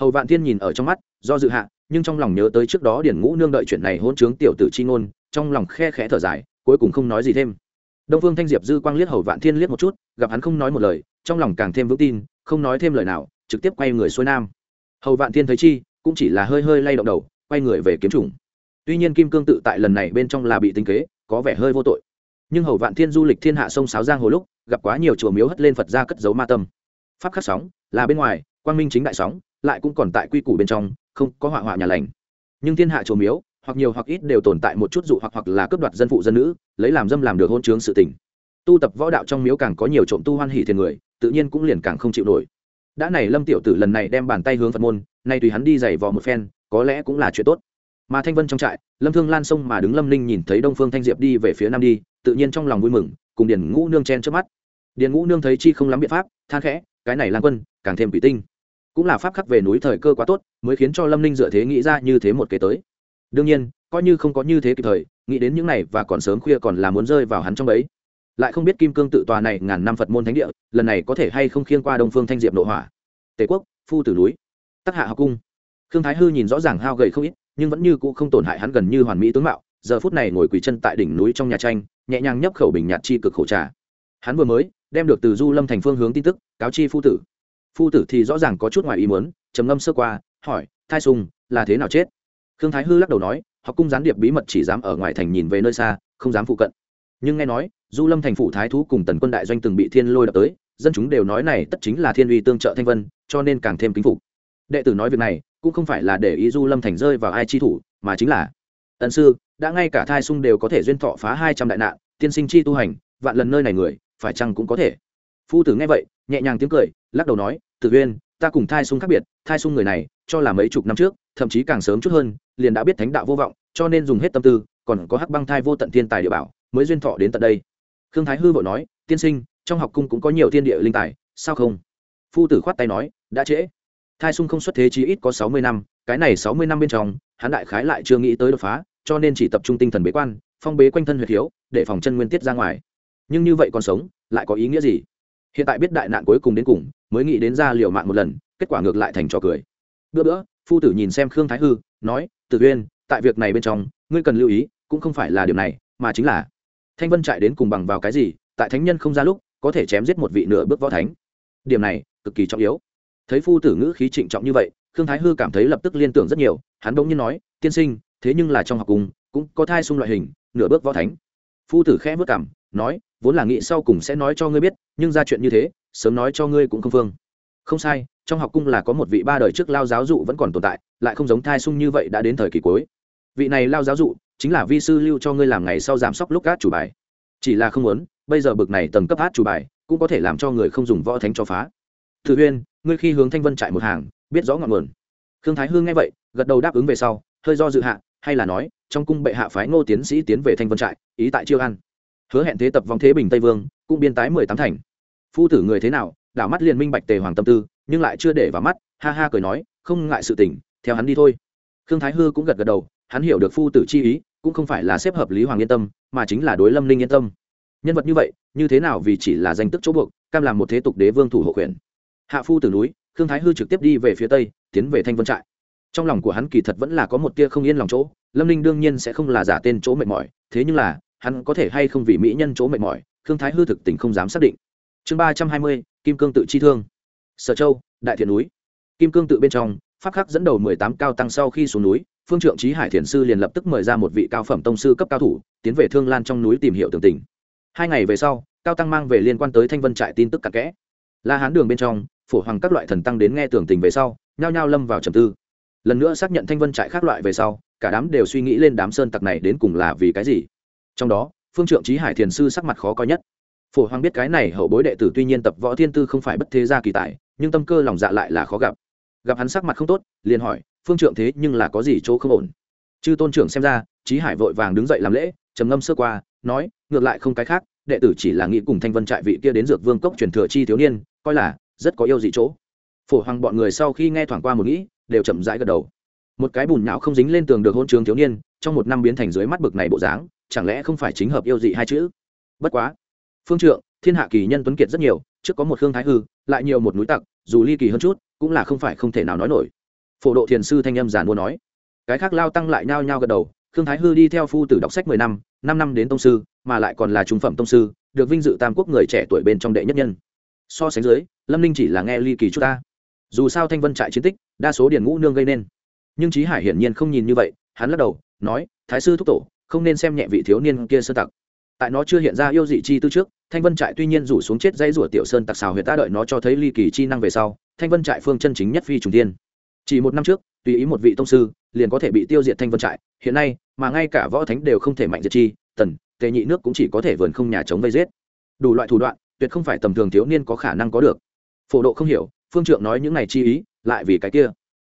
hầu vạn thiên nhìn ở trong mắt, do dự hạ, nhưng trong lòng nhớ tới trước đó điển ngũ nương đợi chuyện này hôn chướng tiểu tử chi ngôn, trong lòng khe khẽ thở dài, cuối cùng không nói gì thêm. Đông phương thanh diệp dư quang liếc hầu vạn thiên liếc một chút, gặp hắn không nói một lời, trong lòng càng thêm vững tin, không nói thêm lời nào, trực tiếp quay người xuôi nam. Hầu vạn thiên thấy chi, cũng chỉ là hơi hơi lay động đầu, quay người về kiếm chủng tuy nhiên kim cương tự tại lần này bên trong là bị tính kế, có vẻ hơi vô tội. Nhưng hầu vạn thiên du lịch thiên hạ sông sáo giang hồ lúc, gặp quá nhiều chùa miếu hất lên phật ra cất giấu ma tâm. Pháp khắc sóng, là bên ngoài, quang minh chính đại sóng lại cũng còn tại quy củ bên trong, không có họa họa nhà lành. Nhưng thiên hạ trồ miếu, hoặc nhiều hoặc ít đều tồn tại một chút dụ hoặc hoặc là cướp đoạt dân phụ dân nữ, lấy làm dâm làm được hôn chướng sự tình. Tu tập võ đạo trong miếu càng có nhiều trộm tu hoan hỷ thiền người, tự nhiên cũng liền càng không chịu nổi. Đã này lâm tiểu tử lần này đem bàn tay hướng phật môn, nay tùy hắn đi giày vò một phen, có lẽ cũng là chuyện tốt. Mà thanh vân trong trại, lâm thương lan sông mà đứng lâm ninh nhìn thấy đông phương thanh diệp đi về phía nam đi, tự nhiên trong lòng vui mừng, cùng điền ngũ nương chen trước mắt. Điền ngũ nương thấy chi không lắm biện pháp, than khẽ, cái này lan quân, càng thêm quỷ tinh cũng là pháp khắc về núi thời cơ quá tốt, mới khiến cho lâm ninh dựa thế nghĩ ra như thế một kế tới. Đương nhiên, coi như không có như thế kịp thời, nghĩ đến những này và còn sớm khuya còn là muốn rơi vào hắn trong ấy lại không biết kim cương tự tòa này ngàn năm phật môn thánh địa, lần này có thể hay không khiêng qua đông phương thanh diệp nội hỏa. Tề quốc, phu tử núi. Tắc hạ học cung. Khương thái hư nhìn rõ ràng hao gầy không ít, nhưng vẫn như cũ không tổn hại hắn gần như hoàn mỹ tướng mạo. Giờ phút này ngồi quỳ chân tại đỉnh núi trong nhà tranh, nhẹ nhàng nhấp khẩu bình nhạt chi cực khổ trà. Hắn vừa mới, đem được từ du lâm thành phương hướng tin tức, cáo chi phu tử phu tử thì rõ ràng có chút ngoài ý muốn, trầm ngâm sơ qua, hỏi, thai sùng, là thế nào chết? Khương thái hư lắc đầu nói, học cung gián điệp bí mật chỉ dám ở ngoài thành nhìn về nơi xa, không dám phụ cận. Nhưng nghe nói, du lâm thành phủ thái thú cùng tần quân đại doanh từng bị thiên lôi đập tới, dân chúng đều nói này tất chính là thiên uy tương trợ thanh vân, cho nên càng thêm kính phục. Đệ tử nói việc này, cũng không phải là để ý du lâm thành rơi vào ai chi thủ, mà chính là ẩn sư, đã ngay cả thai sung đều có thể duyên thọ phá hai trăm đại nạn, tiên sinh chi tu hành, vạn lần nơi này người, phải chăng cũng có thể? Phu tử nghe vậy, nhẹ nhàng tiếng cười lắc đầu nói tự uyên, ta cùng thai sung khác biệt, thai sung người này, cho là mấy chục năm trước, thậm chí càng sớm chút hơn, liền đã biết thánh đạo vô vọng, cho nên dùng hết tâm tư, còn có hắc băng thai vô tận thiên tài địa bảo, mới duyên thọ đến tận đây. Khương thái hư vội nói, tiên sinh, trong học cung cũng có nhiều thiên địa linh tài, sao không? Phu tử khoát tay nói, đã trễ. Thai sung không xuất thế chí ít có sáu mươi năm, cái này sáu mươi năm bên trong, hắn đại khái lại chưa nghĩ tới đột phá, cho nên chỉ tập trung tinh thần bế quan, phong bế quanh thân huyệt thiếu, để phòng chân nguyên tiết ra ngoài. Nhưng như vậy còn sống, lại có ý nghĩa gì? Hiện tại biết đại nạn cuối cùng đến cùng, mới nghĩ đến ra liều mạng một lần, kết quả ngược lại thành trò cười. Bữa bữa, phu tử nhìn xem khương thái hư, nói, tử uyên, tại việc này bên trong, ngươi cần lưu ý, cũng không phải là điều này, mà chính là thanh vân chạy đến cùng bằng vào cái gì, tại thánh nhân không ra lúc, có thể chém giết một vị nửa bước võ thánh. Điểm này, cực kỳ trọng yếu. Thấy phu tử ngữ khí trịnh trọng như vậy, khương thái hư cảm thấy lập tức liên tưởng rất nhiều, hắn bỗng nhiên nói, tiên sinh, thế nhưng là trong học cùng, cũng có thai xung loại hình, nửa bước võ thánh. Phu tử khẽ vất cảm nói vốn là nghĩ sau cùng sẽ nói cho ngươi biết nhưng ra chuyện như thế sớm nói cho ngươi cũng không phương. Không sai trong học cung là có một vị ba đời trước lao giáo dụ vẫn còn tồn tại lại không giống thai sung như vậy đã đến thời kỳ cuối. Vị này lao giáo dụ chính là vi sư lưu cho ngươi làm ngày sau giảm sóc lúc gác chủ bài. Chỉ là không muốn bây giờ bực này tầng cấp hát chủ bài cũng có thể làm cho người không dùng võ thánh cho phá. Tự Huyên, ngươi khi hướng thanh vân Trại một hàng biết rõ ngọn nguồn. Khương thái hương nghe vậy gật đầu đáp ứng về sau hơi do dự hạ hay là nói trong cung bệ hạ phái ngô tiến sĩ tiến về thanh vân trại ý tại chiêu ăn hứa hẹn thế tập vong thế bình tây vương, cũng biên tái mười tám thành. Phu tử người thế nào, đảo mắt liền minh bạch tề hoàng tâm tư, nhưng lại chưa để vào mắt, ha ha cười nói, không ngại sự tình, theo hắn đi thôi. Khương thái hư cũng gật gật đầu, hắn hiểu được phu tử chi ý, cũng không phải là xếp hợp lý hoàng yên tâm, mà chính là đối lâm ninh yên tâm. Nhân vật như vậy, như thế nào vì chỉ là danh tức chỗ buộc, cam làm một thế tục đế vương thủ hộ quyền. Hạ phu tử núi, khương thái hư trực tiếp đi về phía tây, tiến về thanh vân trại. Trong lòng của hắn kỳ thật vẫn là có một tia không yên lòng chỗ, lâm ninh đương nhiên sẽ không là giả tên chỗ mệt mỏi, thế nhưng là hắn có thể hay không vì mỹ nhân chỗ mệt mỏi, khương thái hư thực tình không dám xác định. Chương ba trăm hai mươi, kim cương tự chi thương. Sở châu, đại thiện núi. Kim cương tự bên trong, pháp khắc dẫn đầu mười tám cao tăng sau khi xuống núi, phương trượng trí hải thiền sư liền lập tức mời ra một vị cao phẩm tông sư cấp cao thủ, tiến về thương lan trong núi tìm hiểu tường tình. Hai ngày về sau, cao tăng mang về liên quan tới thanh vân trại tin tức cặn kẽ. La hán đường bên trong, phổ hoàng các loại thần tăng đến nghe tường tình về sau, nhao nhao lâm vào trầm tư. Lần nữa xác nhận thanh vân trại khác loại về sau, cả đám đều suy nghĩ lên đám sơn tặc này đến cùng là vì cái gì trong đó, phương trượng trí hải thiền sư sắc mặt khó coi nhất. Phổ hoàng biết cái này hậu bối đệ tử tuy nhiên tập võ thiên tư không phải bất thế gia kỳ tài, nhưng tâm cơ lòng dạ lại là khó gặp. Gặp hắn sắc mặt không tốt, liền hỏi, phương trượng thế nhưng là có gì chỗ không ổn? Chư tôn trưởng xem ra trí hải vội vàng đứng dậy làm lễ, trầm ngâm sơ qua, nói, ngược lại không cái khác, đệ tử chỉ là nghĩ cùng thanh vân trại vị kia đến dược vương cốc truyền thừa chi thiếu niên, coi là rất có yêu dị chỗ. Phổ hoàng bọn người sau khi nghe thoảng qua một nghĩ, đều chậm rãi gật đầu. Một cái bùn nhão không dính lên tường được hôn trường thiếu niên, trong một năm biến thành dưới mắt bực này bộ dáng chẳng lẽ không phải chính hợp yêu dị hai chữ? Bất quá, phương trượng, thiên hạ kỳ nhân tuấn kiệt rất nhiều, trước có một khương thái hư, lại nhiều một núi tặc, dù ly kỳ hơn chút, cũng là không phải không thể nào nói nổi. Phổ độ thiền sư thanh âm giản mua nói. Cái khác lao tăng lại nhao nhao gật đầu, khương thái hư đi theo phu tử đọc sách mười năm năm năm đến tông sư, mà lại còn là trung phẩm tông sư, được vinh dự tam quốc người trẻ tuổi bên trong đệ nhất nhân. So sánh dưới, lâm ninh chỉ là nghe ly kỳ chút ta. Dù sao thanh vân trại chiến tích, đa số điển ngũ nương gây nên. Nhưng trí hải hiển nhiên không nhìn như vậy, hắn lắc đầu, nói, thái sư thúc tổ không nên xem nhẹ vị thiếu niên kia sơ tặc. Tại nó chưa hiện ra yêu dị chi tư trước, thanh vân trại tuy nhiên rủ xuống chết dãy rủa tiểu sơn tặc xào huyệt ta đợi nó cho thấy ly kỳ chi năng về sau, thanh vân trại phương chân chính nhất phi trùng tiên chỉ một năm trước, tùy ý một vị tông sư, liền có thể bị tiêu diệt thanh vân trại, hiện nay, mà ngay cả võ thánh đều không thể mạnh diệt chi, tần, tề nhị nước cũng chỉ có thể vườn không nhà chống vây giết. Đủ loại thủ đoạn, tuyệt không phải tầm thường thiếu niên có khả năng có được. Phổ độ không hiểu, phương trượng nói những này chi ý, lại vì cái kia.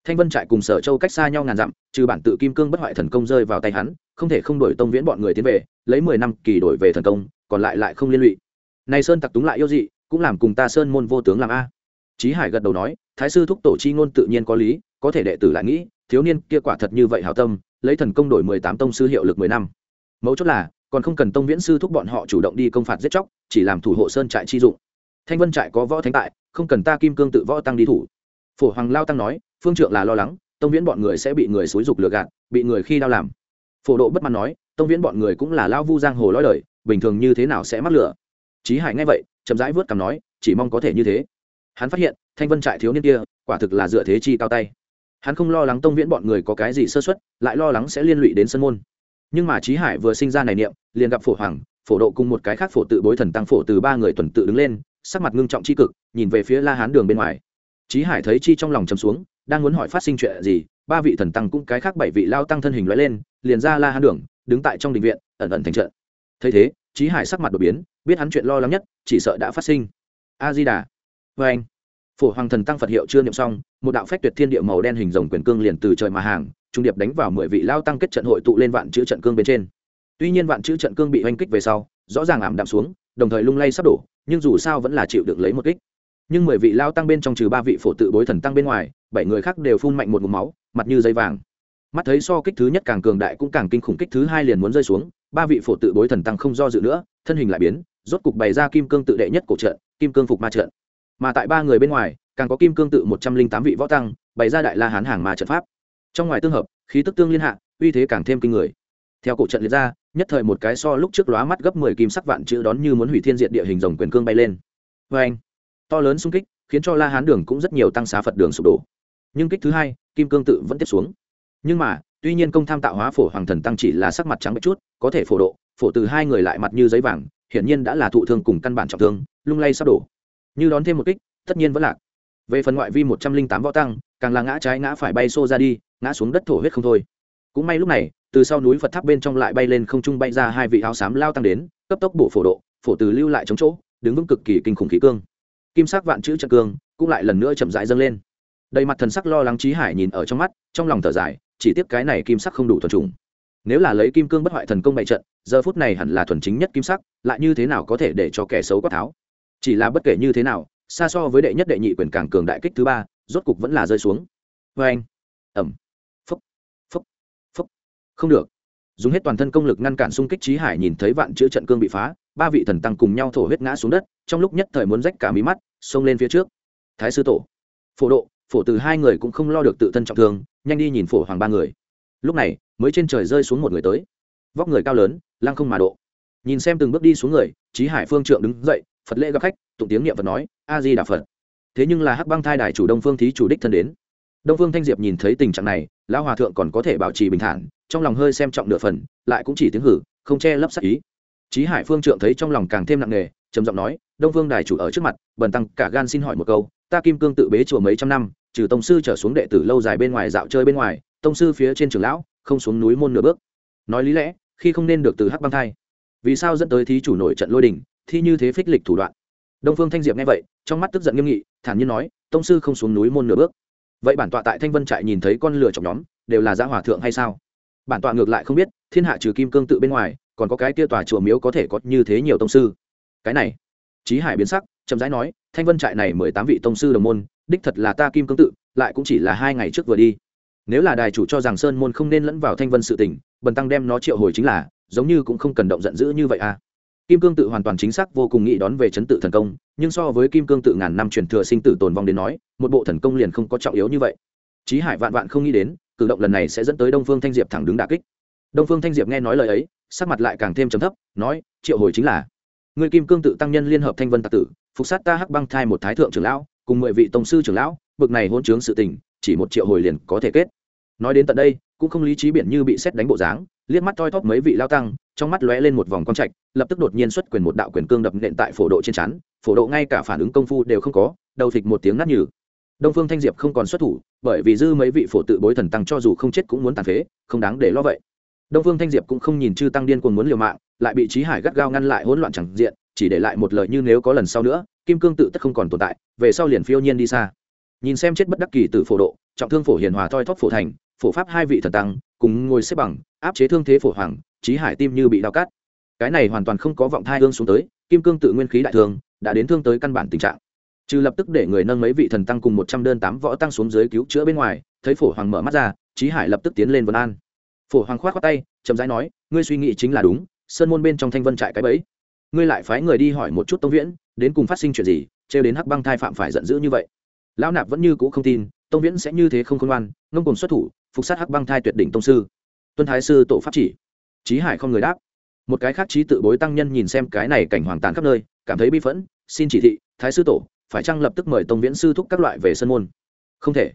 Thanh vân trại cùng sở châu cách xa nhau ngàn dặm, trừ bản tự kim cương bất hoại thần công rơi vào tay hắn không thể không đổi tông viễn bọn người tiến về, lấy mười năm kỳ đổi về thần công, còn lại lại không liên lụy. Này sơn tặc túng lại yêu dị, cũng làm cùng ta sơn môn vô tướng làm a. Trí hải gật đầu nói, thái sư thúc tổ chi ngôn tự nhiên có lý, có thể đệ tử lại nghĩ, thiếu niên kia quả thật như vậy hảo tâm, lấy thần công đổi mười tám tông sư hiệu lực mười năm. Mấu chốt là, còn không cần tông viễn sư thúc bọn họ chủ động đi công phạt giết chóc, chỉ làm thủ hộ sơn trại chi dụng. Thanh vân trại có võ thánh tại, không cần ta kim cương tự võ tăng đi thủ. Phổ hoàng lao tăng nói, phương trượng là lo lắng, tông viễn bọn người sẽ bị người xúi dục lừa gạt, bị người khi đau làm phổ độ bất mãn nói, tông viễn bọn người cũng là lao vu giang hồ lõi đời, bình thường như thế nào sẽ mắc lửa? Trí hải nghe vậy, chậm rãi vớt cằm nói, chỉ mong có thể như thế. Hắn phát hiện, thanh vân trại thiếu niên kia, quả thực là dựa thế chi cao tay. Hắn không lo lắng tông viễn bọn người có cái gì sơ xuất lại lo lắng sẽ liên lụy đến sân môn. Nhưng mà trí hải vừa sinh ra này niệm, liền gặp phổ hoàng, phổ độ cùng một cái khác phổ tự bối thần tăng phổ từ ba người tuần tự đứng lên, sắc mặt ngưng trọng c h i cực, nhìn về phía la hán đường bên ngoài. Trí hải thấy chi trong lòng chấm xuống, đang muốn hỏi phát sinh chuyện gì ba vị thần tăng cũng cái khác bảy vị lao tăng thân hình loại lên, liền ra la hán đường, đứng tại trong đình viện, ẩn ẩn thành trận. Thấy thế trí hải sắc mặt đột biến, biết hắn chuyện lo lắng nhất, chỉ sợ đã phát sinh. A di đà vê vâng. anh phổ hoàng thần tăng phật hiệu chưa niệm xong, một đạo phách tuyệt thiên địa màu đen hình rồng quyền cương liền từ trời mà hàng, trung điệp đánh vào mười vị lao tăng kết trận hội tụ lên vạn chữ trận cương bên trên. Tuy nhiên vạn chữ trận cương bị oanh kích về sau, rõ ràng ảm đạm xuống, đồng thời lung lay sắp đổ, nhưng dù sao vẫn là chịu được lấy một kích. Nhưng mười vị lao tăng bên trong trừ ba vị phổ tự bối thần tăng bên ngoài bảy người khác đều phun mạnh một mục máu, mặt như dây vàng. Mắt thấy so kích thứ nhất càng cường đại cũng càng kinh khủng kích thứ hai liền muốn rơi xuống, ba vị phổ tự bối thần tăng không do dự nữa, thân hình lại biến, rốt cục bày ra kim cương tự đệ nhất cổ trận, kim cương phục ma trận. Mà tại ba người bên ngoài, càng có kim cương tự một trăm linh tám vị võ tăng, bày ra đại la hán hàng ma trận pháp. Trong ngoài tương hợp, khí tức tương liên hạ, uy thế càng thêm kinh người. Theo cổ trận liệt ra, nhất thời một cái so lúc trước lóa mắt gấp mười kim sắc vạn chữ đón như muốn hủy thiên diện địa hình rồng quyền cương bay lên. Vê anh to lớn xung kích, khiến cho la hán đường cũng rất nhiều tăng xá phật đường sụp đổ nhưng kích thứ hai, kim cương tự vẫn tiếp xuống. Nhưng mà, tuy nhiên công tham tạo hóa phổ hoàng thần tăng chỉ là sắc mặt trắng bệch chút, có thể phổ độ, phổ từ hai người lại mặt như giấy vàng, hiển nhiên đã là thụ thương cùng căn bản trọng thương, lung lay sắp đổ. Như đón thêm một kích, tất nhiên vẫn lạc. Về phần ngoại vi một trăm linh tám võ tăng, càng là ngã trái ngã phải bay xô ra đi, ngã xuống đất thổ huyết không thôi. Cũng may lúc này, từ sau núi phật tháp bên trong lại bay lên không trung bay ra hai vị áo xám lao tăng đến, cấp tốc bổ phổ độ, phổ từ lưu lại chống chỗ, đứng vững cực kỳ kinh khủng khí cương. Kim sắc vạn chữ trận cương cũng lại lần nữa chậm rãi dâng lên đầy mặt thần sắc lo lắng trí hải nhìn ở trong mắt, trong lòng thở dài, chỉ tiếc cái này kim sắc không đủ thuần trùng nếu là lấy kim cương bất hoại thần công bại trận, giờ phút này hẳn là thuần chính nhất kim sắc, lại như thế nào có thể để cho kẻ xấu quát tháo? Chỉ là bất kể như thế nào, xa so với đệ nhất đệ nhị quyền càng cường đại kích thứ ba, rốt cục vẫn là rơi xuống. Vê anh. Ẩm. Phúc. Phúc. Phúc. Không được. Dùng hết toàn thân công lực ngăn cản xung kích trí hải nhìn thấy vạn chữ trận cương bị phá, ba vị thần tăng cùng nhau thổ huyết ngã xuống đất, trong lúc nhất thời muốn rách cả mí mắt, xông lên phía trước. Thái sư tổ. Phổ độ phổ từ hai người cũng không lo được tự thân trọng thương, nhanh đi nhìn phổ hoàng ba người. Lúc này, mới trên trời rơi xuống một người tới. Vóc người cao lớn, lăng không mà độ. Nhìn xem từng bước đi xuống người trí hải phương trượng đứng dậy, phật lễ gặp khách, tụng tiếng niệm phật nói a di đà phật. Thế nhưng là hắc băng thai đài chủ đông phương thí chủ đích thân đến. Đông phương thanh diệp nhìn thấy tình trạng này, lão hòa thượng còn có thể bảo trì bình thản, trong lòng hơi xem trọng nửa phần, lại cũng chỉ tiếng hử, không che lấp sắc ý. Trí hải phương trượng thấy trong lòng càng thêm nặng nề, trầm giọng nói, đông phương đài chủ ở trước mặt, bần tăng cả gan xin hỏi một câu, ta kim cương tự bế chùa mấy trăm năm trừ tông sư trở xuống đệ tử lâu dài bên ngoài dạo chơi bên ngoài, tông sư phía trên trường lão không xuống núi môn nửa bước. Nói lý lẽ, khi không nên được từ hắc băng thai. Vì sao dẫn tới thí chủ nổi trận lôi đình, thi như thế phích lịch thủ đoạn? Đông phương thanh diệp nghe vậy, trong mắt tức giận nghiêm nghị, thản nhiên nói, tông sư không xuống núi môn nửa bước. Vậy bản tọa tại thanh vân trại nhìn thấy con lửa chọc nhóm, đều là giã hòa thượng hay sao? Bản tọa ngược lại không biết, thiên hạ trừ kim cương tự bên ngoài, còn có cái kia tòa chùa miếu có thể có như thế nhiều tông sư. Cái này trí hải biến sắc, chậm rãi nói, thanh vân trại này mười tám vị tông sư đồng môn đích thật là ta kim cương tự, lại cũng chỉ là hai ngày trước vừa đi. Nếu là đài chủ cho rằng sơn môn không nên lẫn vào thanh vân sự tình, bần tăng đem nó triệu hồi chính là, giống như cũng không cần động giận dữ như vậy à. Kim cương tự hoàn toàn chính xác vô cùng nghĩ đón về chấn tự thần công, nhưng so với kim cương tự ngàn năm truyền thừa sinh tử tồn vong đến nói, một bộ thần công liền không có trọng yếu như vậy. Chí hải vạn vạn không nghĩ đến, cử động lần này sẽ dẫn tới đông phương thanh diệp thẳng đứng đà kích. Đông phương thanh diệp nghe nói lời ấy, sắc mặt lại càng thêm trầm thấp, nói, triệu hồi chính là. Người kim cương tự tăng nhân liên hợp thanh vân tạc tử, phục sát ta hắc băng thai một thái thượng trưởng lão cùng mười vị tổng sư trưởng lão, bực này hôn chướng sự tình, chỉ một triệu hồi liền có thể kết. Nói đến tận đây, cũng không lý trí biển như bị xét đánh bộ dáng, liếc mắt thoi thóp mấy vị lao tăng, trong mắt lóe lên một vòng quang trạch, lập tức đột nhiên xuất quyền một đạo quyền cương đập nện tại phổ độ trên chắn phổ độ ngay cả phản ứng công phu đều không có, đầu thịt một tiếng nát nhừ. Đông phương thanh diệp không còn xuất thủ, bởi vì dư mấy vị phổ tự bối thần tăng cho dù không chết cũng muốn tàn phế, không đáng để lo vậy. Đông phương thanh diệp cũng không nhìn chư tăng điên cuồng muốn liều mạng, lại bị trí hải gắt gao ngăn lại hỗn loạn chẳng diện, chỉ để lại một lời như nếu có lần sau nữa kim cương tự tất không còn tồn tại, về sau liền phiêu nhiên đi xa. Nhìn xem chết bất đắc kỳ từ phổ độ, trọng thương phổ hiền hòa thoi thóp phổ thành, phổ pháp hai vị thần tăng, cùng ngồi xếp bằng, áp chế thương thế phổ hoàng, trí hải tim như bị đau cắt. Cái này hoàn toàn không có vọng thai hương xuống tới, kim cương tự nguyên khí đại thương đã đến thương tới căn bản tình trạng. Trừ lập tức để người nâng mấy vị thần tăng cùng một trăm đơn tám võ tăng xuống dưới cứu chữa bên ngoài, thấy phổ hoàng mở mắt ra, trí hải lập tức tiến lên vân an. Phổ hoàng khoát khoát tay, chậm rãi nói, ngươi suy nghĩ chính là đúng, sơn môn bên trong thanh vân trại cái bẫy. Ngươi lại phái người đi hỏi một chút tông viễn đến cùng phát sinh chuyện gì, trêu đến hắc băng thai phạm phải giận dữ như vậy. Lão nạp vẫn như cũ không tin, tông viễn sẽ như thế không khôn ngoan, ngông cùng xuất thủ, phục sát hắc băng thai tuyệt đỉnh tông sư. Tuân thái sư tổ pháp chỉ. Trí hải không người đáp. Một cái khác trí tự bối tăng nhân nhìn xem cái này cảnh hoàng tàn khắp nơi, cảm thấy bi phẫn, xin chỉ thị, thái sư tổ, phải chăng lập tức mời tông viễn sư thúc các loại về sân môn? Không thể.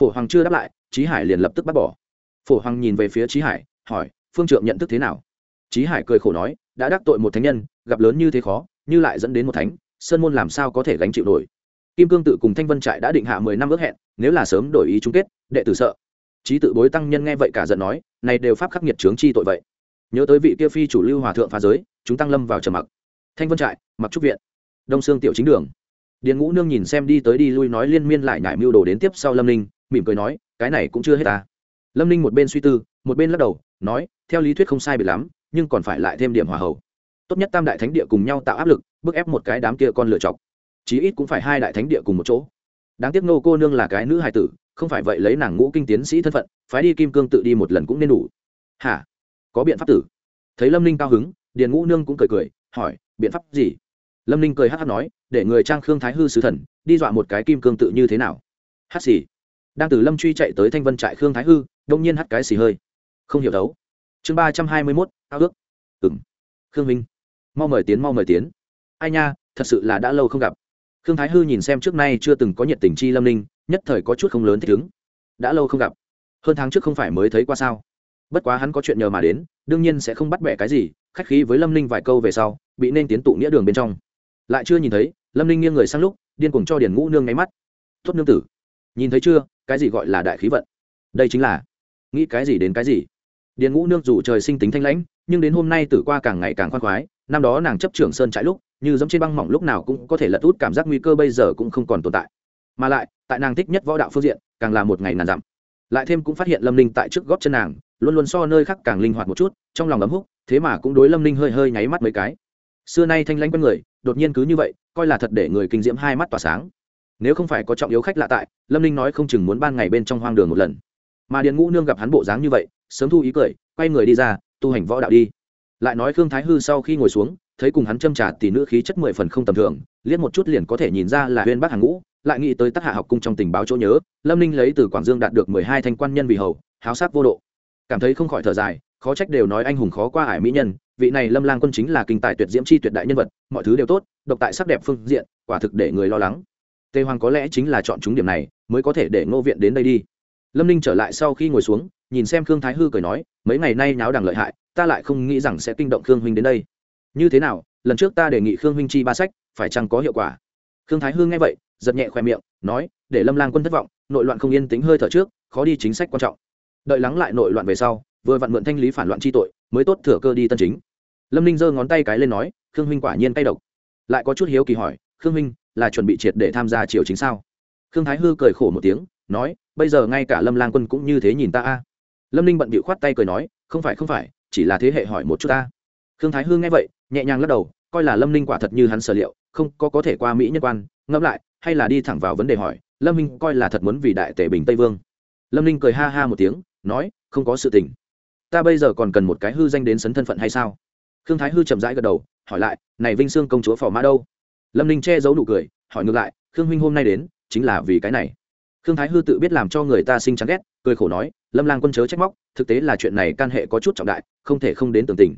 Phổ hoàng chưa đáp lại trí hải liền lập tức bắt bỏ. Phổ hoàng nhìn về phía trí hải, hỏi, phương trượng nhận thức thế nào? Trí hải cười khổ nói, đã đắc tội một thánh nhân, gặp lớn như thế khó như lại dẫn đến một thánh, sơn môn làm sao có thể gánh chịu nổi? Kim cương tự cùng thanh vân trại đã định hạ mười năm ước hẹn, nếu là sớm đổi ý chung kết, đệ tử sợ. Trí tự bối tăng nhân nghe vậy cả giận nói, này đều pháp khắc nghiệt trướng chi tội vậy. Nhớ tới vị kia phi chủ lưu hòa thượng phá giới, chúng tăng lâm vào trầm mặc. Thanh vân trại, mặc trúc viện. Đông sương tiểu chính đường. Điền ngũ nương nhìn xem đi tới đi lui nói liên miên lại nhải mưu đồ đến tiếp sau lâm ninh, mỉm cười nói, cái này cũng chưa hết ta. Lâm ninh một bên suy tư, một bên lắc đầu, nói, theo lý thuyết không sai bị lắm, nhưng còn phải lại thêm điểm hòa hậu tốt nhất tam đại thánh địa cùng nhau tạo áp lực, bức ép một cái đám kia con lựa chọc. Chí ít cũng phải hai đại thánh địa cùng một chỗ. Đáng tiếc nô cô nương là cái nữ hài tử, không phải vậy lấy nàng ngũ kinh tiến sĩ thân phận, phái đi kim cương tự đi một lần cũng nên đủ. Hả? Có biện pháp tử? Thấy lâm ninh cao hứng, điền ngũ nương cũng cười cười, hỏi, biện pháp gì? Lâm ninh cười hát hát nói, để người trang khương thái hư sứ thần, đi dọa một cái kim cương tự như thế nào? Hát xì. Đang từ lâm truy chạy tới thanh vân trại khương thái hư, đông nhiên hát cái xì hơi. Không hiểu đấu. Chương ba trăm hai mươi mốt, ao ước. Ừng khương minh mau mời tiến, mau mời tiến. Ai nha, thật sự là đã lâu không gặp. Khương thái hư nhìn xem trước nay chưa từng có nhiệt tình chi lâm ninh, nhất thời có chút không lớn thích ứng. Đã lâu không gặp. Hơn tháng trước không phải mới thấy qua sao? Bất quá hắn có chuyện nhờ mà đến, đương nhiên sẽ không bắt bẻ cái gì, khách khí với lâm ninh vài câu về sau, bị nên tiến tụ nghĩa đường bên trong. Lại chưa nhìn thấy, lâm ninh nghiêng người sang lúc, điên cuồng cho điền ngũ nương ngáy mắt. Tốt nương tử, nhìn thấy chưa, cái gì gọi là đại khí vận? Đây chính là, nghĩ cái gì đến cái gì? Điền ngũ nương dù trời sinh tính thanh lãnh, nhưng đến hôm nay tử qua càng ngày càng khoan khoái năm đó nàng chấp trưởng sơn trại lúc, như giống trên băng mỏng lúc nào cũng có thể lật út cảm giác nguy cơ bây giờ cũng không còn tồn tại. Mà lại, tại nàng thích nhất võ đạo phương diện, càng là một ngày nàn dặm. Lại thêm cũng phát hiện lâm ninh tại trước góp chân nàng, luôn luôn so nơi khác càng linh hoạt một chút, trong lòng ấm húc, thế mà cũng đối lâm ninh hơi hơi nháy mắt mấy cái. Xưa nay thanh lãnh quân người, đột nhiên cứ như vậy, coi là thật để người kinh diễm hai mắt tỏa sáng. Nếu không phải có trọng yếu khách lạ tại, lâm ninh nói không chừng muốn ban ngày bên trong hoang đường một lần. Mà điền ngũ nương gặp hắn bộ dáng như vậy, sớm thu ý cười, quay người đi ra, tu hành võ đạo đi lại nói khương thái hư sau khi ngồi xuống, thấy cùng hắn châm trả tỷ nữ khí chất mười phần không tầm thường, liếc một chút liền có thể nhìn ra là huyên bắc hàng ngũ, lại nghĩ tới tác hạ học cung trong tình báo chỗ nhớ, lâm ninh lấy từ quảng dương đạt được mười hai thanh quan nhân vì hầu, háo sắc vô độ. Cảm thấy không khỏi thở dài, khó trách đều nói anh hùng khó qua ải mỹ nhân, vị này lâm lang quân chính là kinh tài tuyệt diễm chi tuyệt đại nhân vật, mọi thứ đều tốt, độc tại sắc đẹp phương diện, quả thực để người lo lắng. Tề hoàng có lẽ chính là chọn chúng điểm này, mới có thể để ngô viện đến đây đi. Lâm ninh trở lại sau khi ngồi xuống, nhìn xem khương thái hư cười nói, mấy ngày nay nháo đằng lợi hại ta lại không nghĩ rằng sẽ kinh động khương huynh đến đây. Như thế nào, lần trước ta đề nghị khương huynh chi ba sách, phải chăng có hiệu quả? Khương thái hư nghe vậy, giật nhẹ khoe miệng, nói, để lâm lang quân thất vọng, nội loạn không yên tính hơi thở trước, khó đi chính sách quan trọng. Đợi lắng lại nội loạn về sau, vừa vặn mượn thanh lý phản loạn chi tội, mới tốt thừa cơ đi tân chính. Lâm ninh giơ ngón tay cái lên nói, khương huynh quả nhiên tay độc. Lại có chút hiếu kỳ hỏi, khương huynh, là chuẩn bị triệt để tham gia triều chính sao? Khương thái hư cười khổ một tiếng, nói, bây giờ ngay cả lâm lang quân cũng như thế nhìn ta a. Lâm ninh bận bịu khoát tay cười nói, không phải không phải chỉ là thế hệ hỏi một chút ta. Khương thái hư nghe vậy, nhẹ nhàng lắc đầu, coi là lâm ninh quả thật như hắn sở liệu, không có có thể qua mỹ nhân quan, ngẫm lại, hay là đi thẳng vào vấn đề hỏi, lâm minh coi là thật muốn vì đại tể bình tây vương. Lâm ninh cười ha ha một tiếng, nói, không có sự tình. Ta bây giờ còn cần một cái hư danh đến sấn thân phận hay sao? Khương thái hư chậm rãi gật đầu, hỏi lại, này vinh sương công chúa phò mã đâu? Lâm ninh che giấu nụ cười, hỏi ngược lại, khương huynh hôm nay đến, chính là vì cái này khương thái hư tự biết làm cho người ta sinh chán ghét, cười khổ nói, lâm lang quân chớ trách móc, thực tế là chuyện này can hệ có chút trọng đại, không thể không đến tường tình.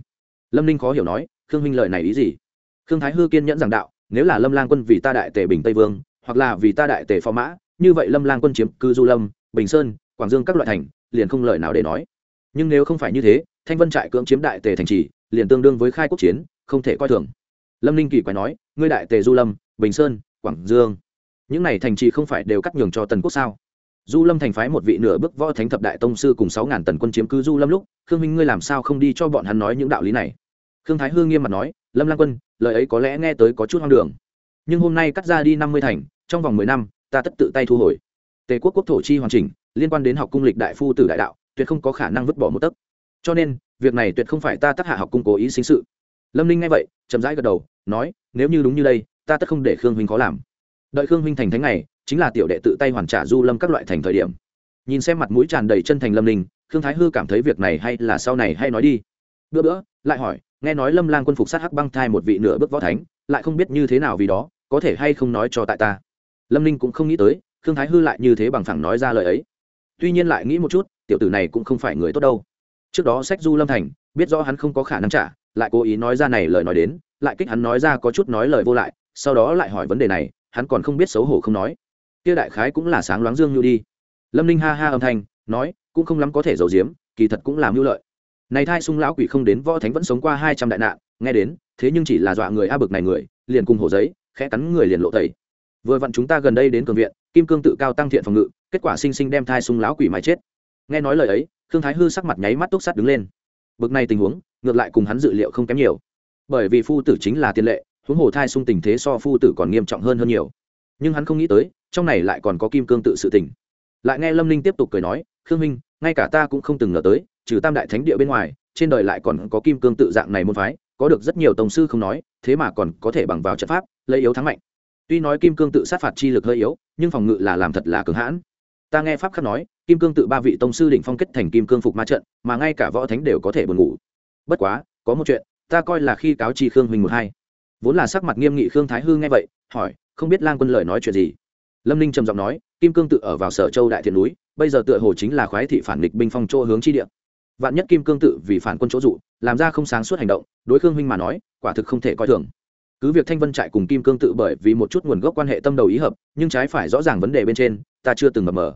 Lâm ninh khó hiểu nói, khương minh lợi này ý gì? Khương thái hư kiên nhẫn giảng đạo, nếu là lâm lang quân vì ta đại tề bình tây vương, hoặc là vì ta đại tề phò mã, như vậy lâm lang quân chiếm cư du lâm, bình sơn, quảng dương các loại thành, liền không lời nào để nói. Nhưng nếu không phải như thế, thanh vân trại cưỡng chiếm đại tề thành trì, liền tương đương với khai quốc chiến, không thể coi thường. Lâm ninh kỳ quái nói, ngươi đại tề du lâm, bình sơn, quảng dương những này thành trì không phải đều cắt nhường cho tần quốc sao? Du lâm thành phái một vị nửa bước võ thánh thập đại tông sư cùng sáu ngàn tần quân chiếm cứ du lâm lúc, khương minh ngươi làm sao không đi cho bọn hắn nói những đạo lý này? Khương thái hương nghiêm mặt nói, lâm lang quân, lời ấy có lẽ nghe tới có chút hoang đường. Nhưng hôm nay cắt ra đi năm mươi thành, trong vòng mười năm, ta tất tự tay thu hồi. Tề quốc quốc thổ chi hoàn chỉnh, liên quan đến học cung lịch đại phu tử đại đạo, tuyệt không có khả năng vứt bỏ một tấc. Cho nên, việc này tuyệt không phải ta tác hạ học cung cố ý sinh sự. Lâm ninh nghe vậy, chậm rãi gật đầu, nói, nếu như đúng như đây, ta tất không để khương huynh khó làm đợi khương huynh thành thánh này, chính là tiểu đệ tự tay hoàn trả du lâm các loại thành thời điểm. Nhìn xem mặt mũi tràn đầy chân thành lâm ninh, khương thái hư cảm thấy việc này hay là sau này hay nói đi. Bữa bữa, lại hỏi, nghe nói lâm lang quân phục sát hắc băng thai một vị nửa bước võ thánh, lại không biết như thế nào vì đó, có thể hay không nói cho tại ta? Lâm ninh cũng không nghĩ tới, khương thái hư lại như thế bằng phẳng nói ra lời ấy. Tuy nhiên lại nghĩ một chút, tiểu tử này cũng không phải người tốt đâu. Trước đó sách du lâm thành, biết rõ hắn không có khả năng trả, lại cố ý nói ra này lời nói đến, lại kích hắn nói ra có chút nói lời vô lại, sau đó lại hỏi vấn đề này hắn còn không biết xấu hổ không nói. Kia đại khái cũng là sáng loáng dương nhu đi. Lâm ninh ha ha âm thanh, nói, cũng không lắm có thể giấu giếm, kỳ thật cũng làm hữu lợi. Này thai sung lão quỷ không đến võ thánh vẫn sống qua hai trăm đại nạn, nghe đến, thế nhưng chỉ là dọa người a bực này người, liền cùng hồ giấy, khẽ cắn người liền lộ tẩy. Vừa vặn chúng ta gần đây đến cường viện, kim cương tự cao tăng thiện phòng ngự, kết quả sinh sinh đem thai sung lão quỷ mà chết. Nghe nói lời ấy thương thái hư sắc mặt nháy mắt túc sắt đứng lên. Bực này tình huống, ngược lại cùng hắn dự liệu không kém nhiều. Bởi vì phu tử chính là tiền lệ huống hồ thai sung tình thế so phu tử còn nghiêm trọng hơn hơn nhiều. Nhưng hắn không nghĩ tới, trong này lại còn có kim cương tự sự tình. Lại nghe lâm ninh tiếp tục cười nói, khương minh ngay cả ta cũng không từng ngờ tới, trừ tam đại thánh địa bên ngoài, trên đời lại còn có kim cương tự dạng này môn phái, có được rất nhiều tổng sư không nói, thế mà còn có thể bằng vào trận pháp, lấy yếu thắng mạnh. Tuy nói kim cương tự sát phạt chi lực hơi yếu, nhưng phòng ngự là làm thật là cường hãn. Ta nghe pháp khắc nói, kim cương tự ba vị tông sư đỉnh phong kết thành kim cương phục ma trận, mà ngay cả võ thánh đều có thể buồn ngủ. Bất quá, có một chuyện, ta coi là khi cáo chi khương huỳnh một hai vốn là sắc mặt nghiêm nghị khương thái hư nghe vậy, hỏi, không biết lang quân lời nói chuyện gì? Lâm ninh trầm giọng nói, kim cương tự ở vào sở châu đại thiện núi, bây giờ tựa hồ chính là khoái thị phản nghịch binh phong chỗ hướng chi địa. Vạn nhất kim cương tự vì phản quân chỗ dụ, làm ra không sáng suốt hành động, đối khương huynh mà nói, quả thực không thể coi thường. Cứ việc thanh vân trại cùng kim cương tự bởi vì một chút nguồn gốc quan hệ tâm đầu ý hợp, nhưng trái phải rõ ràng vấn đề bên trên, ta chưa từng mập mờ.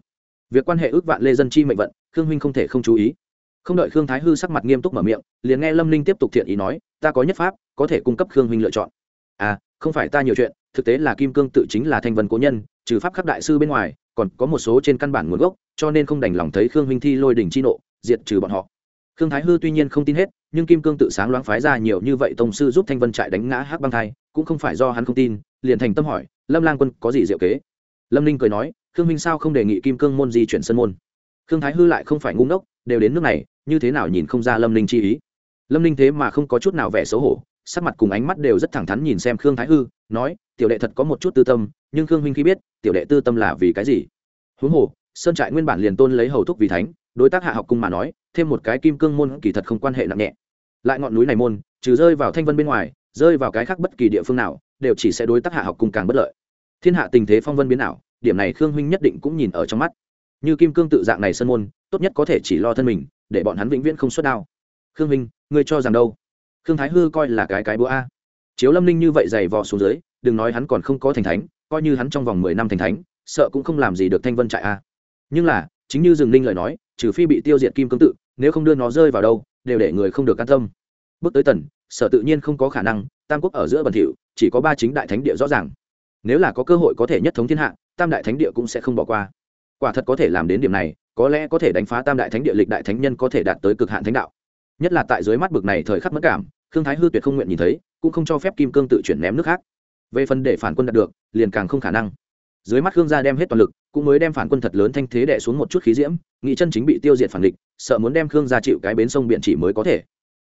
Việc quan hệ ước vạn lê dân chi mệnh vận, khương huynh không thể không chú ý. Không đợi khương thái hư sắc mặt nghiêm túc mở miệng, liền nghe lâm ninh tiếp tục thiện ý nói ta có nhất pháp, có thể cung cấp khương huynh lựa chọn. À không phải ta nhiều chuyện, thực tế là kim cương tự chính là thanh vân cố nhân, trừ pháp khắc đại sư bên ngoài, còn có một số trên căn bản nguồn gốc, cho nên không đành lòng thấy khương huynh thi lôi đỉnh chi nộ, diệt trừ bọn họ. Khương thái hư tuy nhiên không tin hết, nhưng kim cương tự sáng loáng phái ra nhiều như vậy tông sư giúp thanh vân trại đánh ngã hắc băng thai, cũng không phải do hắn không tin, liền thành tâm hỏi, lâm lang quân có gì diệu kế? Lâm ninh cười nói, khương minh sao không đề nghị kim cương môn di chuyển sân môn? Khương thái hư lại không phải ngu ngốc, đều đến nước này, như thế nào nhìn không ra lâm ninh chi ý? Lâm ninh thế mà không có chút nào vẻ xấu hổ, sắc mặt cùng ánh mắt đều rất thẳng thắn nhìn xem khương thái hư, nói, tiểu đệ thật có một chút tư tâm, nhưng khương huynh khi biết, tiểu đệ tư tâm là vì cái gì? Huống hồ, sơn trại nguyên bản liền tôn lấy hầu thúc vì thánh, đối tác hạ học cung mà nói, thêm một cái kim cương môn kỳ thật không quan hệ nặng nhẹ. Lại ngọn núi này môn, trừ rơi vào thanh vân bên ngoài, rơi vào cái khác bất kỳ địa phương nào, đều chỉ sẽ đối tác hạ học cung càng bất lợi. Thiên hạ tình thế phong vân biến ảo, điểm này khương huynh nhất định cũng nhìn ở trong mắt. Như kim cương tự dạng này sân môn, tốt nhất có thể chỉ lo thân mình, để bọn hắn vĩnh viễn không xuất đao khương Minh, ngươi cho rằng đâu? Khương thái hư coi là cái cái búa a. Chiếu lâm ninh như vậy dày vò xuống dưới đừng nói hắn còn không có thành thánh coi như hắn trong vòng mười năm thành thánh sợ cũng không làm gì được thanh vân trại a. Nhưng là chính như Dừng ninh lời nói trừ phi bị tiêu diệt kim cương tự nếu không đưa nó rơi vào đâu đều để người không được can tâm. Bước tới tần sở tự nhiên không có khả năng tam quốc ở giữa bẩn thỉu chỉ có ba chính đại thánh địa rõ ràng. Nếu là có cơ hội có thể nhất thống thiên hạ tam đại thánh địa cũng sẽ không bỏ qua. Quả thật có thể làm đến điểm này có lẽ có thể đánh phá tam đại thánh địa lịch đại thánh nhân có thể đạt tới cực hạn thánh đạo nhất là tại dưới mắt bực này thời khắc mất cảm, khương thái hư tuyệt không nguyện nhìn thấy, cũng không cho phép kim cương tự chuyển ném nước khác. Về phần để phản quân đạt được, liền càng không khả năng. Dưới mắt khương gia đem hết toàn lực, cũng mới đem phản quân thật lớn thanh thế đẻ xuống một chút khí diễm, nghị chân chính bị tiêu diệt phản địch, sợ muốn đem khương gia chịu cái bến sông biện chỉ mới có thể.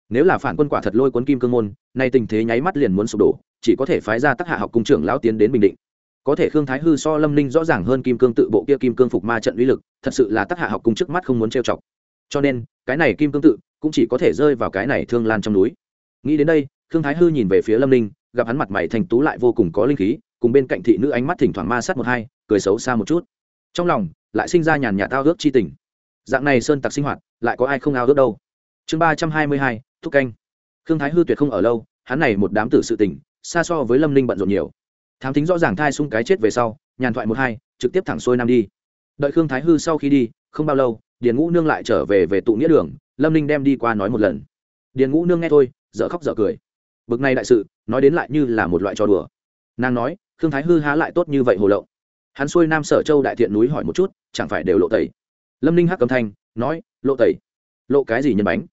Nếu là phản quân quả thật lôi cuốn kim cương môn, nay tình thế nháy mắt liền muốn sụp đổ, chỉ có thể phái ra tác hạ học cung trưởng lão tiến đến bình định. Có thể khương thái hư so lâm ninh rõ ràng hơn kim cương tự bộ kia kim cương phục ma trận uy lực, thật sự là tác hạ học cung trước mắt không muốn trêu chọc. Cho nên, cái này kim cương tự cũng chỉ có thể rơi vào cái này thương lan trong núi. Nghĩ đến đây thương thái hư nhìn về phía lâm ninh, gặp hắn mặt mày thành tú lại vô cùng có linh khí, cùng bên cạnh thị nữ ánh mắt thỉnh thoảng ma sát một hai, cười xấu xa một chút. Trong lòng, lại sinh ra nhàn nhạt ao ước chi tình. Dạng này sơn tặc sinh hoạt, lại có ai không ao ước đâu. Chương ba trăm hai mươi hai, thúc canh. Khương thái hư tuyệt không ở lâu, hắn này một đám tử sự tình, xa so với lâm ninh bận rộn nhiều. Thám tính rõ ràng thai sung cái chết về sau, nhàn thoại một hai, trực tiếp thẳng xuôi nam đi. Đợi khương thái hư sau khi đi, không bao lâu, điền ngũ nương lại trở về về tụ nghĩa đường lâm ninh đem đi qua nói một lần. Điền ngũ nương nghe thôi, dở khóc dở cười. Bực này đại sự, nói đến lại như là một loại trò đùa. Nàng nói, khương thái hư há lại tốt như vậy hồ lậu hắn xuôi nam sở châu đại thiện núi hỏi một chút, chẳng phải đều lộ tẩy. Lâm ninh hắc cầm thanh, nói, lộ tẩy. Lộ cái gì nhân bánh?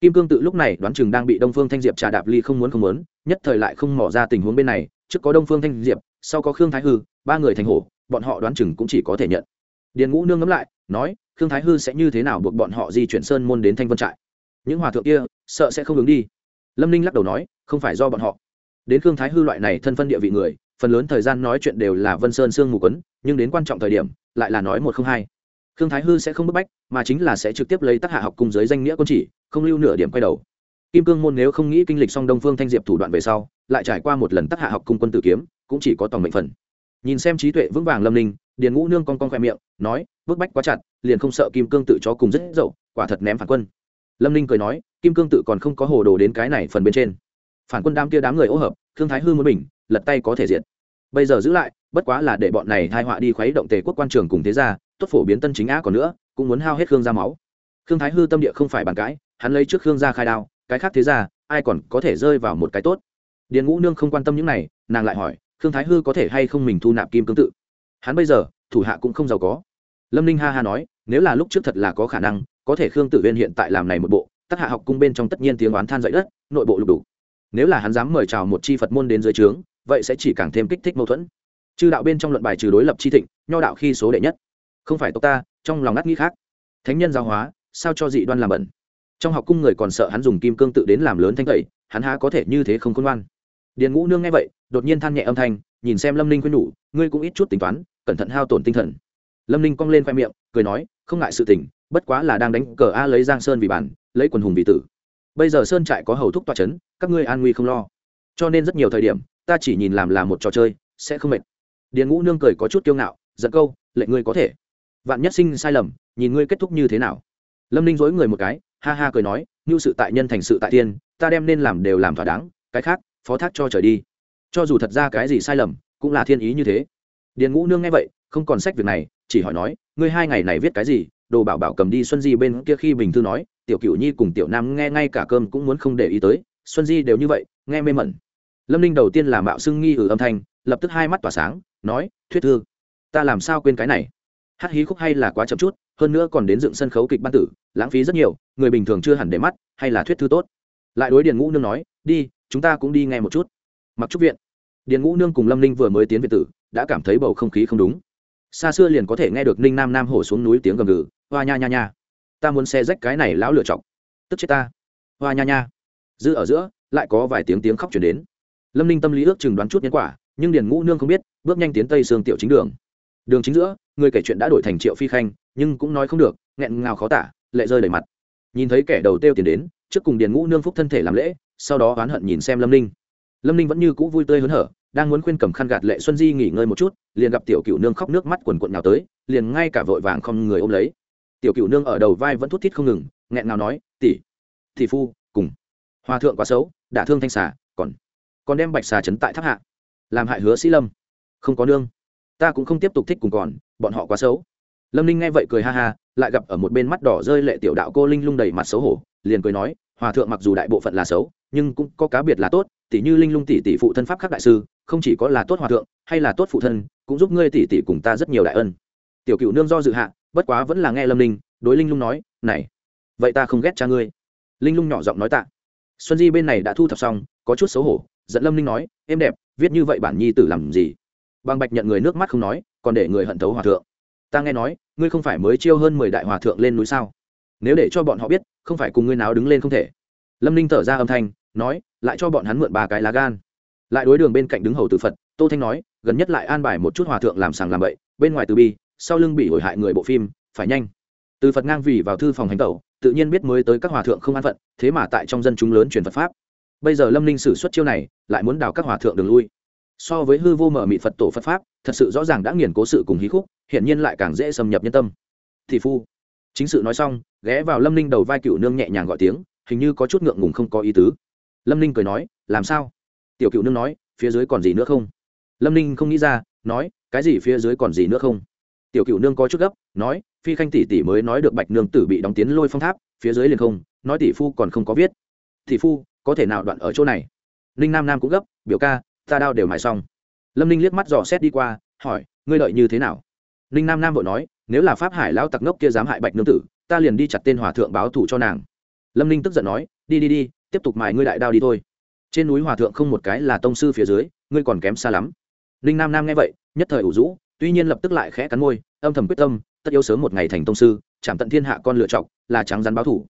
Kim cương tự lúc này đoán chừng đang bị đông phương thanh diệp trà đạp ly không muốn không muốn, nhất thời lại không mỏ ra tình huống bên này. Trước có đông phương thanh diệp, sau có khương thái hư, ba người thành hổ, bọn họ đoán chừng cũng chỉ có thể nhận. Điền ngũ nương ngẫm lại, nói khương thái hư sẽ như thế nào buộc bọn họ di chuyển sơn môn đến thanh vân trại? Những hòa thượng kia, sợ sẽ không hướng đi. Lâm ninh lắc đầu nói, không phải do bọn họ. Đến khương thái hư loại này thân phân địa vị người, phần lớn thời gian nói chuyện đều là vân sơn sương mù quấn, nhưng đến quan trọng thời điểm, lại là nói một không hai. Khương thái hư sẽ không bức bách, mà chính là sẽ trực tiếp lấy tác hạ học cùng giới danh nghĩa quân chỉ, không lưu nửa điểm quay đầu. Kim cương môn nếu không nghĩ kinh lịch Song đông phương thanh diệp thủ đoạn về sau, lại trải qua một lần tác hạ học cung quân tử kiếm, cũng chỉ có toàn mệnh phần. Nhìn xem trí tuệ vững vàng lâm ninh điền ngũ nương con con khoe miệng nói bức bách quá chặt liền không sợ kim cương tự cho cùng rất dậu quả thật ném phản quân. Lâm ninh cười nói kim cương tự còn không có hồ đồ đến cái này phần bên trên. Phản quân đám kia đám người ô hợp thương thái hư muốn bình lật tay có thể diệt. Bây giờ giữ lại bất quá là để bọn này hai họa đi khuấy động tề quốc quan trường cùng thế gia tốt phổ biến tân chính á còn nữa cũng muốn hao hết khương gia máu. Khương thái hư tâm địa không phải bàn cãi hắn lấy trước khương gia khai đao cái khác thế gia, ai còn có thể rơi vào một cái tốt. Điền ngũ nương không quan tâm những này nàng lại hỏi khương thái hư có thể hay không mình thu nạp kim cương tự? Hắn bây giờ, thủ hạ cũng không giàu có. Lâm ninh ha ha nói, nếu là lúc trước thật là có khả năng, có thể khương tử viên hiện tại làm này một bộ tất hạ học cung bên trong tất nhiên tiếng oán than dậy đất, nội bộ lục đủ nếu là hắn dám mời chào một chi phật môn đến dưới trướng, vậy sẽ chỉ càng thêm kích thích mâu thuẫn. Chư đạo bên trong luận bài trừ đối lập chi thịnh, nho đạo khi số đệ nhất. Không phải tộc ta, trong lòng ngắt nghĩ khác. Thánh nhân giáo hóa, sao cho dị đoan làm bẩn? Trong học cung người còn sợ hắn dùng kim cương tự đến làm lớn thanh tẩy, hắn há có thể như thế không khôn ngoan? Điền ngũ nương nghe vậy, đột nhiên than nhẹ âm thanh, nhìn xem lâm ninh khuyên nhủ, ngươi cũng ít chút tính toán cẩn thận hao tổn tinh thần. Lâm ninh cong lên khoe miệng, cười nói, không ngại sự tình, bất quá là đang đánh cờ a lấy giang sơn vì bản, lấy quần hùng vì tử. Bây giờ sơn trại có hầu thúc toa c h ấ n các ngươi an nguy không lo. Cho nên rất nhiều thời điểm, ta chỉ nhìn làm là một trò chơi, sẽ không mệt. Điền ngũ nương cười có chút kiêu ngạo, giận câu lệnh ngươi có thể. Vạn nhất sinh sai lầm, nhìn ngươi kết thúc như thế nào. Lâm ninh dối người một cái, ha ha cười nói như sự tại nhân thành sự tại tiên, ta đem nên làm đều làm thỏa đáng, cái khác, phó thác cho trời đi. Cho dù thật ra cái gì sai lầm, cũng là thiên ý như thế điền ngũ nương nghe vậy, không còn sách việc này, chỉ hỏi nói, ngươi hai ngày này viết cái gì? Đồ bảo bảo cầm đi xuân di bên kia khi bình thư nói, tiểu cựu nhi cùng tiểu nam nghe ngay cả cơm cũng muốn không để ý tới, xuân di đều như vậy, nghe mê mẩn. Lâm ninh đầu tiên là mạo xưng nghi ở âm thanh, lập tức hai mắt tỏa sáng, nói, thuyết thư, ta làm sao quên cái này? Hát hí khúc hay là quá chậm chút, hơn nữa còn đến dựng sân khấu kịch ban tử, lãng phí rất nhiều, người bình thường chưa hẳn để mắt, hay là thuyết thư tốt? Lại đối điền ngũ nương nói, đi, chúng ta cũng đi nghe một chút. Mặc trúc viện, điền ngũ nương cùng lâm ninh vừa mới tiến viện tử đã cảm thấy bầu không khí không đúng. Xa xưa liền có thể nghe được ninh nam nam hổ xuống núi tiếng gầm gừ, hoa nha nha nha, ta muốn xe rách cái này lão lựa chọc. Tức chết ta. Hoa nha nha. Giữ ở giữa, lại có vài tiếng tiếng khóc chuyển đến. Lâm ninh tâm lý ước chừng đoán chút nhân quả, nhưng điền ngũ nương không biết, bước nhanh tiến tây sương tiểu chính đường. Đường chính giữa, người kể chuyện đã đổi thành triệu phi khanh, nhưng cũng nói không được, nghẹn ngào khó tả, lệ rơi đầy mặt. Nhìn thấy kẻ đầu têu tiền đến, trước cùng điền ngũ nương phúc thân thể làm lễ, sau đó oán hận nhìn xem lâm ninh lâm ninh vẫn như cũ vui tươi hớn hở, đang muốn khuyên cầm khăn gạt lệ xuân di nghỉ ngơi một chút, liền gặp tiểu cựu nương khóc nước mắt quần quận nào tới, liền ngay cả vội vàng không người ôm lấy. Tiểu cựu nương ở đầu vai vẫn thút thít không ngừng, nghẹn nào nói, tỷ tỷ phu, cùng. Hòa thượng quá xấu, đả thương thanh xà, còn còn đem bạch xà chấn tại tháp hạ. Làm hại hứa sĩ lâm. Không có nương. Ta cũng không tiếp tục thích cùng còn, bọn họ quá xấu. Lâm ninh nghe vậy cười ha ha, lại gặp ở một bên mắt đỏ rơi lệ tiểu đạo cô linh lung đầy mặt xấu hổ liền cười nói, hòa thượng mặc dù đại bộ phận là xấu, nhưng cũng có cá biệt là tốt tỷ như linh lung tỷ tỷ phụ thân pháp khắc đại sư, không chỉ có là tốt hòa thượng, hay là tốt phụ thân, cũng giúp ngươi tỷ tỷ cùng ta rất nhiều đại ân. Tiểu cựu nương do dự hạ, bất quá vẫn là nghe lâm linh đối linh lung nói, này, vậy ta không ghét cha ngươi. Linh lung nhỏ giọng nói tạ. Xuân di bên này đã thu thập xong, có chút xấu hổ dẫn lâm linh nói, em đẹp, viết như vậy bản nhi tử làm gì? Bằng bạch nhận người nước mắt không nói, còn để người hận thấu hòa thượng. Ta nghe nói, ngươi không phải mới chiêu hơn mười đại hòa thượng lên núi sao? Nếu để cho bọn họ biết, không phải cùng ngươi nào đứng lên không thể. Lâm ninh thở ra âm thanh, nói, lại cho bọn hắn mượn ba cái lá gan. Lại đối đường bên cạnh đứng hầu tự phật, tô thanh nói, gần nhất lại an bài một chút hòa thượng làm sàng làm bậy, bên ngoài từ bi, sau lưng bị hồi hại người bộ phim, phải nhanh. Từ phật ngang vì vào thư phòng hành tẩu, tự nhiên biết mới tới các hòa thượng không an phận, thế mà tại trong dân chúng lớn truyền phật pháp. Bây giờ lâm ninh xử suất chiêu này, lại muốn đào các hòa thượng đường lui. So với hư vô mở mị phật tổ phật pháp, thật sự rõ ràng đã nghiền cố sự cùng hí khúc hiện nhiên lại càng dễ xâm nhập nhân tâm. Thị phu chính sự nói xong, ghé vào lâm ninh đầu vai cựu nương nhẹ nhàng gọi tiếng, hình như có chút ngượng ngùng không có ý tứ. Lâm ninh cười nói, làm sao? Tiểu cựu nương nói, phía dưới còn gì nữa không? Lâm ninh không nghĩ ra, nói, cái gì phía dưới còn gì nữa không? Tiểu cựu nương có chút gấp, nói, phi khanh tỷ tỷ mới nói được bạch nương tử bị đóng tiến lôi phong tháp, phía dưới liền không, nói tỷ phu còn không có viết. Tỷ phu, có thể nào đoạn ở chỗ này? Ninh nam nam cũng gấp, biểu ca, ta đao đều mài xong. Lâm ninh liếc mắt dò xét đi qua, hỏi, ngươi đợi như thế nào? Ninh nam nam vội nói nếu là pháp hải lão tặc ngốc kia dám hại bạch nương tử, ta liền đi chặt tên hòa thượng báo thủ cho nàng. Lâm ninh tức giận nói, đi đi đi, tiếp tục mài ngươi đại đao đi thôi. Trên núi hòa thượng không một cái là tông sư phía dưới, ngươi còn kém xa lắm. Ninh nam nam nghe vậy, nhất thời ủ rũ, tuy nhiên lập tức lại khẽ cắn môi, âm thầm quyết tâm, tất yếu sớm một ngày thành tông sư, chạm tận thiên hạ con lựa chọc, là trắng rắn báo thủ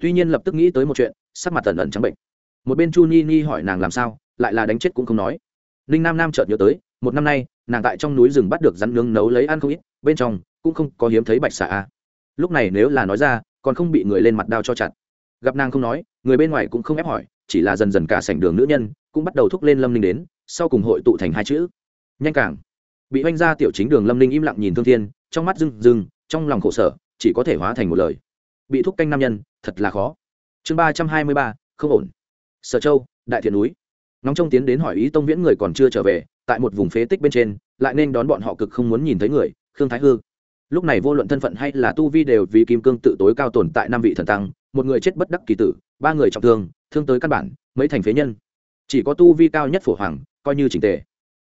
tuy nhiên lập tức nghĩ tới một chuyện, sắc mặt tần ẩn trắng bệnh. Một bên chu ni ni hỏi nàng làm sao, lại là đánh chết cũng không nói. Ninh nam nam chợt nhớ tới, một năm nay, nàng tại trong núi rừng bắt được rắn nướng nấu lấy ăn không ít, bên trong cũng không có hiếm thấy bạch xà a. Lúc này nếu là nói ra, còn không bị người lên mặt đao cho chặt. Gặp nàng không nói, người bên ngoài cũng không ép hỏi, chỉ là dần dần cả sảnh đường nữ nhân cũng bắt đầu thúc lên lâm ninh đến, sau cùng hội tụ thành hai chữ. Nhanh càng. Bị oanh ra tiểu chính đường lâm ninh im lặng nhìn thương thiên, trong mắt rừng rừng trong lòng khổ sở, chỉ có thể hóa thành một lời. Bị thúc canh nam nhân, thật là khó. Chương ba trăm hai mươi ba, không ổn. Sở châu, đại thiện núi. Nóng trông tiến đến hỏi ý tông viễn người còn chưa trở về, tại một vùng phế tích bên trên, lại nên đón bọn họ cực không muốn nhìn thấy người, khương thái hư lúc này vô luận thân phận hay là tu vi đều vì kim cương tự tối cao tồn tại năm vị thần tăng, một người chết bất đắc kỳ tử, ba người trọng thương thương tới căn bản, mấy thành phế nhân. Chỉ có tu vi cao nhất phổ hoàng, coi như trình tề.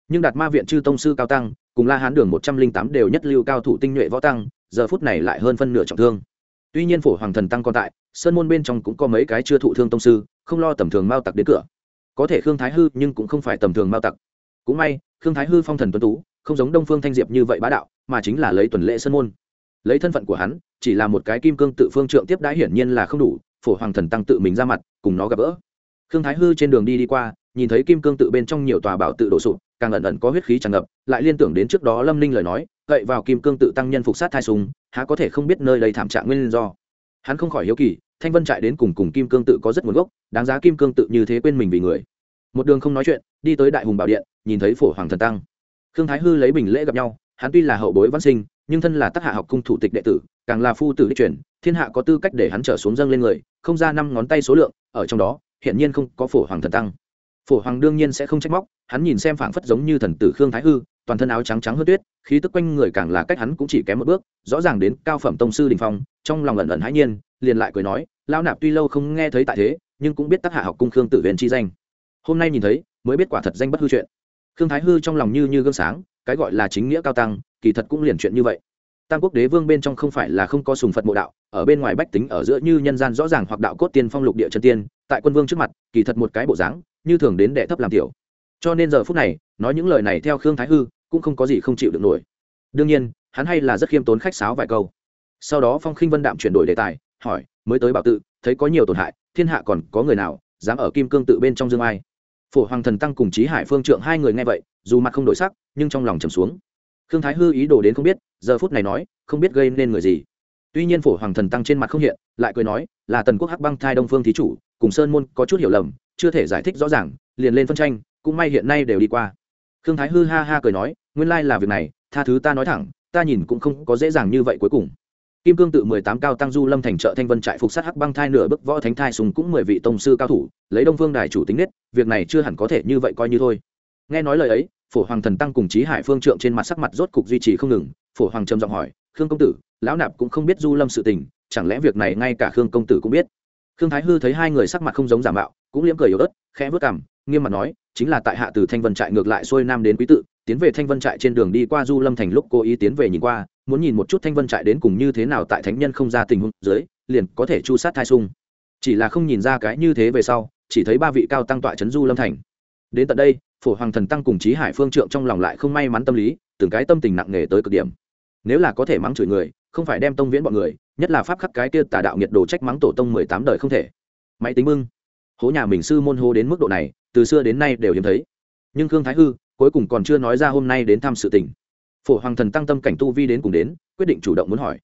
Nhưng đạt ma viện chư tông sư cao tăng, cùng la hán đường một trăm linh tám đều nhất lưu cao thủ tinh nhuệ võ tăng, giờ phút này lại hơn phân nửa trọng thương. Tuy nhiên phổ hoàng thần tăng còn tại, sơn môn bên trong cũng có mấy cái chưa thụ thương tông sư, không lo tầm thường mao tặc đến cửa. Có thể khương thái hư nhưng cũng không phải tầm thường mao tặc. Cũng may, khương thái hư phong thần tuấn tú không giống đông phương thanh diệp như vậy bá đạo, mà chính là lấy tuần lễ sân môn. Lấy thân phận của hắn, chỉ là một cái kim cương tự phương trượng tiếp đãi hiển nhiên là không đủ, phổ hoàng thần tăng tự mình ra mặt, cùng nó gặp gỡ. Khương thái hư trên đường đi đi qua, nhìn thấy kim cương tự bên trong nhiều tòa bảo tự đổ sụp, càng ẩn ẩn có huyết khí tràn ngập, lại liên tưởng đến trước đó lâm ninh lời nói, cậy vào kim cương tự tăng nhân phục sát thai sùng, há có thể không biết nơi đây thảm trạng nguyên do. Hắn không khỏi hiếu kỳ, thanh vân trại đến cùng cùng kim cương tự có rất nguồn gốc, đáng giá kim cương tự như thế quên mình vì người. Một đường không nói chuyện, đi tới đại hùng bảo điện, nhìn thấy phổ hoàng thần tăng khương thái hư lấy bình lễ gặp nhau, hắn tuy là hậu bối văn sinh, nhưng thân là tác hạ học cung thủ tịch đệ tử, càng là phu tử đi chuyển thiên hạ có tư cách để hắn trở xuống dâng lên người, không ra năm ngón tay số lượng, ở trong đó hiện nhiên không có phổ hoàng thần tăng. Phổ hoàng đương nhiên sẽ không trách móc, hắn nhìn xem phảng phất giống như thần tử khương thái hư, toàn thân áo trắng trắng hơn tuyết, khí tức quanh người càng là cách hắn cũng chỉ kém một bước, rõ ràng đến cao phẩm tông sư đình phong, trong lòng ẩn ẩn hãi nhiên, liền lại cười nói lao nạp tuy lâu không nghe thấy tại thế, nhưng cũng biết tác hạ học cung khương tử huyền chi danh. Hôm nay nhìn thấy, mới biết quả thật danh bất hư chuyện khương thái hư trong lòng như như gương sáng, cái gọi là chính nghĩa cao tăng, kỳ thật cũng liền chuyện như vậy. Tam quốc đế vương bên trong không phải là không có sùng phật mộ đạo, ở bên ngoài bách tính ở giữa như nhân gian rõ ràng hoặc đạo cốt tiên phong lục địa chân tiên, tại quân vương trước mặt, kỳ thật một cái bộ dáng, như thường đến đệ thấp làm tiểu. Cho nên giờ phút này, nói những lời này theo khương thái hư, cũng không có gì không chịu được nổi. Đương nhiên, hắn hay là rất khiêm tốn khách sáo vài câu. Sau đó phong khinh vân đạm chuyển đổi đề tài, hỏi, mới tới bảo tự, thấy có nhiều tổn hại, thiên hạ còn có người nào, dám ở kim cương tự bên trong dương ai? Phổ hoàng thần tăng cùng chí hải phương trượng hai người nghe vậy, dù mặt không đổi sắc, nhưng trong lòng trầm xuống. Khương thái hư ý đồ đến không biết, giờ phút này nói, không biết gây nên người gì. Tuy nhiên phổ hoàng thần tăng trên mặt không hiện, lại cười nói, là tần quốc hắc băng thai đông phương thí chủ, cùng sơn môn có chút hiểu lầm, chưa thể giải thích rõ ràng, liền lên phân tranh, cũng may hiện nay đều đi qua. Khương thái hư ha ha cười nói, nguyên lai là việc này, tha thứ ta nói thẳng, ta nhìn cũng không có dễ dàng như vậy cuối cùng kim cương tự mười tám cao tăng du lâm thành trợ thanh vân trại phục sát hắc băng thai nửa bức võ thánh thai sùng cũng mười vị tông sư cao thủ, lấy đông phương đài chủ tính nết, việc này chưa hẳn có thể như vậy coi như thôi. Nghe nói lời ấy, phổ hoàng thần tăng cùng chí hải phương trượng trên mặt sắc mặt rốt cục duy trì không ngừng, phổ hoàng trầm giọng hỏi, khương công tử, lão nạp cũng không biết du lâm sự tình, chẳng lẽ việc này ngay cả khương công tử cũng biết? Khương thái hư thấy hai người sắc mặt không giống giả mạo, cũng liễm cười yếu ớt, khẽ vớt cằm, nghiêm mặt nói, chính là tại hạ từ thanh vân trại ngược lại xuôi nam đến quý tự, tiến về thanh vân trại trên đường đi qua du lâm thành lúc cố ý tiến về nhìn qua muốn nhìn một chút thanh vân trại đến cùng như thế nào tại thánh nhân không ra tình huống dưới, liền có thể chu sát thai sung. Chỉ là không nhìn ra cái như thế về sau, chỉ thấy ba vị cao tăng tọa trấn du lâm thành. Đến tận đây, phổ hoàng thần tăng cùng chí hải phương trượng trong lòng lại không may mắn tâm lý, từng cái tâm tình nặng nề tới cực điểm. Nếu là có thể mắng chửi người, không phải đem tông viễn bọn người, nhất là pháp khắc cái kia tà đạo nhiệt đồ trách mắng tổ tông mười tám đời không thể. Máy tính mưng. Hố nhà mình sư môn hô đến mức độ này, từ xưa đến nay đều hiếm thấy. Nhưng khương thái hư, cuối cùng còn chưa nói ra hôm nay đến thăm sự tình phổ hoàng thần tăng tâm cảnh tu vi đến cùng đến, quyết định chủ động muốn hỏi.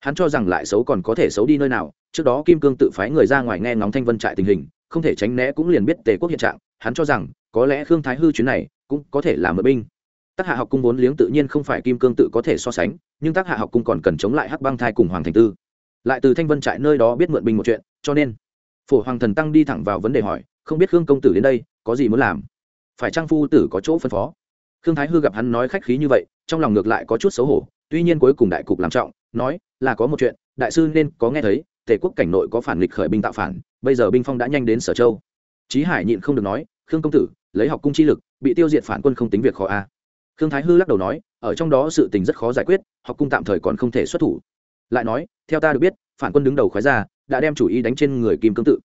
Hắn cho rằng lại xấu còn có thể xấu đi nơi nào, trước đó kim cương tự phái người ra ngoài nghe ngóng thanh vân trại tình hình, không thể tránh né cũng liền biết tề quốc hiện trạng, hắn cho rằng, có lẽ khương thái hư chuyến này cũng có thể là mượn binh. Tác hạ học cung vốn liếng tự nhiên không phải kim cương tự có thể so sánh, nhưng tác hạ học cung còn cần chống lại hắc băng thai cùng hoàng thành tư. Lại từ thanh vân trại nơi đó biết mượn binh một chuyện, cho nên, phổ hoàng thần tăng đi thẳng vào vấn đề hỏi, không biết khương công tử đến đây, có gì muốn làm? Phải trang phu tử có chỗ phân phó? Khương thái hư gặp hắn nói khách khí như vậy, trong lòng ngược lại có chút xấu hổ, tuy nhiên cuối cùng đại cục làm trọng, nói, là có một chuyện, đại sư nên có nghe thấy, tề quốc cảnh nội có phản nghịch khởi binh tạo phản, bây giờ binh phong đã nhanh đến sở châu. Trí hải nhịn không được nói, khương công tử, lấy học cung chi lực, bị tiêu diệt phản quân không tính việc khó a. À. khương thái hư lắc đầu nói, ở trong đó sự tình rất khó giải quyết, học cung tạm thời còn không thể xuất thủ. Lại nói, theo ta được biết, phản quân đứng đầu khói ra đã đem chủ ý đánh trên người kim cương tự.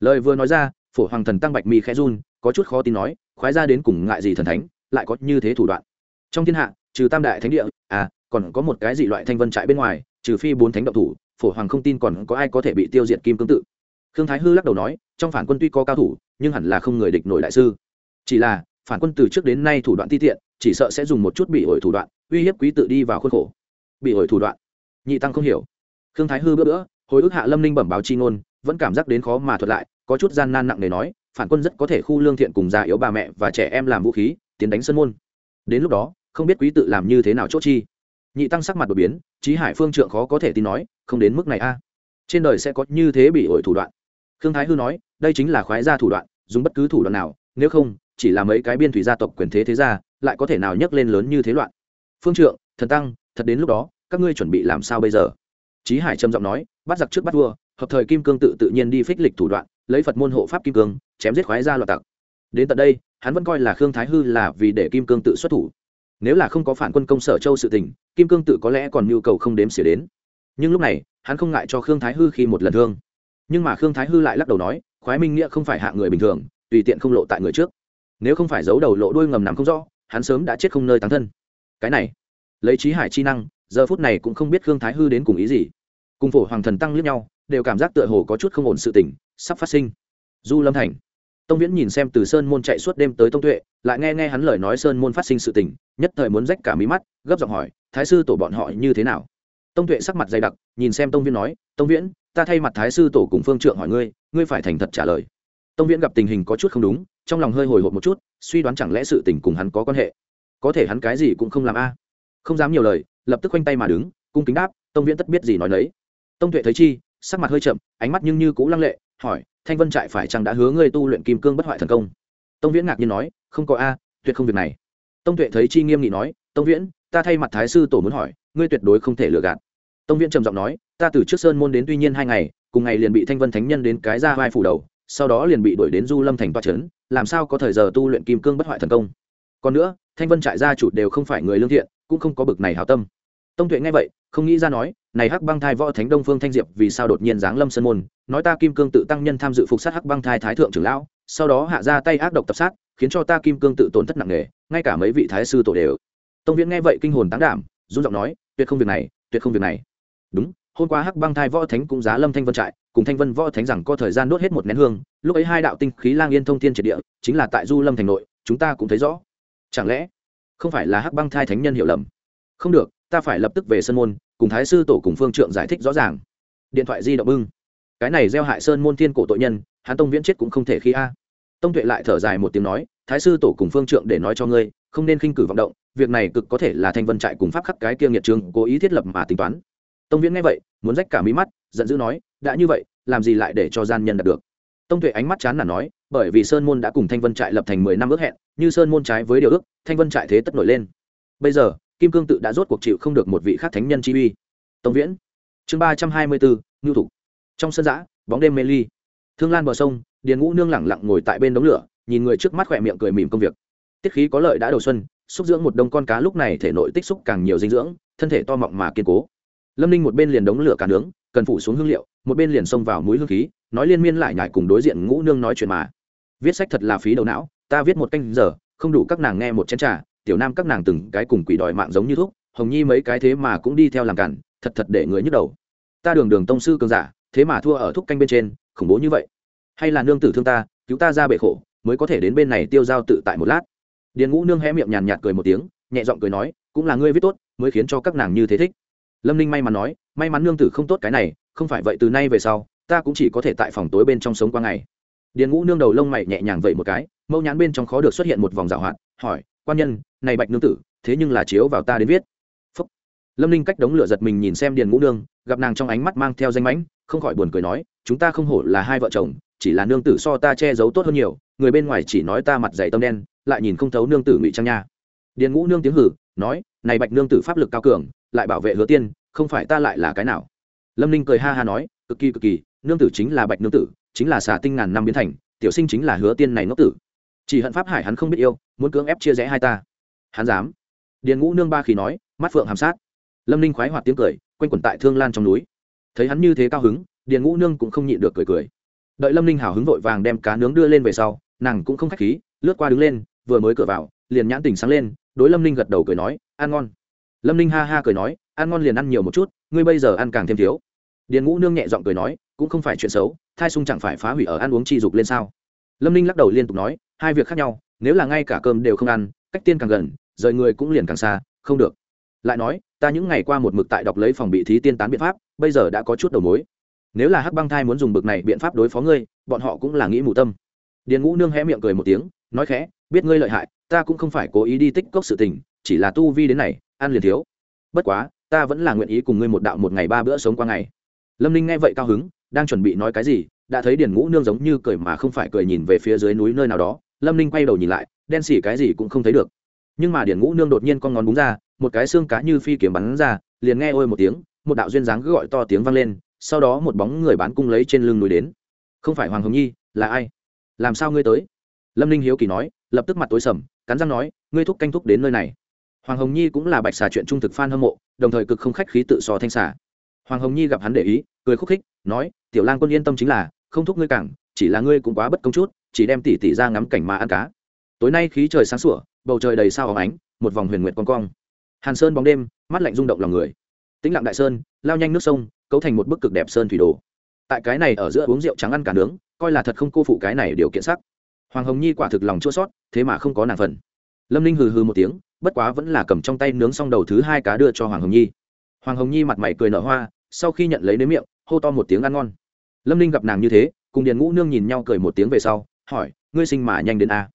Lời vừa nói ra, phổ hoàng thần tăng bạch mi khẽ run, có chút khó tin nói, khoái ra đến cùng ngại gì thần thánh lại có như thế thủ đoạn. Trong thiên hạ, trừ tam đại thánh địa à còn có một cái dị loại thanh vân trại bên ngoài, trừ phi bốn thánh động thủ, phổ hoàng không tin còn có ai có thể bị tiêu diệt kim cương tự. Khương thái hư lắc đầu nói, trong phản quân tuy có cao thủ, nhưng hẳn là không người địch nổi đại sư. Chỉ là, phản quân từ trước đến nay thủ đoạn ti tiện, chỉ sợ sẽ dùng một chút bị ổi thủ đoạn, uy hiếp quý tự đi vào khuôn khổ. Bị ổi thủ đoạn. Nhị tăng không hiểu. Khương thái hư bữa bữa hồi ức hạ lâm ninh bẩm báo chi ngôn, vẫn cảm giác đến khó mà thuật lại, có chút gian nan nặng nề nói, phản quân rất có thể khu lương thiện cùng già yếu bà mẹ và trẻ em làm vũ khí tiến đánh sân môn. Đến lúc đó, không biết quý tự làm như thế nào chốt chi. Nhị tăng sắc mặt đột biến trí hải phương trượng khó có thể tin nói, không đến mức này a. À. Trên đời sẽ có như thế bị ổi thủ đoạn. Khương thái hư nói, đây chính là khoái gia thủ đoạn, dùng bất cứ thủ đoạn nào, nếu không, chỉ là mấy cái biên thủy gia tộc quyền thế thế gia, lại có thể nào nhấc lên lớn như thế loạn. Phương trượng, thần tăng, thật đến lúc đó, các ngươi chuẩn bị làm sao bây giờ? Trí hải trầm giọng nói, bắt giặc trước bắt vua, hợp thời kim cương tự tự nhiên đi phích lịch thủ đoạn, lấy phật môn hộ pháp kim cương, chém giết khoái gia loạt tặc. Đến tận đây hắn vẫn coi là khương thái hư là vì để kim cương tự xuất thủ. Nếu là không có phản quân công sở châu sự tình, kim cương tự có lẽ còn nhu cầu không đếm xỉa đến. Nhưng lúc này, hắn không ngại cho khương thái hư khi một lần thương. Nhưng mà khương thái hư lại lắc đầu nói, khoái minh nghĩa không phải hạ người bình thường, tùy tiện không lộ tại người trước. Nếu không phải giấu đầu lộ đuôi ngầm nằm không rõ, hắn sớm đã chết không nơi tán thân. Cái này, lấy trí hải chi năng, giờ phút này cũng không biết khương thái hư đến cùng ý gì. Cùng phổ hoàng thần tăng lướt nhau, đều cảm giác tựa hồ có chút không ổn sự tình, sắp phát sinh. Du lâm thành tông viễn nhìn xem từ sơn môn chạy suốt đêm tới tông tuệ, lại nghe nghe hắn lời nói sơn môn phát sinh sự tình, nhất thời muốn rách cả mí mắt, gấp giọng hỏi, thái sư tổ bọn họ như thế nào? Tông tuệ sắc mặt dày đặc, nhìn xem tông viễn nói, tông viễn, ta thay mặt thái sư tổ cùng phương trượng hỏi ngươi ngươi phải thành thật trả lời. Tông viễn gặp tình hình có chút không đúng, trong lòng hơi hồi hộp một chút, suy đoán chẳng lẽ sự tình cùng hắn có quan hệ. Có thể hắn cái gì cũng không làm a. Không dám nhiều lời, lập tức khoanh tay mà đứng, cung kính đáp, tông viễn tất biết gì nói đấy tông tuệ thấy chi, sắc mặt hơi chậm, ánh mắt nhưng như cũ lăng lệ hỏi, thanh vân trại phải chăng đã hứa ngươi tu luyện kim cương bất hoại thần công? Tông viễn ngạc nhiên nói, không có a, tuyệt không việc này. Tông tuệ thấy chi nghiêm nghị nói, tông viễn, ta thay mặt thái sư tổ muốn hỏi, ngươi tuyệt đối không thể lừa gạt. Tông viễn trầm giọng nói, ta từ trước sơn môn đến tuy nhiên hai ngày, cùng ngày liền bị thanh vân thánh nhân đến cái ra vai phủ đầu, sau đó liền bị đuổi đến du lâm thành toa trấn, làm sao có thời giờ tu luyện kim cương bất hoại thần công? Còn nữa, thanh vân trại gia chủ đều không phải người lương thiện, cũng không có bực này hảo tâm tông tuệ nghe vậy, không nghĩ ra nói, này hắc băng thai võ thánh đông phương thanh diệp vì sao đột nhiên giáng lâm sơn môn, nói ta kim cương tự tăng nhân tham dự phục sát hắc băng thai thái thượng trưởng lão, sau đó hạ ra tay ác độc tập sát, khiến cho ta kim cương tự tổn thất nặng nề, ngay cả mấy vị thái sư tổ đều. Tông viễn nghe vậy kinh hồn tán đảm, run giọng nói, tuyệt không việc này, tuyệt không việc này. Đúng, hôm qua hắc băng thai võ thánh cũng giá lâm thanh vân trại, cùng thanh vân võ thánh rằng có thời gian đốt hết một nén hương, lúc ấy hai đạo tinh khí lang yên thông thiên triệt địa, chính là tại du lâm thành nội, chúng ta cũng thấy rõ. Chẳng lẽ không phải là hắc băng thai thánh nhân hiểu lầm? Không được ta phải lập tức về sân môn, cùng thái sư tổ cùng phương trượng giải thích rõ ràng. Điện thoại di động bưng cái này gieo hại sơn môn thiên cổ tội nhân, hắn tông viễn chết cũng không thể khi a. Tông tuệ lại thở dài một tiếng nói, thái sư tổ cùng phương trượng để nói cho ngươi, không nên khinh cử vọng động, việc này cực có thể là thanh vân trại cùng pháp khắc cái kia nghiệt trường cố ý thiết lập mà tính toán. Tông viễn nghe vậy, muốn rách cả mí mắt, giận dữ nói, đã như vậy, làm gì lại để cho gian nhân đạt được? Tông tuệ ánh mắt chán là nói, bởi vì sơn môn đã cùng thanh vân trại lập thành mười năm ước hẹn, như sơn môn trái với điều ước, thanh vân trại thế tất nổi lên. Bây giờ kim cương tự đã rốt cuộc chịu không được một vị khác thánh nhân chi uy. Tông viễn. Chương ba trăm hai mươi bốn, ngưu thục. Trong sân giã, bóng đêm mê ly. Thương lan bờ sông, điền ngũ nương lẳng lặng ngồi tại bên đống lửa, nhìn người trước mắt khỏe miệng cười mỉm công việc. Tiết khí có lợi đã đầu xuân, xúc dưỡng một đông con cá lúc này thể nội tích xúc càng nhiều dinh dưỡng, thân thể to mọng mà kiên cố. Lâm ninh một bên liền đống lửa cá nướng, cần phủ xuống hương liệu, một bên liền xông vào mũi hương khí, nói liên miên lại nhải cùng đối diện ngũ nương nói chuyện mà. Viết sách thật là phí đầu não, ta viết một canh giờ, không đủ các nàng nghe một chén trà tiểu nam các nàng từng cái cùng quỷ đòi mạng giống như thuốc hồng nhi mấy cái thế mà cũng đi theo làm cản, thật thật để người nhức đầu. Ta đường đường tông sư cường giả, thế mà thua ở thúc canh bên trên, khủng bố như vậy. Hay là nương tử thương ta, cứu ta ra bệ khổ, mới có thể đến bên này tiêu giao tự tại một lát. Điền ngũ nương hé miệng nhàn nhạt cười một tiếng, nhẹ giọng cười nói, cũng là ngươi viết tốt, mới khiến cho các nàng như thế thích. Lâm ninh may mắn nói, may mắn nương tử không tốt cái này, không phải vậy từ nay về sau, ta cũng chỉ có thể tại phòng tối bên trong sống qua ngày. Điền ngũ nương đầu lông mày nhẹ nhàng vậy một cái, mâu nhãn bên trong khó được xuất hiện một vòng rào hoạt, hỏi quan nhân, này bạch nương tử, thế nhưng là chiếu vào ta đến viết. Phúc. lâm ninh cách đống lửa giật mình nhìn xem điền ngũ nương, gặp nàng trong ánh mắt mang theo danh mãnh, không khỏi buồn cười nói, chúng ta không hổ là hai vợ chồng, chỉ là nương tử so ta che giấu tốt hơn nhiều, người bên ngoài chỉ nói ta mặt dày tâm đen, lại nhìn không thấu nương tử ngụy trang nha. Điền ngũ nương tiếng hử, nói, này bạch nương tử pháp lực cao cường, lại bảo vệ hứa tiên, không phải ta lại là cái nào? Lâm ninh cười ha ha nói, cực kỳ cực kỳ, nương tử chính là bạch nương tử, chính là xà tinh ngàn năm biến thành, tiểu sinh chính là hứa tiên này ngốc tử chỉ hận pháp hải hắn không biết yêu, muốn cưỡng ép chia rẽ hai ta. Hắn dám. Điền ngũ nương ba khí nói, mắt phượng hàm sát. Lâm ninh khoái hoạt tiếng cười, quanh quẩn tại thương lan trong núi. Thấy hắn như thế cao hứng, điền ngũ nương cũng không nhịn được cười cười. Đợi lâm ninh hào hứng vội vàng đem cá nướng đưa lên về sau, nàng cũng không k h á c h khí, lướt qua đứng lên, vừa mới cửa vào, liền nhãn tình sáng lên, đối lâm ninh gật đầu cười nói, ăn ngon. Lâm ninh ha ha cười nói, ăn ngon liền ăn nhiều một chút, ngươi bây giờ ăn càng thêm thiếu. Điền ngũ nương nhẹ g i ọ n g cười nói, cũng không phải chuyện xấu, thai sung chẳng phải phá hủy ở ăn uống chi dục lên sao? Lâm ninh lắc đầu liên tục nói hai việc khác nhau, nếu là ngay cả cơm đều không ăn, cách tiên càng gần, rời người cũng liền càng xa, không được. Lại nói, ta những ngày qua một mực tại đọc lấy phòng bị thí tiên tán biện pháp, bây giờ đã có chút đầu mối. Nếu là hắc băng thai muốn dùng bực này biện pháp đối phó ngươi, bọn họ cũng là nghĩ mù tâm. Điền ngũ nương hé miệng cười một tiếng, nói khẽ, biết ngươi lợi hại, ta cũng không phải cố ý đi tích cốc sự tình, chỉ là tu vi đến này, ăn liền thiếu. Bất quá, ta vẫn là nguyện ý cùng ngươi một đạo một ngày ba bữa sống qua ngày. Lâm ninh nghe vậy cao hứng, đang chuẩn bị nói cái gì, đã thấy điền ngũ nương giống như cười mà không phải cười nhìn về phía dưới núi nơi nào đó lâm ninh quay đầu nhìn lại, đen xỉ cái gì cũng không thấy được. Nhưng mà điền ngũ nương đột nhiên con ngón búng ra, một cái xương cá như phi kiếm bắn ra, liền nghe ôi một tiếng, một đạo duyên dáng cứ gọi to tiếng vang lên, sau đó một bóng người bán cung lấy trên lưng núi đến. Không phải hoàng hồng nhi, là ai? Làm sao ngươi tới? Lâm ninh hiếu kỳ nói, lập tức mặt tối sầm, cắn răng nói, ngươi thúc canh thúc đến nơi này. Hoàng hồng nhi cũng là bạch xà chuyện trung thực f hâm mộ, đồng thời cực không khách khí tự so thanh xà. Hoàng hồng nhi gặp hắn để ý, cười khúc khích, nói, tiểu lang quân yên tâm chính là, không thúc ngươi cảng, chỉ là ngươi cũng quá bất công chút chỉ đem tỉ tỉ ra ngắm cảnh mà ăn cá. Tối nay khí trời sáng sủa, bầu trời đầy sao óng ánh, một vòng huyền nguyệt con cong hàn sơn bóng đêm, mắt lạnh rung động lòng người. Tĩnh lặng đại sơn, lao nhanh nước sông, cấu thành một bức cực đẹp sơn thủy đồ. Tại cái này ở giữa uống rượu trắng ăn cả nướng, coi là thật không cô phụ cái này điều kiện sắc. Hoàng hồng nhi quả thực lòng chua sót, thế mà không có nàng phần. Lâm ninh hừ hừ một tiếng, bất quá vẫn là cầm trong tay nướng xong đầu thứ hai cá đưa cho hoàng hồng nhi. Hoàng hồng nhi mặt mày cười nở hoa, sau khi nhận lấy nếm miệng, hô to một tiếng ăn ngon. Lâm ninh gặp nàng như thế, cùng điền ngũ nương nhìn nhau cười một tiếng về sau hỏi, ngươi sinh mà nhanh đến a?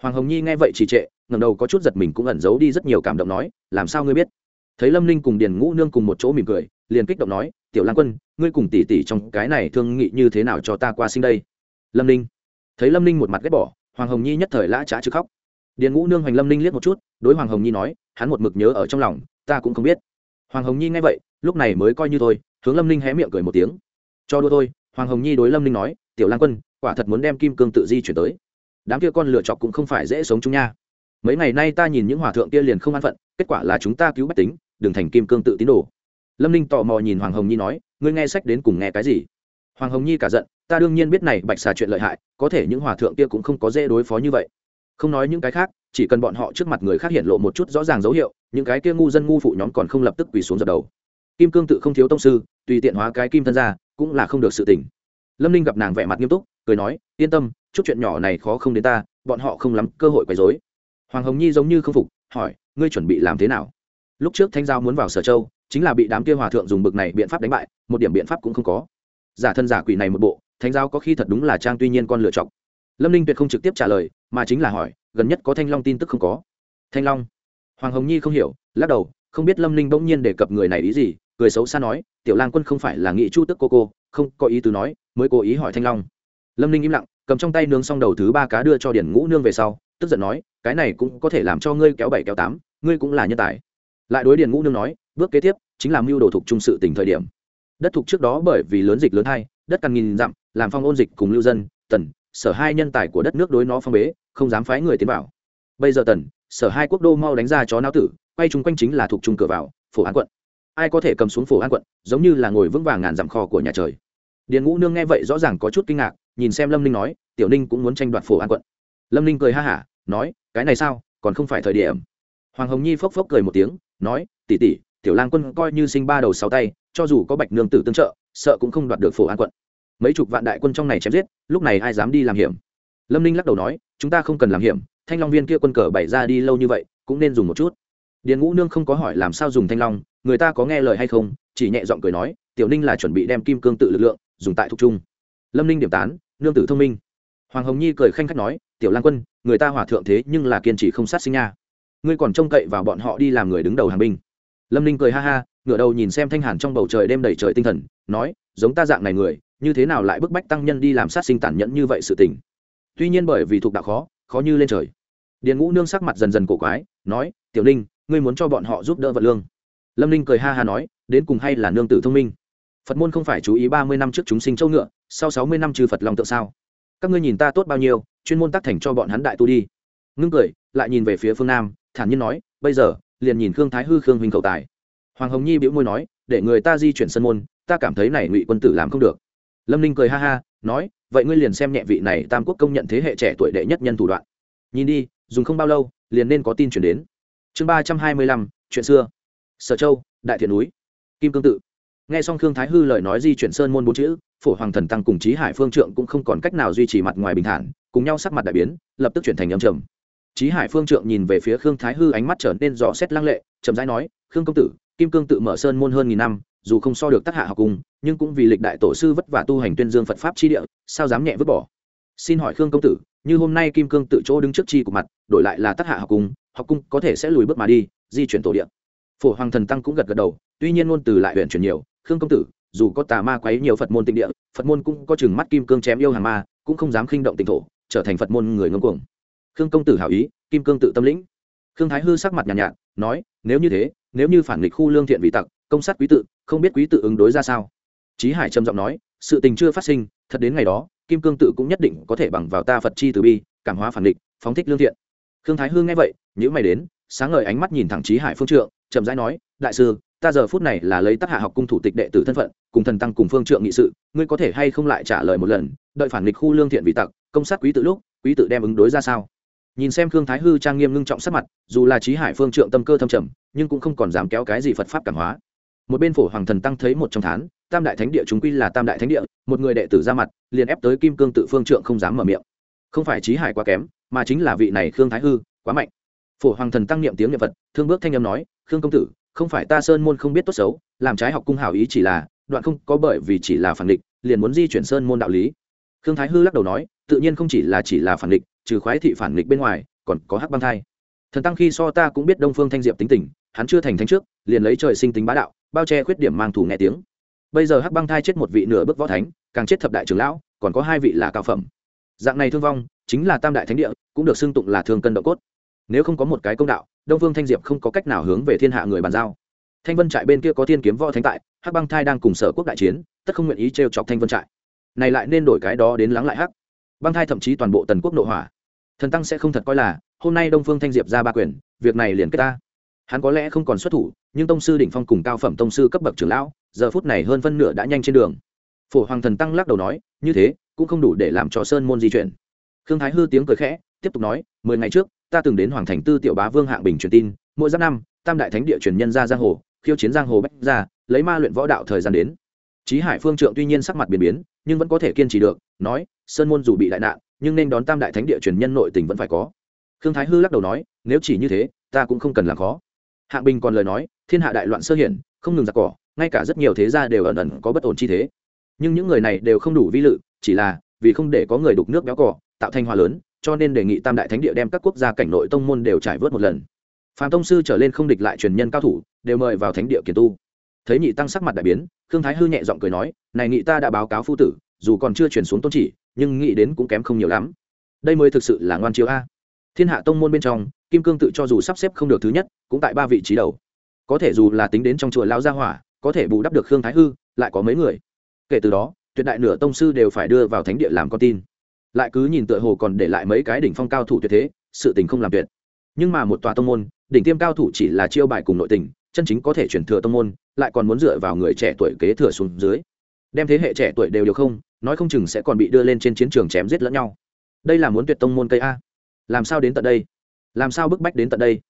Hoàng hồng nhi nghe vậy trì trệ ngầm đầu có chút giật mình cũng ẩn giấu đi rất nhiều cảm động nói, làm sao ngươi biết? Thấy lâm ninh cùng điền ngũ nương cùng một chỗ mỉm cười, liền kích động nói, tiểu lan quân, ngươi cùng tỷ tỷ trong cái này thương nghị như thế nào cho ta qua sinh đây? Lâm ninh. Thấy lâm ninh một mặt ghét bỏ, hoàng hồng nhi nhất thời lã trá chứ khóc. Điền ngũ nương hoành lâm ninh liếc một chút, đối hoàng hồng nhi nói, hắn một mực nhớ ở trong lòng, ta cũng không biết. Hoàng hồng nhi nghe vậy, lúc này mới coi như thôi, hướng lâm ninh hé miệng cười một tiếng. Cho đua thôi, hoàng hồng nhi đối lâm ninh nói, tiểu lan quân quả thật muốn đem kim cương tự di chuyển tới. Đám kia con lựa chọc cũng không phải dễ sống chúng nha. Mấy ngày nay ta nhìn những hòa thượng kia liền không an phận, kết quả là chúng ta cứu bách tính, đừng thành kim cương tự tín đồ. Lâm ninh tò mò nhìn hoàng hồng nhi nói, ngươi nghe sách đến cùng nghe cái gì? Hoàng hồng nhi cả giận, ta đương nhiên biết này bạch xà chuyện lợi hại, có thể những hòa thượng kia cũng không có dễ đối phó như vậy. Không nói những cái khác, chỉ cần bọn họ trước mặt người khác hiện lộ một chút rõ ràng dấu hiệu, những cái kia ngu dân ngu phụ nhóm còn không lập tức quỳ xuống dập đầu. Kim cương tự không thiếu tông sư, tùy tiện hóa cái kim thân ra, cũng là không được sự tỉnh lâm ninh gặp nàng vẻ mặt nghiêm túc cười nói, yên tâm, chút chuyện nhỏ này khó không đến ta, bọn họ không lắm cơ hội quấy dối hoàng hồng nhi giống như không phục, hỏi, ngươi chuẩn bị làm thế nào? Lúc trước thanh giao muốn vào sở châu, chính là bị đám kia hòa thượng dùng bực này biện pháp đánh bại, một điểm biện pháp cũng không có. Giả thân giả quỷ này một bộ, thánh Giao có khi thật đúng là trang tuy nhiên con lựa chọc lâm ninh tuyệt không trực tiếp trả lời, mà chính là hỏi, gần nhất có thanh long tin tức không có? Thanh long? Hoàng hồng nhi không hiểu, lắc đầu, không biết lâm ninh bỗng nhiên đề cập người này ý gì, cười xấu xa nói, tiểu lang quân không phải là nghị chu tức cô cô, không có ý tứ nói, mới cố ý hỏi thanh long lâm ninh im lặng, cầm trong tay nướng xong đầu thứ ba cá đưa cho điển ngũ nương về sau, tức giận nói, cái này cũng có thể làm cho ngươi kéo bảy kéo tám, ngươi cũng là nhân tài. Lại đối điển ngũ nương nói, bước kế tiếp, chính là mưu đồ thục trung sự tỉnh thời điểm. Đất thục trước đó bởi vì lớn dịch lớn hai đất càng nghìn dặm, làm phong ôn dịch cùng lưu dân, tần, sở hai nhân tài của đất nước đối nó phong bế, không dám phái người tiến vào. Bây giờ tần, sở hai quốc đô mau đánh ra chó não tử, quay chung quanh chính là thuộc trung cửa vào, phổ an quận. Ai có thể cầm xuống phổ an quận, giống như là ngồi vững vàng ngàn dặm kho của nhà trời điền ngũ nương nghe vậy rõ ràng có chút kinh ngạc, nhìn xem lâm ninh nói, tiểu ninh cũng muốn tranh đoạt phổ an quận. Lâm ninh cười ha hả, nói, cái này sao, còn không phải thời điểm. Hoàng hồng nhi phốc phốc cười một tiếng, nói tỉ tỉ tiểu lang quân coi như sinh ba đầu sáu tay, cho dù có bạch nương tử tương trợ, sợ cũng không đoạt được phổ an quận. Mấy chục vạn đại quân trong này chém giết, lúc này ai dám đi làm hiểm? Lâm ninh lắc đầu nói, chúng ta không cần làm hiểm, thanh long viên kia quân cờ bày ra đi lâu như vậy, cũng nên dùng một chút. Điền ngũ nương không có hỏi làm sao dùng thanh long, người ta có nghe lời hay không, chỉ nhẹ giọng cười nói, tiểu ninh là chuẩn bị đem kim cương tự lực lượng dùng tại thục trung. Lâm ninh điểm tán, nương tử thông minh. Hoàng hồng nhi cười khanh khách nói, tiểu lang quân, người ta hòa thượng thế nhưng là kiên trì không sát sinh nha. Ngươi còn trông cậy vào bọn họ đi làm người đứng đầu hàng binh. Lâm ninh cười ha ha, ngửa đầu nhìn xem thanh hàn trong bầu trời đêm đầy trời tinh thần, nói, giống ta dạng này người, như thế nào lại bức bách tăng nhân đi làm sát sinh tàn nhẫn như vậy sự tình? Tuy nhiên bởi vì thuộc đạo khó khó như lên trời. Điền ngũ nương sắc mặt dần dần cổ quái, nói, tiểu ninh, ngươi muốn cho bọn họ giúp đỡ vật lương. Lâm ninh cười ha ha nói, đến cùng hay là nương tử thông minh? Phật môn không phải chú ý ba mươi năm trước chúng sinh châu ngựa, sau sáu mươi năm trừ phật lòng tự sao? Các ngươi nhìn ta tốt bao nhiêu, chuyên môn tác thành cho bọn hắn đại tu đi. Ngưng cười, lại nhìn về phía phương nam, thản nhiên nói, bây giờ, liền nhìn khương thái hư, khương huynh cầu tài. Hoàng hồng nhi bĩu môi nói, để người ta di chuyển sân môn, ta cảm thấy này ngụy quân tử làm không được. Lâm ninh cười ha ha, nói, vậy ngươi liền xem nhẹ vị này tam quốc công nhận thế hệ trẻ tuổi đệ nhất nhân thủ đoạn. Nhìn đi, dùng không bao lâu, liền nên có tin chuyển đến. Chương ba trăm hai mươi lăm, chuyện xưa. Sở châu, đại thiện núi. Kim cương tự nghe xong khương thái hư lời nói di chuyển sơn môn bốn chữ, phổ hoàng thần tăng cùng trí hải phương trượng cũng không còn cách nào duy trì mặt ngoài bình thản, cùng nhau sắc mặt đại biến, lập tức chuyển thành âm trầm. Trí hải phương trượng nhìn về phía khương thái hư ánh mắt trở nên rõ xét lăng lệ, chậm rãi nói, khương công tử, kim cương tự mở sơn môn hơn nghìn năm, dù không so được tác hạ học cùng, nhưng cũng vì lịch đại tổ sư vất vả tu hành tuyên dương phật pháp chi địa, sao dám nhẹ vứt bỏ? Xin hỏi khương công tử, như hôm nay kim cương tự chỗ đứng trước chi của mặt, đổi lại là tác hạ học cung học cung có thể sẽ lùi bước mà đi, di chuyển tổ địa. Phổ hoàng thần tăng cũng gật gật đầu, tuy nhiên ngôn từ lại huyện chuyển nhiều khương công tử dù có tà ma quấy nhiều phật môn tịnh địa phật môn cũng có chừng mắt kim cương chém yêu hàng ma cũng không dám khinh động tịnh thổ trở thành phật môn người ngông cuồng. Khương công tử hảo ý kim cương tự tâm lĩnh. Khương thái hư sắc mặt nhàn nhạt, nhạt nói nếu như thế nếu như phản nghịch khu lương thiện vị tặc công sát quý tự không biết quý tự ứng đối ra sao? Chí hải trầm giọng nói sự tình chưa phát sinh thật đến ngày đó kim cương tự cũng nhất định có thể bằng vào ta phật chi từ bi cảm hóa phản địch phóng thích lương thiện. Khương thái hương nghe vậy nhữ mày đến sáng ngời ánh mắt nhìn thẳng trí hải phương trượng chậm rãi nói đại sư ta giờ phút này là lấy tác hạ học cung thủ tịch đệ tử thân phận, cùng thần tăng cùng phương trượng nghị sự, ngươi có thể hay không lại trả lời một lần, đợi phản nghịch khu lương thiện vị tặc, công sát quý tự lúc, quý tự đem ứng đối ra sao? Nhìn xem khương thái hư trang nghiêm ngưng trọng sắc mặt, dù là trí hải phương trượng tâm cơ thâm trầm, nhưng cũng không còn dám kéo cái gì phật pháp cảm hóa. Một bên phổ hoàng thần tăng thấy một trong tháng tam đại thánh địa chúng quy là tam đại thánh địa, một người đệ tử ra mặt, liền ép tới kim cương tự phương trượng không dám mở miệng. Không phải trí hải quá kém, mà chính là vị này khương thái hư, quá mạnh. Phổ hoàng thần tăng niệm tiếng niệm vật thương bước thanh âm nói, khương công tử không phải ta sơn môn không biết tốt xấu, làm trái học cung hảo ý chỉ là, đoạn không có bởi vì chỉ là phản địch, liền muốn di chuyển sơn môn đạo lý. Khương thái hư lắc đầu nói, tự nhiên không chỉ là chỉ là phản địch, trừ khoái thị phản địch bên ngoài, còn có hắc băng thai. Thần tăng khi so ta cũng biết đông phương thanh diệp tính tình, hắn chưa thành thánh trước, liền lấy trời sinh tính bá đạo, bao che khuyết điểm mang thủ nghe tiếng. Bây giờ hắc băng thai chết một vị nửa bước võ thánh, càng chết thập đại trưởng lão, còn có hai vị là cao phẩm. Dạng này thương vong, chính là tam đại thánh địa, cũng được xưng tụng là thương cân độ cốt nếu không có một cái công đạo, đông vương thanh diệp không có cách nào hướng về thiên hạ người bàn giao. Thanh vân trại bên kia có thiên kiếm võ thánh tại, hắc băng thai đang cùng sở quốc đại chiến, tất không nguyện ý trêu chọc thanh vân trại. Này lại nên đổi cái đó đến lắng lại hắc băng thai thậm chí toàn bộ tần quốc nội hỏa. Thần tăng sẽ không thật coi là, hôm nay đông phương thanh diệp ra ba quyền, việc này liền kết ta. Hắn có lẽ không còn xuất thủ, nhưng tông sư đỉnh phong cùng cao phẩm tông sư cấp bậc trưởng lão, giờ phút này hơn phân nửa đã nhanh trên đường. Phổ hoàng thần tăng lắc đầu nói, như thế, cũng không đủ để làm cho sơn môn di chuyển. Khương thái hư tiếng cười khẽ, tiếp tục nói, mười ngày trước ta từng đến hoàng thành tư tiểu bá vương hạng bình truyền tin, mỗi giáp năm, tam đại thánh địa truyền nhân ra giang hồ, khiêu chiến giang hồ bách ra lấy ma luyện võ đạo thời gian đến. Trí hải phương trượng tuy nhiên sắc mặt biến biến, nhưng vẫn có thể kiên trì được, nói, sơn môn dù bị đại nạn, nhưng nên đón tam đại thánh địa truyền nhân nội tình vẫn phải có. Khương thái hư lắc đầu nói, nếu chỉ như thế, ta cũng không cần làm khó. Hạng bình còn lời nói, thiên hạ đại loạn sơ hiển, không ngừng giặc cỏ, ngay cả rất nhiều thế gia đều ẩn ẩn có bất ổn chi thế. Nhưng những người này đều không đủ vi lự, chỉ là vì không để có người đục nước béo cỏ, tạo thành hoa lớn cho nên đề nghị tam đại thánh địa đem các quốc gia cảnh nội tông môn đều trải vớt một lần. Phạm tông sư trở lên không địch lại truyền nhân cao thủ, đều mời vào thánh địa kiền tu. Thấy nhị tăng sắc mặt đại biến, khương thái hư nhẹ giọng cười nói, này nghị ta đã báo cáo phu tử, dù còn chưa chuyển xuống tôn chỉ, nhưng nghĩ đến cũng kém không nhiều lắm. Đây mới thực sự là ngoan chiếu a. Thiên hạ tông môn bên trong, kim cương tự cho dù sắp xếp không được thứ nhất, cũng tại ba vị trí đầu. Có thể dù là tính đến trong chùa lao gia hỏa, có thể bù đắp được khương thái hư, lại có mấy người. Kể từ đó, tuyệt đại nửa tông sư đều phải đưa vào thánh địa làm con tin lại cứ nhìn tựa hồ còn để lại mấy cái đỉnh phong cao thủ tuyệt thế, sự tình không làm tuyệt. Nhưng mà một tòa tông môn, đỉnh tiêm cao thủ chỉ là chiêu bài cùng nội tình, chân chính có thể chuyển thừa tông môn, lại còn muốn dựa vào người trẻ tuổi kế thừa xuống dưới. Đem thế hệ trẻ tuổi đều điều không, nói không chừng sẽ còn bị đưa lên trên chiến trường chém giết lẫn nhau. Đây là muốn tuyệt tông môn cây a. Làm sao đến tận đây? Làm sao bức bách đến tận đây?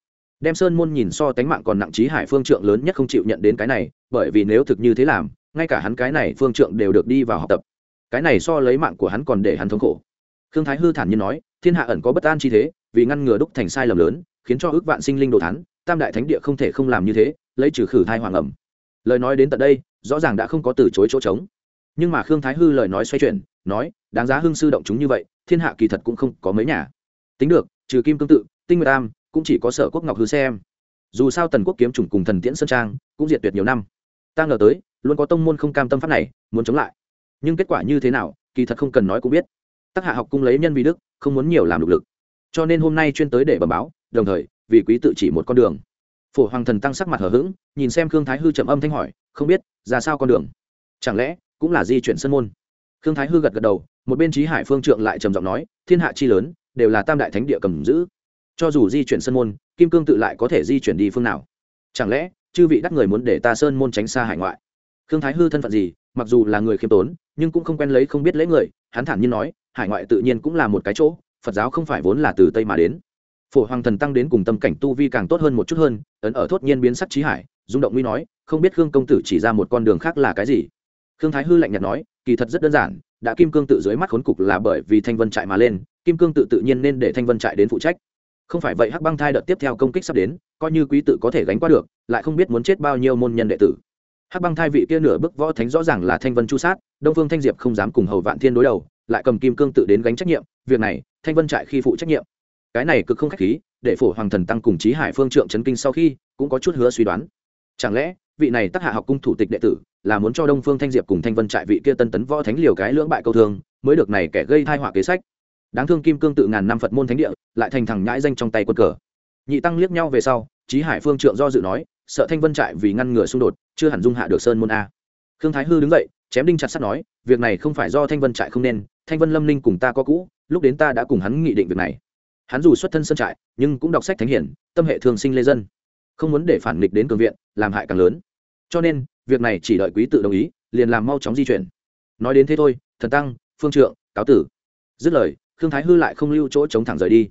Đem sơn môn nhìn so tánh mạng còn nặng trí hải phương trượng lớn nhất không chịu nhận đến cái này, bởi vì nếu thực như thế làm, ngay cả hắn cái này phương trượng đều được đi vào học tập. Cái này so lấy mạng của hắn còn để hắn thống khổ khương thái hư thản nhiên nói, thiên hạ ẩn có bất an chi thế, vì ngăn ngừa đúc thành sai lầm lớn, khiến cho ước vạn sinh linh đồ thắn tam đại thánh địa không thể không làm như thế, lấy trừ khử thai hoàng ẩm. Lời nói đến tận đây, rõ ràng đã không có từ chối chỗ trống. Nhưng mà khương thái hư lời nói xoay chuyển, nói, đáng giá Hương sư động chúng như vậy, thiên hạ kỳ thật cũng không có mấy nhà. Tính được, trừ kim cương tự, tinh nguyệt tam cũng chỉ có sở quốc ngọc hư xem dù sao tần quốc kiếm chủng cùng thần tiễn sơn trang, cũng diệt tuyệt nhiều năm. Ta ngờ tới, luôn có tông môn không cam tâm pháp này, muốn chống lại. Nhưng kết quả như thế nào, kỳ thật không cần nói cũng biết tác hạ học cung lấy nhân vi đức, không muốn nhiều làm lực lực. Cho nên hôm nay chuyên tới để bẩm báo, đồng thời, vì quý tự chỉ một con đường. Phổ hoàng thần tăng sắc mặt hở h ữ g nhìn xem khương thái hư trầm âm thanh hỏi, không biết, ra sao con đường? Chẳng lẽ, cũng là di chuyển sân môn? Khương thái hư gật gật đầu, một bên trí hải phương trượng lại trầm giọng nói, thiên hạ chi lớn, đều là tam đại thánh địa cầm giữ. Cho dù di chuyển sân môn, kim cương tự lại có thể di chuyển đi phương nào? Chẳng lẽ, chư vị đắc người muốn để ta sơn môn tránh xa hải ngoại? Khương thái hư thân phận gì, mặc dù là người khiêm tốn, nhưng cũng không quen lấy không biết lấy người, hắn thản nhiên nói hải ngoại tự nhiên cũng là một cái chỗ, phật giáo không phải vốn là từ tây mà đến. Phổ hoàng thần tăng đến cùng tâm cảnh tu vi càng tốt hơn một chút hơn, ấn ở thốt nhiên biến sắc trí hải, rung động nguy nói, không biết khương công tử chỉ ra một con đường khác là cái gì? Khương thái hư lạnh nhạt nói, kỳ thật rất đơn giản, đã kim cương tự dưới mắt khốn cục là bởi vì thanh vân trại mà lên, kim cương tự tự nhiên nên để thanh vân trại đến phụ trách. Không phải vậy hắc băng thai đợt tiếp theo công kích sắp đến, coi như quý tự có thể gánh qua được, lại không biết muốn chết bao nhiêu môn nhân đệ tử. Hắc băng thai vị kia nửa bức võ thánh rõ ràng là thanh vân chu sát, đông phương thanh diệp không dám cùng hầu vạn thiên đối đầu lại cầm kim cương tự đến gánh trách nhiệm, việc này, thanh vân trại khi phụ trách nhiệm. Cái này cực không khách khí, để phổ hoàng thần tăng cùng chí hải phương trượng chấn kinh sau khi, cũng có chút hứa suy đoán. Chẳng lẽ, vị này tác hạ học cung thủ tịch đệ tử, là muốn cho đông phương thanh diệp cùng thanh vân trại vị kia tân tấn võ thánh liều cái lưỡng bại câu thương, mới được này kẻ gây thai họa kế sách? Đáng thương kim cương tự ngàn năm phật môn thánh địa, lại thành thằng nhãi danh trong tay quân cờ. Nhị tăng liếc nhau về sau, chí hải phương trượng do dự nói, sợ thanh vân trại vì ngăn ngừa xung đột, chưa hẳn dung hạ được sơn môn a. Khương thái hư đứng dậy chém đinh chặt sắt nói, việc này không phải do thanh vân trại không nên, thanh vân lâm ninh cùng ta có cũ, lúc đến ta đã cùng hắn nghị định việc này. Hắn dù xuất thân sân trại, nhưng cũng đọc sách thánh hiển, tâm hệ thường sinh lê dân. Không muốn để phản nghịch đến cường viện, làm hại càng lớn. Cho nên, việc này chỉ đợi quý tự đồng ý, liền làm mau chóng di chuyển. Nói đến thế thôi, thần tăng, phương trượng, cáo tử. Dứt lời, khương thái hư lại không lưu chỗ chống thẳng rời đi.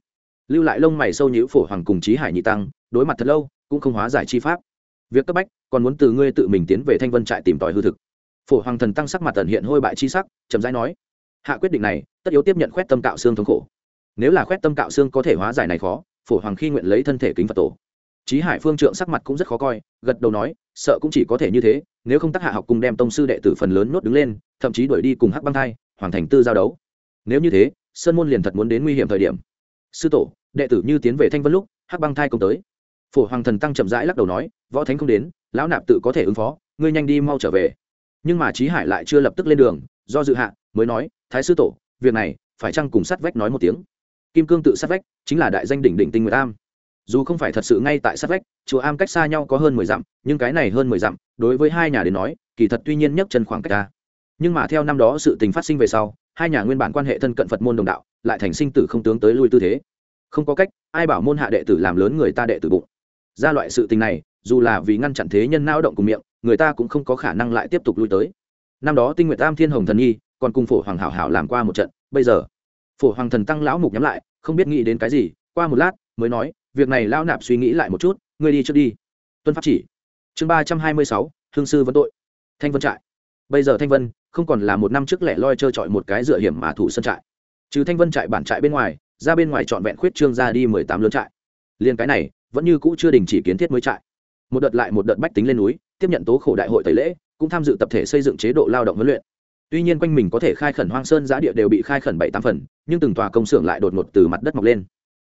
Lưu lại lông mày sâu nhữ phổ hoàng cùng trí hải nhị tăng, đối mặt thật lâu, cũng không hóa giải chi pháp. Việc cấp bách, còn muốn từ ngươi tự mình tiến về thanh vân trại tìm tòi hư thực phổ hoàng thần tăng sắc mặt tần hiện hôi bại chi sắc, chậm rãi nói, hạ quyết định này, tất yếu tiếp nhận khoét tâm cạo xương thống khổ. Nếu là khoét tâm cạo xương có thể hóa giải này khó, phổ hoàng khi nguyện lấy thân thể kính phật tổ. Chí hải phương trượng sắc mặt cũng rất khó coi, gật đầu nói, sợ cũng chỉ có thể như thế, nếu không tác hạ học cùng đem tông sư đệ tử phần lớn nốt đứng lên, thậm chí đuổi đi cùng hắc băng thai, hoàng thành tư giao đấu. Nếu như thế, sơn môn liền thật muốn đến nguy hiểm thời điểm. Sư tổ, đệ tử như tiến về thanh vân lúc, hắc băng thai công tới. Phổ hoàng thần tăng chậm rãi lắc đầu nói, võ thánh không đến, lão nạp tự có thể ứng phó, ngươi nhanh đi mau trở về nhưng mà trí hải lại chưa lập tức lên đường, do dự hạ, mới nói, thái sư tổ, việc này, phải chăng cùng sát vách nói một tiếng? Kim cương tự sát vách, chính là đại danh đỉnh đỉnh tinh nguyệt am. Dù không phải thật sự ngay tại sát vách, chùa am cách xa nhau có hơn mười dặm, nhưng cái này hơn mười dặm, đối với hai nhà đến nói, kỳ thật tuy nhiên nhấc chân khoảng cách ta nhưng mà theo năm đó sự tình phát sinh về sau, hai nhà nguyên bản quan hệ thân cận phật môn đồng đạo, lại thành sinh tử không tướng tới lui tư thế. Không có cách, ai bảo môn hạ đệ tử làm lớn người ta đệ tử bụng. Ra loại sự tình này dù là vì ngăn chặn thế nhân nao động cùng miệng, người ta cũng không có khả năng lại tiếp tục lui tới. Năm đó tinh nguyện tam thiên hồng thần nhi còn cùng phổ hoàng hảo hảo làm qua một trận, bây giờ, phổ hoàng thần tăng lão mục nhắm lại, không biết nghĩ đến cái gì, qua một lát, mới nói, việc này lão nạp suy nghĩ lại một chút, ngươi đi trước đi. Tuân pháp chỉ. Chương ba trăm hai mươi sáu, hương sư vấn tội. Thanh vân trại. Bây giờ thanh vân không còn là một năm trước lẻ loi trơ trọi một cái dựa hiểm mà thủ sân trại. Trừ thanh vân trại bản trại bên ngoài, ra bên ngoài trọn vẹn khuyết trương ra đi mười tám lớn trại. Liên cái này, vẫn như cũ chưa đình chỉ kiến thiết mới trại một đợt lại một đợt bách tính lên núi, tiếp nhận tố khổ đại hội tẩy lễ, cũng tham dự tập thể xây dựng chế độ lao động huấn luyện. Tuy nhiên quanh mình có thể khai khẩn hoang sơn giã địa đều bị khai khẩn bảy tám phần, nhưng từng tòa công xưởng lại đột ngột từ mặt đất mọc lên.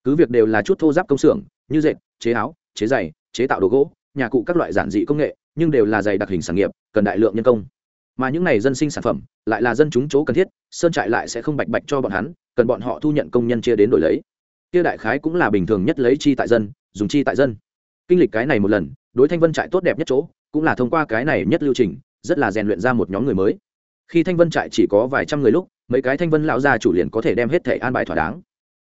Cứ việc đều là chút thô giáp công xưởng, như dệt, chế áo, chế giày, chế tạo đồ gỗ, nhà cụ các loại giản dị công nghệ, nhưng đều là giày đặc hình sản nghiệp, cần đại lượng nhân công. Mà những này dân sinh sản phẩm, lại là dân chúng chỗ cần thiết, sơn trại lại sẽ không bạch bạch cho bọn hắn, cần bọn họ thu nhận công nhân chia đến đổi lấy. Kia đại khái cũng là bình thường nhất lấy chi tại dân, dùng chi tại dân kinh lịch cái này một lần, đối thanh vân trại tốt đẹp nhất chỗ, cũng là thông qua cái này nhất lưu trình, rất là rèn luyện ra một nhóm người mới. Khi thanh vân trại chỉ có vài trăm người lúc, mấy cái thanh vân lão gia chủ liền có thể đem hết thẻ an bài thỏa đáng.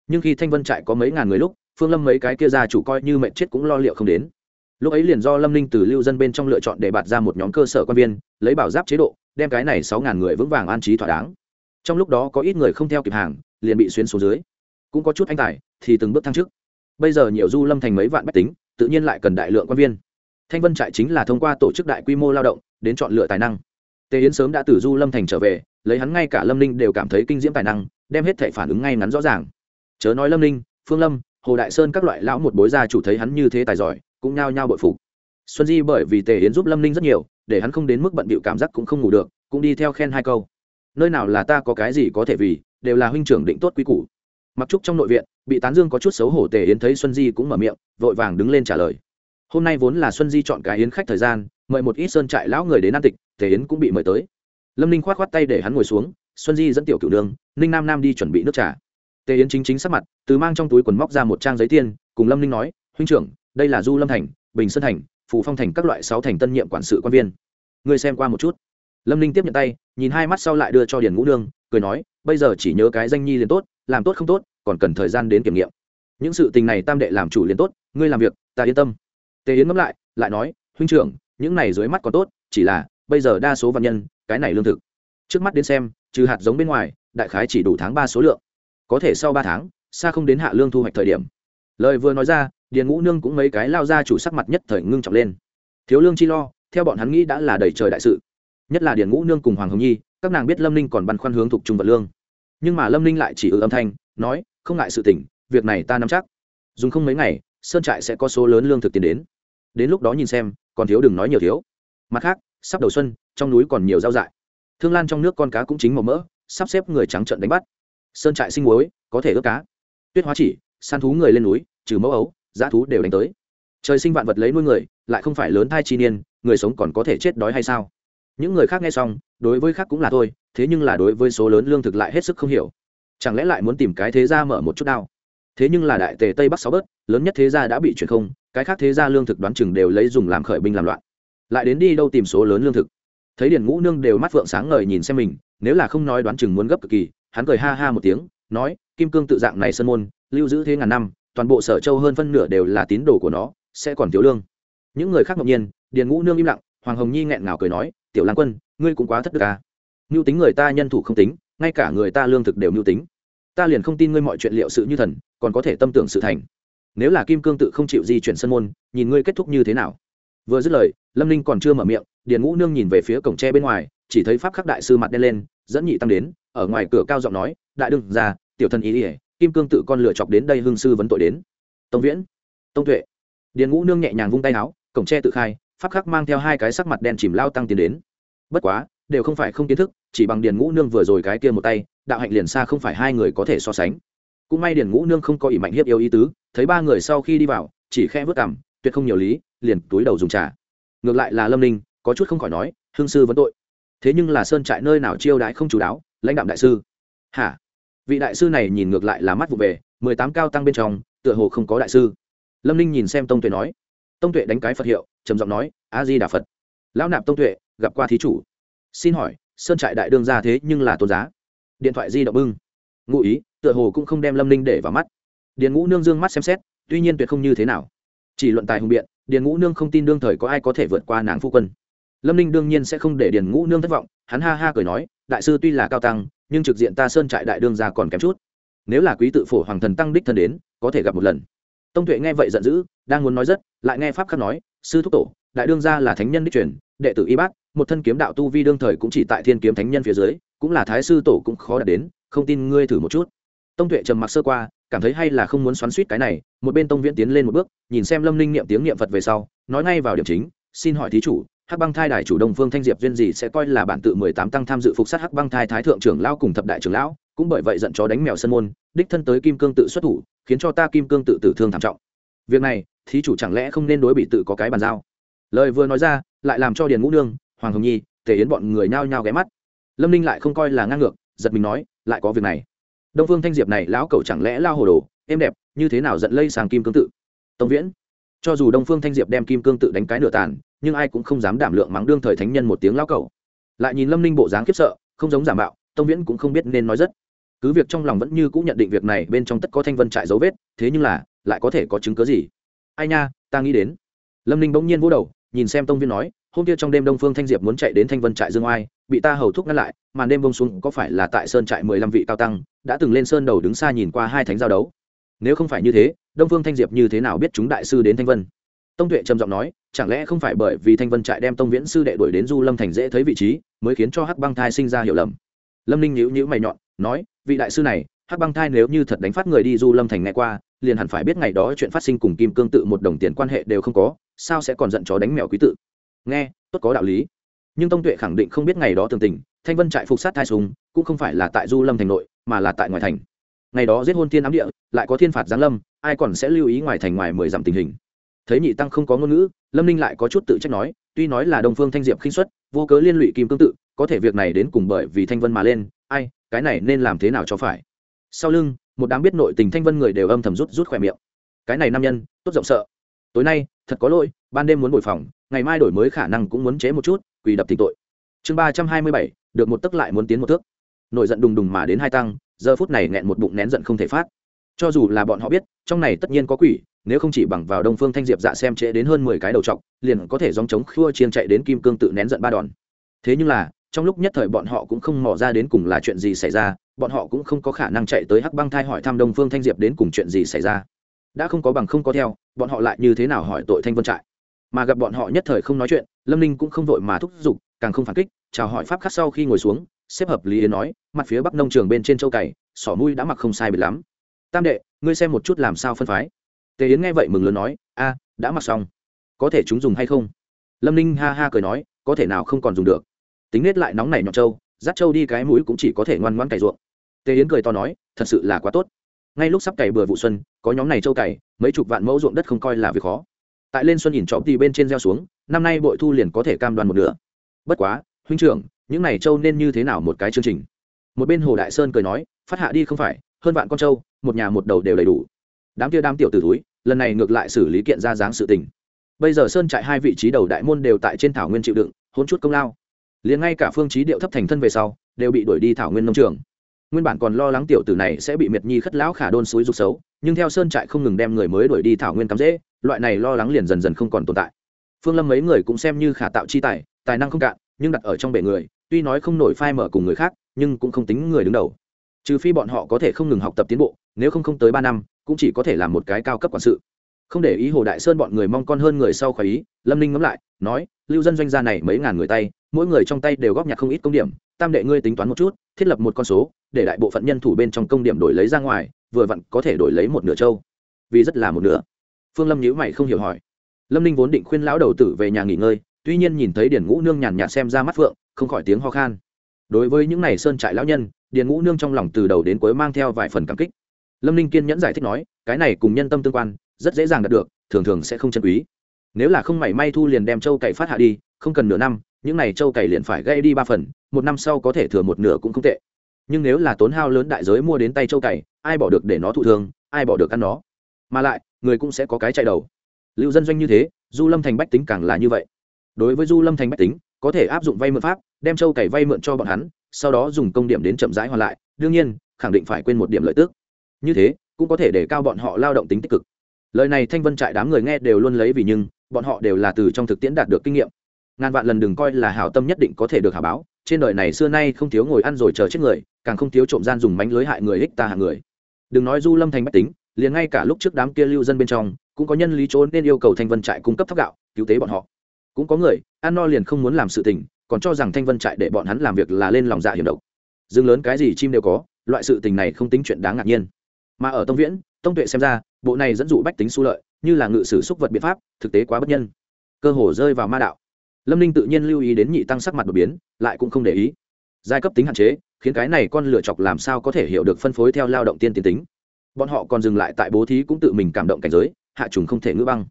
Nhưng khi thanh vân trại có mấy ngàn người lúc, phương lâm mấy cái kia gia chủ coi như mệnh chết cũng lo liệu không đến. Lúc ấy liền do lâm ninh từ lưu dân bên trong lựa chọn để bạt ra một nhóm cơ sở quan viên, lấy bảo giáp chế độ, đem cái này sáu ngàn người vững vàng an trí thỏa đáng. Trong lúc đó có ít người không theo kịp hàng, liền bị xuyên xuống dưới. Cũng có chút anh tài, thì từng bước thăng trước bây giờ nhiều du lâm thành mấy vạn bách tính tự nhiên lại cần đại lượng quan viên. Thanh vân trại chính là thông qua tổ chức đại quy mô lao động, đến chọn lựa tài năng. Tề yến sớm đã từ du lâm thành trở về, lấy hắn ngay cả lâm ninh đều cảm thấy kinh diễm tài năng, đem hết thể phản ứng ngay ngắn rõ ràng. Chớ nói lâm ninh, phương lâm, hồ đại sơn các loại lão một bối gia chủ thấy hắn như thế tài giỏi, cũng nhao nhao bội phục. Xuân di bởi vì tề yến giúp lâm ninh rất nhiều, để hắn không đến mức bận bịu cảm giác cũng không ngủ được, cũng đi theo khen hai câu. Nơi nào là ta có cái gì có thể vì, đều là huynh trưởng định tốt quý củ. Mặc trúc trong nội viện bị tán dương có chút xấu hổ tề yến thấy xuân di cũng mở miệng, vội vàng đứng lên trả lời. Hôm nay vốn là xuân di chọn cái yến khách thời gian, mời một ít sơn trại lão người đến an tịch, tề yến cũng bị mời tới. Lâm ninh k h o á t k h o á t tay để hắn ngồi xuống, xuân di dẫn tiểu cửu đường, ninh nam nam đi chuẩn bị nước trà. Tề yến chính chính sắc mặt, từ mang trong túi quần móc ra một trang giấy tiên cùng lâm ninh nói, huynh trưởng, đây là du lâm thành, bình sơn thành, phù phong thành các loại sáu thành tân nhiệm quản sự quan viên. Ngươi xem qua một chút. Lâm ninh tiếp nhận tay, nhìn hai mắt sau lại đưa cho điền ngũ nương, cười nói, bây giờ chỉ nhớ cái danh nhi liền tốt, làm tốt không tốt còn cần thời gian đến kiểm nghiệm. Những sự tình này tam đệ làm chủ liền tốt, ngươi làm việc, ta yên tâm. Tề yến ngẫm lại lại nói, huynh trưởng, những này dưới mắt còn tốt, chỉ là bây giờ đa số văn nhân, cái này lương thực. Trước mắt đến xem, trừ hạt giống bên ngoài, đại khái chỉ đủ tháng ba số lượng. Có thể sau ba tháng, xa không đến hạ lương thu hoạch thời điểm. Lời vừa nói ra, điền ngũ nương cũng mấy cái lao ra chủ sắc mặt nhất thời ngưng trọng lên. Thiếu lương chi lo, theo bọn hắn nghĩ đã là đầy trời đại sự. Nhất là điền ngũ nương cùng hoàng hồng nhi, các nàng biết lâm ninh còn băn khoăn hướng thuộc trung vật lương. Nhưng mà lâm ninh lại chỉ ư âm thanh, nói không ngại sự tỉnh việc này ta nắm chắc. Dùng không mấy ngày, sơn trại sẽ có số lớn lương thực tiền đến. Đến lúc đó nhìn xem, còn thiếu đừng nói nhiều thiếu. Mặt khác, sắp đầu xuân, trong núi còn nhiều rau dại. Thương lan trong nước con cá cũng chính màu mỡ, sắp xếp người trắng trận đánh bắt. Sơn trại sinh muối, có thể ướp cá. Tuyết hóa chỉ, săn thú người lên núi, trừ mẫu ấu giá thú đều đánh tới. Trời sinh vạn vật lấy nuôi người, lại không phải lớn thai chi niên, người sống còn có thể chết đói hay sao? Những người khác nghe xong, đối với khác cũng là thôi, thế nhưng là đối với số lớn lương thực lại hết sức không hiểu chẳng lẽ lại muốn tìm cái thế gia mở một chút đao? Thế nhưng là đại tề tây bắc sáu bớt, lớn nhất thế gia đã bị chuyển không, cái khác thế gia lương thực đoán chừng đều lấy dùng làm khởi binh làm loạn. Lại đến đi đâu tìm số lớn lương thực? Thấy điền ngũ nương đều mắt phượng sáng ngời nhìn xem mình, nếu là không nói đoán chừng muốn gấp cực kỳ, hắn cười ha ha một tiếng, nói, kim cương tự dạng này sân môn, lưu giữ thế ngàn năm, toàn bộ sở châu hơn phân nửa đều là tín đồ của nó, sẽ còn thiếu lương. Những người khác ngẫu nhiên, điền ngũ nương im lặng, hoàng hồng nhi nghẹn ngào cười nói, tiểu lang quân, ngươi cũng quá thất đức à. mưu tính người ta nhân thủ không tính ngay cả người ta lương thực đều mưu tính. Ta liền không tin ngươi mọi chuyện liệu sự như thần, còn có thể tâm tưởng sự thành. Nếu là kim cương tự không chịu di chuyển sân môn, nhìn ngươi kết thúc như thế nào? Vừa dứt lời, lâm ninh còn chưa mở miệng, điền ngũ nương nhìn về phía cổng tre bên ngoài, chỉ thấy pháp khắc đại sư mặt đen lên, dẫn nhị tăng đến, ở ngoài cửa cao giọng nói, đại đương ra tiểu thần ý ỉa kim cương tự con lựa chọc đến đây hương sư vấn tội đến. Tông viễn, tông tuệ. Điền ngũ nương nhẹ nhàng vung tay áo, cổng tre tự khai, pháp khắc mang theo hai cái sắc mặt đen chìm lao tăng tiến đến. Bất quá đều không phải không kiến thức, chỉ bằng điền ngũ nương vừa rồi cái kia một tay, đạo hạnh liền xa không phải hai người có thể so sánh. Cũng may điền ngũ nương không có ý mạnh hiếp yêu ý tứ, thấy ba người sau khi đi vào, chỉ khe vớt cảm tuyệt không nhiều lý, liền túi đầu dùng trà. Ngược lại là lâm ninh, có chút không khỏi nói, hương sư vấn tội. Thế nhưng là sơn trại nơi nào chiêu đãi không chú đáo, lãnh đạo đại sư. Hả? Vị đại sư này nhìn ngược lại là mắt vụ về, mười tám cao tăng bên trong, tựa hồ không có đại sư. Lâm ninh nhìn xem tông tuệ nói. Tông tuệ đánh cái phật hiệu, trầm giọng nói, a di đà phật. Lão nạp tông tuệ, gặp qua thí chủ xin hỏi, sơn trại đại đương ra thế nhưng là tôn giá. Điện thoại di động bưng. Ngụ ý, tựa hồ cũng không đem lâm ninh để vào mắt. Điền ngũ nương dương mắt xem xét, tuy nhiên tuyệt không như thế nào. Chỉ luận tài hùng biện, điền ngũ nương không tin đương thời có ai có thể vượt qua nàng phu quân. Lâm ninh đương nhiên sẽ không để điền ngũ nương thất vọng, hắn ha ha cười nói, đại sư tuy là cao tăng, nhưng trực diện ta sơn trại đại đương ra còn kém chút. Nếu là quý tự phổ hoàng thần tăng đích thân đến, có thể gặp một lần. Tông tuệ nghe vậy giận dữ, đang muốn nói rất, lại nghe pháp khắc nói, sư thúc tổ, đại đương gia là thánh nhân đích truyền đệ tử y bát một thân kiếm đạo tu vi đương thời cũng chỉ tại thiên kiếm thánh nhân phía dưới, cũng là thái sư tổ cũng khó đạt đến, không tin ngươi thử một chút. Tông tuệ trầm mặc sơ qua, cảm thấy hay là không muốn xoắn suýt cái này, một bên tông viễn tiến lên một bước, nhìn xem lâm ninh niệm tiếng niệm phật về sau, nói ngay vào điểm chính, xin hỏi thí chủ, hắc băng thai đại chủ đông phương thanh diệp duyên gì sẽ coi là bản tự mười tám tăng tham dự phục sát hắc băng thai thái thượng trưởng lao cùng thập đại trưởng lão, cũng bởi vậy giận chó đánh mèo sân môn, đích thân tới kim cương tự xuất thủ, khiến cho ta kim cương tự tử thương thảm trọng. Việc này, thí chủ chẳng lẽ không nên đối bị tự có cái bàn giao? Lời vừa nói ra lại làm cho điền ngũ nương, hoàng hồng nhi, tề yến bọn người nhao nhao ghé mắt. Lâm ninh lại không coi là ngang ngược, giật mình nói, lại có việc này. Đông phương thanh diệp này lão cẩu chẳng lẽ lao hồ đồ, êm đẹp, như thế nào giận lây sang kim cương tự? Tông viễn, cho dù đông phương thanh diệp đem kim cương tự đánh cái nửa tàn, nhưng ai cũng không dám đảm lượng mắng đương thời thánh nhân một tiếng lao cẩu. Lại nhìn lâm ninh bộ dáng khiếp sợ, không giống giả mạo, tông viễn cũng không biết nên nói rất. Cứ việc trong lòng vẫn như cũng nhận định việc này bên trong tất có thanh vân trại dấu vết, thế nhưng là, lại có thể có chứng cớ gì? Ai nha, ta nghĩ đến. Lâm ninh bỗng nhiên vỗ đầu nhìn xem tông viên nói, hôm kia trong đêm đông phương thanh diệp muốn chạy đến thanh vân trại dương oai, bị ta hầu thúc ngăn lại, màn đêm bông xuống có phải là tại sơn trại mười lăm vị cao tăng, đã từng lên sơn đầu đứng xa nhìn qua hai thánh giao đấu. Nếu không phải như thế, đông phương thanh diệp như thế nào biết chúng đại sư đến thanh vân? Tông tuệ trầm giọng nói, chẳng lẽ không phải bởi vì thanh vân trại đem tông viễn sư đệ đuổi đến du lâm thành dễ thấy vị trí, mới khiến cho hắc băng thai sinh ra hiểu lầm? Lâm ninh nhữ nhữ mày nhọn, nói, vị đại sư này, hắc băng thai nếu như thật đánh phát người đi du lâm thành ngày qua liền hẳn phải biết ngày đó chuyện phát sinh cùng kim cương tự một đồng tiền quan hệ đều không có, sao sẽ còn giận chó đánh mèo quý tự? Nghe, tốt có đạo lý. Nhưng tông tuệ khẳng định không biết ngày đó tường tình, thanh vân trại phục sát thai súng cũng không phải là tại du lâm thành nội, mà là tại ngoài thành. Ngày đó giết hôn thiên ám địa, lại có thiên phạt giáng lâm, ai còn sẽ lưu ý ngoài thành ngoài mười dặm tình hình? Thấy nhị tăng không có ngôn ngữ, lâm ninh lại có chút tự trách nói, tuy nói là đồng phương thanh diệp khinh xuất vô cớ liên lụy kim cương tự, có thể việc này đến cùng bởi vì thanh vân mà lên, ai, cái này nên làm thế nào cho phải? Sau lưng một đám biết nội tình thanh vân người đều âm thầm rút rút khỏe miệng. Cái này nam nhân, tốt rộng sợ. Tối nay, thật có lỗi, ban đêm muốn bồi phòng, ngày mai đổi mới khả năng cũng muốn chế một chút, quỳ đập tình tội. Chương ba trăm hai mươi bảy, được một tấc lại muốn tiến một thước. Nội giận đùng đùng mà đến hai tăng, giờ phút này nghẹn một bụng nén giận không thể phát. Cho dù là bọn họ biết, trong này tất nhiên có quỷ, nếu không chỉ bằng vào đông phương thanh diệp dạ xem trễ đến hơn mười cái đầu t liền có thể dòng chống khua chiên chạy đến kim cương tự nén giận ba đòn. Thế nhưng là trong lúc nhất thời bọn họ cũng không mò ra đến cùng là chuyện gì xảy ra, bọn họ cũng không có khả năng chạy tới hắc băng thai hỏi thăm đông phương thanh diệp đến cùng chuyện gì xảy ra. Đã không có bằng không có theo, bọn họ lại như thế nào hỏi tội thanh vân trại? Mà gặp bọn họ nhất thời không nói chuyện, lâm ninh cũng không vội mà thúc giục, càng không phản kích, chào hỏi pháp khắc sau khi ngồi xuống, xếp hợp lý yến nói, mặt phía bắc nông trường bên trên châu cày, sỏ mũi đã mặc không sai biệt lắm. Tam đệ, ngươi xem một chút làm sao phân phái. Tề yến nghe vậy mừng lớn nói, a, đã mặc xong. Có thể chúng dùng hay không? Lâm ninh ha ha cười nói, có thể nào không còn dùng được? Tính nết lại nóng này nhọn trâu, dắt trâu đi cái mũi cũng chỉ có thể ngoan ngoãn cày ruộng. Tề yến cười to nói, thật sự là quá tốt. Ngay lúc sắp cày bừa vụ xuân, có nhóm này trâu cày, mấy chục vạn mẫu ruộng đất không coi là việc khó. Tại lên xuân nhìn trọm thì bên trên gieo xuống, năm nay bội thu liền có thể cam đoan một nửa. Bất quá, huynh trưởng, những này trâu nên như thế nào một cái chương trình? Một bên hồ đại sơn cười nói, phát hạ đi không phải, hơn vạn con trâu, một nhà một đầu đều đầy đủ. Đám kia đám tiểu tử túi lần này ngược lại xử lý kiện ra dáng sự tình. Bây giờ sơn trại hai vị trí đầu đại môn đều tại trên thảo nguyên chịu đựng hôn chút công lao liền ngay cả phương trí điệu thấp thành thân về sau, đều bị đuổi đi thảo nguyên nông trường. Nguyên bản còn lo lắng tiểu tử này sẽ bị miệt nhi khất lão khả đôn suối rục xấu, nhưng theo sơn trại không ngừng đem người mới đuổi đi thảo nguyên cắm dễ, loại này lo lắng liền dần dần không còn tồn tại. Phương lâm mấy người cũng xem như khả tạo chi tài tài năng không cạn, nhưng đặt ở trong bể người, tuy nói không nổi phai mở cùng người khác, nhưng cũng không tính người đứng đầu. Trừ phi bọn họ có thể không ngừng học tập tiến bộ, nếu không không tới ba năm, cũng chỉ có thể làm một cái cao cấp quản sự. Không để ý hồ đại sơn bọn người mong con hơn người sau khỏi ý, lâm ninh ngẫm lại, nói, lưu dân doanh gia này mấy ngàn người tay mỗi người trong tay đều góp nhặt không ít công điểm, tam đệ ngươi tính toán một chút, thiết lập một con số, để đại bộ phận nhân thủ bên trong công điểm đổi lấy ra ngoài, vừa vặn có thể đổi lấy một nửa châu. Vì rất là một nửa. Phương lâm nhữ mày không hiểu hỏi. Lâm ninh vốn định khuyên lão đầu tử về nhà nghỉ ngơi, tuy nhiên nhìn thấy điển ngũ nương nhàn nhạt xem ra mắt phượng, không khỏi tiếng ho khan. Đối với những này sơn trại lão nhân, điền ngũ nương trong lòng từ đầu đến cuối mang theo vài phần cảm kích. Lâm ninh kiên nhẫn giải thích nói, cái này cùng nhân tâm tương quan, rất dễ dàng đạt được, thường thường sẽ không chân quý. Nếu là không mảy may thu liền đem châu cậy phát hạ đi, không cần nửa năm những này châu cày liền phải gây đi ba phần, một năm sau có thể thừa một nửa cũng không tệ. Nhưng nếu là tốn hao lớn đại giới mua đến tay châu cày, ai bỏ được để nó thụ thương, ai bỏ được ăn nó? Mà lại, người cũng sẽ có cái chạy đầu. Lưu dân doanh như thế, du lâm thành bách tính càng là như vậy. Đối với du lâm thành bách tính, có thể áp dụng vay mượn pháp, đem châu cày vay mượn cho bọn hắn, sau đó dùng công điểm đến chậm rãi hoàn lại, đương nhiên, khẳng định phải quên một điểm lợi tức. Như thế, cũng có thể để cao bọn họ lao động tính tích cực. Lời này thanh vân trại đám người nghe đều luôn lấy vì nhưng, bọn họ đều là từ trong thực tiễn đạt được kinh nghiệm ngàn vạn lần đừng coi là hảo tâm nhất định có thể được hảo báo, trên đời này xưa nay không thiếu ngồi ăn rồi chờ chết người, càng không thiếu trộm gian dùng mánh lưới hại người ích ta hạng người. Đừng nói du lâm thành bách tính, liền ngay cả lúc trước đám kia lưu dân bên trong, cũng có nhân lý trốn nên yêu cầu thanh vân trại cung cấp thóc gạo, cứu tế bọn họ. Cũng có người, ăn no liền không muốn làm sự tình, còn cho rằng thanh vân trại để bọn hắn làm việc là lên lòng dạ hiểm độc. Dương lớn cái gì chim đều có, loại sự tình này không tính chuyện đáng ngạc nhiên. Mà ở tông viễn, tông tuệ xem ra, bộ này dẫn dụ bách tính su lợi, như là ngự sử xúc vật biện pháp, thực tế quá bất nhân. Cơ hồ rơi vào ma đạo lâm ninh tự nhiên lưu ý đến nhị tăng sắc mặt đột biến, lại cũng không để ý. Giai cấp tính hạn chế, khiến cái này con lựa chọc làm sao có thể hiểu được phân phối theo lao động tiên tiến tính. Bọn họ còn dừng lại tại bố thí cũng tự mình cảm động cảnh giới, hạ trùng không thể ngữ băng.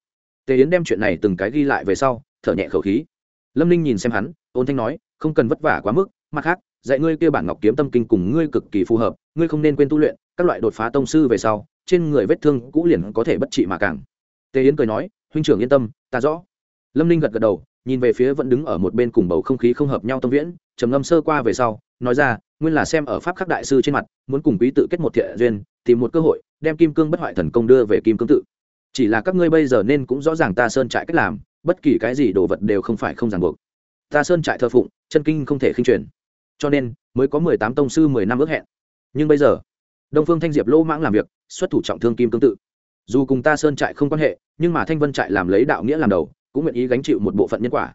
Tề yến đem chuyện này từng cái ghi lại về sau, thở nhẹ khẩu khí. Lâm ninh nhìn xem hắn, ôn thanh nói, không cần vất vả quá mức, mặt khác, dạy ngươi kia bản ngọc kiếm tâm kinh cùng ngươi cực kỳ phù hợp, ngươi không nên quên tu luyện, các loại đột phá tông sư về sau, trên người vết thương cũ liền có thể bất trị mà càng. Tề yến cười nói, huynh trưởng yên tâm, ta rõ. Lâm ninh gật gật đầu nhìn về phía vẫn đứng ở một bên cùng bầu không khí không hợp nhau tâm viễn, trầm ngâm sơ qua về sau, nói ra, nguyên là xem ở pháp khắc đại sư trên mặt, muốn cùng quý tự kết một thiện duyên, tìm một cơ hội, đem kim cương bất hoại thần công đưa về kim cương tự. Chỉ là các ngươi bây giờ nên cũng rõ ràng ta sơn trại cách làm, bất kỳ cái gì đồ vật đều không phải không ràng buộc. Ta sơn trại thờ phụng, chân kinh không thể khinh truyền. Cho nên, mới có mười tám tông sư mười năm ước hẹn. Nhưng bây giờ, đông phương thanh diệp lỗ mãng làm việc, xuất thủ trọng thương kim cương tự. Dù cùng ta sơn trại không quan hệ, nhưng mà thanh vân trại làm lấy đạo nghĩa làm đầu cũng nguyện ý gánh chịu một bộ phận nhân quả.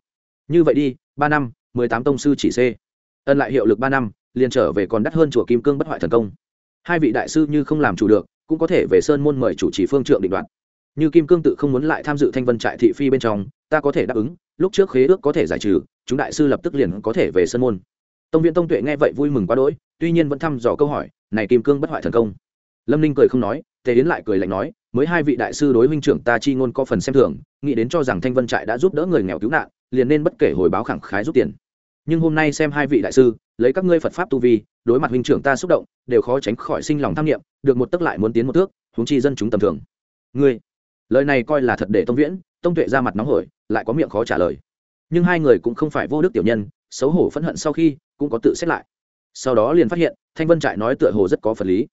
Như vậy đi, ba năm, mười tám tông sư chỉ c ân lại hiệu lực ba năm, liền trở về còn đắt hơn chùa kim cương bất hoại thần công. Hai vị đại sư như không làm chủ được, cũng có thể về sơn môn mời chủ trì phương trượng định đoạt như kim cương tự không muốn lại tham dự thanh vân trại thị phi bên trong, ta có thể đáp ứng, lúc trước khế ước có thể giải trừ, chúng đại sư lập tức liền có thể về sơn môn. Tông viện tông tuệ nghe vậy vui mừng quá đỗi, tuy nhiên vẫn thăm dò câu hỏi, này kim cương bất hoại thần công lâm ninh cười không nói, tề yến lại cười lạnh nói, mới hai vị đại sư đối huynh trưởng ta chi ngôn có phần xem thường, nghĩ đến cho rằng thanh vân trại đã giúp đỡ người nghèo cứu nạn, liền nên bất kể hồi báo khẳng khái rút tiền. Nhưng hôm nay xem hai vị đại sư, lấy các ngươi phật pháp tu vi, đối mặt huynh trưởng ta xúc động, đều khó tránh khỏi sinh lòng tham nghiệm được một tấc lại muốn tiến một thước, huống chi dân chúng tầm thường. Ngươi? Lời này coi là thật để tông viễn, tông tuệ ra mặt nóng hổi, lại có miệng khó trả lời. Nhưng hai người cũng không phải vô đức tiểu nhân, xấu hổ phẫn hận sau khi cũng có tự xét lại. Sau đó liền phát hiện, thanh vân trại nói tựa hồ rất có phật lý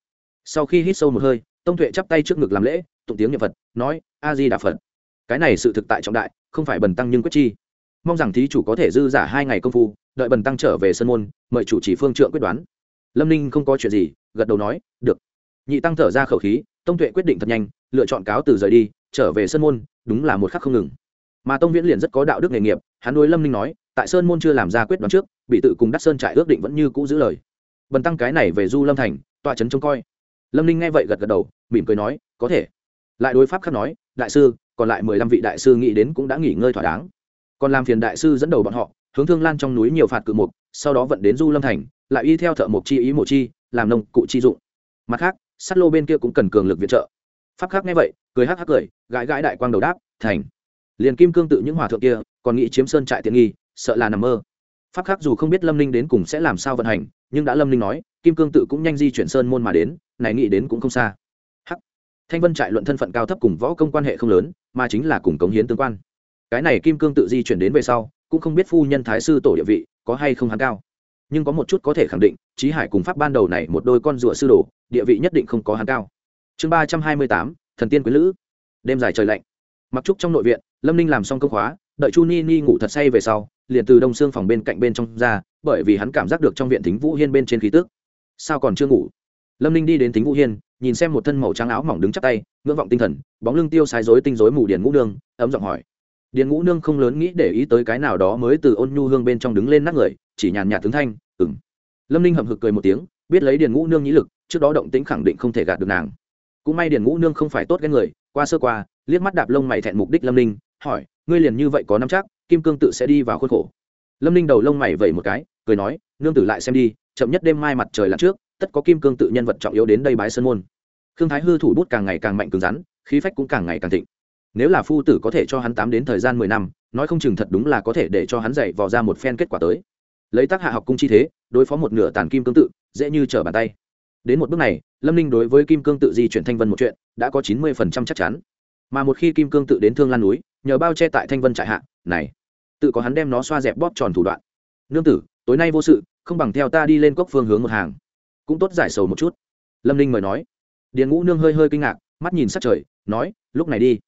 sau khi hít sâu một hơi, tông tuệ chắp tay trước ngực làm lễ, tụng tiếng niệm phật, nói a di đà phật. Cái này sự thực tại trọng đại, không phải bần tăng nhưng quyết chi. Mong rằng thí chủ có thể dư giả hai ngày công phu, đợi bần tăng trở về sân môn, mời chủ chỉ phương trượng quyết đoán. Lâm ninh không có chuyện gì, gật đầu nói, được. Nhị tăng thở ra khẩu khí, tông tuệ quyết định thật nhanh, lựa chọn cáo từ rời đi, trở về sân môn, đúng là một khắc không ngừng. Mà tông viễn liền rất có đạo đức nghề nghiệp, hắn đối lâm ninh nói, tại sơn môn chưa làm ra quyết đoán trước, bị tự cùng đắc sơn trại ước định vẫn như cũ giữ lời. Bần tăng cái này về du lâm thành, tọa trấn trông coi lâm ninh nghe vậy gật gật đầu, mỉm cười nói, có thể. Lại đối pháp khắc nói, đại sư, còn lại mười lăm vị đại sư nghĩ đến cũng đã nghỉ ngơi thỏa đáng. Còn làm phiền đại sư dẫn đầu bọn họ, hướng thương lan trong núi nhiều phạt cự mục, sau đó vận đến du lâm thành, lại y theo thợ mộc chi ý mộ chi, làm nông cụ chi dụng. Mặt khác sắt lô bên kia cũng cần cường lực viện trợ. Pháp khác nghe vậy, cười hắc hắc cười, gãi gãi đại quang đầu đáp, thành. Liền kim cương tự những hòa thượng kia, còn nghĩ chiếm sơn trại tiện nghi, sợ là nằm mơ. Pháp khác dù không biết lâm ninh đến cùng sẽ làm sao vận hành, nhưng đã lâm ninh nói, kim cương tự cũng nhanh di chuyển sơn môn mà đến này nghĩ đến cũng không xa. Hắc. Thanh vân trại luận thân phận cao thấp cùng võ công quan hệ không lớn, mà chính là cùng cống hiến tương quan. Cái này kim cương tự di chuyển đến về sau, cũng không biết phu nhân thái sư tổ địa vị, có hay không hắn cao. Nhưng có một chút có thể khẳng định trí hải cùng pháp ban đầu này một đôi con rùa sư đồ, địa vị nhất định không có hắn cao. Chương ba trăm hai mươi tám, thần tiên quý lữ. Đêm dài trời lạnh. Mặc trúc trong nội viện, lâm ninh làm xong công khóa, đợi chu ni ni ngủ thật say về sau, liền từ đông xương phòng bên cạnh bên trong ra, bởi vì hắn cảm giác được trong viện thính vũ hiên bên trên khí tước sao còn chưa ngủ? Lâm ninh đi đến tính vũ hiên, nhìn xem một thân màu trắng áo mỏng đứng chắc tay, ngưỡng vọng tinh thần, bóng lưng tiêu sai dối tinh dối mù điền ngũ nương, ấm giọng hỏi. Điền ngũ nương không lớn nghĩ để ý tới cái nào đó mới từ ôn nhu hương bên trong đứng lên nát người, chỉ nhàn nhạt tướng thanh ừng lâm ninh hậm hực cười một tiếng, biết lấy điền ngũ nương nhĩ lực, trước đó động tĩnh khẳng định không thể gạt được nàng. Cũng may điền ngũ nương không phải tốt cái người, qua sơ qua, liếc mắt đạp lông mày thẹn mục đích lâm ninh, hỏi, ngươi liền như vậy có năm chắc, kim cương tự sẽ đi vào khuôn khổ. Lâm ninh đầu lông mày vẩy một cái, cười nói, nương tử lại xem đi, chậm nhất đêm mai mặt trời lặn trước tất có kim cương tự nhân vật trọng yếu đến đây bái sơn môn. Khương thái hư thủ bút càng ngày càng mạnh cứng rắn, khí phách cũng càng ngày càng thịnh. Nếu là phu tử có thể cho hắn tám đến thời gian mười năm, nói không chừng thật đúng là có thể để cho hắn dạy vò ra một phen kết quả tới. Lấy tác hạ học cung chi thế, đối phó một nửa tàn kim cương tự, dễ như trở bàn tay. Đến một bước này, lâm ninh đối với kim cương tự di chuyển thanh vân một chuyện, đã có chín mươi phần trăm chắc chắn. Mà một khi kim cương tự đến thương lan núi, nhờ bao che tại thanh vân trại hạ, này, tự có hắn đem nó xoa dẹp bóp tròn thủ đoạn. Nương tử, tối nay vô sự, không bằng theo ta đi lên cốc phương hướng một hàng cũng tốt giải sầu một chút. Lâm ninh mời nói. Điền ngũ nương hơi hơi kinh ngạc, mắt nhìn sát trời, nói, lúc này đi.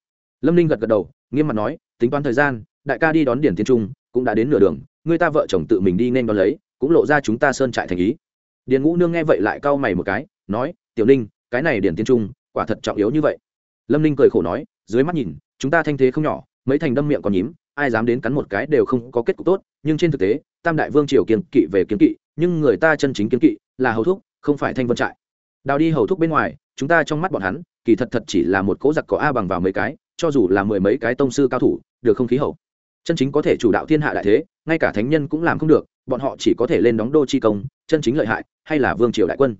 Lâm ninh gật gật đầu, nghiêm mặt nói, tính toán thời gian, đại ca đi đón điển tiên trung, cũng đã đến nửa đường, người ta vợ chồng tự mình đi nên đón lấy, cũng lộ ra chúng ta sơn trại thành ý. Điền ngũ nương nghe vậy lại cau mày một cái, nói, tiểu ninh, cái này điển tiên trung, quả thật trọng yếu như vậy. Lâm ninh cười khổ nói, dưới mắt nhìn, chúng ta thanh thế không nhỏ, mấy thành đâm miệng còn nhím, ai dám đến cắn một cái đều không có kết cục tốt, nhưng trên thực tế, tam đại vương triều kiên kỵ về kiến kỵ nhưng người ta chân chính kiến kỵ là hầu thúc, không phải thanh vân trại. Đào đi hầu thúc bên ngoài, chúng ta trong mắt bọn hắn, kỳ thật thật chỉ là một cỗ giặc có a bằng vào mấy cái, cho dù là mười mấy cái tông sư cao thủ, được không khí hậu. Chân chính có thể chủ đạo thiên hạ đại thế, ngay cả thánh nhân cũng làm không được, bọn họ chỉ có thể lên đóng đô chi công, chân chính lợi hại, hay là vương triều đại quân.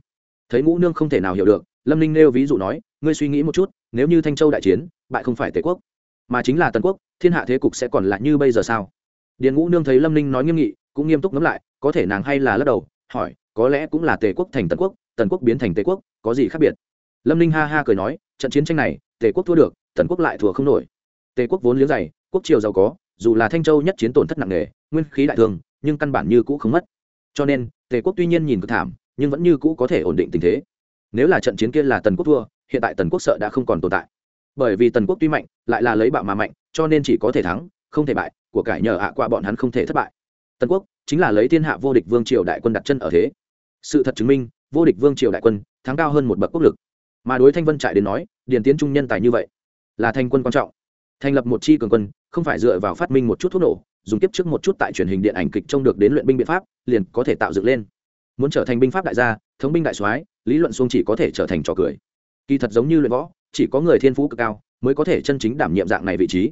Thấy ngũ nương không thể nào hiểu được, lâm ninh nêu ví dụ nói, ngươi suy nghĩ một chút, nếu như thanh châu đại chiến, bại không phải tề quốc, mà chính là tần quốc, thiên hạ thế cục sẽ còn lại như bây giờ sao? Điền ngũ nương thấy lâm ninh nói nghiêm nghị cũng nghiêm túc ngẫm lại, có thể nàng hay là lắc đầu, hỏi, có lẽ cũng là tề quốc thành tần quốc tần quốc biến thành tề quốc, có gì khác biệt? Lâm ninh ha ha cười nói, trận chiến tranh này, tề quốc thua được, tần quốc lại thua không nổi. Tề quốc vốn liếng dày, quốc triều giàu có, dù là thanh châu nhất chiến tổn thất nặng nề, nguyên khí đại thương nhưng căn bản như cũ không mất. Cho nên, tề quốc tuy nhiên nhìn cực thảm, nhưng vẫn như cũ có thể ổn định tình thế. Nếu là trận chiến kia là tần quốc thua, hiện tại tần quốc sợ đã không còn tồn tại. Bởi vì tần quốc tuy mạnh, lại là lấy bạo mà mạnh, cho nên chỉ có thể thắng, không thể bại, của cải nhờ ạ qua bọn hắn không thể thất bại tần quốc chính là lấy thiên hạ vô địch vương triều đại quân đặt chân ở thế. Sự thật chứng minh, vô địch vương triều đại quân, thắng cao hơn một bậc quốc lực. Mà đối thanh vân trại đến nói, điền tiến trung nhân tài như vậy, là thành quân quan trọng. Thành lập một chi cường quân, không phải dựa vào phát minh một chút thuốc nổ, dùng tiếp trước một chút tại truyền hình điện ảnh kịch trông được đến luyện binh biện pháp, liền có thể tạo dựng lên. Muốn trở thành binh pháp đại gia, thống binh đại soái, lý luận xuông chỉ có thể trở thành trò cười. Kỳ thật giống như luyện võ, chỉ có người thiên phú cực cao mới có thể chân chính đảm nhiệm dạng này vị trí.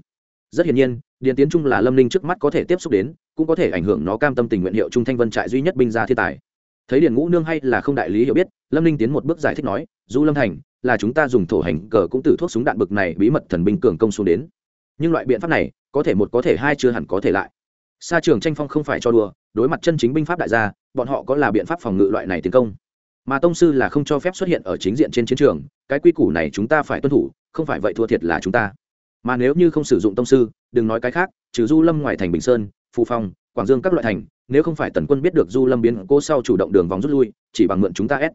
Rất hiển nhiên, Điền tiến trung là lâm ninh trước mắt có thể tiếp xúc đến cũng có thể ảnh hưởng nó cam tâm tình nguyện hiệu trung thanh vân trại duy nhất binh gia thiên tài. Thấy điền ngũ nương hay là không đại lý hiểu biết, lâm ninh tiến một bước giải thích nói du lâm thành là chúng ta dùng thổ hành cờ cũng từ thuốc súng đạn bực này bí mật thần binh cường công xuống đến. Nhưng loại biện pháp này, có thể một có thể hai chưa hẳn có thể lại. Xa trường tranh phong không phải cho đùa, đối mặt chân chính binh pháp đại gia, bọn họ có là biện pháp phòng ngự loại này tiến công. Mà tông sư là không cho phép xuất hiện ở chính diện trên chiến trường, cái quy củ này chúng ta phải tuân thủ, không phải vậy thua thiệt là chúng ta. Mà nếu như không sử dụng tông sư, đừng nói cái khác, trừ du lâm ngoài thành bình sơn phù phong, quảng dương các loại thành, nếu không phải tần quân biết được du lâm biến cố sau chủ động đường vòng rút lui, chỉ bằng mượn chúng ta ép.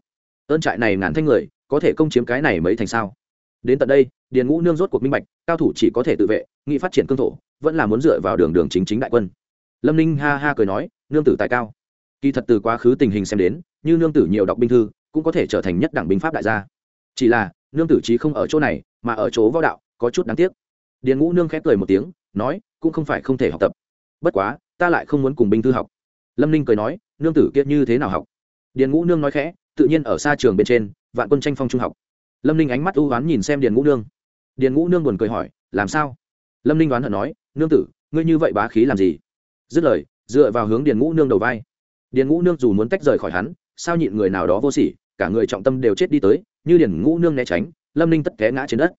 Ơn trại này ngàn thanh người, có thể công chiếm cái này mấy thành sao? Đến tận đây, điền ngũ nương rốt cuộc minh bạch, cao thủ chỉ có thể tự vệ nghị phát triển cương thổ, vẫn là muốn dựa vào đường đường chính chính đại quân. Lâm ninh ha ha cười nói, nương tử tài cao. Kỳ thật từ quá khứ tình hình xem đến, như nương tử nhiều đọc binh thư, cũng có thể trở thành nhất đảng binh pháp đại gia. Chỉ là, nương tử trí không ở chỗ này, mà ở chỗ võ đạo, có chút đáng tiếc. Điền ngũ nương khép cười một tiếng, nói, cũng không phải không thể học tập bất quá, ta lại không muốn cùng binh thư học. Lâm ninh cười nói, nương tử kiệt như thế nào học? Điền ngũ nương nói khẽ, tự nhiên ở xa trường bên trên, vạn quân tranh phong trung học. Lâm ninh ánh mắt ưu oán nhìn xem điền ngũ nương. Điền ngũ nương buồn cười hỏi, làm sao? Lâm ninh đoán hận nói, nương tử, ngươi như vậy bá khí làm gì? Dứt lời, dựa vào hướng điền ngũ nương đầu vai. Điền ngũ nương dù muốn tách rời khỏi hắn, sao nhịn người nào đó vô sỉ, cả người trọng tâm đều chết đi tới, như điền ngũ nương né tránh, lâm ninh tất té ngã trên đất.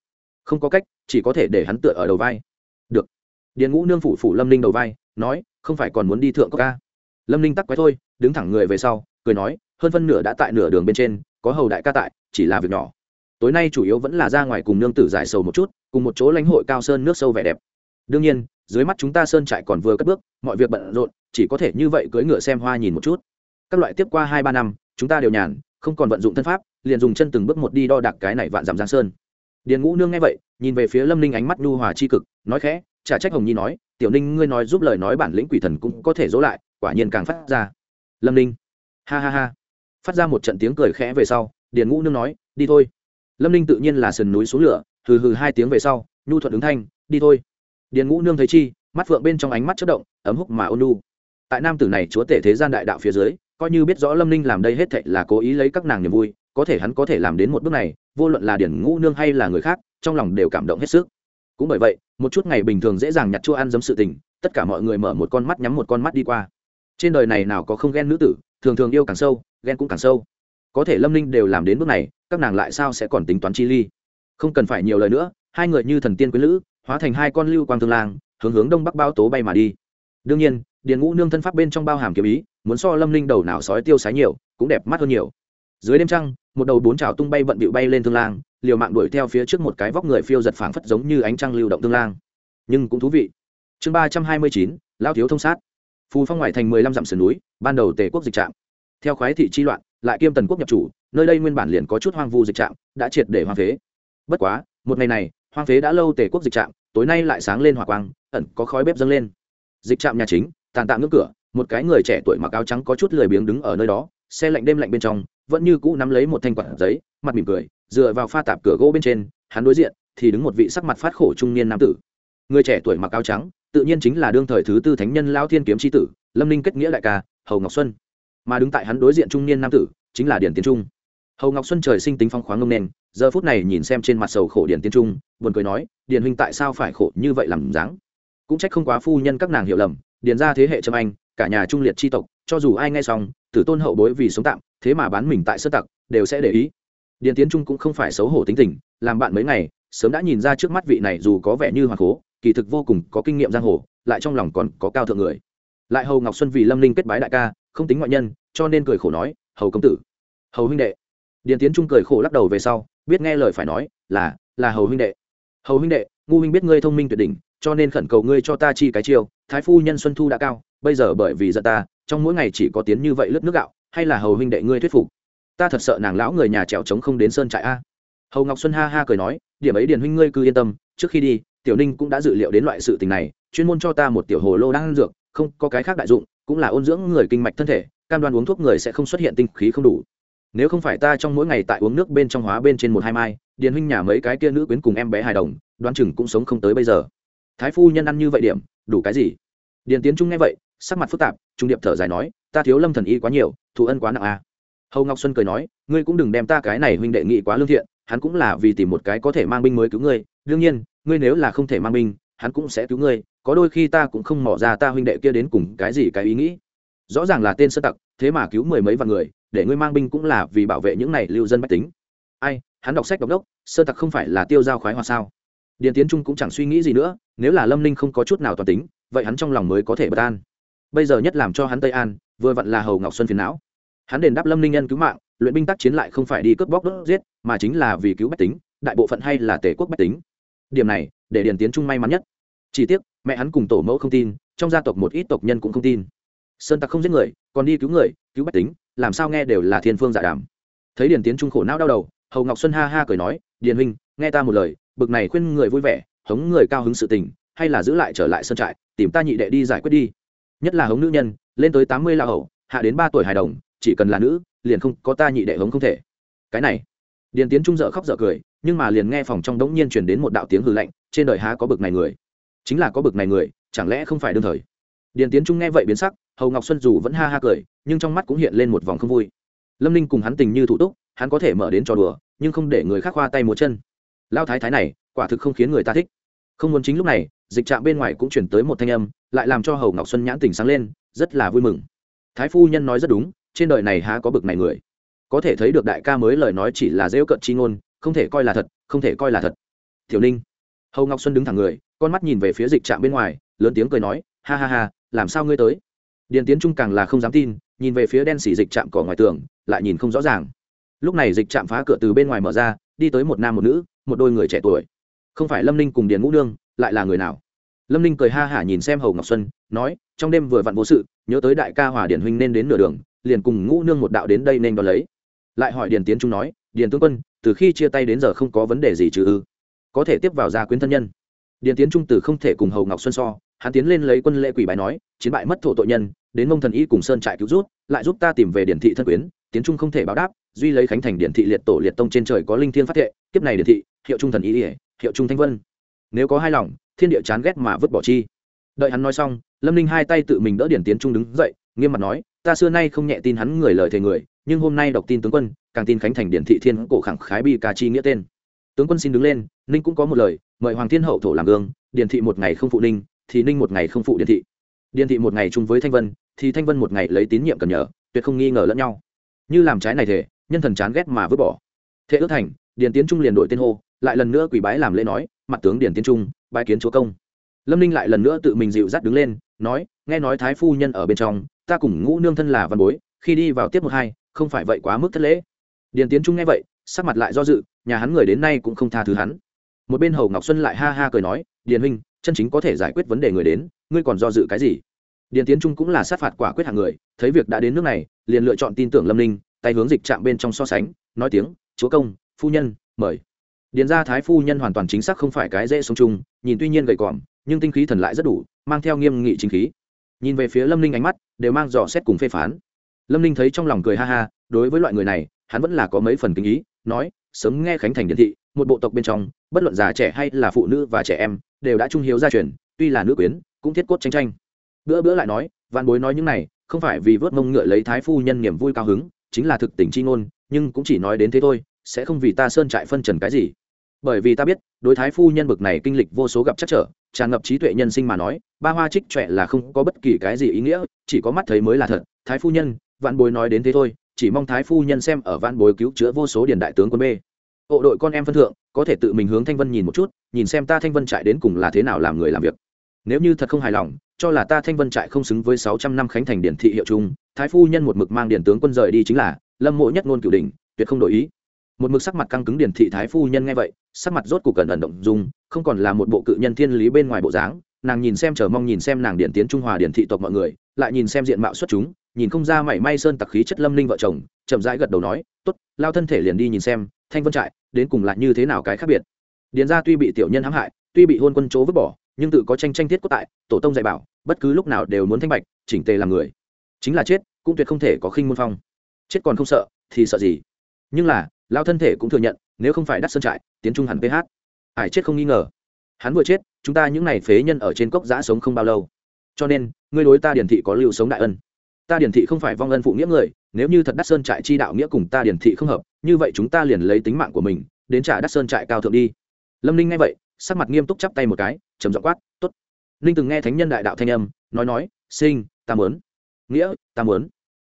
Không có cách, chỉ có thể để hắn tựa ở đầu vai. Được. Điền ngũ nương phủ phủ lâm ninh đầu vai nói, không phải còn muốn đi thượng cốc ca? Lâm ninh tắc quái thôi, đứng thẳng người về sau, cười nói, hơn phân nửa đã tại nửa đường bên trên, có hầu đại ca tại, chỉ là việc nhỏ. Tối nay chủ yếu vẫn là ra ngoài cùng nương tử giải sầu một chút, cùng một chỗ lãnh hội cao sơn nước sâu vẻ đẹp. Đương nhiên, dưới mắt chúng ta sơn trại còn vừa cất bước, mọi việc bận rộn, chỉ có thể như vậy cưỡi ngựa xem hoa nhìn một chút. Các loại tiếp qua hai ba năm, chúng ta đều nhàn, không còn vận dụng thân pháp, liền dùng chân từng bước một đi đo đạc cái này vạn dặm giang sơn. Điền ngũ nương nghe vậy, nhìn về phía lâm ninh ánh mắt nhu hòa c h i cực, nói khẽ, chả trách hồng nhi nói tiểu ninh ngươi nói giúp lời nói bản lĩnh quỷ thần cũng có thể dỗ lại, quả nhiên càng phát ra. Lâm ninh. Ha ha ha. Phát ra một trận tiếng cười khẽ về sau, điền ngũ nương nói, đi thôi. Lâm ninh tự nhiên là sườn núi xuống lửa, hừ hừ hai tiếng về sau, nhu thuận ứng thanh, đi thôi. Điền ngũ nương thấy chi, mắt phượng bên trong ánh mắt chất động, ấm húc mà ôn nu tại nam tử này chúa tể thế gian đại đạo phía dưới, coi như biết rõ lâm ninh làm đây hết thệ là cố ý lấy các nàng niềm vui, có thể hắn có thể làm đến một bước này, vô luận là điển ngũ nương hay là người khác, trong lòng đều cảm động hết sức. Cũng bởi vậy một chút ngày bình thường dễ dàng nhặt chua ăn giấm sự tình, tất cả mọi người mở một con mắt nhắm một con mắt đi qua. Trên đời này nào có không ghen nữ tử, thường thường yêu càng sâu, ghen cũng càng sâu. Có thể lâm ninh đều làm đến bước này, các nàng lại sao sẽ còn tính toán chi ly? Không cần phải nhiều lời nữa, hai người như thần tiên quý lữ, hóa thành hai con lưu quang thương lang, hướng hướng đông bắc bao tố bay mà đi. Đương nhiên, điền ngũ nương thân pháp bên trong bao hàm kiếm ý, muốn so lâm ninh đầu nào sói tiêu sái nhiều, cũng đẹp mắt hơn nhiều. Dưới đêm trăng, một đầu bốn trào tung bay vận bịu bay lên thương lang liều mạng đuổi theo phía trước một cái vóc người phiêu giật phảng phất giống như ánh trăng lưu động tương lang. Nhưng cũng thú vị. Chương ba trăm hai mươi chín lao thiếu thông sát. Phù phong ngoại thành mười lăm dặm sườn núi, ban đầu tề quốc dịch trạm. Theo khoái thị chi loạn, lại kiêm tần quốc nhập chủ, nơi đây nguyên bản liền có chút hoang vu dịch trạm, đã triệt để hoang phế. Bất quá, một ngày này, hoang phế đã lâu tề quốc dịch trạm, tối nay lại sáng lên hỏa quang, ẩn có khói bếp dâng lên. Dịch trạm nhà chính, tàn tạm ngưỡng cửa, một cái người trẻ tuổi mặc áo trắng có chút lười biếng đứng ở nơi đó, xe lạnh đêm lạnh bên trong, vẫn như cũ nắm lấy một thanh quạt giấy, mặt mỉm cười dựa vào pha tạp cửa gỗ bên trên, hắn đối diện thì đứng một vị sắc mặt phát khổ trung niên nam tử. Người trẻ tuổi mặc áo trắng, tự nhiên chính là đương thời thứ tư thánh nhân lao thiên kiếm tri tử, lâm ninh kết nghĩa đại ca, hầu ngọc xuân. Mà đứng tại hắn đối diện trung niên nam tử chính là điển tiến trung. Hầu ngọc xuân trời sinh tính phong khoáng ngông nền, giờ phút này nhìn xem trên mặt sầu khổ điển tiến trung, buồn cười nói, điển huynh tại sao phải khổ như vậy làm dáng? Cũng trách không quá phu nhân các nàng hiểu lầm điền ra thế hệ trâm anh, cả nhà trung liệt tri tộc, cho dù ai nghe xong, tử tôn hậu bối vì sống tạm, thế mà bán mình tại sơ tặc, đều sẽ để ý điền tiến trung cũng không phải xấu hổ tính tình, làm bạn mấy ngày, sớm đã nhìn ra trước mắt vị này dù có vẻ như hoàng cố kỳ thực vô cùng có kinh nghiệm giang hồ, lại trong lòng còn có cao thượng người. Lại hầu ngọc xuân vì lâm ninh kết bái đại ca, không tính ngoại nhân, cho nên cười khổ nói, hầu công tử, hầu huynh đệ. Điền tiến trung cười khổ lắc đầu về sau, biết nghe lời phải nói, là là hầu huynh đệ. Hầu huynh đệ, ngu huynh biết ngươi thông minh tuyệt đỉnh, cho nên khẩn cầu ngươi cho ta chi cái chiêu, thái phu nhân xuân thu đã cao, bây giờ bởi vì giận ta, trong mỗi ngày chỉ có tiến như vậy lướt nước gạo, hay là hầu huynh đệ ngươi thuyết phục? Ta thật sợ nàng lão người nhà trèo trống không đến sơn trại a. Hầu ngọc xuân ha ha cười nói, điểm ấy điền huynh ngươi cứ yên tâm, trước khi đi, tiểu ninh cũng đã dự liệu đến loại sự tình này, chuyên môn cho ta một tiểu hồ lô đang ăn dược, không có cái khác đại dụng, cũng là ôn dưỡng người kinh mạch thân thể, cam đoan uống thuốc người sẽ không xuất hiện tinh khí không đủ. Nếu không phải ta trong mỗi ngày tại uống nước bên trong hóa bên trên một hai mai, điền huynh nhà mấy cái kia nữ quyến cùng em bé hài đồng, đoán chừng cũng sống không tới bây giờ. Thái phu nhân ăn như vậy điểm, đủ cái gì? Điền tiến trung nghe vậy, sắc mặt phức tạp, trung điệp thở dài nói, ta thiếu lâm thần y quá nhiều, thù ân quá nặng a à hầu ngọc xuân cười nói, ngươi cũng đừng đem ta cái này huynh đệ nghị quá lương thiện, hắn cũng là vì tìm một cái có thể mang binh mới cứu ngươi. Đương nhiên, ngươi nếu là không thể mang binh, hắn cũng sẽ cứu ngươi, có đôi khi ta cũng không mỏ ra ta huynh đệ kia đến cùng cái gì cái ý nghĩ. Rõ ràng là tên sơ tặc, thế mà cứu mười mấy vạn người, để ngươi mang binh cũng là vì bảo vệ những này lưu dân bách tính. Ai, hắn đọc sách đọc đốc, sơ tặc không phải là tiêu giao khoái hoa sao? Điền tiến trung cũng chẳng suy nghĩ gì nữa, nếu là lâm ninh không có chút nào toàn tính, vậy hắn trong lòng mới có thể bất an. Bây giờ nhất làm cho hắn tây an, vừa vặn là hầu ngọc xuân phiền não hắn đền đáp lâm ninh nhân cứu mạng, luyện binh tác chiến lại không phải đi cướp bóc đốt giết, mà chính là vì cứu bách tính, đại bộ phận hay là tể quốc bách tính. Điểm này, để điền tiến trung may mắn nhất. Chỉ tiếc, mẹ hắn cùng tổ mẫu không tin, trong gia tộc một ít tộc nhân cũng không tin. Sơn tặc không giết người, còn đi cứu người, cứu bách tính, làm sao nghe đều là thiên phương giả đàm. Thấy điền tiến trung khổ não đau đầu, hầu ngọc xuân ha ha cười nói, điền huynh, nghe ta một lời, bực này khuyên người vui vẻ, hống người cao hứng sự tình, hay là giữ lại trở lại sân trại, tìm ta nhị đệ đi giải quyết đi. Nhất là hống nữ nhân, lên tới tám mươi la hầu, hạ đến ba tuổi hài đồng chỉ cần là nữ, liền không có ta nhị đệ hống không thể. Cái này, điền tiến trung dợ khóc dợ cười, nhưng mà liền nghe phòng trong đống nhiên truyền đến một đạo tiếng hư lạnh, trên đời há có bực này người? Chính là có bực này người, chẳng lẽ không phải đương thời? Điền tiến trung nghe vậy biến sắc, hầu ngọc xuân dù vẫn ha ha cười, nhưng trong mắt cũng hiện lên một vòng không vui. Lâm ninh cùng hắn tình như thủ túc, hắn có thể mở đến trò đùa, nhưng không để người khác khoa tay múa chân. Lao thái thái này, quả thực không khiến người ta thích. Không muốn chính lúc này, dịch trạm bên ngoài cũng chuyển tới một thanh âm, lại làm cho hầu ngọc xuân nhãn tình sáng lên, rất là vui mừng. Thái phu nhân nói rất đúng trên đời này há có bực này người? Có thể thấy được đại ca mới lời nói chỉ là dễu cận chi ngôn, không thể coi là thật, không thể coi là thật. Tiểu ninh, hầu ngọc xuân đứng thẳng người, con mắt nhìn về phía dịch trạm bên ngoài, lớn tiếng cười nói, ha ha ha, làm sao ngươi tới? Điền tiến trung càng là không dám tin, nhìn về phía đen xỉ dịch trạm cỏ ngoài tường, lại nhìn không rõ ràng. Lúc này dịch trạm phá cửa từ bên ngoài mở ra, đi tới một nam một nữ, một đôi người trẻ tuổi. Không phải lâm ninh cùng điền ngũ nương, lại là người nào? Lâm ninh cười ha hả nhìn xem hầu ngọc xuân, nói, trong đêm vừa vặn vô sự, nhớ tới đại ca hòa điển huynh nên đến nửa đường liền cùng ngũ nương một đạo đến đây nên đón lấy. Lại hỏi điền tiến trung nói, điền tướng quân, từ khi chia tay đến giờ không có vấn đề gì trừ ư? Có thể tiếp vào gia quyến thân nhân. Điền tiến trung từ không thể cùng hầu ngọc xuân so, hắn tiến lên lấy quân lễ quỷ bài nói, chiến bại mất thổ tội nhân, đến mông thần y cùng sơn trại cứu rút, lại giúp ta tìm về điển thị thân quyến. Tiến trung không thể báo đáp, duy lấy khánh thành điển thị liệt tổ liệt tông trên trời có linh thiên phát thệ, kiếp này điển thị, hiệu trung thần y ỉa hiệu trung thanh vân. Nếu có hai lòng, thiên địa chán ghét mà vứt bỏ chi. Đợi hắn nói xong, lâm ninh hai tay tự mình đỡ điển tiến trung đứng dậy, nghiêm mặt nói ta xưa nay không nhẹ tin hắn người lời thề người, nhưng hôm nay đọc tin tướng quân, càng tin khánh thành điển thị thiên cổ khẳng khái bi ca chi nghĩa tên. Tướng quân xin đứng lên, ninh cũng có một lời, mời hoàng thiên hậu thổ làm gương, điển thị một ngày không phụ ninh, thì ninh một ngày không phụ điển thị. Điển thị một ngày chung với thanh vân, thì thanh vân một ngày lấy tín nhiệm cần nhờ, tuyệt không nghi ngờ lẫn nhau. Như làm trái này thể nhân thần chán ghét mà vứt bỏ. Thế ước thành điền tiến trung liền đội tên hô, lại lần nữa quỷ bái làm lễ nói, mặt tướng điền tiến trung, bái kiến chúa công. Lâm ninh lại lần nữa tự mình dịu dắt đứng lên, nói, nghe nói thái phu nhân ở bên trong ta cùng ngũ nương thân là văn bối, khi đi vào tiếp một hai, không phải vậy quá mức thất lễ. Điền tiến trung nghe vậy, sắc mặt lại do dự, nhà hắn người đến nay cũng không tha thứ hắn. Một bên hầu ngọc xuân lại ha ha cười nói, điền huynh, chân chính có thể giải quyết vấn đề người đến, ngươi còn do dự cái gì? Điền tiến trung cũng là sát phạt quả quyết hạng người, thấy việc đã đến nước này, liền lựa chọn tin tưởng lâm ninh, tay hướng dịch chạm bên trong so sánh, nói tiếng, chúa công, phu nhân, mời. Điền gia thái phu nhân hoàn toàn chính xác không phải cái dễ sống chung, nhìn tuy nhiên gầy còm, nhưng tinh khí thần lại rất đủ, mang theo nghiêm nghị chính khí nhìn về phía lâm ninh ánh mắt, đều mang dò xét cùng phê phán. Lâm ninh thấy trong lòng cười ha ha, đối với loại người này, hắn vẫn là có mấy phần kinh ý, nói, sớm nghe khánh thành điện thị, một bộ tộc bên trong, bất luận già trẻ hay là phụ nữ và trẻ em, đều đã trung hiếu gia truyền, tuy là nữ quyến, cũng thiết cốt tranh tranh. Bữa bữa lại nói văn bối nói những này, không phải vì vớt mông ngựa lấy thái phu nhân niềm vui cao hứng, chính là thực tình chi ngôn, nhưng cũng chỉ nói đến thế thôi, sẽ không vì ta sơn trại phân trần cái gì bởi vì ta biết, đối thái phu nhân bực này kinh lịch vô số gặp chắc trở, tràn ngập trí tuệ nhân sinh mà nói, ba hoa trích trọe là không có bất kỳ cái gì ý nghĩa, chỉ có mắt thấy mới là thật. Thái phu nhân, vạn bối nói đến thế thôi, chỉ mong thái phu nhân xem ở vạn bối cứu chữa vô số điền đại tướng quân b. Hộ đội con em phân thượng, có thể tự mình hướng thanh vân nhìn một chút, nhìn xem ta thanh vân trại đến cùng là thế nào làm người làm việc. Nếu như thật không hài lòng, cho là ta thanh vân trại không xứng với sáu trăm năm khánh thành điển thị hiệu trung thái phu nhân một mực mang điển tướng quân rời đi chính là lâm mộ nhất ngôn cửu đình tuyệt không đổi ý. Một mực sắc mặt căng cứng điển thị thái phu nhân nghe vậy sắc mặt rốt cục cần ẩn động dung, không còn là một bộ cự nhân thiên lý bên ngoài bộ dáng. Nàng nhìn xem chờ mong nhìn xem nàng điển tiến trung hòa điển thị tộc mọi người, lại nhìn xem diện mạo xuất chúng, nhìn không ra mảy may sơn tặc khí chất lâm linh vợ chồng, chậm rãi gật đầu nói, tốt, lao thân thể liền đi nhìn xem, thanh vân trại, đến cùng là như thế nào cái khác biệt? Điền ra tuy bị tiểu nhân hãm hại, tuy bị hôn quân chỗ vứt bỏ, nhưng tự có tranh tranh thiết cốt tại, tổ tông dạy bảo, bất cứ lúc nào đều muốn thanh bạch, chỉnh tề làm người. Chính là chết, cũng tuyệt không thể có khinh môn phong. Chết còn không sợ, thì sợ gì? Nhưng là, lao thân thể cũng thừa nhận nếu không phải đắt sơn trại, tiến trung hẳn ph ải chết không nghi ngờ. Hắn vừa chết, chúng ta những n à y phế nhân ở trên cốc giã sống không bao lâu. Cho nên, ngươi đối ta điển thị có lưu sống đại ân. Ta điển thị không phải vong ân phụ nghĩa người, nếu như thật đắt sơn trại chi đạo nghĩa cùng ta điển thị không hợp, như vậy chúng ta liền lấy tính mạng của mình, đến trả đắt sơn trại cao thượng đi. Lâm ninh nghe vậy, sắc mặt nghiêm túc chắp tay một cái, trầm giọng quát t ố t ninh từng nghe thánh nhân đại đạo thanh âm, nói nói, sinh, ta muốn. Nghĩa, ta muốn.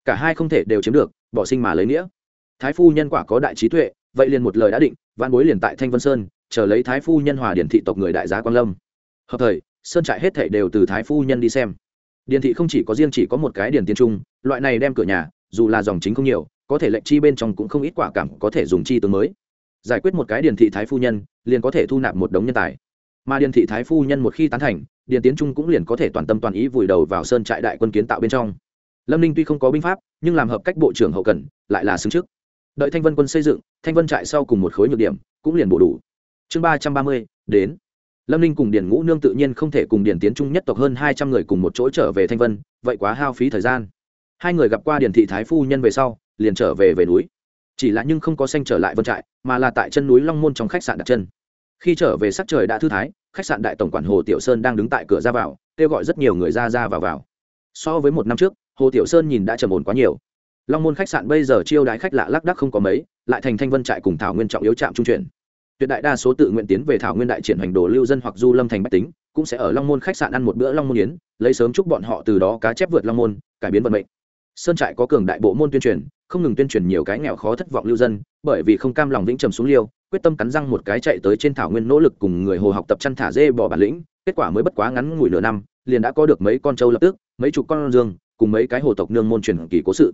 Cả hai không thể đều chiếm được, bỏ sinh mà lấy nghĩa. Thái phu nhân quả có đại trí tuệ vậy liền một lời đã định văn bối liền tại thanh vân sơn, chờ lấy thái phu nhân hòa điển thị tộc người đại giá quan lâm. Hợp thời, sơn trại hết thảy đều từ thái phu nhân đi xem. Điển thị không chỉ có riêng chỉ có một cái điển tiên trung, loại này đem cửa nhà, dù là dòng chính không nhiều, có thể lệnh chi bên trong cũng không ít quả cảm có thể dùng chi tướng mới. Giải quyết một cái điển thị thái phu nhân, liền có thể thu nạp một đống nhân tài. Mà điển thị thái phu nhân một khi tán thành điển tiến trung cũng liền có thể toàn tâm toàn ý vùi đầu vào sơn trại đại quân kiến tạo bên trong. Lâm ninh tuy không có binh pháp, nhưng làm hợp cách bộ trưởng hậu cần, lại là xứng trước. Đợi thanh vân quân xây dựng thanh vân trại sau cùng một khối nhược điểm, cũng liền bổ đủ. Chương ba trăm ba mươi, đến. Lâm ninh cùng điển ngũ nương tự nhiên không thể cùng điển tiến trung nhất tộc hơn hai trăm người cùng một chỗ trở về thanh vân, vậy quá hao phí thời gian. Hai người gặp qua điển thị thái phu nhân về sau, liền trở về về núi. Chỉ là nhưng không có xanh trở lại vân trại, mà là tại chân núi long môn trong khách sạn đặt chân. Khi trở về sắc trời đã thư thái, khách sạn đại tổng quản hồ tiểu sơn đang đứng tại cửa ra vào, kêu gọi rất nhiều người ra ra vào vào. So với một năm trước, hồ tiểu sơn nhìn đã trầm ổn quá nhiều. Long môn khách sạn bây giờ chiêu đãi khách lạ lác đắc không có mấy lại thành thanh vân trại cùng thảo nguyên trọng yếu trạm trung chuyển. Tuyệt đại đa số tự nguyện tiến về thảo nguyên đại triển hành đồ lưu dân hoặc du lâm thành bách tính, cũng sẽ ở long môn khách sạn ăn một bữa long môn yến, lấy sớm chúc bọn họ từ đó cá chép vượt long môn, cải biến vận mệnh. Sơn trại có cường đại bộ môn tuyên truyền, không ngừng tuyên truyền nhiều cái nghèo khó thất vọng lưu dân, bởi vì không cam lòng vĩnh trầm xuống liêu, quyết tâm cắn răng một cái chạy tới trên thảo nguyên nỗ lực cùng người hồ học tập chăn thả dê bò bản lĩnh, kết quả mới bất quá ngắn ngủi nửa năm, liền đã có được mấy con trâu lập tức, mấy chục con dương, cùng mấy cái hồ tộc nương môn truyền kỳ cố sự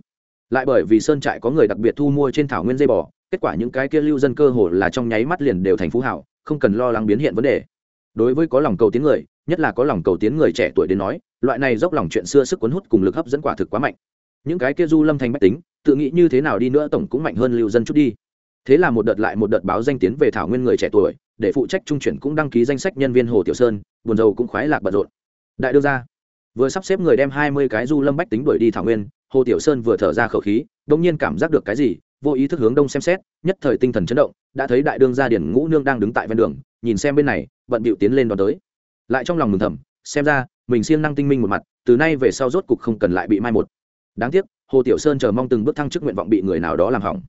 lại bởi vì sơn trại có người đặc biệt thu mua trên thảo nguyên dây bò, kết quả những cái kia lưu dân cơ hồ là trong nháy mắt liền đều thành phú hảo, không cần lo lắng biến hiện vấn đề. Đối với có lòng cầu tiến người, nhất là có lòng cầu tiến người trẻ tuổi đến nói, loại này dốc lòng chuyện xưa sức cuốn hút cùng lực hấp dẫn quả thực quá mạnh. Những cái kia du lâm thành bách tính, tự nghĩ như thế nào đi nữa tổng cũng mạnh hơn lưu dân chút đi. Thế là một đợt lại một đợt báo danh tiến về thảo nguyên người trẻ tuổi, để phụ trách trung chuyển cũng đăng ký danh sách nhân viên hồ tiểu sơn, buồn dầu cũng khoái lạc bận rộn. Đại đương ra vừa sắp xếp người đem hai mươi cái du lâm bách tính đuổi đi thảo nguyên, hồ tiểu sơn vừa thở ra khẩu khí đ ỗ n g nhiên cảm giác được cái gì, vô ý thức hướng đông xem xét, nhất thời tinh thần chấn động, đã thấy đại đương gia điển ngũ nương đang đứng tại ven đường, nhìn xem bên này, bận bịu tiến lên đón tới. Lại trong lòng mừng thầm, xem ra, mình siêng năng tinh minh một mặt, từ nay về sau rốt cục không cần lại bị mai một. Đáng tiếc, hồ tiểu sơn chờ mong từng bước thăng chức nguyện vọng bị người nào đó làm hỏng.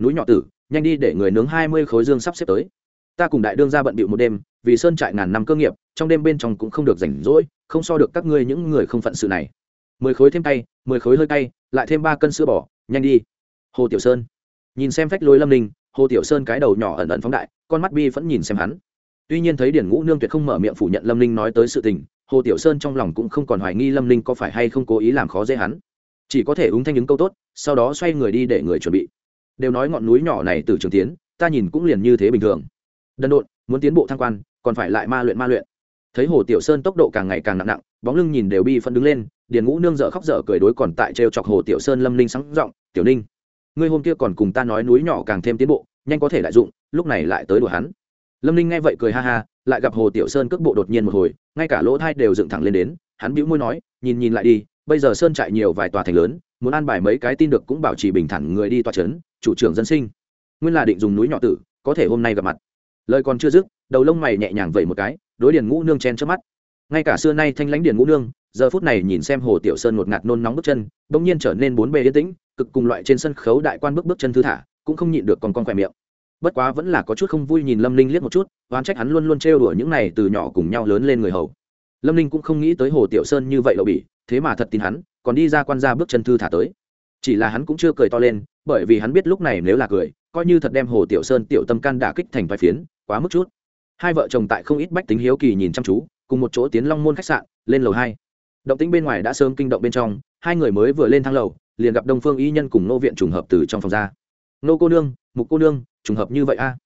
Núi nhỏ tử, nhanh đi để người nướng hai mươi khối dương sắp xếp tới ta cùng đại đương ra bận bịu một đêm vì sơn trại ngàn năm cơ nghiệp trong đêm bên trong cũng không được rảnh rỗi không so được các ngươi những người không phận sự này. Mười khối thêm tay mười khối hơi tay lại thêm ba cân sữa bỏ, nhanh đi. Hồ tiểu sơn nhìn xem phách lối lâm ninh hồ tiểu sơn cái đầu nhỏ ẩn ẩn phóng đại con mắt bi vẫn nhìn xem hắn. Tuy nhiên thấy điển ngũ nương tuyệt không mở miệng phủ nhận lâm ninh nói tới sự tình hồ tiểu sơn trong lòng cũng không còn hoài nghi lâm ninh có phải hay không cố ý làm khó dễ hắn. Chỉ có thể ứng thanh những câu tốt sau đó xoay người đi để người chuẩn bị. Đều nói ngọn núi nhỏ này từ trường tiến ta nhìn cũng liền như thế bình thường đần độn, muốn tiến bộ thăng quan, còn phải lại ma luyện ma luyện. Thấy hồ tiểu sơn tốc độ càng ngày càng nặng nặng, bóng lưng nhìn đều bi phân đứng lên, điền ngũ nương dở khóc dở cười đối còn tại trêu chọc hồ tiểu sơn lâm ninh sáng giọng, tiểu ninh, ngươi hôm kia còn cùng ta nói núi nhỏ càng thêm tiến bộ, nhanh có thể lại dụng, lúc này lại tới đùa hắn. Lâm ninh nghe vậy cười ha ha, lại gặp hồ tiểu sơn cước bộ đột nhiên một hồi, ngay cả lỗ thai đều dựng thẳng lên đến, hắn bĩu môi nói, nhìn nhìn lại đi, bây giờ sơn trại nhiều vài tòa thành lớn, muốn an bài mấy cái tin được cũng bảo trì bình thản người đi tòa trấn chủ trưởng dân sinh. Nguyên là định dùng núi nhỏ tử, có thể hôm nay gặp mặt lời còn chưa dứt, đầu lông mày nhẹ nhàng vẩy một cái, đối điền ngũ nương chen trước mắt. Ngay cả xưa nay thanh lãnh điền ngũ nương, giờ phút này nhìn xem hồ tiểu sơn ngột ngạt nôn nóng bước chân, bỗng nhiên trở nên bốn bề yên tĩnh, cực cùng loại trên sân khấu đại quan bước bước chân thư thả, cũng không nhịn được còn con khỏe miệng. Bất quá vẫn là có chút không vui nhìn lâm linh liếc một chút, oán trách hắn luôn luôn trêu đùa những này từ nhỏ cùng nhau lớn lên người hầu. Lâm linh cũng không nghĩ tới hồ tiểu sơn như vậy đậu bỉ, thế mà thật tin hắn, còn đi ra quan gia bước chân thư thả tới. Chỉ là hắn cũng chưa cười to lên, bởi vì hắn biết lúc này nếu là cười, coi như thật đem hồ tiểu sơn tiểu tâm can đả kích thành vài phiến quá mức chút. Hai vợ chồng tại không ít bách tính hiếu kỳ nhìn chăm chú, cùng một chỗ tiến long môn khách sạn, lên lầu hai. Động tĩnh bên ngoài đã sớm kinh động bên trong, hai người mới vừa lên thang lầu, liền gặp đông phương y nhân cùng nô viện trùng hợp từ trong phòng ra. Nô cô nương, mục cô nương, trùng hợp như vậy a?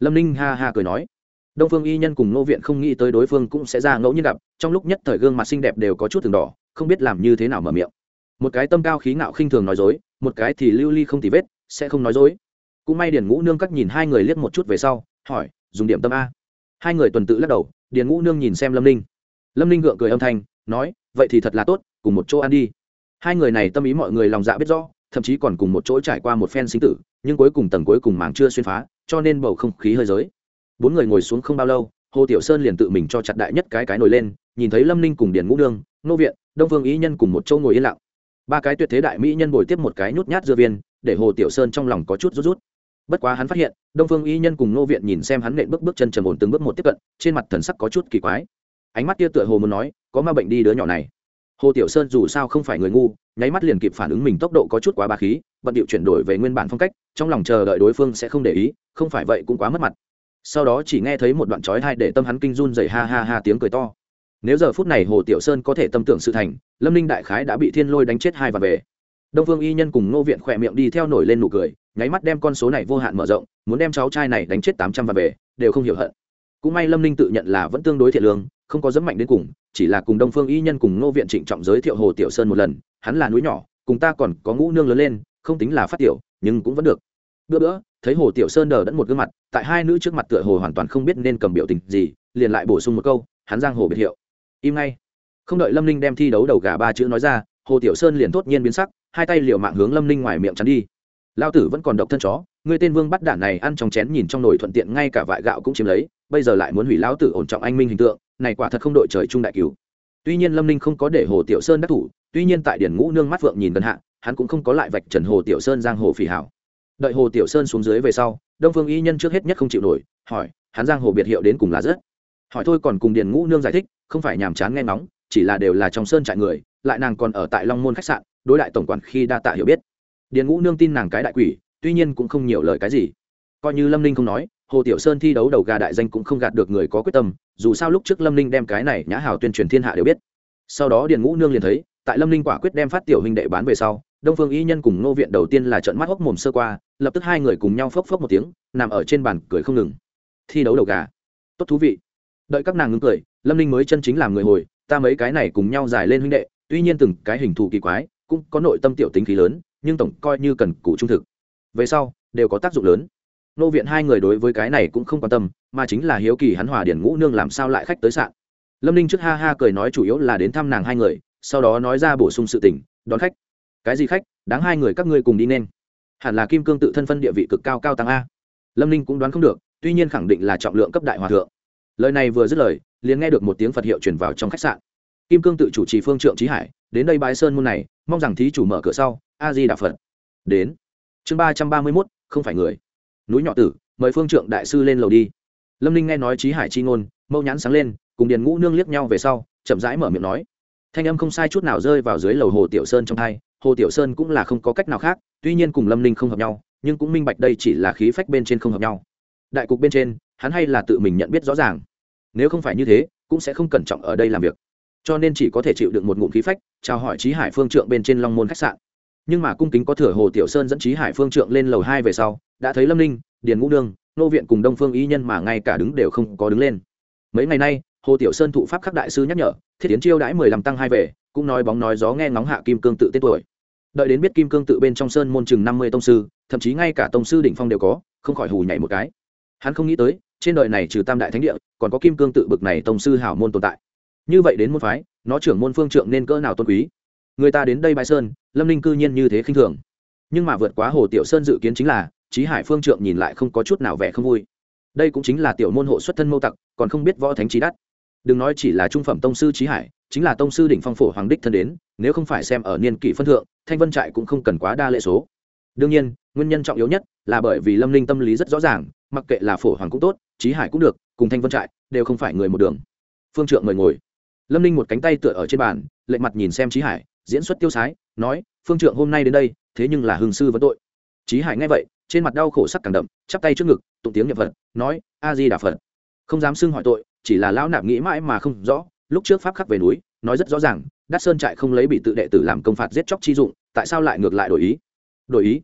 Lâm ninh ha ha cười nói. Đông phương y nhân cùng nô viện không nghĩ tới đối phương cũng sẽ ra ngẫu nhiên gặp, trong lúc nhất thời gương mặt xinh đẹp đều có chút từng đỏ, không biết làm như thế nào mở miệng. Một cái tâm cao khí ngạo khinh thường nói dối, một cái thì lưu ly không tì vết, sẽ không nói dối. Cũng may điền ngũ nương cắt nhìn hai người liếc một chút về sau, hỏi dùng điểm tâm a. Hai người tuần tự lắc đầu, điền ngũ nương nhìn xem lâm ninh. Lâm ninh gượng cười âm thanh, nói, vậy thì thật là tốt, cùng một chỗ ăn đi. Hai người này tâm ý mọi người lòng dạ biết rõ, thậm chí còn cùng một chỗ trải qua một phen sinh tử, nhưng cuối cùng tầng cuối cùng màng chưa xuyên phá, cho nên bầu không khí hơi giới bốn người ngồi xuống không bao lâu, hồ tiểu sơn liền tự mình cho chặt đại nhất cái cái nồi lên, nhìn thấy lâm ninh cùng điền ngũ nương, nô viện, đông Vương ý nhân cùng một chỗ ngồi yên lặng. Ba cái tuyệt thế đại mỹ nhân bồi tiếp một cái nhút nhát dưa viên, để hồ tiểu sơn trong lòng có chút rút rút bất quá hắn phát hiện, đông phương y nhân cùng nô viện nhìn xem hắn nện bước bước chân trầm ổn từng bước một tiếp cận, trên mặt thần sắc có chút kỳ quái. Ánh mắt kia tựa hồ muốn nói, có ma bệnh đi đứa nhỏ này. Hồ tiểu sơn dù sao không phải người ngu, nháy mắt liền kịp phản ứng mình tốc độ có chút quá ba khí, bận điệu chuyển đổi về nguyên bản phong cách, trong lòng chờ đợi đối phương sẽ không để ý, không phải vậy cũng quá mất mặt. Sau đó chỉ nghe thấy một đoạn trói thai để tâm hắn kinh run dày ha ha ha tiếng cười to. Nếu giờ phút này hồ tiểu sơn có thể tâm tưởng sự thành, lâm ninh đại khái đã bị thiên lôi đánh chết hai và về đông phương y nhân cùng ngô viện khỏe miệng đi theo nổi lên nụ cười, nháy mắt đem con số này vô hạn mở rộng, muốn đem cháu trai này đánh chết tám trăm và về, đều không hiểu hận. Cũng may lâm ninh tự nhận là vẫn tương đối thiện lương, không có dẫm mạnh đến cùng, chỉ là cùng đông phương y nhân cùng ngô viện trịnh trọng giới thiệu hồ tiểu sơn một lần, hắn là núi nhỏ, cùng ta còn có ngũ nương lớn lên, không tính là phát tiểu, nhưng cũng vẫn được. Bữa bữa, thấy hồ tiểu sơn đờ đẫn một gương mặt, tại hai nữ trước mặt tựa hồ hoàn toàn không biết nên cầm biểu tình gì, liền lại bổ sung một câu, hắn giang hồ biệt hiệu. Im ngay. Không đợi lâm ninh đem thi đấu đầu gà ba chữ nói ra, hồ tiểu sơn liền thốt nhiên biến sắc hai tay liều mạng hướng lâm ninh ngoài miệng chắn đi lao tử vẫn còn độc thân chó người tên vương bắt đản này ăn trong chén nhìn trong nồi thuận tiện ngay cả vại gạo cũng chiếm lấy bây giờ lại muốn hủy lão tử ổn trọng anh minh hình tượng này quả thật không đội trời trung đại cứu tuy nhiên lâm ninh không có để hồ tiểu sơn đắc thủ tuy nhiên tại điển ngũ nương mắt vượng nhìn gần hạ hắn cũng không có lại vạch trần hồ tiểu sơn giang hồ phỉ hảo đợi hồ tiểu sơn xuống dưới về sau đông phương y nhân trước hết nhất không chịu nổi hỏi hắn giang hồ biệt hiệu đến cùng là rất hỏi thôi còn cùng điền ngũ nương giải thích không phải nhàm chán nghe ngóng chỉ là đều là trong sơn trại người lại nàng còn ở tại long môn khách sạn đối đại tổng quản khi đa tạ hiểu biết. Điền ngũ nương tin nàng cái đại quỷ, tuy nhiên cũng không nhiều lời cái gì. Coi như lâm ninh không nói, hồ tiểu sơn thi đấu đầu gà đại danh cũng không gạt được người có quyết tâm, dù sao lúc trước lâm ninh đem cái này nhã hào tuyên truyền thiên hạ đều biết. Sau đó điền ngũ nương liền thấy, tại lâm ninh quả quyết đem phát tiểu huynh đệ bán về sau, đông phương y nhân cùng ngô viện đầu tiên là trận mắt hốc mồm sơ qua, lập tức hai người cùng nhau phốc phốc một tiếng, nằm ở trên bàn cười không ngừng. Thi đấu đầu gà. Tốt thú vị. Đợi các nàng ngưng cười, lâm ninh mới chân chính làm người hồi, ta mấy cái này cùng nhau dài lên huynh đệ, tuy nhiên từng cái hình thù kỳ quái cũng có nội tâm tiểu tính khí lớn, nhưng tổng coi như cần cụ trung thực. Về sau, đều có tác dụng lớn. Nô viện hai người đối với cái này cũng không quan tâm, mà chính là hiếu kỳ hắn hòa điển ngũ nương làm sao lại khách tới sạn. Lâm ninh trước ha ha cười nói chủ yếu là đến thăm nàng hai người, sau đó nói ra bổ sung sự tình, đón khách. Cái gì khách? Đáng hai người các ngươi cùng đi nên. Hẳn là kim cương tự thân phân địa vị cực cao cao tăng a. Lâm ninh cũng đoán không được, tuy nhiên khẳng định là trọng lượng cấp đại hòa thượng. Lời này vừa dứt lời, liền nghe được một tiếng phật hiệu chuyển vào trong khách sạn kim cương tự chủ trì phương trượng trí hải, đến đây bái sơn môn này, mong rằng thí chủ mở cửa sau, a di đà phật. Đến. Chương ba trăm ba mươi mốt, không phải người. Núi nhỏ tử, mời phương trượng đại sư lên lầu đi. Lâm ninh nghe nói trí hải chi ngôn, mâu nhãn sáng lên, cùng điền ngũ nương liếc nhau về sau, chậm rãi mở miệng nói. Thanh âm không sai chút nào rơi vào dưới lầu hồ tiểu sơn trong hai, hồ tiểu sơn cũng là không có cách nào khác, tuy nhiên cùng lâm ninh không hợp nhau, nhưng cũng minh bạch đây chỉ là khí phách bên trên không hợp nhau. Đại cục bên trên, hắn hay là tự mình nhận biết rõ ràng. Nếu không phải như thế, cũng sẽ không cẩn trọng ở đây làm việc cho nên chỉ có thể chịu được một ngụm khí phách, chào hỏi trí hải phương trượng bên trên long môn khách sạn. Nhưng mà cung kính có thừa hồ tiểu sơn dẫn trí hải phương trượng lên lầu hai về sau, đã thấy lâm ninh, điền ngũ đương nô viện cùng đông phương y nhân mà ngay cả đứng đều không có đứng lên. Mấy ngày nay, hồ tiểu sơn thụ pháp khắc đại sư nhắc nhở, thiết tiến chiêu đãi mười lăm tăng hai về, cũng nói bóng nói gió nghe ngóng hạ kim cương tự tên tuổi. Đợi đến biết kim cương tự bên trong sơn môn chừng năm mươi tông sư, thậm chí ngay cả tông sư đỉnh phong đều có, không khỏi hù nhảy một cái. Hắn không nghĩ tới, trên đời này trừ tam đại thánh địa, còn có kim cương tự bực này tông sư hảo môn tồn tại như vậy đến môn phái, nó trưởng môn phương trượng nên cỡ nào tôn quý? Người ta đến đây bãi sơn, lâm ninh cư nhiên như thế khinh thường. Nhưng mà vượt quá hồ tiểu sơn dự kiến chính là trí hải phương trượng nhìn lại không có chút nào vẻ không vui. Đây cũng chính là tiểu môn hộ xuất thân mâu tặc, còn không biết võ thánh trí đắt đừng nói chỉ là trung phẩm tông sư trí hải, chính là tông sư đỉnh phong phổ hoàng đích thân đến, nếu không phải xem ở niên kỷ phân thượng, thanh vân trại cũng không cần quá đa lệ số. Đương nhiên, nguyên nhân trọng yếu nhất là bởi vì lâm ninh tâm lý rất rõ ràng, mặc kệ là phổ hoàng cũng tốt trí hải cũng được, cùng thanh vân trại đều không phải người một đường. Phương trượng mời ngồi lâm ninh một cánh tay tựa ở trên bàn, lệ mặt nhìn xem trí hải, diễn xuất tiêu sái, nói, phương trượng hôm nay đến đây, thế nhưng là hương sư vẫn tội. Trí hải nghe vậy, trên mặt đau khổ sắc càng đậm, chắp tay trước ngực, tụng tiếng nhập phật, nói, a di đà phật. Không dám xưng hỏi tội, chỉ là lão nạp nghĩ mãi mà không rõ, lúc trước pháp khắc về núi, nói rất rõ ràng, đắt sơn trại không lấy bị tự đệ tử làm công phạt giết chóc chi dụng, tại sao lại ngược lại đổi ý? Đổi ý?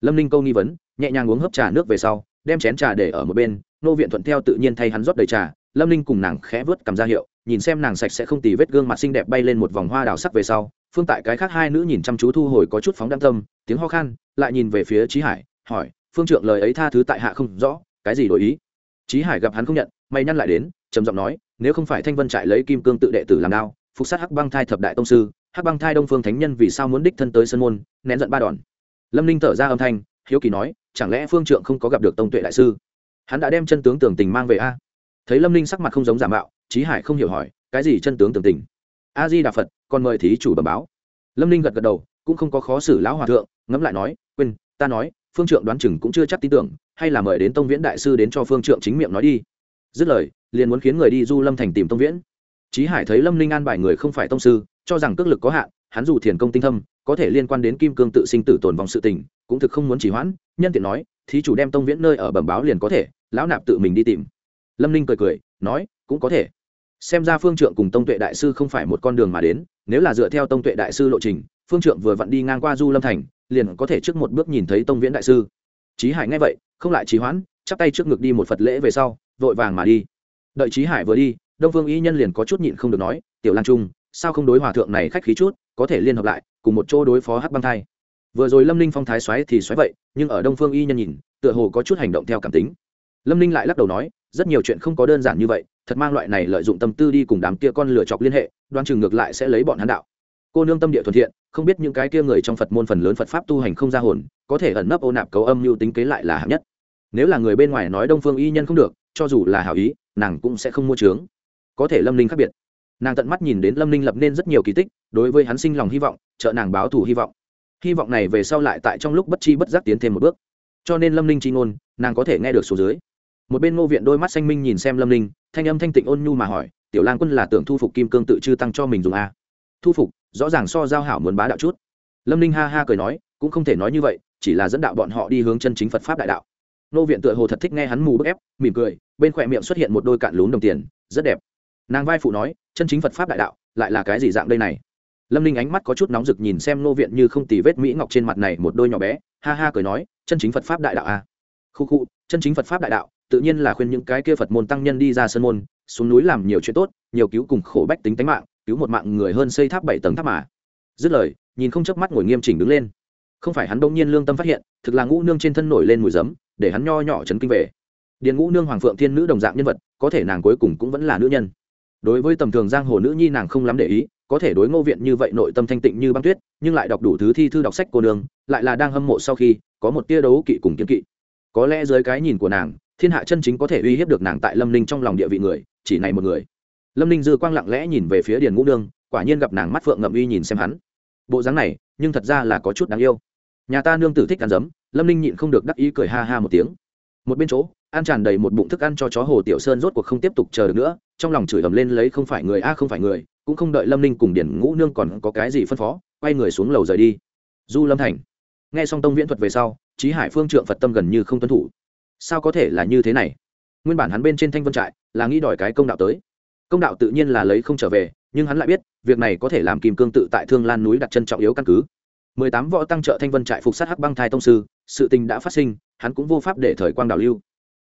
Lâm ninh câu nghi vấn, nhẹ nhàng uống hấp trà nước về sau, đem chén trà để ở một bên, nô viện thuận theo tự nhiên thay hắn rót đầy trà, lâm ninh cùng nàng khẽ vớt cầm ra hiệu nhìn xem nàng sạch sẽ không tì vết gương mặt xinh đẹp bay lên một vòng hoa đào sắc về sau, phương tại cái khác hai nữ nhìn chăm chú thu hồi có chút phóng đăng tâm, tiếng ho khan, lại nhìn về phía trí hải, hỏi, phương trượng, lời ấy tha thứ tại hạ không rõ, cái gì đổi ý? Trí hải gặp hắn không nhận may nhăn lại đến, trầm giọng nói, nếu không phải thanh vân trại lấy kim cương tự đệ tử làm đao, phục sát hắc băng thai thập đại tông sư, hắc băng thai đông phương thánh nhân vì sao muốn đích thân tới sân môn, nén giận ba đòn? Lâm ninh thở ra âm thanh, hiếu kỳ nói, chẳng lẽ phương trượng không có gặp được tông tuệ đại sư? Hắn đã đem chân tướng tưởng tình mang về a. Thấy lâm ninh sắc mặt không giống giả mạo trí hải không hiểu hỏi, cái gì chân tướng tường tình? A di đà phật còn mời thí chủ bẩm báo. Lâm ninh gật gật đầu, cũng không có khó xử lão hòa thượng, ngẫm lại nói, quên, ta nói, phương trượng đoán chừng cũng chưa chắc tin tưởng, hay là mời đến tông viễn đại sư đến cho phương trượng chính miệng nói đi. Dứt lời, liền muốn khiến người đi du lâm thành tìm tông viễn. Trí hải thấy lâm ninh an bài người không phải tông sư, cho rằng cước lực có hạn, hắn dù thiền công tinh thâm, có thể liên quan đến kim cương tự sinh tử tồn vòng sự tình, cũng thực không muốn chỉ hoãn, nhân tiện nói, thí chủ đem tông viễn nơi ở bẩm báo liền có thể, lão nạp tự mình đi tìm. Lâm ninh cười cười, nói, cũng có thể xem ra phương trượng cùng tông tuệ đại sư không phải một con đường mà đến, nếu là dựa theo tông tuệ đại sư lộ trình, phương trượng vừa vặn đi ngang qua du lâm thành, liền có thể trước một bước nhìn thấy tông viễn đại sư. Trí hải nghe vậy, không lại trí hoãn, chắp tay trước ngực đi một phật lễ về sau, vội vàng mà đi. Đợi trí hải vừa đi, đông phương y nhân liền có chút nhịn không được nói, tiểu lan trung, sao không đối hòa thượng này khách khí chút, có thể liên hợp lại, cùng một chỗ đối phó hắc băng thai? Vừa rồi lâm ninh phong thái xoáy thì xoáy vậy, nhưng ở đông phương y nhân nhìn, tựa hồ có chút hành động theo cảm tính. Lâm ninh lại lắc đầu nói, rất nhiều chuyện không có đơn giản như vậy thật mang loại này lợi dụng tâm tư đi cùng đám kia con lựa chọc liên hệ đoan chừng ngược lại sẽ lấy bọn hắn đạo. Cô nương tâm địa thuận thiện, không biết những cái kia người trong phật môn phần lớn phật pháp tu hành không ra hồn, có thể ẩn nấp ô nạp cấu âm mưu tính kế lại là hạng nhất. Nếu là người bên ngoài nói đông phương y nhân không được, cho dù là hảo ý, nàng cũng sẽ không mua trướng có thể lâm ninh khác biệt. Nàng tận mắt nhìn đến lâm ninh lập nên rất nhiều kỳ tích, đối với hắn sinh lòng hy vọng, trợ nàng báo thù hy vọng. Hy vọng này về sau lại tại trong lúc bất chi bất giác tiến thêm một bước. Cho nên lâm ninh chi ngôn, nàng có thể nghe được số dưới. Một bên ngô viện đôi mắt xanh minh nhìn xem lâm ninh thanh âm thanh tịnh ôn nhu mà hỏi, tiểu lang quân là tưởng thu phục kim cương tự chư tăng cho mình dùng a thu phục, rõ ràng so giao hảo muốn bá đạo chút. Lâm ninh ha ha cười nói, cũng không thể nói như vậy, chỉ là dẫn đạo bọn họ đi hướng chân chính phật pháp đại đạo. Nô viện tựa hồ thật thích nghe hắn mù bức ép, mỉm cười, bên khỏe miệng xuất hiện một đôi cạn lún đồng tiền, rất đẹp. Nàng vai phụ nói, chân chính phật pháp đại đạo, lại là cái gì dạng đây này? Lâm ninh ánh mắt có chút nóng rực nhìn xem nô viện như không tì vết mỹ ngọc trên mặt này một đôi nhỏ bé, ha ha cười nói, chân chính phật pháp đại đạo a à? khu khu, chân chính phật pháp đại đạo tự nhiên là khuyên những cái kia phật môn tăng nhân đi ra sân môn, xuống núi làm nhiều chuyện tốt, nhiều cứu cùng khổ bách tính tánh mạng, cứu một mạng người hơn xây tháp bảy tầng tháp mà. Dứt lời, nhìn không chớp mắt ngồi nghiêm chỉnh đứng lên. Không phải hắn đông nhiên lương tâm phát hiện, thực là ngũ nương trên thân nổi lên mùi giấm, để hắn nho nhỏ chấn kinh về. Điền ngũ nương hoàng phượng thiên nữ đồng dạng nhân vật, có thể nàng cuối cùng cũng vẫn là nữ nhân. Đối với tầm thường giang hồ nữ nhi nàng không lắm để ý, có thể đối ngô viện như vậy nội tâm thanh tịnh như băng tuyết, nhưng lại đọc đủ thứ thi thư đọc sách cô nương, lại là đang hâm mộ sau khi có một tia đấu kỵ cùng kiếm kỵ. Có lẽ dưới cái nhìn của nàng thiên hạ chân chính có thể uy hiếp được nàng tại lâm ninh trong lòng địa vị người, chỉ này một người. Lâm ninh dư quang lặng lẽ nhìn về phía điền ngũ nương, quả nhiên gặp nàng mắt phượng ngậm uy nhìn xem hắn. Bộ dáng này, nhưng thật ra là có chút đáng yêu. Nhà ta nương tử thích ăn giấm, lâm ninh nhịn không được đắc ý cười ha ha một tiếng. Một bên chỗ, ăn tràn đầy một bụng thức ăn cho chó hồ tiểu sơn rốt cuộc không tiếp tục chờ được nữa, trong lòng chửi ầm lên lấy không phải người a không phải người, cũng không đợi lâm ninh cùng điển ngũ nương còn có cái gì phân phó, quay người xuống lầu rời đi. Du lâm thành. Nghe xong tông viễn thuật về sau trí hải phương trượng phật tâm gần như không tuân thủ sao có thể là như thế này? Nguyên bản hắn bên trên thanh vân trại là nghĩ đòi cái công đạo tới. Công đạo tự nhiên là lấy không trở về, nhưng hắn lại biết, việc này có thể làm kim cương tự tại thương lan núi đặt chân trọng yếu căn cứ. Mười tám võ tăng trợ thanh vân trại phục sát hắc băng thai tông sư, sự tình đã phát sinh, hắn cũng vô pháp để thời quang đảo lưu.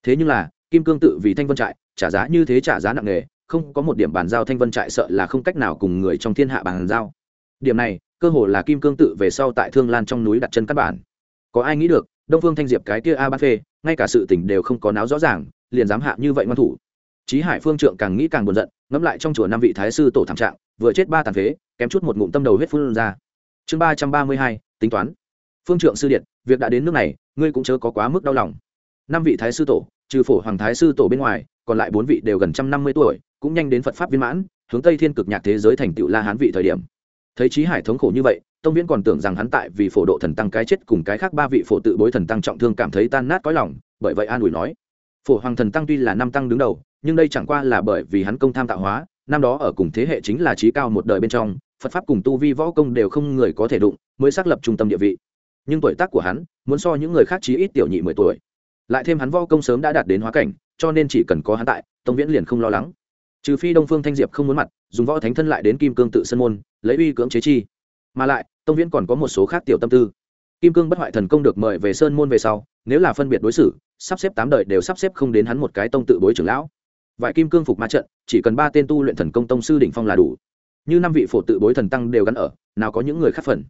Thế nhưng là, kim cương tự vì thanh vân trại trả giá như thế trả giá nặng nề, không có một điểm bàn giao thanh vân trại sợ là không cách nào cùng người trong thiên hạ bàn giao. Điểm này, cơ hồ là kim cương tự về sau tại thương lan trong núi đặt chân căn bản. Có ai nghĩ được đông phương thanh diệp cái kia a ba phê ngay cả sự tình đều không có náo rõ ràng liền dám hạ như vậy ngoan thủ Chí Hải Phương Trượng càng nghĩ càng buồn giận, ngẫm lại trong chùa năm vị thái sư tổ thảm trạng, vừa chết ba tàn phế, kém chút một ngụm tâm đầu huyết phun ra. Chương ba trăm ba mươi hai, tính toán. Phương Trượng sư điện, việc đã đến nước này, ngươi cũng chớ có quá mức đau lòng. Năm vị thái sư tổ, trừ phổ hoàng thái sư tổ bên ngoài, còn lại bốn vị đều gần trăm năm mươi tuổi, cũng nhanh đến Phật pháp viên mãn, hướng Tây Thiên cực nhạc thế giới thành tựu La Hán vị thời điểm. Thấy Chí Hải thống khổ như vậy, Tông Viễn còn tưởng rằng hắn tại vì phổ độ thần tăng cái chết cùng cái khác ba vị phổ tự bối thần tăng trọng thương cảm thấy tan nát cõi lòng, bởi vậy an ủi nói: "Phổ hoàng thần tăng tuy là năm tăng đứng đầu, nhưng đây chẳng qua là bởi vì hắn công tham tạo hóa năm đó ở cùng thế hệ chính là trí cao một đời bên trong phật pháp cùng tu vi võ công đều không người có thể đụng mới xác lập trung tâm địa vị. Nhưng tuổi tác của hắn muốn so những người khác chí ít tiểu nhị mười tuổi. Lại thêm hắn võ công sớm đã đạt đến hóa cảnh cho nên chỉ cần có hắn tại tông viễn liền không lo lắng trừ phi đông phương thanh diệp không muốn mặt, dùng võ thánh thân lại đến kim cương tự sân môn, lấy uy cưỡng chế chi. Mà lại, tông viễn còn có một số khác tiểu tâm tư. Kim cương bất hoại thần công được mời về sơn môn về sau, nếu là phân biệt đối xử, sắp xếp tám đời đều sắp xếp không đến hắn một cái tông tự bối trưởng lão. Vài kim cương phục ma trận, chỉ cần ba tên tu luyện thần công tông sư đỉnh phong là đủ. Như năm vị phổ tự bối thần tăng đều gắn ở, nào có những người khác phần.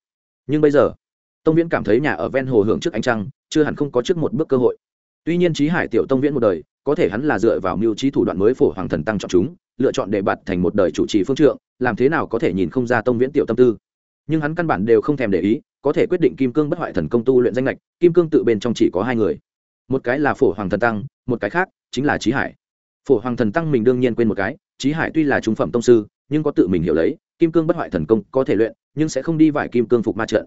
Nhưng bây giờ, tông viễn cảm thấy nhà ở ven hồ hưởng trước ánh trăng, chưa hẳn không có trước một bước cơ hội. Tuy nhiên trí hải tiểu tông viễn một đời, có thể hắn là dựa vào mưu trí thủ đoạn mới phổ hoàng thần tăng chọn chúng lựa chọn để bạt thành một đời chủ trì phương trượng, làm thế nào có thể nhìn không ra tông viễn tiểu tâm tư. Nhưng hắn căn bản đều không thèm để ý, có thể quyết định kim cương bất hoại thần công tu luyện danh lệch kim cương tự bên trong chỉ có hai người. Một cái là phổ hoàng thần tăng, một cái khác chính là trí hải. Phổ hoàng thần tăng mình đương nhiên quên một cái trí hải tuy là trung phẩm tông sư, nhưng có tự mình hiểu lấy, kim cương bất hoại thần công có thể luyện, nhưng sẽ không đi vải kim cương phục ma trận.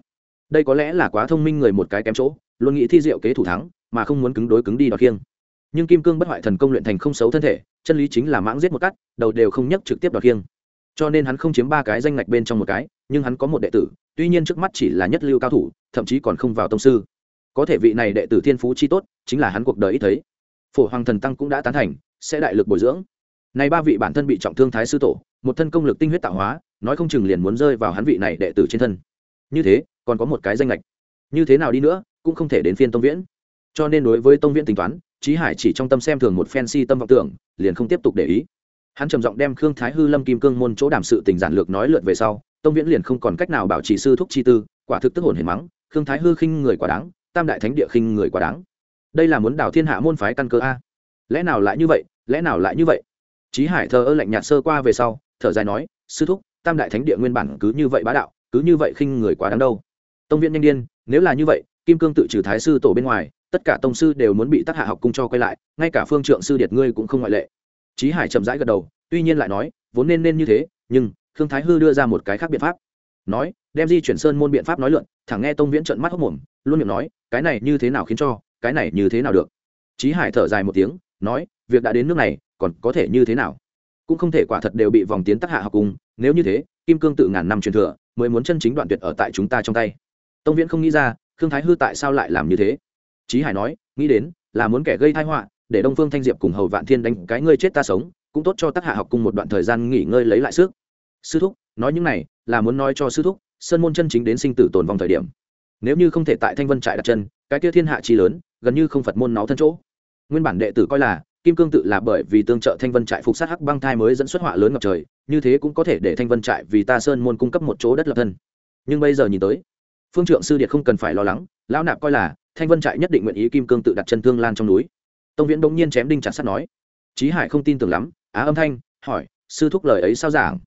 Đây có lẽ là quá thông minh người một cái kém chỗ, luôn nghĩ thi diệu kế thủ thắng, mà không muốn cứng đối cứng đi đọt kiêng nhưng kim cương bất hoại thần công luyện thành không xấu thân thể chân lý chính là mãng giết một cắt, đầu đều không nhấc trực tiếp đoạt kiêng cho nên hắn không chiếm ba cái danh ngạch bên trong một cái, nhưng hắn có một đệ tử, tuy nhiên trước mắt chỉ là nhất lưu cao thủ, thậm chí còn không vào tông sư. Có thể vị này đệ tử thiên phú chi tốt, chính là hắn cuộc đời ít thấy. Phổ hoàng thần tăng cũng đã tán thành, sẽ đại lực bồi dưỡng. Này ba vị bản thân bị trọng thương thái sư tổ, một thân công lực tinh huyết tạo hóa, nói không chừng liền muốn rơi vào hắn vị này đệ tử trên thân. Như thế, còn có một cái danh lệch như thế nào đi nữa, cũng không thể đến phiên tông viễn. Cho nên đối với tông viễn tính toán trí hải chỉ trong tâm xem thường một phen si tâm vọng tưởng, liền không tiếp tục để ý. Hắn trầm giọng đem khương thái hư lâm kim cương môn chỗ đảm sự tình giản lược nói lượt về sau, tông viễn liền không còn cách nào bảo trì sư thúc chi tư, quả thực tức hồn hiền mắng, khương thái hư khinh người quá đáng, tam đại thánh địa khinh người quá đáng. Đây là muốn đảo thiên hạ môn phái căn cơ a. Lẽ nào lại như vậy, lẽ nào lại như vậy? Trí hải thờ ơ lạnh nhạt sơ qua về sau, thở dài nói, sư thúc, tam đại thánh địa nguyên bản cứ như vậy bá đạo, cứ như vậy khinh người quá đáng đâu. Tông Viễn nhanh điên, nếu là như vậy kim cương tự trừ thái sư tổ bên ngoài, tất cả tông sư đều muốn bị tác hạ học cung cho quay lại, ngay cả phương trượng sư điệt ngươi cũng không ngoại lệ. Trí hải chậm rãi gật đầu, tuy nhiên lại nói, vốn nên nên như thế, nhưng khương thái hư đưa ra một cái khác biện pháp. Nói, đem di chuyển sơn môn biện pháp nói lượn thẳng nghe tông viễn trận mắt hốc mồm, luôn miệng nói, cái này như thế nào khiến cho, cái này như thế nào được? Trí hải thở dài một tiếng, nói, việc đã đến nước này, còn có thể như thế nào? Cũng không thể quả thật đều bị vòng tiến tác hạ học cùng nếu như thế, kim cương tự ngàn năm truyền thừa, mới muốn chân chính đoạn tuyệt ở tại chúng ta trong tay. Tông viễn không nghĩ ra khương thái hư tại sao lại làm như thế? Trí hải nói, nghĩ đến, là muốn kẻ gây thai họa, để đông phương thanh diệp cùng hầu vạn thiên đánh cái ngươi chết ta sống, cũng tốt cho tác hạ học cùng một đoạn thời gian nghỉ ngơi lấy lại sức. Sư thúc, nói những này, là muốn nói cho sư thúc, sơn môn chân chính đến sinh tử tồn vong thời điểm. Nếu như không thể tại thanh vân trại đặt chân, cái kia thiên hạ chi lớn, gần như không phật môn nó thân chỗ. Nguyên bản đệ tử coi là, kim cương tự là bởi vì tương trợ thanh vân trại phục sát hắc băng thai mới dẫn xuất họa lớn ngập trời, như thế cũng có thể để thanh vân trại vì ta sơn môn cung cấp một chỗ đất lập thân. Nhưng bây giờ nhìn tới phương trượng sư điệt không cần phải lo lắng, lão nạp coi là, thanh vân trại nhất định nguyện ý kim cương tự đặt chân thương lan trong núi. Tông viễn bỗng nhiên chém đinh chặt sắt nói. Trí hải không tin tưởng lắm, á âm thanh, hỏi, sư thúc lời ấy sao giảng?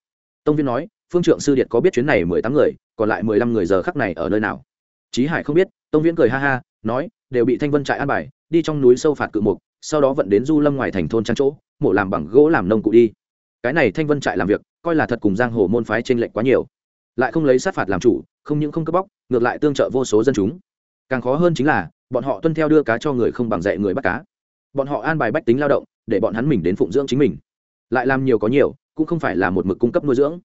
Tông viễn nói, phương trượng sư điệt có biết chuyến này mười tám người, còn lại mười lăm người giờ khắc này ở nơi nào? Trí hải không biết, tông viễn cười ha ha, nói, đều bị thanh vân trại an bài, đi trong núi sâu phạt cự mục, sau đó vận đến du lâm ngoài thành thôn trang chỗ mộ làm bằng gỗ làm nông cụ đi. Cái này thanh vân trại làm việc, coi là thật cùng giang hồ môn phái t r ê n lệch quá nhiều lại không lấy sát phạt làm chủ, không những không cướp bóc, ngược lại tương trợ vô số dân chúng. Càng khó hơn chính là, bọn họ tuân theo đưa cá cho người không bằng dạy người bắt cá. Bọn họ an bài bách tính lao động, để bọn hắn mình đến phụng dưỡng chính mình. Lại làm nhiều có nhiều, cũng không phải là một mực cung cấp nuôi dưỡng.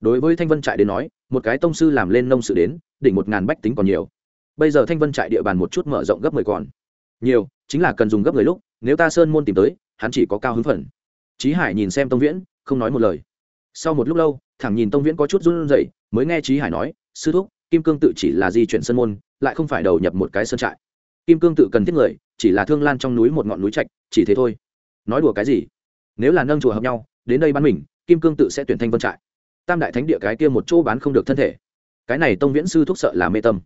Đối với thanh vân trại đến nói, một cái tông sư làm lên nông sự đến, đỉnh một ngàn bách tính còn nhiều. Bây giờ thanh vân trại địa bàn một chút mở rộng gấp mười còn. Nhiều, chính là cần dùng gấp người lúc, nếu ta sơn môn tìm tới, hắn chỉ có cao hứng phần trí hải nhìn xem tông viễn, không nói một lời. Sau một lúc lâu thẳng nhìn tông viễn có chút run rẩy, mới nghe trí hải nói, sư thúc, kim cương tự chỉ là di chuyển sơn môn, lại không phải đầu nhập một cái sơn trại. Kim cương tự cần thiết người, chỉ là thương lan trong núi một ngọn núi trạch, chỉ thế thôi. Nói đùa cái gì? Nếu là nâng chùa hợp nhau, đến đây bán mình, kim cương tự sẽ tuyển thanh vân trại. Tam đại thánh địa cái kia một chỗ bán không được thân thể. Cái này tông viễn sư thúc sợ là mê tâm.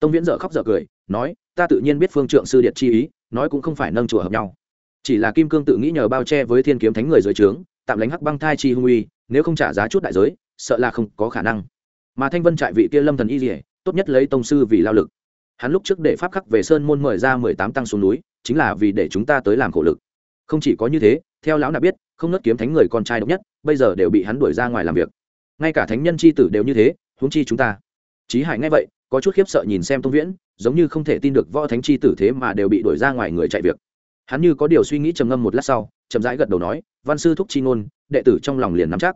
Tông viễn dở khóc dở cười, nói, ta tự nhiên biết phương trượng sư điện chi ý, nói cũng không phải nâng chùa hợp nhau. Chỉ là kim cương tự nghĩ nhờ bao che với thiên kiếm thánh người dưới trướng, tạm lánh hắc băng thai chi hung uy nếu không trả giá chút đại giới, sợ là không có khả năng. Mà thanh vân trại vị kia lâm thần y dỉa tốt nhất lấy tông sư vì lao lực. Hắn lúc trước để pháp khắc về sơn môn mời ra mười tám tăng xuống núi, chính là vì để chúng ta tới làm khổ lực. Không chỉ có như thế, theo lão nạp biết, không nớt kiếm thánh người con trai độc nhất, bây giờ đều bị hắn đuổi ra ngoài làm việc. Ngay cả thánh nhân c h i tử đều như thế, huống chi chúng ta. Trí hải ngay vậy, có chút khiếp sợ nhìn xem tông viễn, giống như không thể tin được võ thánh chi tử thế mà đều bị đuổi ra ngoài người chạy việc. Hắn như có điều suy nghĩ trầm ngâm một lát sau chậm rãi gật đầu nói, văn sư thúc chi ngôn, đệ tử trong lòng liền nắm chắc.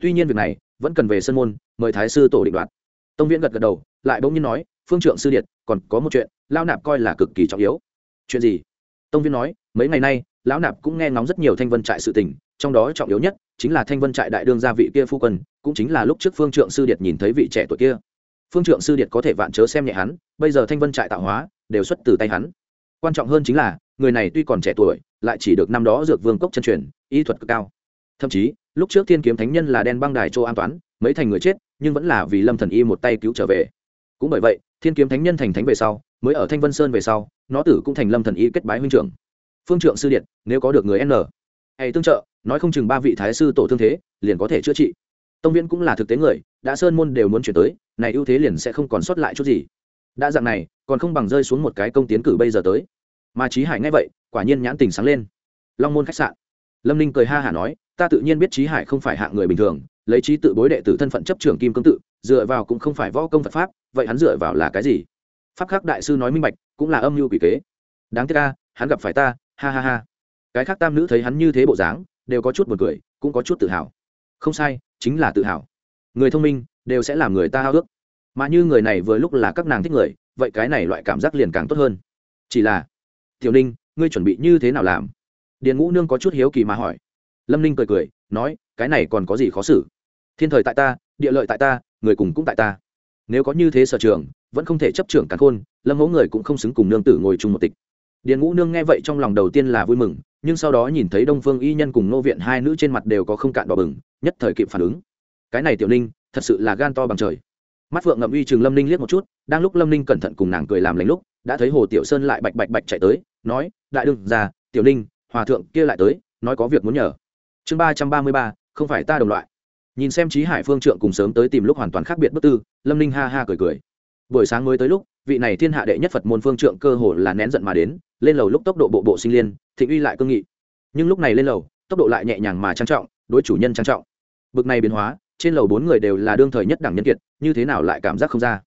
Tuy nhiên việc này vẫn cần về sân môn, mời thái sư tổ định đoạt. Tông viễn gật gật đầu, lại bỗng nhiên nói, phương trượng sư điệt, còn có một chuyện lao nạp coi là cực kỳ trọng yếu. Chuyện gì? Tông viễn nói, mấy ngày nay, lão nạp cũng nghe ngóng rất nhiều thanh vân trại sự tình, trong đó trọng yếu nhất chính là thanh vân trại đại đương gia vị kia phu quân, cũng chính là lúc trước phương trượng sư điệt nhìn thấy vị trẻ tuổi kia. Phương trượng sư điệt có thể vạn chớ xem nhẹ hắn, bây giờ thanh vân trại tạo hóa, đều xuất từ tay hắn. Quan trọng hơn chính là người này tuy còn trẻ tuổi, lại chỉ được năm đó dược vương cốc chân truyền, y thuật cực cao. Thậm chí, lúc trước thiên kiếm thánh nhân là đen băng đài châu an toán mấy thành người chết, nhưng vẫn là vì lâm thần y một tay cứu trở về. Cũng bởi vậy, thiên kiếm thánh nhân thành thánh về sau, mới ở thanh vân sơn về sau, nó tử cũng thành lâm thần y kết bái huynh trưởng. Phương trượng sư điện, nếu có được người n. Hay tương trợ, nói không chừng ba vị thái sư tổ thương thế, liền có thể chữa trị. Tông viễn cũng là thực tế người, đã sơn môn đều muốn chuyển tới, này ưu thế liền sẽ không còn sót lại chút gì. Đã dạng này, còn không bằng rơi xuống một cái công tiến cử bây giờ tới mà trí hải nghe vậy, quả nhiên nhãn tình sáng lên. Long môn khách sạn. Lâm ninh cười ha hả nói, ta tự nhiên biết trí hải không phải hạng người bình thường, lấy trí tự bối đệ tử thân phận chấp trưởng kim cương tự, dựa vào cũng không phải võ công phật pháp, vậy hắn dựa vào là cái gì? Pháp khắc đại sư nói minh bạch, cũng là âm mưu quỷ kế. Đáng tiếc ca hắn gặp phải ta, ha ha ha. Cái khác tam nữ thấy hắn như thế bộ dáng, đều có chút buồn cười, cũng có chút tự hào. Không sai, chính là tự hào. Người thông minh, đều sẽ làm người ta hao ước. Mà như người này vừa lúc là các nàng thích người, vậy cái này loại cảm giác liền càng tốt hơn. Chỉ là tiểu ninh, ngươi chuẩn bị như thế nào làm? Điền ngũ nương có chút hiếu kỳ mà hỏi. Lâm ninh cười cười, nói, cái này còn có gì khó xử? Thiên thời tại ta, địa lợi tại ta, người cùng cũng tại ta. Nếu có như thế sở trường, vẫn không thể chấp trưởng càn khôn, lâm mẫu người cũng không xứng cùng nương tử ngồi chung một tịch. Điền ngũ nương nghe vậy trong lòng đầu tiên là vui mừng, nhưng sau đó nhìn thấy đông phương y nhân cùng nô viện hai nữ trên mặt đều có không cạn đỏ bừng, nhất thời kịp phản ứng. Cái này tiểu ninh, thật sự là gan to bằng trời. Mắt phượng ngậm uy chừng lâm ninh liếc một chút, đang lúc lâm ninh cẩn thận cùng nàng cười làm lành lúc, đã thấy hồ tiểu sơn lại bạch bạch bạch chạy tới nói, đại đương già tiểu ninh, hòa thượng kia lại tới, nói có việc muốn nhờ. Chương ba trăm ba mươi ba, không phải ta đồng loại. Nhìn xem trí hải phương trượng cùng sớm tới tìm lúc hoàn toàn khác biệt bất tư, lâm ninh ha ha cười cười. Buổi sáng mới tới lúc, vị này thiên hạ đệ nhất phật môn phương trượng cơ hồ là nén giận mà đến, lên lầu lúc tốc độ bộ bộ sinh liên, thịnh uy lại cương nghị. Nhưng lúc này lên lầu, tốc độ lại nhẹ nhàng mà trang trọng, đối chủ nhân trang trọng. Bực này biến hóa, trên lầu bốn người đều là đương thời nhất đẳng nhân kiệt, như thế nào lại cảm giác không ra?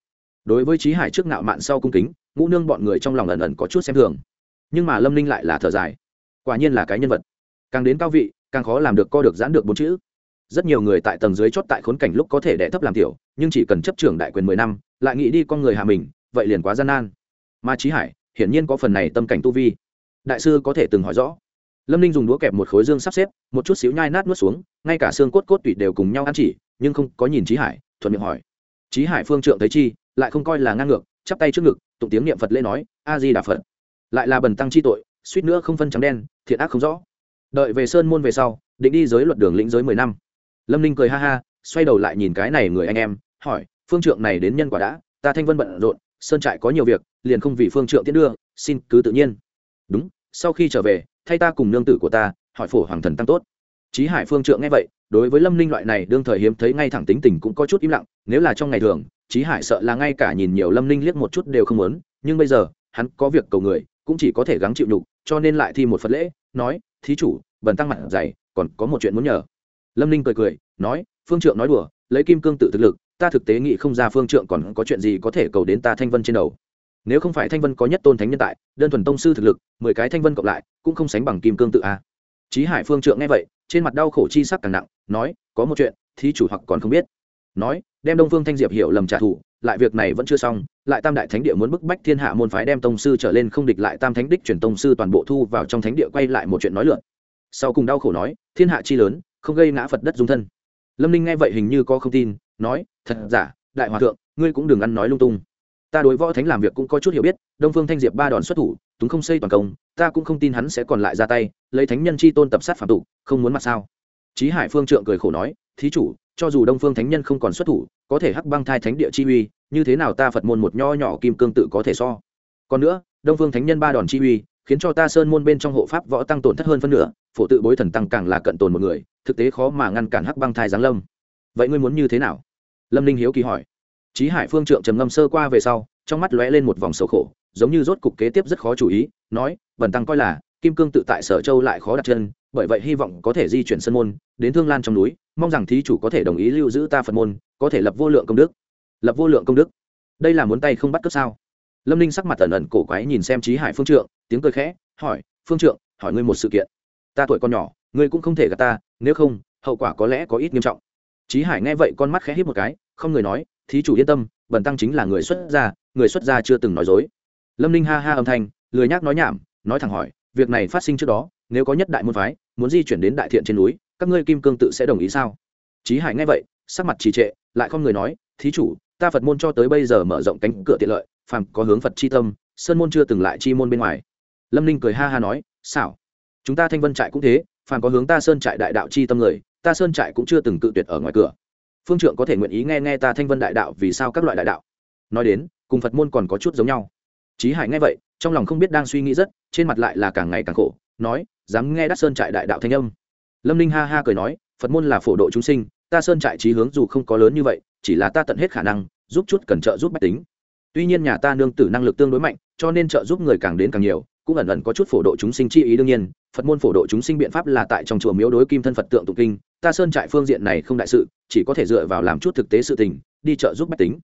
Đối với trí hải trước nạo mạn sau cung kính, ngũ nương bọn người trong lòng ẩn ẩn có chút xem thường nhưng mà lâm ninh lại là thở dài quả nhiên là cái nhân vật càng đến cao vị càng khó làm được co được giãn được bốn chữ rất nhiều người tại tầng dưới chót tại khốn cảnh lúc có thể đẻ thấp làm tiểu nhưng chỉ cần chấp trưởng đại quyền mười năm lại nghĩ đi con người hà mình vậy liền quá gian nan mà trí hải hiển nhiên có phần này tâm cảnh tu vi đại sư có thể từng hỏi rõ lâm ninh dùng đũa kẹp một khối dương sắp xếp một chút xíu nhai nát nuốt xuống ngay cả xương cốt cốt tủy đều cùng nhau ăn chỉ nhưng không có nhìn trí hải thuận miệng hỏi trí hải phương trượng thấy chi lại không coi là ngang ngược chắp tay trước ngực tụng tiếng niệm phật lễ nói a di đà phật lại là bần tăng chi tội suýt nữa không phân trắng đen thiện ác không rõ. Đợi về sơn môn về sau định đi giới luật đường lĩnh giới mười năm. Lâm ninh cười ha ha xoay đầu lại nhìn cái này người anh em hỏi phương trượng này đến nhân quả đã ta thanh vân bận rộn sơn trại có nhiều việc liền không vì phương trượng tiến đưa xin cứ tự nhiên. Đúng sau khi trở về thay ta cùng nương tử của ta hỏi phổ hoàng thần tăng tốt. Chí Hải Phương Trượng nghe vậy, đối với Lâm Ninh loại này đương thời hiếm thấy ngay thẳng tính tình cũng có chút im lặng, nếu là trong ngày thường, Chí Hải sợ là ngay cả nhìn nhiều Lâm Ninh liếc một chút đều không muốn, nhưng bây giờ, hắn có việc cầu người, cũng chỉ có thể gắng chịu nhục, cho nên lại thi một phật lễ, nói: "Thí chủ, bần tăng mặt dày, còn có một chuyện muốn nhờ." Lâm Ninh cười cười, nói: "Phương Trượng nói đùa, lấy kim cương tự thực lực, ta thực tế nghĩ không ra Phương Trượng còn có chuyện gì có thể cầu đến ta Thanh Vân trên đầu." nếu không phải thanh vân có nhất tôn thánh nhân tại đơn thuần tông sư thực lực mười cái thanh vân cộng lại cũng không sánh bằng kim cương tự a Chí Hải Phương Trượng nghe vậy, trên mặt đau khổ chi sắc càng nặng, nói, có một chuyện, thí chủ hoặc còn không biết. Nói, đem Đông Phương Thanh Diệp hiểu lầm trả thù, lại việc này vẫn chưa xong, lại Tam đại thánh địa muốn bức bách thiên hạ môn phái đem tông sư trở lên không địch lại Tam thánh đích chuyển tông sư toàn bộ thu vào trong thánh địa quay lại một chuyện nói lượn. Sau cùng đau khổ nói, thiên hạ chi lớn, không gây ngã Phật đất dung thân. Lâm Ninh nghe vậy hình như có không tin, nói, thật giả, đại hòa thượng, ngươi cũng đừng ăn nói lung tung ta đối võ thánh làm việc cũng có chút hiểu biết đông phương thanh diệp ba đòn xuất thủ túng không xây toàn công ta cũng không tin hắn sẽ còn lại ra tay lấy thánh nhân chi tôn tập sát phạm tụ không muốn mặt sao trí hải phương trượng cười khổ nói thí chủ cho dù đông phương thánh nhân không còn xuất thủ có thể hắc băng thai thánh địa chi uy như thế nào ta phật môn một nho nhỏ kim cương tự có thể so? Còn nữa đông phương thánh nhân ba đòn chi uy khiến cho ta sơn môn bên trong hộ pháp võ tăng tổn thất hơn phân nửa phổ tự bối thần tăng càng là cận tồn một người thực tế khó mà ngăn cản hắc băng thai giáng lâm. Vậy ngươi muốn như thế nào? Lâm ninh hiếu kỳ hỏi. Chí Hải Phương trượng trầm ngâm sơ qua về sau, trong mắt lóe lên một vòng sầu khổ, giống như rốt cục kế tiếp rất khó chủ ý, nói, "Bần tăng coi là Kim Cương tự tại Sở Châu lại khó đặt chân, bởi vậy hy vọng có thể di chuyển sân môn, đến Thương Lan trong núi, mong rằng thí chủ có thể đồng ý lưu giữ ta Phật môn, có thể lập vô lượng công đức." Lập vô lượng công đức? Đây là muốn tay không bắt cướp sao? Lâm Ninh sắc mặt ẩn ẩn cổ quái nhìn xem trí Hải Phương trượng, tiếng cười khẽ, hỏi, "Phương trượng, hỏi ngươi một sự kiện. Ta tuổi còn nhỏ, ngươi cũng không thể gạt ta, nếu không, hậu quả có lẽ có ít nghiêm trọng." trí Hải nghe vậy con mắt khẽ híp một cái, không người nói, thí chủ yên tâm bần tăng chính là người xuất gia người xuất gia chưa từng nói dối lâm ninh ha ha âm thanh lười nhác nói nhảm nói thẳng hỏi việc này phát sinh trước đó nếu có nhất đại môn phái, muốn di chuyển đến đại thiện trên núi, các ngươi kim cương tự sẽ đồng ý sao? Trí hải nghe vậy, sắc mặt trì trệ, lại không người nói, thí chủ, ta phật môn cho tới bây giờ mở rộng cánh cửa tiện lợi, phàm có hướng phật chi tâm, sơn môn chưa từng lại chi môn bên ngoài. Lâm ninh cười ha ha nói, xảo. Chúng ta thanh vân trại cũng thế, phàm có hướng ta sơn trại đại đạo chi tâm người, ta sơn trại cũng chưa từng cự tuyệt ở ngoài cửa. Phương trượng có thể nguyện ý nghe nghe ta thanh vân đại đạo vì sao các loại đại đạo? Nói đến, cùng phật môn còn có chút giống nhau. Trí hải nghe vậy, trong lòng không biết đang suy nghĩ rất, trên mặt lại là càng ngày càng khổ, nói dám nghe đắc sơn trại đại đạo thanh âm. Lâm ninh ha ha cười nói, phật môn là phổ độ chúng sinh, ta sơn trại trí hướng dù không có lớn như vậy, chỉ là ta tận hết khả năng, giúp chút cần trợ giúp bách tính. Tuy nhiên nhà ta nương tử năng lực tương đối mạnh, cho nên trợ giúp người càng đến càng nhiều, cũng ẩn ẩn có chút phổ độ chúng sinh chi ý đương nhiên, phật môn phổ độ chúng sinh biện pháp là tại trong chùa miếu đối kim thân phật tượng tụng kinh, ta sơn trại phương diện này không đại sự, chỉ có thể dựa vào làm chút thực tế sự tình, đi trợ giúp bách tính.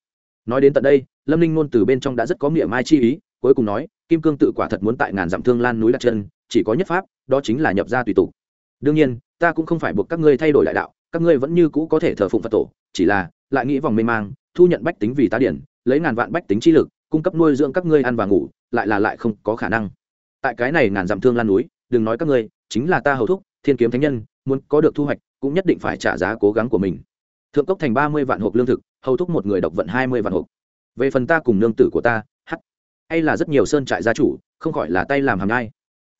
Nói đến tận đây, lâm ninh ngôn từ bên trong đã rất có miệng mai chi ý, cuối cùng nói, kim cương tự quả thật muốn tại ngàn dặm thương lan núi đặt chân chỉ có nhất pháp, đó chính là nhập ra tùy tục. Đương nhiên, ta cũng không phải buộc các ngươi thay đổi đại đạo, các ngươi vẫn như cũ có thể thờ phụng phật tổ, chỉ là lại nghĩ vòng mê mang, thu nhận bách tính vì tá điển, lấy ngàn vạn bách tính chi lực, cung cấp nuôi dưỡng các ngươi ăn và ngủ, lại là lại không có khả năng. Tại cái này ngàn dặm thương lan núi, đừng nói các ngươi, chính là ta hầu thúc, thiên kiếm thánh nhân, muốn có được thu hoạch, cũng nhất định phải trả giá cố gắng của mình. Thượng cốc thành ba mươi vạn hộp lương thực, hầu thúc một người độc vận hai mươi vạn hộp. Về phần ta cùng nương tử của ta hay là rất nhiều sơn trại gia chủ, không gọi là tay làm hàm ngai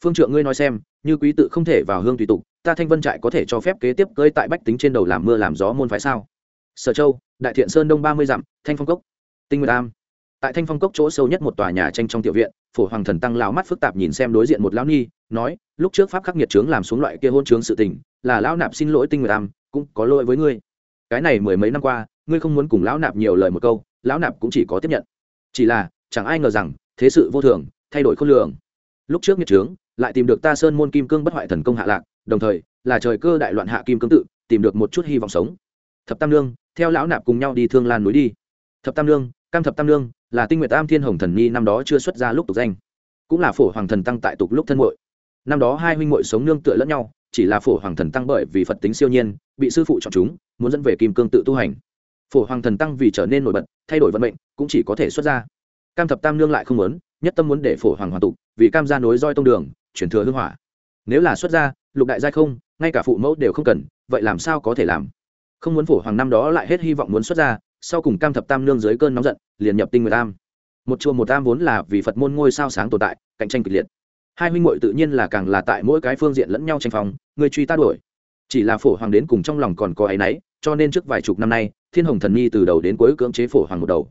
phương trượng ngươi nói xem, như quý tự không thể vào hương tùy tục, ta thanh vân trại có thể cho phép kế tiếp cơi tại bách tính trên đầu làm mưa làm gió môn phái sao? Sở châu, đại thiện sơn đông ba mươi dặm, thanh phong cốc. Tinh nguyệt am. Tại thanh phong cốc chỗ sâu nhất một tòa nhà tranh trong tiểu viện, phổ hoàng thần tăng lão mắt phức tạp nhìn xem đối diện một lão ni nói, lúc trước pháp khắc nghiệt trướng làm xuống loại kia hôn trướng sự tình, là lão nạp xin lỗi tinh nguyệt am, cũng có lỗi với ngươi. Cái này mười mấy năm qua, ngươi không muốn cùng lão nạp nhiều lời một câu, lão nạp cũng chỉ có tiếp nhận. Chỉ là, chẳng ai ngờ rằng, thế sự vô thường, thay đổi khôn lường. Lúc trước nghiệt trướng lại tìm được ta sơn môn kim cương bất hoại thần công hạ lạc, đồng thời là trời cơ đại loạn hạ kim cương tự, tìm được một chút hy vọng sống. Thập tam lương theo lão nạp cùng nhau đi thương lan núi đi. Thập tam lương cam thập tam lương là tinh nguyệt tam thiên hồng thần nhi năm đó chưa xuất ra lúc tục danh. Cũng là phổ hoàng thần tăng tại tục lúc thân muội. Năm đó hai huynh muội sống nương tựa lẫn nhau, chỉ là phổ hoàng thần tăng bởi vì phật tính siêu nhiên, bị sư phụ chọn chúng, muốn dẫn về kim cương tự tu hành. Phổ hoàng thần tăng vì trở nên nổi bật, thay đổi vận mệnh, cũng chỉ có thể xuất ra. Cam thập tam nương lại không muốn, nhất tâm muốn để phổ hoàng hoàn tục, vì cam gia nối roi tông đường chuyển thừa hương hỏa. Nếu là xuất gia lục đại giai không, ngay cả phụ mẫu đều không cần, vậy làm sao có thể làm? Không muốn phổ hoàng năm đó lại hết hy vọng muốn xuất gia sau cùng cam thập tam nương dưới cơn nóng giận, liền nhập tinh người tam một chùa một tam vốn là vì phật môn ngôi sao sáng tồn tại, cạnh tranh kịch liệt. Hai huynh muội tự nhiên là càng là tại mỗi cái phương diện lẫn nhau tranh phòng người truy ta đuổi. Chỉ là phổ hoàng đến cùng trong lòng còn có áy náy, cho nên trước vài chục năm nay, thiên hồng thần nhi từ đầu đến cuối cưỡng chế phổ hoàng một đầu.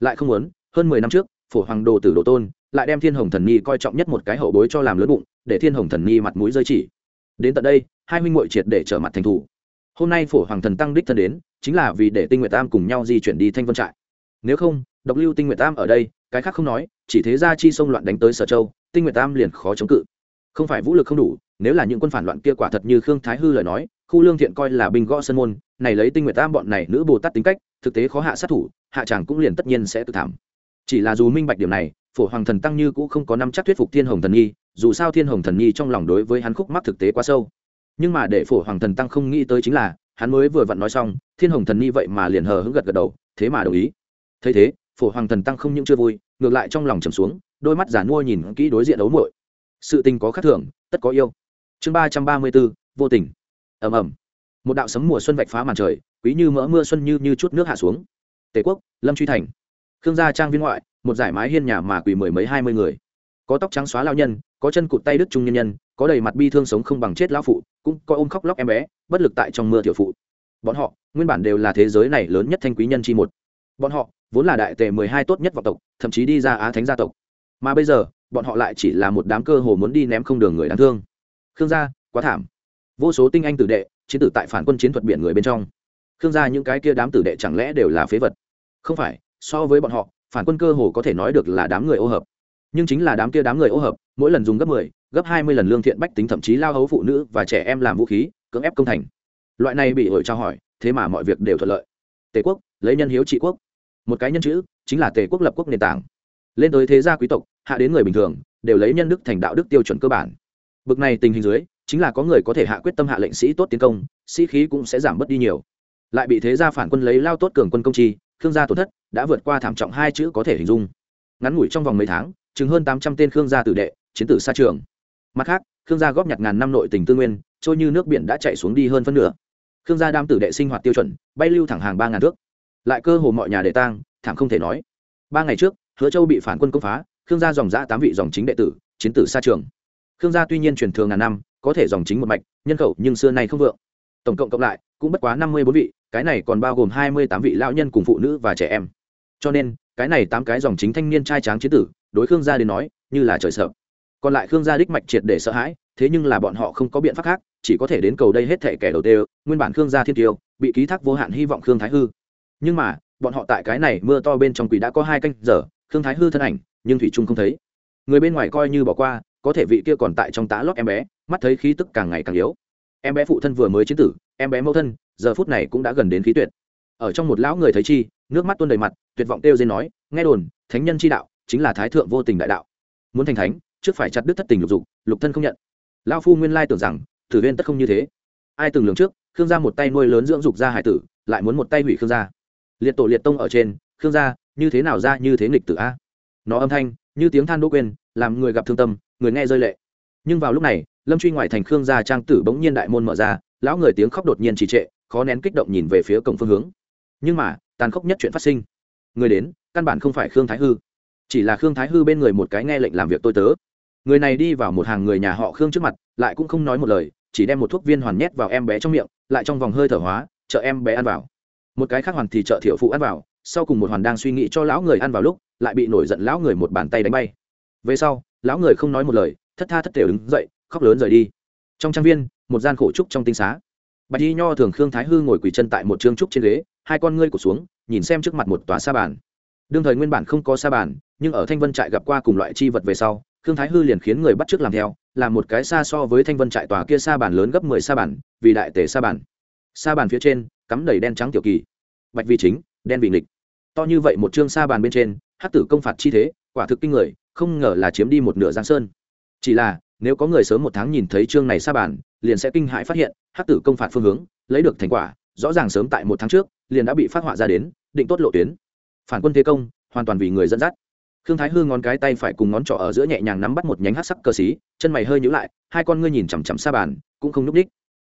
Lại không muốn, hơn mười năm trước, phổ hoàng đồ tử đồ tôn lại đem thiên hồng thần nhi coi trọng nhất một cái hậu bối cho làm lớn bụng, để thiên hồng thần nhi mặt mũi rơi chỉ. Đến tận đây, hai huynh muội triệt để trở mặt thành thủ. Hôm nay phổ hoàng thần tăng đích thân đến, chính là vì để tinh nguyệt tam cùng nhau di chuyển đi thanh vân trại. Nếu không, độc lưu tinh nguyệt tam ở đây, cái khác không nói, chỉ thế ra chi sông loạn đánh tới sở châu, tinh nguyệt tam liền khó chống cự. Không phải vũ lực không đủ, nếu là những quân phản loạn kia quả thật như khương thái hư lời nói, khu lương thiện coi là binh gõ sân môn, này lấy tinh nguyệt tam bọn này nữ bồ tát tính cách, thực tế khó hạ sát thủ, hạ tràng cũng liền tất nhiên sẽ tự thảm. Chỉ là dù minh bạch điểm này phổ hoàng thần tăng như cũng không có năm chắc thuyết phục thiên hồng thần nhi, dù sao thiên hồng thần nhi trong lòng đối với hắn khúc mắc thực tế quá sâu. Nhưng mà để phổ hoàng thần tăng không nghĩ tới chính là, hắn mới vừa vặn nói xong, thiên hồng thần nhi vậy mà liền hờ hững gật gật đầu, thế mà đồng ý. Thấy thế, phổ hoàng thần tăng không những chưa vui, ngược lại trong lòng trầm xuống, đôi mắt giả mua nhìn kỹ đối diện đấu muội. Sự tình có khác thường, tất có yêu. Chương ba trăm ba mươi bốn, vô tình. Ầm ầm. Một đạo sấm mùa xuân vạch phá màn trời, quý như mỡ mưa xuân như như chút nước hạ xuống. Tề quốc, lâm truy thành khương gia trang viên ngoại, một giải mái hiên nhà mà quỳ mười mấy hai mươi người. Có tóc trắng xóa lao nhân, có chân cụt tay đứt trung nhân nhân, có đầy mặt bi thương sống không bằng chết lão phụ, cũng có ôm khóc lóc em bé, bất lực tại trong mưa tiểu phụ. Bọn họ, nguyên bản đều là thế giới này lớn nhất thanh quý nhân chi một. Bọn họ, vốn là đại tề mười hai tốt nhất vọng tộc, thậm chí đi ra á thánh gia tộc. Mà bây giờ, bọn họ lại chỉ là một đám cơ hồ muốn đi ném không đường người đáng thương. Khương gia, quá thảm. Vô số tinh anh tử đệ, chiến tử tại phản quân chiến thuật biển người bên trong. Khương gia những cái kia đám tử đệ chẳng lẽ đều là phế vật? Không phải so với bọn họ, phản quân cơ hồ có thể nói được là đám người ô hợp. Nhưng chính là đám kia đám người ô hợp, mỗi lần dùng gấp mười, gấp hai mươi lần lương thiện bách tính thậm chí lao hấu phụ nữ và trẻ em làm vũ khí, cưỡng ép công thành. Loại này bị ổi trao hỏi, thế mà mọi việc đều thuận lợi. Tề quốc, lấy nhân hiếu trị quốc. Một cái nhân chữ, chính là tề quốc lập quốc nền tảng. Lên tới thế gia quý tộc, hạ đến người bình thường, đều lấy nhân đức thành đạo đức tiêu chuẩn cơ bản. Bực này tình hình dưới, chính là có người có thể hạ quyết tâm hạ lệnh sĩ tốt tiến công, sĩ khí cũng sẽ giảm bớt đi nhiều. Lại bị thế gia phản quân lấy lao tốt cường quân công chi khương gia tổn thất đã vượt qua thảm trọng hai chữ có thể hình dung. Ngắn ngủi trong vòng mấy tháng, chừng hơn tám trăm tên khương gia tử đệ, chiến tử xa trường. Mặt khác, khương gia góp nhặt ngàn năm nội tình tư nguyên, trôi như nước biển đã chạy xuống đi hơn phân nửa. Khương gia đam tử đệ sinh hoạt tiêu chuẩn, bay lưu thẳng hàng ba ngàn thước. Lại cơ hồ mọi nhà đệ tang, thảm không thể nói. Ba ngày trước, hứa châu bị phản quân công phá, khương gia dòng giã tám vị dòng chính đệ tử, chiến tử xa trường. Khương gia tuy nhiên truyền thường ngàn năm, có thể dòng chính một mạch, nhân khẩu nhưng xưa nay không vượng. Tổng cộng cộng lại cũng bất quá năm mươi bốn vị cái này còn bao gồm hai mươi tám vị lão nhân cùng phụ nữ và trẻ em. Cho nên, cái này tám cái dòng chính thanh niên trai tráng chiến tử, đối khương gia đến nói, như là trời sợ. Còn lại khương gia đích mạch triệt để sợ hãi, thế nhưng là bọn họ không có biện pháp khác, chỉ có thể đến cầu đây hết thệ kẻ đầu tiêu. nguyên bản khương gia thiên tiêu, bị ký thác vô hạn hy vọng khương thái hư. Nhưng mà, bọn họ tại cái này mưa to bên trong quỷ đã có hai canh giờ, khương thái hư thân ảnh, nhưng thủy trung không thấy. Người bên ngoài coi như bỏ qua, có thể vị kia còn tại trong tá lót em bé, mắt thấy khí tức càng ngày càng yếu. Em bé phụ thân vừa mới chiến tử, em bé mẫu thân giờ phút này cũng đã gần đến khí tuyệt. Ở trong một lão người thấy chi, nước mắt tuôn đầy mặt, tuyệt vọng kêu dên nói, nghe đồn, thánh nhân chi đạo chính là thái thượng vô tình đại đạo. Muốn thành thánh, trước phải chặt đứt thất tình lục dục, lục thân không nhận. Lão phu nguyên lai tưởng rằng, tử viên tất không như thế. Ai từng lường trước, khương gia một tay nuôi lớn dưỡng dục ra hải tử, lại muốn một tay hủy khương gia. Liệt tổ liệt tông ở trên, khương gia, như thế nào ra như thế nghịch tử a? Nó âm thanh, như tiếng than đỗ quên, làm người gặp thương tâm, người nghe rơi lệ. Nhưng vào lúc này, lâm truy ngoại thành khương gia trang tử bỗng nhiên đại môn mở ra, lão người tiếng khóc đột nhiên trì trệ khó nén kích động nhìn về phía cổng phương hướng. Nhưng mà, tàn khốc nhất chuyện phát sinh. Người đến, căn bản không phải khương thái hư. Chỉ là khương thái hư bên người một cái nghe lệnh làm việc tôi tớ. Người này đi vào một hàng người nhà họ khương trước mặt, lại cũng không nói một lời, chỉ đem một thuốc viên hoàn nhét vào em bé trong miệng, lại trong vòng hơi thở hóa chợ em bé ăn vào. Một cái khác hoàn thì chợ thiệu phụ ăn vào, sau cùng một hoàn đang suy nghĩ cho lão người ăn vào lúc, lại bị nổi giận lão người một bàn tay đánh bay. Về sau, lão người không nói một lời, thất tha thất thể đứng dậy, khóc lớn rời đi. Trong trang viên, một gian khổ trúc trong tinh xá bạch y nho thường khương thái hư ngồi quỳ chân tại một trương trúc trên ghế, hai con ngươi cụt xuống, nhìn xem trước mặt một tòa sa bàn. Đương thời nguyên bản không có sa bàn, nhưng ở thanh vân trại gặp qua cùng loại chi vật về sau, khương thái hư liền khiến người bắt t làm theo làm một cái xa so với thanh vân trại tòa kia sa bàn lớn gấp mười sa bàn, vì đại tể sa bàn. Sa bàn phía trên, cắm đầy đen trắng tiểu kỳ. Bạch vị chính, đen vị nghịch. To như vậy một chương sa bàn bên trên hát tử công phạt chi thế, quả thực kinh người, không ngờ là chiếm đi một nửa giang sơn. Chỉ là, nếu có người sớm một tháng nhìn thấy chương này sa bàn, liền sẽ kinh hãi phát hiện hắc tử công phạt phương hướng, lấy được thành quả, rõ ràng sớm tại một tháng trước, liền đã bị phát họa ra đến, định tốt lộ tuyến. Phản quân thế công, hoàn toàn vì người dẫn dắt. Khương thái hư ngón cái tay phải cùng ngón trỏ ở giữa nhẹ nhàng nắm bắt một nhánh hát sắc cơ xí, chân mày hơi nhữ lại, hai con ngươi nhìn chằm chằm xa bàn, cũng không núp đích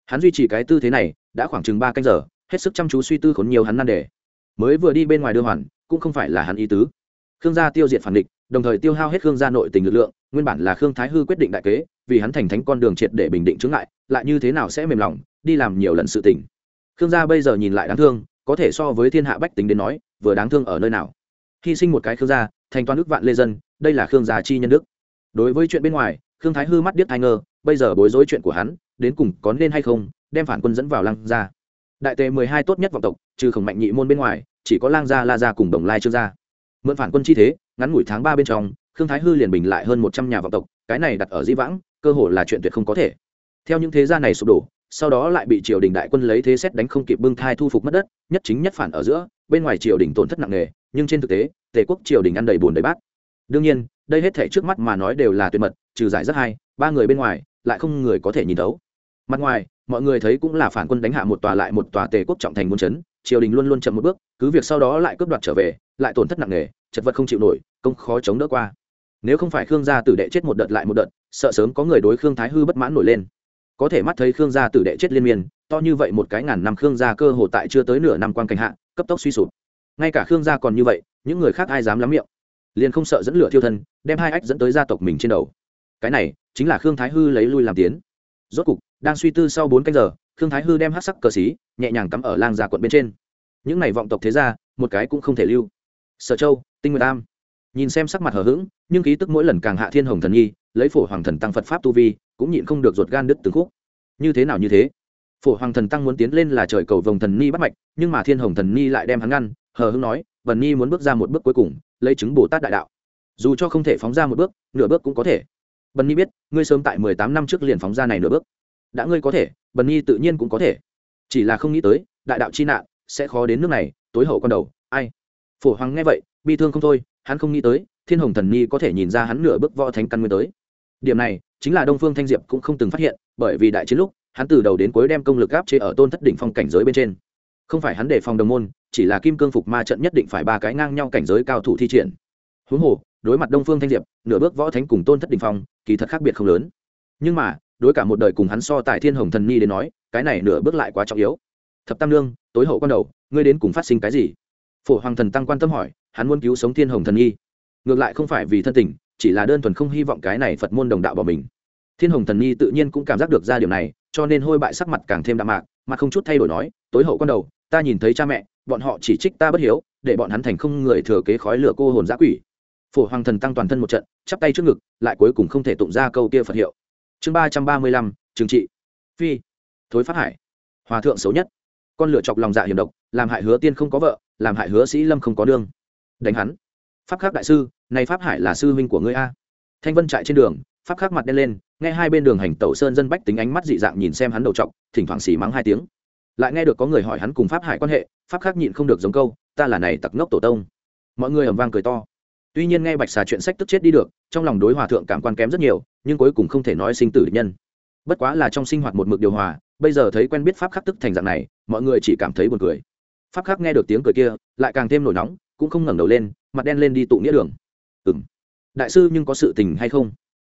hắn duy trì cái tư thế này, đã khoảng chừng ba canh giờ, hết sức chăm chú suy tư khốn nhiều hắn nan đề. Mới vừa đi bên ngoài đưa hoàn, cũng không phải là hắn ý tứ. Khương gia tiêu diệt phản địch, đồng thời tiêu hao hết khương gia nội tình lực lượng, nguyên bản là khương thái hư quyết định đại kế, vì hắn thành thánh con đường triệt để bình định chứng lại lại như thế nào sẽ mềm lòng, đi làm nhiều lần sự tình. Khương gia bây giờ nhìn lại đáng thương, có thể so với thiên hạ bách tính đến nói, vừa đáng thương ở nơi nào. Hy sinh một cái khương gia, thành toàn nước vạn lê dân, đây là khương gia chi nhân đức. Đối với chuyện bên ngoài, khương thái hư mắt điếc thai ngơ, bây giờ bối rối chuyện của hắn, đến cùng có nên hay không, đem phản quân dẫn vào lăng gia. Đại tề mười hai tốt nhất vọng tộc, trừ khổng mạnh nhị môn bên ngoài, chỉ có lang gia, la gia cùng đồng lai trương gia. Mượn phản quân chi thế, ngắn ngủi tháng ba bên trong, khương thái hư liền bình lại hơn một trăm nhà vọng tộc, cái này đặt ở di vãng, cơ hội là chuyện tuyệt không có thể theo những thế gia này sụp đổ, sau đó lại bị triều đình đại quân lấy thế xét đánh không kịp bưng thai thu phục mất đất, nhất chính nhất phản ở giữa, bên ngoài triều đình tổn thất nặng nề, nhưng trên thực tế, tề quốc triều đình ăn đầy bùn đầy bát. Đương nhiên, đây hết thể trước mắt mà nói đều là tuyệt mật, trừ giải rất hay ba người bên ngoài, lại không người có thể nhìn thấu. Mặt ngoài, mọi người thấy cũng là phản quân đánh hạ một tòa lại một tòa tề quốc trọng thành muôn chấn triều đình luôn luôn chậm một bước, cứ việc sau đó lại cướp đoạt trở về, lại tổn thất nặng nề, chật vật không chịu nổi, công khó chống đỡ qua. Nếu không phải khương gia tử đệ chết một đợt lại một đợt, sợ sớm có người đối khương thái hư bất mãn nổi lên có thể mắt thấy khương gia tử đệ chết liên miên, to như vậy một cái ngàn năm khương gia cơ hồ tại chưa tới nửa năm quan cảnh hạ, cấp tốc suy sụp. Ngay cả khương gia còn như vậy, những người khác ai dám lắm miệng? Liền không sợ dẫn lửa thiêu thân, đem hai ách dẫn tới gia tộc mình trên đầu. Cái này, chính là khương thái hư lấy lui làm tiến. Rốt cục, đang suy tư sau bốn canh giờ, khương thái hư đem hát sắc cờ xí, nhẹ nhàng cắm ở lang gia quận bên trên. Những này vọng tộc thế ra một cái cũng không thể lưu. Sở châu, tinh nguyệt tam nhìn xem sắc mặt hờ hững, nhưng ký tức mỗi lần càng hạ thiên hồng thần nhi, lấy phổ hoàng thần tăng phật pháp tu vi cũng nhịn không được ruột gan đứt từng khúc. Như thế nào như thế? Phổ hoàng thần tăng muốn tiến lên là trời cầu vồng thần ni bắt mạch, nhưng mà thiên hồng thần ni lại đem hắn ngăn, hờ hững nói vần ni muốn bước ra một bước cuối cùng, lấy chứng bồ tát đại đạo. Dù cho không thể phóng ra một bước, nửa bước cũng có thể. Bần ni biết, ngươi sớm tại mười tám năm trước liền phóng ra này nửa bước. Đã ngươi có thể bần ni tự nhiên cũng có thể. Chỉ là không nghĩ tới, đại đạo chi nạn sẽ khó đến nước này, tối hậu con đầu, ai? Phổ hoàng nghe vậy, bi thương không thôi, hắn không nghĩ tới, thiên hồng thần ni có thể nhìn ra hắn nửa bước võ thánh căn nguyên tới. Điểm này chính là đông phương thanh diệp cũng không từng phát hiện, bởi vì đại chiến lúc, hắn từ đầu đến cuối đem công lực áp chế ở tôn thất đỉnh phong cảnh giới bên trên. Không phải hắn để phòng đồng môn, chỉ là kim cương phục ma trận nhất định phải ba cái ngang nhau cảnh giới cao thủ thi triển. Huống hồ, đối mặt đông phương thanh diệp, nửa bước võ thánh cùng tôn thất đỉnh phong, kỳ thật khác biệt không lớn. Nhưng mà, đối cả một đời cùng hắn so tại thiên hồng thần ni đến nói, cái này nửa bước lại quá trọng yếu. Thập tam lương tối hậu quan đầu, ngươi đến cùng phát sinh cái gì? Phổ hoàng thần tăng quan tâm hỏi, hắn muốn cứu sống thiên hồng thần nhi ngược lại không phải vì thân tình chỉ là đơn thuần không hy vọng cái này phật môn đồng đạo bỏ mình. Thiên hồng thần nhi tự nhiên cũng cảm giác được ra điều này, cho nên hôi bại sắc mặt càng thêm đạm mạc, mà không chút thay đổi nói, tối hậu con đầu, ta nhìn thấy cha mẹ, bọn họ chỉ trích ta bất hiếu, để bọn hắn thành không người thừa kế khói lửa cô hồn giã quỷ. Phổ hoàng thần tăng toàn thân một trận, chắp tay trước ngực, lại cuối cùng không thể tụng ra câu kia phật hiệu. Chương ba trăm ba mươi lăm trừng trị. Phi. Thối phát hải. Hòa thượng xấu nhất. Con lửa chọc lòng dạ hiểm độc, làm hại hứa tiên không có vợ, làm hại hứa sĩ lâm không có đương đánh hắn. Pháp khắc đại sư này pháp hải là sư huynh của ngươi a. Thanh vân chạy trên đường, pháp khắc mặt đen lên, nghe hai bên đường hành tẩu sơn dân bách tính ánh mắt dị dạng nhìn xem hắn đầu trọc, thỉnh thoảng xì mắng hai tiếng. Lại nghe được có người hỏi hắn cùng pháp hải quan hệ, pháp khắc nhịn không được giống câu, ta là này tặc ngốc tổ tông. Mọi người ầm vang cười to. Tuy nhiên nghe bạch xà chuyện sách tức chết đi được, trong lòng đối hòa thượng cảm quan kém rất nhiều, nhưng cuối cùng không thể nói sinh tử nhân. Bất quá là trong sinh hoạt một mực điều hòa, bây giờ thấy quen biết pháp khắc tức thành dạng này, mọi người chỉ cảm thấy buồn cười. Pháp khắc nghe được tiếng cười kia, lại càng thêm nổi nóng, cũng không ngẩng đầu lên, mặt đen lên đi tụ nghĩa đường ừ m đại sư nhưng có sự tình hay không?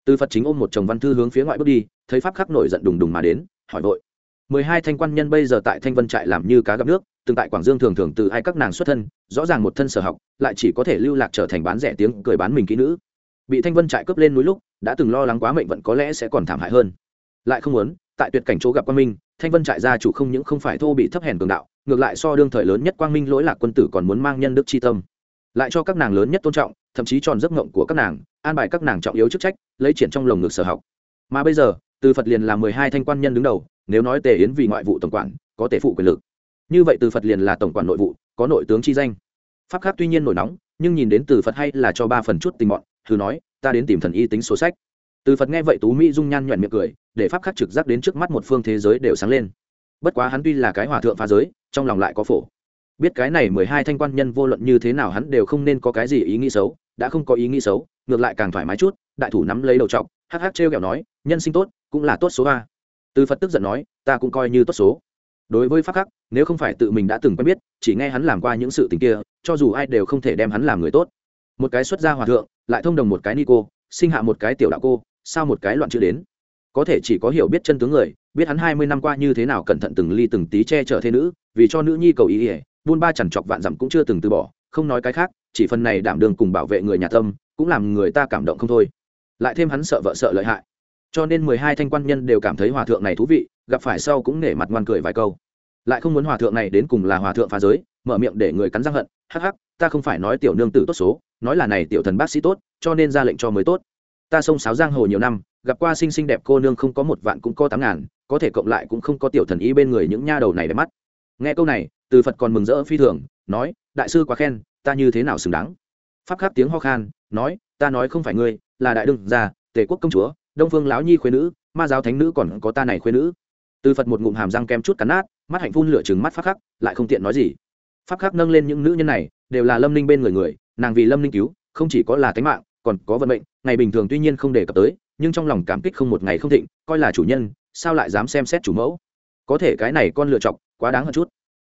Từ phật chính ôm một chồng văn thư hướng phía ngoại bước đi, thấy pháp khắc nổi giận đùng đùng mà đến, hỏi vội. Mười hai thanh quan nhân bây giờ tại thanh vân trại làm như cá gặp nước, từng tại quảng dương thường thường từ ai các nàng xuất thân, rõ ràng một thân sở học, lại chỉ có thể lưu lạc trở thành bán rẻ tiếng cười bán mình kỹ nữ. Bị thanh vân trại cướp lên núi lúc, đã từng lo lắng quá mệnh vận có lẽ sẽ còn thảm hại hơn. Lại không muốn, tại tuyệt cảnh chỗ gặp quang minh, thanh vân trại gia chủ không những không phải thô bị thấp hèn cường đạo, ngược lại so đương thời lớn nhất quang minh lỗi lạc quân tử còn muốn mang nhân đức chi tâm lại cho các nàng lớn nhất tôn trọng, thậm chí tròn giấc ngộng của các nàng, an bài các nàng trọng yếu chức trách, lấy triển trong lồng ngực sở học. Mà bây giờ, từ phật liền là mười hai thanh quan nhân đứng đầu, nếu nói tề yến vì ngoại vụ tổng quản, có tể phụ quyền lực. Như vậy từ phật liền là tổng quản nội vụ, có nội tướng chi danh. Pháp khác tuy nhiên nổi nóng, nhưng nhìn đến từ phật hay là cho ba phần chút tình bọn, thử nói, ta đến tìm thần y tính số sách. Từ phật nghe vậy tú mỹ dung nhan nhuận miệng cười, để pháp khắc trực giác đến trước mắt một phương thế giới đều sáng lên. Bất quá hắn tuy là cái hòa thượng phá giới, trong lòng lại có phổ biết cái này mười hai thanh quan nhân vô luận như thế nào hắn đều không nên có cái gì ý nghĩ xấu, đã không có ý nghĩ xấu, ngược lại càng thoải mái chút, đại thủ nắm lấy đầu trọc, hắc hắc trêu kẹo nói, nhân sinh tốt, cũng là tốt số a từ phật tức giận nói, ta cũng coi như tốt số. Đối với pháp khắc, nếu không phải tự mình đã từng quen biết, chỉ nghe hắn làm qua những sự tình kia, cho dù ai đều không thể đem hắn làm người tốt. Một cái xuất gia hòa thượng, lại thông đồng một cái ni cô, sinh hạ một cái tiểu đạo cô sao một cái loạn chữ đến. Có thể chỉ có hiểu biết chân tướng người, biết hắn hai mươi năm qua như thế nào cẩn thận từng ly từng tí che chở thế nữ, vì cho nữ nhi cầu ý ỉa buôn ba chằn chọc vạn dặm cũng chưa từng từ bỏ, không nói cái khác, chỉ phần này đảm đường cùng bảo vệ người nhà tâm, cũng làm người ta cảm động không thôi. Lại thêm hắn sợ vợ sợ lợi hại. Cho nên mười hai thanh quan nhân đều cảm thấy hòa thượng này thú vị, gặp phải sau cũng nể mặt ngoan cười vài câu. Lại không muốn hòa thượng này đến cùng là hòa thượng phá giới, mở miệng để người cắn răng hận, hắc hắc, ta không phải nói tiểu nương tử tốt số, nói là này tiểu thần bác sĩ tốt, cho nên ra lệnh cho mới tốt. Ta sông sáo giang hồ nhiều năm, gặp qua xinh xinh đẹp cô nương không có một vạn cũng có tám ngàn, có thể cộng lại cũng không có tiểu thần y bên người những nha đầu này đẹp mắt. Nghe câu này từ phật còn mừng rỡ phi thường nói đại sư quá khen ta như thế nào xứng đáng pháp khắc tiếng ho khan nói ta nói không phải ngươi là đại đương gia tề quốc công chúa đông phương lão nhi khuyên nữ ma giáo thánh nữ còn có ta này khuyên nữ từ phật một ngụm hàm răng kem chút cắn nát mắt hạnh phun lửa chừng mắt pháp khắc lại không tiện nói gì pháp khắc nâng lên những nữ nhân này đều là lâm ninh bên người người nàng vì lâm ninh cứu không chỉ có là tánh mạng còn có vận mệnh ngày bình thường tuy nhiên không đề cập tới nhưng trong lòng cảm kích không một ngày không thịnh coi là chủ nhân sao lại dám xem xét chủ mẫu có thể cái này con lựa chọc quá đáng hơn chút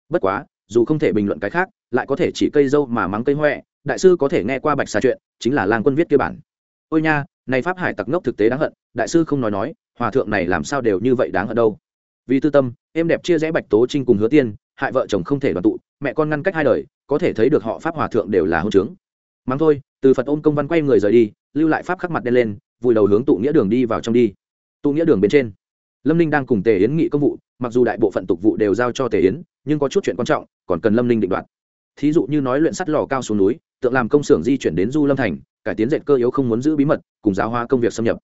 bất quá, dù không thể bình luận cái khác, lại có thể chỉ cây dâu mà mắng cây huệ đại sư có thể nghe qua bạch xà chuyện, chính là lang quân viết kia bản. Ôi nha, này pháp hải tặc ngốc thực tế đáng hận, đại sư không nói nói, hòa thượng này làm sao đều như vậy đáng hận đâu. Vì tư tâm em đẹp chia rẽ bạch tố trinh cùng hứa tiên, hại vợ chồng không thể đoàn tụ, mẹ con ngăn cách hai đời, có thể thấy được họ pháp hòa thượng đều là hôn trướng. Mắng thôi, từ phật ôm công văn quay người rời đi, lưu lại pháp khắc mặt đen lên, vùi đầu hướng tụ nghĩa đường đi vào trong đi. Tụ nghĩa đường bên trên, lâm ninh đang cùng tề yến nghị công vụ mặc dù đại bộ phận tục vụ đều giao cho tề yến, nhưng có chút chuyện quan trọng, còn cần lâm ninh định đoạt. Thí dụ như nói luyện sắt lò cao xuống núi, tượng làm công xưởng di chuyển đến du lâm thành, cải tiến dệt cơ yếu không muốn giữ bí mật, cùng giáo hóa công việc xâm nhập.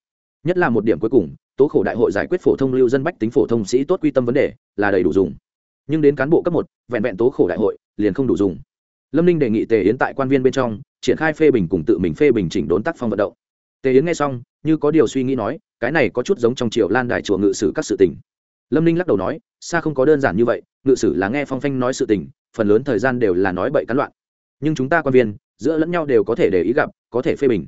Nhất là một điểm cuối cùng, tố khổ đại hội giải quyết phổ thông lưu dân bách tính phổ thông sĩ tốt quy tâm vấn đề, là đầy đủ dùng. Nhưng đến cán bộ cấp một, vẹn vẹn tố khổ đại hội, liền không đủ dùng. Lâm ninh đề nghị tề yến tại quan viên bên trong, triển khai phê bình cùng tự mình phê bình chỉnh đốn tác phong vận động. Tề yến nghe xong, như có điều suy nghĩ nói, cái này có chút giống trong triều lan đài chùa ngự sử các sự tình lâm ninh lắc đầu nói xa không có đơn giản như vậy, ngự sử là nghe phong phanh nói sự tình, phần lớn thời gian đều là nói bậy cán loạn. Nhưng chúng ta quan viên, giữa lẫn nhau đều có thể để ý gặp, có thể phê bình.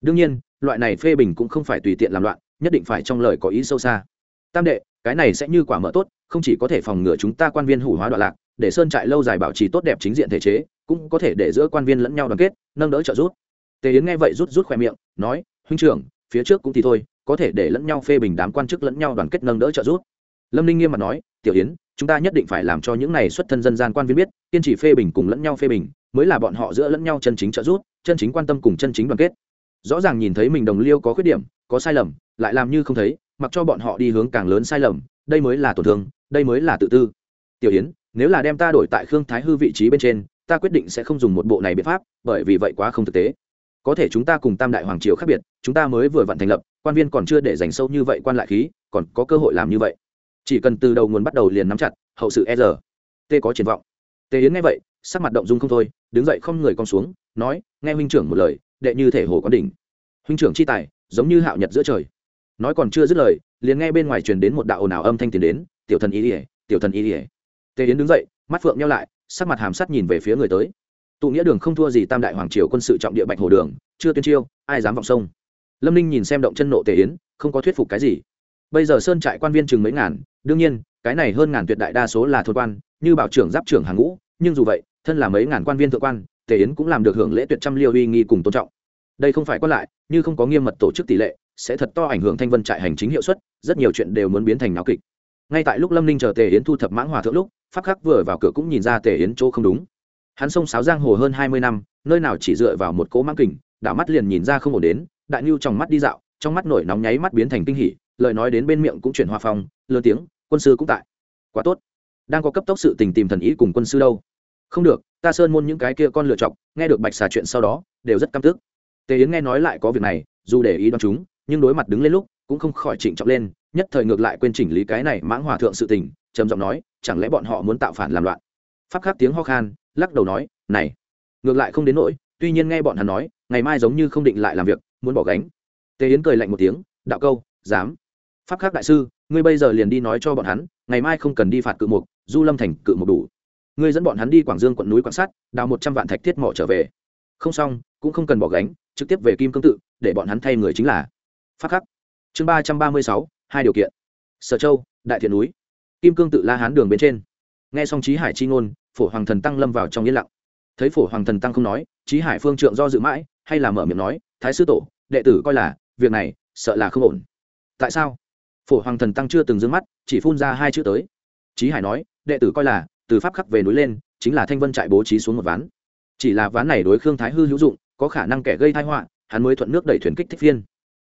Đương nhiên, loại này phê bình cũng không phải tùy tiện làm loạn, nhất định phải trong lời có ý sâu xa. Tam đệ, cái này sẽ như quả mở tốt, không chỉ có thể phòng ngừa chúng ta quan viên hủ hóa đoạn lạc, để sơn trại lâu dài bảo trì tốt đẹp chính diện thể chế, cũng có thể để giữa quan viên lẫn nhau đoàn kết, nâng đỡ trợ giúp. Tề yến nghe vậy rút rút khoe miệng, nói, huynh trưởng, phía trước cũng thì thôi, có thể để lẫn nhau phê bình đám quan chức lẫn nhau đoàn kết nâng đỡ trợ giúp lâm ninh nghiêm mặt nói, tiểu yến, chúng ta nhất định phải làm cho những này xuất thân dân gian quan viên biết, kiên trì phê bình cùng lẫn nhau phê bình, mới là bọn họ giữa lẫn nhau chân chính trợ giúp, chân chính quan tâm cùng chân chính đoàn kết. Rõ ràng nhìn thấy mình đồng liêu có khuyết điểm, có sai lầm, lại làm như không thấy, mặc cho bọn họ đi hướng càng lớn sai lầm, đây mới là tổn thương, đây mới là tự tư. Tiểu yến, nếu là đem ta đổi tại khương thái hư vị trí bên trên, ta quyết định sẽ không dùng một bộ này biện pháp, bởi vì vậy quá không thực tế. Có thể chúng ta cùng tam đại hoàng triều khác biệt, chúng ta mới vừa vặn thành lập, quan viên còn chưa để dành sâu như vậy quan lại khí, còn có cơ hội làm như vậy chỉ cần từ đầu nguồn bắt đầu liền nắm chặt, hậu sự e giờ t có triển vọng. Tề yến nghe vậy, sắc mặt động dung không thôi, đứng dậy không người con xuống, nói, nghe huynh trưởng một lời, đệ như thể hồ có đỉnh. Huynh trưởng chi tài, giống như hạo nhật giữa trời. Nói còn chưa dứt lời, liền nghe bên ngoài truyền đến một đạo ồn ào âm thanh tiền đến, tiểu thần ý ỉa tiểu thần ý ỉa tề yến đứng dậy, mắt phượng nhau lại, sắc mặt hàm sắt nhìn về phía người tới. Tụ nghĩa đường không thua gì tam đại hoàng triều quân sự trọng địa bạch hồ đường, chưa tuyên chiêu, ai dám vọng sông. Lâm ninh nhìn xem động chân nộ tề yến, không có thuyết phục cái gì bây giờ sơn trại quan viên chừng mấy ngàn, đương nhiên, cái này hơn ngàn tuyệt đại đa số là thôn quan, như bảo trưởng giáp trưởng hàng ngũ, nhưng dù vậy, thân là mấy ngàn quan viên thượng quan, tề yến cũng làm được hưởng lễ tuyệt trăm liêu uy nghi cùng tôn trọng. Đây không phải quan lại, như không có nghiêm mật tổ chức tỷ lệ, sẽ thật to ảnh hưởng thanh vân trại hành chính hiệu suất, rất nhiều chuyện đều muốn biến thành náo kịch. Ngay tại lúc lâm ninh chờ tề yến thu thập mãng hòa thượng lúc, pháp khắc vừa vào cửa cũng nhìn ra tề yến chỗ không đúng. Hắn sông sáo giang hồ hơn hai mươi năm, nơi nào chỉ dựa vào một cỗ mãng kình, đảo mắt liền nhìn ra không ổn đến, đại nhu trong mắt đi dạo, trong mắt nổi nóng nháy mắt biến thành kinh hỉ lời nói đến bên miệng cũng chuyển hòa phòng lớn tiếng, quân sư cũng tại. Quá tốt. Đang có cấp tốc sự tình tìm thần ý cùng quân sư đâu. Không được, ta sơn môn những cái kia con lựa chọc, nghe được bạch xà chuyện sau đó, đều rất căm tức. Tề yến nghe nói lại có việc này, dù để ý đoán chúng, nhưng đối mặt đứng lên lúc, cũng không khỏi chỉnh trọng lên, nhất thời ngược lại quên chỉnh lý cái này mãng hòa thượng sự tình, trầm giọng nói, chẳng lẽ bọn họ muốn tạo phản làm loạn? Pháp khắc tiếng ho khan, lắc đầu nói, này, ngược lại không đến nỗi, tuy nhiên nghe bọn hắn nói, ngày mai giống như không định lại làm việc, muốn bỏ gánh. Tề yến cười lạnh một tiếng, đạo câu, dám pháp khắc đại sư, ngươi bây giờ liền đi nói cho bọn hắn, ngày mai không cần đi phạt cự mục, du lâm thành cự mục đủ. Ngươi dẫn bọn hắn đi quảng dương quận núi quan sát, đào một trăm vạn thạch thiết mỏ trở về. Không xong, cũng không cần bỏ gánh, trực tiếp về kim cương tự, để bọn hắn thay người chính là. Pháp khắc chương ba trăm ba mươi sáu, hai điều kiện. Sở châu, đại thiện núi. Kim cương tự la hán đường bên trên. Nghe xong trí hải chi ngôn, phổ hoàng thần tăng lâm vào trong yên lặng. Thấy phổ hoàng thần tăng không nói trí hải phương trượng do dự mãi, hay là mở miệng nói, thái sư tổ, đệ tử coi là, việc này, sợ là không ổn. Tại sao? Phổ hoàng thần tăng chưa từng d ư ơ n g mắt, chỉ phun ra hai chữ tới. Trí hải nói, đệ tử coi là, từ pháp khắc về núi lên, chính là thanh vân trại bố trí xuống một ván. Chỉ là ván này đối khương thái hư hữu dụng, có khả năng kẻ gây thai họa, hắn mới thuận nước đẩy thuyền kích thích viên.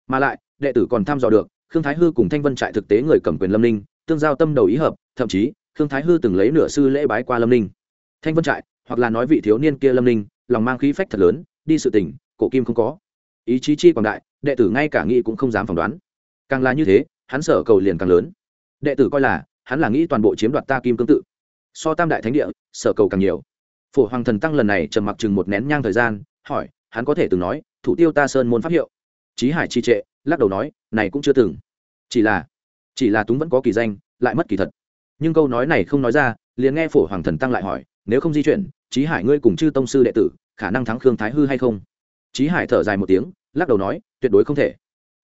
mà lại, đệ tử còn thăm dò được, khương thái hư cùng thanh vân trại thực tế người cầm quyền lâm ninh, tương giao tâm đầu ý hợp, thậm chí, khương thái hư từng lấy nửa sư lễ bái qua lâm ninh. Thanh vân trại, hoặc là nói vị thiếu niên kia lâm ninh, lòng mang khí phách thật lớn, đi sự tỉnh cổ kim không có. Ý chí chi quảng đại, đệ tử ngay cả nghĩ cũng không dám phỏng đoán. Càng là như thế hắn sở cầu liền càng lớn. Đệ tử coi là, hắn là nghĩ toàn bộ chiếm đoạt ta kim cương tự. So tam đại thánh địa, sở cầu càng nhiều. Phổ hoàng thần tăng lần này trầm mặc chừng một nén nhang thời gian, hỏi, hắn có thể từng nói, thủ tiêu ta sơn môn pháp hiệu. Trí hải chi trệ, lắc đầu nói, này cũng chưa từng. Chỉ là chỉ là túng vẫn có kỳ danh, lại mất kỳ thật. Nhưng câu nói này không nói ra, liền nghe phổ hoàng thần tăng lại hỏi, nếu không di chuyển trí hải ngươi cùng chư tông sư đệ tử, khả năng thắng khương thái hư hay không? Trí hải thở dài một tiếng, lắc đầu nói, tuyệt đối không thể.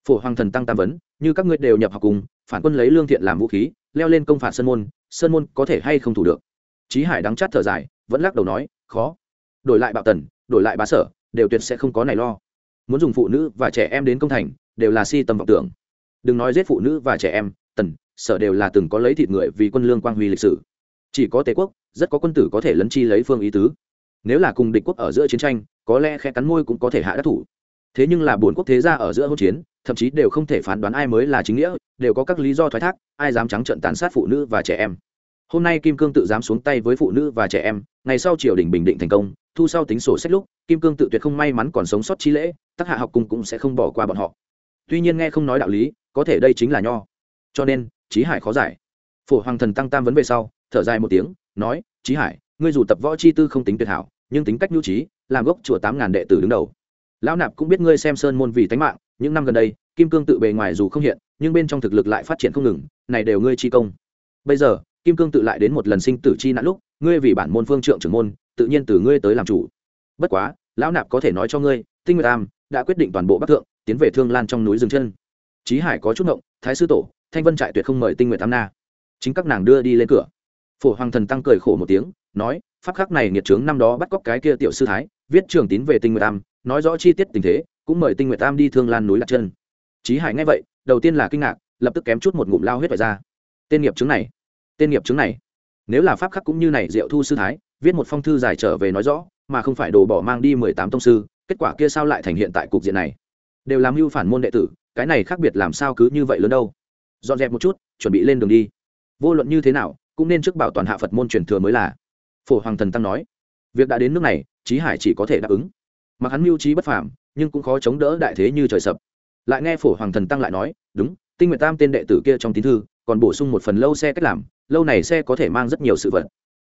Phổ hoàng thần tăng tam vấn như các ngươi đều nhập học cùng, phản quân lấy lương thiện làm vũ khí, leo lên công phạt sơn môn sơn môn có thể hay không thủ được? Trí hải đắng chát thở dài, vẫn lắc đầu nói, khó. Đổi lại bạo tần, đổi lại bá sở, đều tuyệt sẽ không có này lo. Muốn dùng phụ nữ và trẻ em đến công thành, đều là si tầm vọng tưởng. Đừng nói giết phụ nữ và trẻ em, tần, sở đều là từng có lấy thịt người vì quân lương quang huy lịch sử. Chỉ có tề quốc, rất có quân tử có thể lấn chi lấy phương ý tứ. Nếu là cùng địch quốc ở giữa chiến tranh, có lẽ khe cắn môi cũng có thể hạ đắc thủ thế nhưng là bốn quốc thế gia ở giữa hỗn chiến, thậm chí đều không thể phán đoán ai mới là chính nghĩa, đều có các lý do thoái thác, ai dám trắng trợn tàn sát phụ nữ và trẻ em. Hôm nay kim cương tự dám xuống tay với phụ nữ và trẻ em, ngày sau triều đình bình định thành công, thu sau tính sổ sách lúc, kim cương tự tuyệt không may mắn còn sống sót chi lễ tác hạ học cung cũng sẽ không bỏ qua bọn họ. Tuy nhiên nghe không nói đạo lý, có thể đây chính là nho. Cho nên trí hải khó giải. Phổ hoàng thần tăng tam vấn về sau, thở dài một tiếng, nói trí hải, ngươi dù tập võ chi tư không tính tuyệt hảo, nhưng tính cách nhu trí, làm gốc chùa tám ngàn đệ tử đứng đầu lão nạp cũng biết ngươi xem sơn môn vì tánh mạng, những năm gần đây, kim cương tự bề ngoài dù không hiện, nhưng bên trong thực lực lại phát triển không ngừng, này đều ngươi chi công. Bây giờ, kim cương tự lại đến một lần sinh tử chi nạn lúc, ngươi vì bản môn phương trượng trưởng môn, tự nhiên từ ngươi tới làm chủ. Bất quá, lão nạp có thể nói cho ngươi, tinh nguyệt tam đã quyết định toàn bộ bắc thượng, tiến về thương lan trong núi rừng chân. Trí hải có chút ngộng, thái sư tổ, thanh vân trại tuyệt không mời tinh nguyệt tam na. Chính các nàng đưa đi lên cửa. Phổ hoàng thần tăng cười khổ một tiếng, nói, pháp khắc này nghiệt trướng năm đó bắt cóc cái kia tiểu sư thái, viết trường tín về tinh nguyệt tam nói rõ chi tiết tình thế, cũng mời tinh nguyệt Tam đi thương lan núi lạc chân trí hải nghe vậy, đầu tiên là kinh ngạc, lập tức kém chút một ngụm lao huyết phải ra. Tên nghiệp chứng này, tên nghiệp chứng này, nếu là pháp khắc cũng như này diệu thu sư thái, viết một phong thư dài trở về nói rõ, mà không phải đồ bỏ mang đi mười tám tông sư, kết quả kia sao lại thành hiện tại cục diện này? Đều làm mưu phản môn đệ tử, cái này khác biệt làm sao cứ như vậy lớn đâu? Dọn dẹp một chút, chuẩn bị lên đường đi. Vô luận như thế nào, cũng nên trước bảo toàn hạ phật môn truyền thừa mới là. Phổ hoàng thần tăng nói, việc đã đến nước này trí hải chỉ có thể đáp ứng mặc hắn mưu trí bất phàm, nhưng cũng khó chống đỡ đại thế như trời sập. Lại nghe phổ hoàng thần tăng lại nói, đúng, tinh nguyện tam tên đệ tử kia trong tín thư, còn bổ sung một phần lâu xe cách làm, lâu này xe có thể mang rất nhiều sự vật.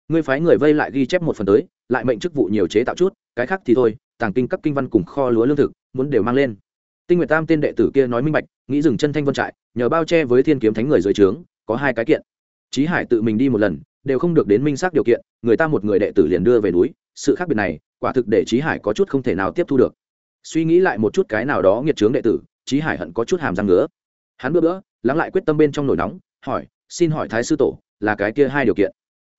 Ngươi phái người vây lại ghi chép một phần tới, lại mệnh chức vụ nhiều chế tạo chút, cái khác thì thôi, tàng kinh các kinh văn cùng kho lúa lương thực, muốn đều mang lên. Tinh nguyện tam tên đệ tử kia nói minh bạch, nghĩ dừng chân thanh vân trại, nhờ bao che với thiên kiếm thánh người dưới trướng, có hai cái kiện. Trí hải tự mình đi một lần, đều không được đến minh xác điều kiện, người ta một người đệ tử liền đưa về núi, sự khác biệt này quả thực để trí hải có chút không thể nào tiếp thu được. Suy nghĩ lại một chút cái nào đó nghiệt trướng đệ tử trí hải hận có chút hàm răng ngứa. Hắn bữa bữa, lắng lại quyết tâm bên trong nổi nóng, hỏi, xin hỏi thái sư tổ, là cái kia hai điều kiện?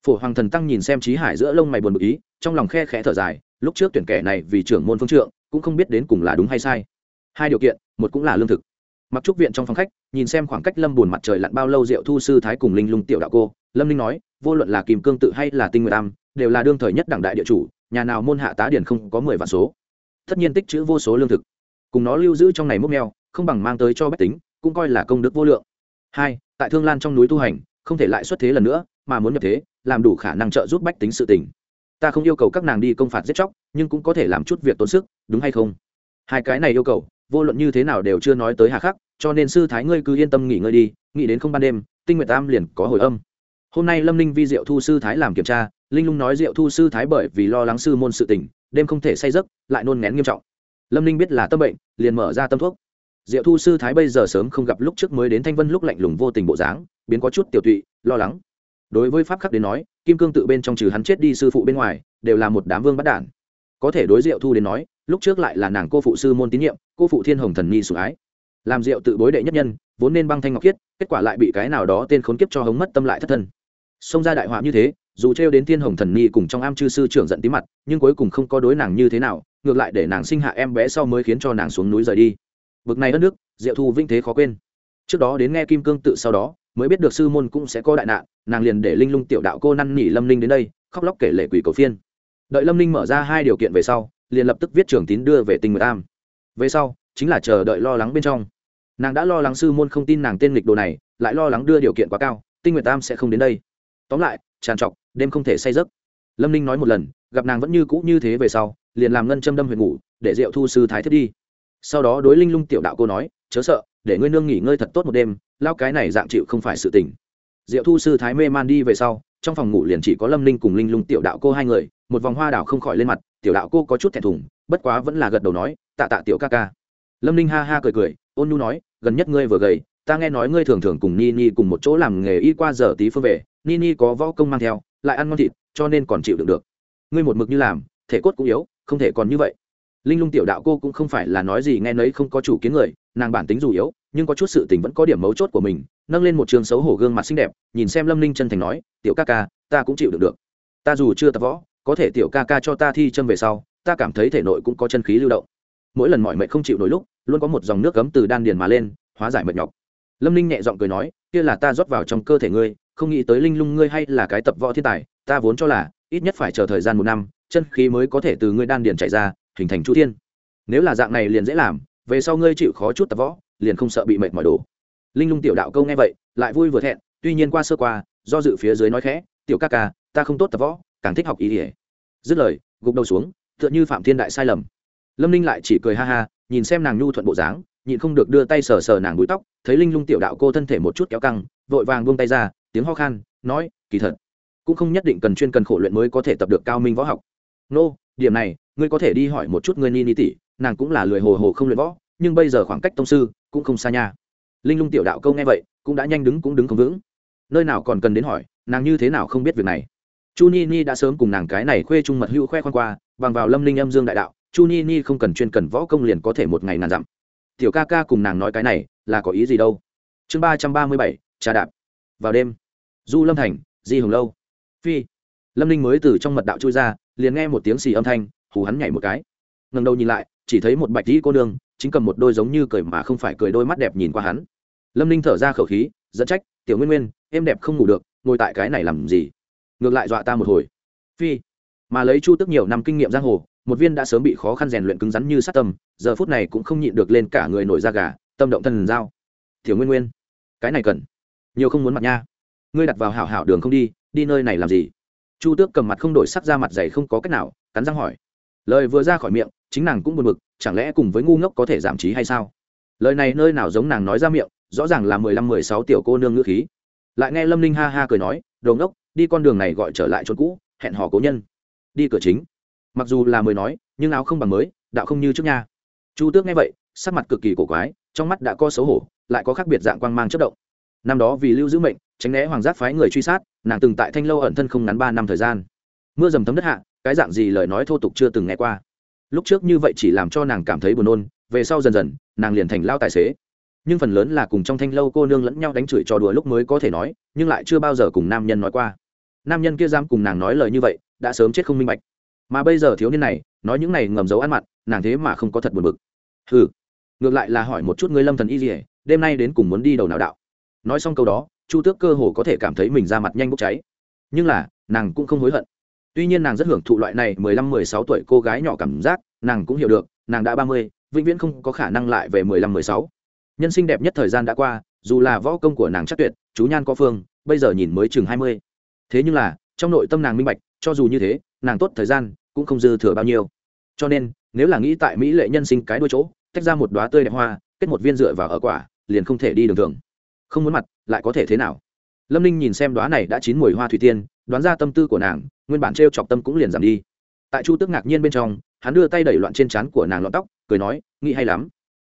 Phổ hoàng thần tăng nhìn xem trí hải giữa lông mày buồn bực ý, trong lòng khe khẽ thở dài, lúc trước tuyển kẻ này vì trưởng môn phương trượng, cũng không biết đến cùng là đúng hay sai. Hai điều kiện, một cũng là lương thực. Mặc trúc viện trong phòng khách, nhìn xem khoảng cách lâm buồn mặt trời lặn bao lâu rượu thu sư thái cùng linh lung tiểu đạo cô, lâm linh nói, vô luận là kìm cương tự hay là tinh nguyệt tam đều là đương thời nhất đảng đại địa chủ nhà nào môn hạ tá điển không có mười vạn số. Tất nhiên tích chữ vô số lương thực. Cùng nó lưu giữ trong này mốc neo không bằng mang tới cho bách tính, cũng coi là công đức vô lượng. Hai, tại thương lan trong núi tu hành, không thể lại xuất thế lần nữa, mà muốn nhập thế, làm đủ khả năng trợ giúp bách tính sự tỉnh ta không yêu cầu các nàng đi công phạt giết chóc, nhưng cũng có thể làm chút việc tốn sức, đúng hay không? Hai cái này yêu cầu, vô luận như thế nào đều chưa nói tới hà khắc, cho nên sư thái ngươi cứ yên tâm nghỉ ngơi đi, nghĩ đến không ban đêm, tinh nguyện tam liền có hồi âm hôm nay lâm ninh vi diệu thu sư thái làm kiểm tra linh lung nói diệu thu sư thái bởi vì lo lắng sư môn sự tình đêm không thể say giấc lại nôn nén nghiêm trọng lâm ninh biết là tâm bệnh liền mở ra tâm thuốc diệu thu sư thái bây giờ sớm không gặp lúc trước mới đến thanh vân lúc lạnh lùng vô tình bộ dáng biến có chút tiểu tụy lo lắng đối với pháp khắc đến nói kim cương tự bên trong trừ hắn chết đi sư phụ bên ngoài đều là một đám vương bắt đản có thể đối diệu thu đến nói lúc trước lại là nàng cô phụ sư môn tín nhiệm cô phụ thiên hồng thần nhi sủng ái làm diệu tự bối đệ nhất nhân vốn nên băng thanh ngọc khiết, kết quả lại bị cái nào đó tên khốn kiếp cho hống mất tâm lại thất thân xông ra đại họa như thế, dù trêu đến thiên hồng thần ni cùng trong am chư sư trưởng giận tí mặt, nhưng cuối cùng không có đối nàng như thế nào, ngược lại để nàng sinh hạ em bé sau mới khiến cho nàng xuống núi rời đi. Bực này đất nước, diệu thu vinh thế khó quên. Trước đó đến nghe kim cương tự sau đó, mới biết được sư môn cũng sẽ có đại nạn, nàng liền để linh lung tiểu đạo cô năn nỉ lâm ninh đến đây, khóc lóc kể lệ quỷ cầu phiên. Đợi lâm ninh mở ra hai điều kiện về sau, liền lập tức viết trường tín đưa về tình nguyệt am. Về sau, chính là chờ đợi lo lắng bên trong. Nàng đã lo lắng sư môn không tin nàng tên lịch đồ này, lại lo lắng đưa điều kiện quá cao, tinh nguyệt tam sẽ không đến đây tóm lại, tràn trọc, đêm không thể say giấc. Lâm ninh nói một lần, gặp nàng vẫn như cũ như thế về sau, liền làm ngân châm đâm huyền ngủ, để rượu thu sư thái thiết đi. Sau đó đối linh lung tiểu đạo cô nói, chớ sợ, để ngươi nương nghỉ ngơi thật tốt một đêm, lao cái này dạng chịu không phải sự tình. Diệu thu sư thái mê man đi về sau, trong phòng ngủ liền chỉ có lâm Ninh cùng linh lung tiểu đạo cô hai người, một vòng hoa đảo không khỏi lên mặt, tiểu đạo cô có chút thẹn thùng, bất quá vẫn là gật đầu nói, tạ tạ tiểu ca ca. Lâm Ninh ha ha cười cười, ôn nhu nói, gần nhất ngươi vừa gầy, ta nghe nói ngươi thường thường cùng ni ni cùng một chỗ làm nghề y qua giờ tí phương về ni ni có võ công mang theo, lại ăn ngon thịt, cho nên còn chịu đựng được. Ngươi một mực như làm, thể cốt cũng yếu, không thể còn như vậy. Linh lung tiểu đạo cô cũng không phải là nói gì nghe nấy không có chủ kiến người, nàng bản tính dù yếu, nhưng có chút sự tình vẫn có điểm mấu chốt của mình, nâng lên một trường xấu hổ gương mặt xinh đẹp, nhìn xem lâm Ninh chân thành nói, tiểu ca ca, ta cũng chịu được được. Ta dù chưa tập võ, có thể tiểu ca ca cho ta thi chân về sau, ta cảm thấy thể nội cũng có chân khí lưu động. Mỗi lần mọi mệnh không chịu nổi lúc, luôn có một dòng nước cấm từ đan điền mà lên, hóa giải mệt nhọc. Lâm Ninh nhẹ giọng cười nói, kia là ta rót vào trong cơ thể ngươi không nghĩ tới linh lung ngươi hay là cái tập võ thiên tài, ta vốn cho là, ít nhất phải chờ thời gian một năm, chân khí mới có thể từ ngươi đan điền chạy ra, hình thành chu thiên. Nếu là dạng này liền dễ làm, về sau ngươi chịu khó chút tập võ, liền không sợ bị mệt mỏi đổ. Linh lung tiểu đạo câu nghe vậy, lại vui vừa thẹn, tuy nhiên qua sơ qua, do dự phía dưới nói khẽ, tiểu ca ca, ta không tốt tập võ, càng thích học ý ỉa dứt lời, gục đầu xuống, tựa như phạm thiên đại sai lầm. Lâm ninh lại chỉ cười ha ha, nhìn xem nàng nhu thuận bộ dáng, nhịn không được đưa tay sờ sờ nàng búi tóc, thấy linh lung tiểu đạo cô thân thể một chút kéo căng, vội vàng buông tay ra tiếng ho khan, nói, kỳ thật, cũng không nhất định cần chuyên cần khổ luyện mới có thể tập được cao minh võ học. Nô, điểm này, ngươi có thể đi hỏi một chút ngươi ni ni tỷ, nàng cũng là lười hồ hồ không luyện võ, nhưng bây giờ khoảng cách tông sư cũng không xa nha. Linh lung tiểu đạo câu nghe vậy, cũng đã nhanh đứng cũng đứng không vững. Nơi nào còn cần đến hỏi, nàng như thế nào không biết việc này. Chu ni ni đã sớm cùng nàng cái này khuê trung mật hữu khoe khoan qua, bằng vào lâm linh âm dương đại đạo, chu ni ni không cần chuyên cần võ công liền có thể một ngày nàn dặm. Tiểu ca ca cùng nàng nói cái này, là có ý gì đâu? Chương ba trăm ba mươi bảy, trà đạp. Vào đêm du lâm thành, di hồng lâu. Phi. Lâm ninh mới từ trong mật đạo chui ra, liền nghe một tiếng xì âm thanh, hù hắn nhảy một cái. Ngần đầu nhìn lại, chỉ thấy một bạch dĩ cô nương, chính cầm một đôi giống như cười mà không phải cười đôi mắt đẹp nhìn qua hắn. Lâm ninh thở ra khẩu khí dẫn trách, tiểu nguyên nguyên, em đẹp không ngủ được, ngồi tại cái này làm gì? Ngược lại dọa ta một hồi. Phi. Mà lấy chu tức nhiều năm kinh nghiệm giang hồ, một viên đã sớm bị khó khăn rèn luyện cứng rắn như sát tâm, giờ phút này cũng không nhịn được lên cả người nổi da gà, tâm động thần dao tiểu nguyên nguyên, cái này cần. Nhiều không muốn mặt nha ngươi đặt vào hảo hảo đường không đi đi nơi này làm gì? Chu tước cầm mặt không đổi sắc ra mặt dày không có cách nào, cắn răng hỏi. Lời vừa ra khỏi miệng, chính nàng cũng buồn bực, chẳng lẽ cùng với ngu ngốc có thể giảm trí hay sao? Lời này nơi nào giống nàng nói ra miệng, rõ ràng là mười lăm, mười sáu tiểu cô nương ngữ khí. Lại nghe lâm ninh ha ha cười nói, đồ ngốc, đi con đường này gọi trở lại chốn cũ, hẹn hò cố nhân. Đi cửa chính. Mặc dù là mới nói, nhưng áo không bằng mới, đạo không như trước nha. Chu tước nghe vậy, sắc mặt cực kỳ cổ quái, trong mắt đã có xấu hổ, lại có khác biệt dạng quang mang chất động. Năm đó vì lưu giữ mệnh tránh né hoàng giác phái người truy sát, nàng từng tại thanh lâu ẩn thân không ngắn ba năm thời gian. Mưa dầm thấm đất hạ, cái dạng gì lời nói thô tục chưa từng nghe qua. Lúc trước như vậy chỉ làm cho nàng cảm thấy buồn nôn, về sau dần dần, nàng liền thành lao tài xế. Nhưng phần lớn là cùng trong thanh lâu cô nương lẫn nhau đánh chửi trò đùa lúc mới có thể nói, nhưng lại chưa bao giờ cùng nam nhân nói qua. Nam nhân kia dám cùng nàng nói lời như vậy, đã sớm chết không minh bạch. Mà bây giờ thiếu niên này, nói những này ngầm giấu ăn mặn, nàng thế mà không có thật buồn bực. Ừ ngược lại là hỏi một chút ngươi lâm thần y gì đêm nay đến cùng muốn đi đầu nào đạo? Nói xong câu đó chu tước cơ hồ có thể cảm thấy mình ra mặt nhanh bốc cháy. Nhưng là, nàng cũng không hối hận. Tuy nhiên nàng rất hưởng thụ loại này mười lăm, mười sáu tuổi cô gái nhỏ cảm giác, nàng cũng hiểu được, nàng đã ba mươi, vĩnh viễn không có khả năng lại về mười lăm, mười sáu. Nhân sinh đẹp nhất thời gian đã qua, dù là võ công của nàng chắc tuyệt, chú nhan có phương, bây giờ nhìn mới chừng hai mươi. Thế nhưng là, trong nội tâm nàng minh bạch, cho dù như thế, nàng tốt thời gian cũng không dư thừa bao nhiêu. Cho nên, nếu là nghĩ tại mỹ lệ nhân sinh cái đôi chỗ, tách ra một đoá tươi đẹp hoa, kết một viên dựa vào ở quả, liền không thể đi đường thường không muốn mặt, lại có thể thế nào? Lâm ninh nhìn xem đoá này đã chín mùi hoa thủy tiên, đoán ra tâm tư của nàng, nguyên bản t r e o chọc tâm cũng liền giảm đi. Tại chu tước ngạc nhiên bên trong, hắn đưa tay đẩy loạn trên trán của nàng lọn tóc, cười nói, nghĩ hay lắm.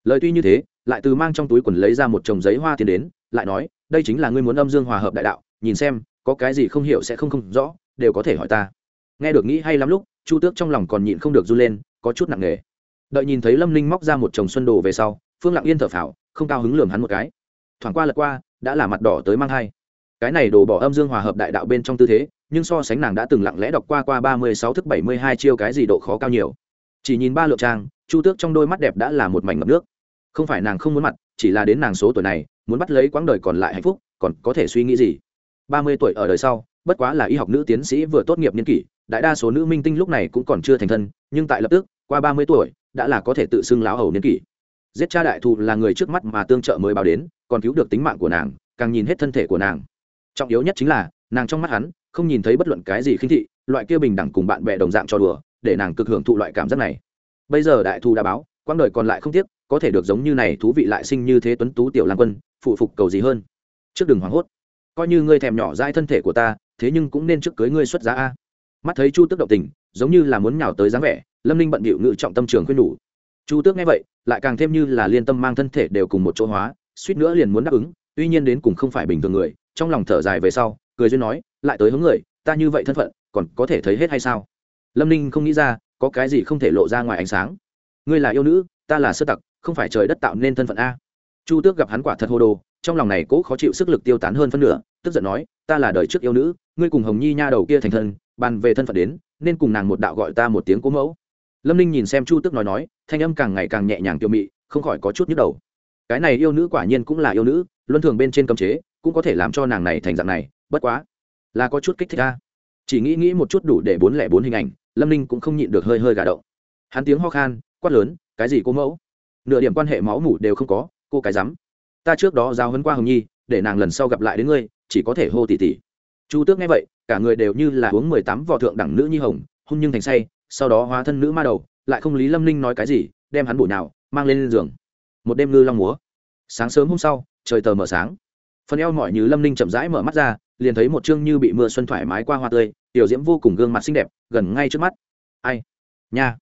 Lời tuy như thế, lại từ mang trong túi quần lấy ra một chồng giấy hoa tiền đến, lại nói, đây chính là ngươi muốn âm dương hòa hợp đại đạo, nhìn xem, có cái gì không hiểu sẽ không không rõ, đều có thể hỏi ta. Nghe được nghĩ hay lắm lúc, chu tước trong lòng còn nhịn không được run lên, có chút nặng nề. Đợi nhìn thấy lâm ninh móc ra một chồng xuân đồ về sau, phương lặng yên thở phào, không cao hứng lườm hắn một cái thoảng qua lật qua, đã là mặt đỏ tới mang hai. Cái này đổ bỏ âm dương hòa hợp đại đạo bên trong tư thế, nhưng so sánh nàng đã từng lặng lẽ đọc qua qua ba mươi sáu thức bảy mươi hai chiêu cái gì độ khó cao nhiều. Chỉ nhìn ba lượng trang, chu tước trong đôi mắt đẹp đã là một mảnh ngập nước. Không phải nàng không muốn mặt, chỉ là đến nàng số tuổi này, muốn bắt lấy quãng đời còn lại hạnh phúc, còn có thể suy nghĩ gì? ba mươi tuổi ở đời sau, bất quá là y học nữ tiến sĩ vừa tốt nghiệp niên kỷ, đại đa số nữ minh tinh lúc này cũng còn chưa thành thân, nhưng tại lập tức, qua ba mươi tuổi, đã là có thể tự xưng láo hầu niên kỷ giết cha đại thù là người trước mắt mà tương trợ mới báo đến, còn cứu được tính mạng của nàng, càng nhìn hết thân thể của nàng. Trọng yếu nhất chính là, nàng trong mắt hắn, không nhìn thấy bất luận cái gì khinh thị, loại kia bình đẳng cùng bạn bè đồng dạng cho đùa, để nàng cực hưởng thụ loại cảm giác này. Bây giờ đại thù đã báo, quãng đời còn lại không tiếc, có thể được giống như này thú vị lại sinh như thế tuấn tú tiểu lan quân, phụ phục cầu gì hơn? Trước đừng hoảng hốt. Coi như ngươi thèm nhỏ dai thân thể của ta, thế nhưng cũng nên trước cưới ngươi xuất giá a. Mắt thấy chu tức động tình, giống như là muốn nhào tới dáng vẻ, lâm ninh bận bịu ngự trọng tâm trường khuyên nhủ. Chu tước nghe vậy lại càng thêm như là liên tâm mang thân thể đều cùng một chỗ hóa, suýt nữa liền muốn đáp ứng, tuy nhiên đến cùng không phải bình thường người, trong lòng thở dài về sau, cười duyên nói, lại tới hướng người, ta như vậy thân phận, còn có thể thấy hết hay sao? Lâm ninh không nghĩ ra, có cái gì không thể lộ ra ngoài ánh sáng. Ngươi là yêu nữ, ta là sơ tặc, không phải trời đất tạo nên thân phận a. Chu tước gặp hắn quả thật hô đồ, trong lòng này cố khó chịu sức lực tiêu tán hơn phân nửa, tức giận nói, ta là đời trước yêu nữ, ngươi cùng hồng nhi nha đầu kia thành thân, bàn về thân phận đến, nên cùng nàng một đạo gọi ta một tiếng cố mẫu lâm ninh nhìn xem chu tức nói nói, thanh âm càng ngày càng nhẹ nhàng tiêu mị, không khỏi có chút nhức đầu. Cái này yêu nữ quả nhiên cũng là yêu nữ, luân thường bên trên cấm chế, cũng có thể làm cho nàng này thành dạng này, bất quá, là có chút kích thích ta chỉ nghĩ nghĩ một chút đủ để bốn lẻ bốn hình ảnh, lâm ninh cũng không nhịn được hơi hơi gà động. Hắn tiếng ho khan, quát lớn, cái gì cô mẫu? Nửa điểm quan hệ máu mủ đều không có, cô cái rắm, ta trước đó giao hấn qua hồng nhi, để nàng lần sau gặp lại đến ngươi, chỉ có thể hô tỉ tỉ. Chu tước nghe vậy, cả người đều như là uống mười tám vò thượng đẳng nữ nhi hồng, hôn nhưng thành say sau đó hóa thân nữ ma đầu, lại không lý lâm ninh nói cái gì, đem hắn bụi nào mang lên giường. Một đêm ngư long múa. Sáng sớm hôm sau, trời tờ mờ sáng. Phần eo mỏi như lâm ninh chậm rãi mở mắt ra, liền thấy một chương như bị mưa xuân thoải mái qua hoa tươi, tiểu diễm vô cùng gương mặt xinh đẹp, gần ngay trước mắt. Ai? Nha.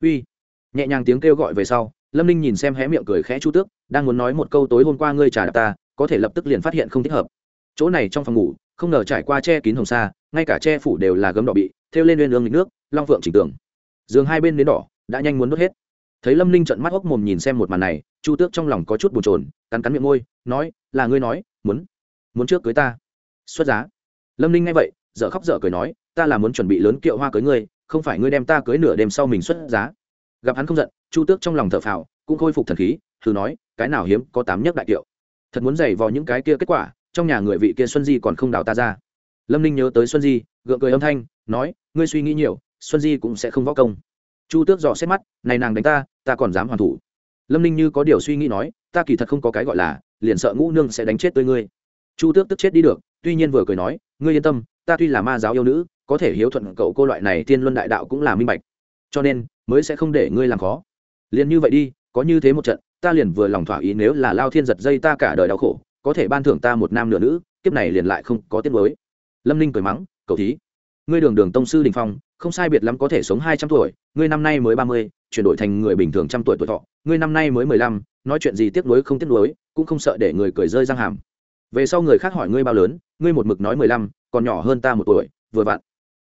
Uy. Nhẹ nhàng tiếng kêu gọi về sau, lâm ninh nhìn xem hé miệng cười khẽ chu tước, đang muốn nói một câu tối hôm qua ngươi trả ta, có thể lập tức liền phát hiện không thích hợp. Chỗ này trong phòng ngủ, không ngờ trải qua che kín hồng sa, ngay cả che phủ đều là gấm đỏ bị, thêu lên lên lương nước long phượng chỉnh tường. Giường hai bên đến đỏ, đã nhanh muốn đốt hết. Thấy lâm ninh trận mắt hốc mồm nhìn xem một màn này, chu tước trong lòng có chút bồn chồn, cắn cắn miệng môi, nói, là ngươi nói, muốn muốn trước cưới ta. Xuất giá. Lâm ninh nghe vậy, dở khóc dở cười nói, ta là muốn chuẩn bị lớn kiệu hoa cưới ngươi, không phải ngươi đem ta cưới nửa đêm sau mình xuất giá. Gặp hắn không giận, chu tước trong lòng thở phào, cũng khôi phục thần khí, thử nói, cái nào hiếm, có tám nhất đại kiệu. Thật muốn giày vào những cái kia kết quả, trong nhà người vị kia xuân di còn không đào ta ra. Lâm ninh nhớ tới xuân di, gượng cười âm thanh, nói, ngươi suy nghĩ nhiều xuân di cũng sẽ không võ công. Chu tước dò xét mắt, này nàng đánh ta ta còn dám hoàn thủ. Lâm ninh như có điều suy nghĩ nói, ta kỳ thật không có cái gọi là, liền sợ ngũ nương sẽ đánh chết tới ngươi. Chu tước tức chết đi được, tuy nhiên vừa cười nói, ngươi yên tâm, ta tuy là ma giáo yêu nữ, có thể hiếu thuận cậu cô loại này tiên luân đại đạo cũng là minh bạch. Cho nên, mới sẽ không để ngươi làm khó. Liền như vậy đi, có như thế một trận, ta liền vừa lòng thỏa ý nếu là lao thiên giật dây ta cả đời đau khổ, có thể ban thưởng ta một nam nửa nữ, kiếp này liền lại không có tiết mới lâm ninh cười mắng, cậu thí ngươi đường đường tông sư đình phong, không sai biệt lắm có thể sống hai trăm tuổi, ngươi năm nay mới ba mươi, chuyển đổi thành người bình thường trăm tuổi tuổi thọ, ngươi năm nay mới mười lăm, nói chuyện gì tiếc nuối không tiếc nuối, cũng không sợ để người cười rơi răng hàm. Về sau người khác hỏi ngươi bao lớn, ngươi một mực nói mười lăm, còn nhỏ hơn ta một tuổi, vừa vặn.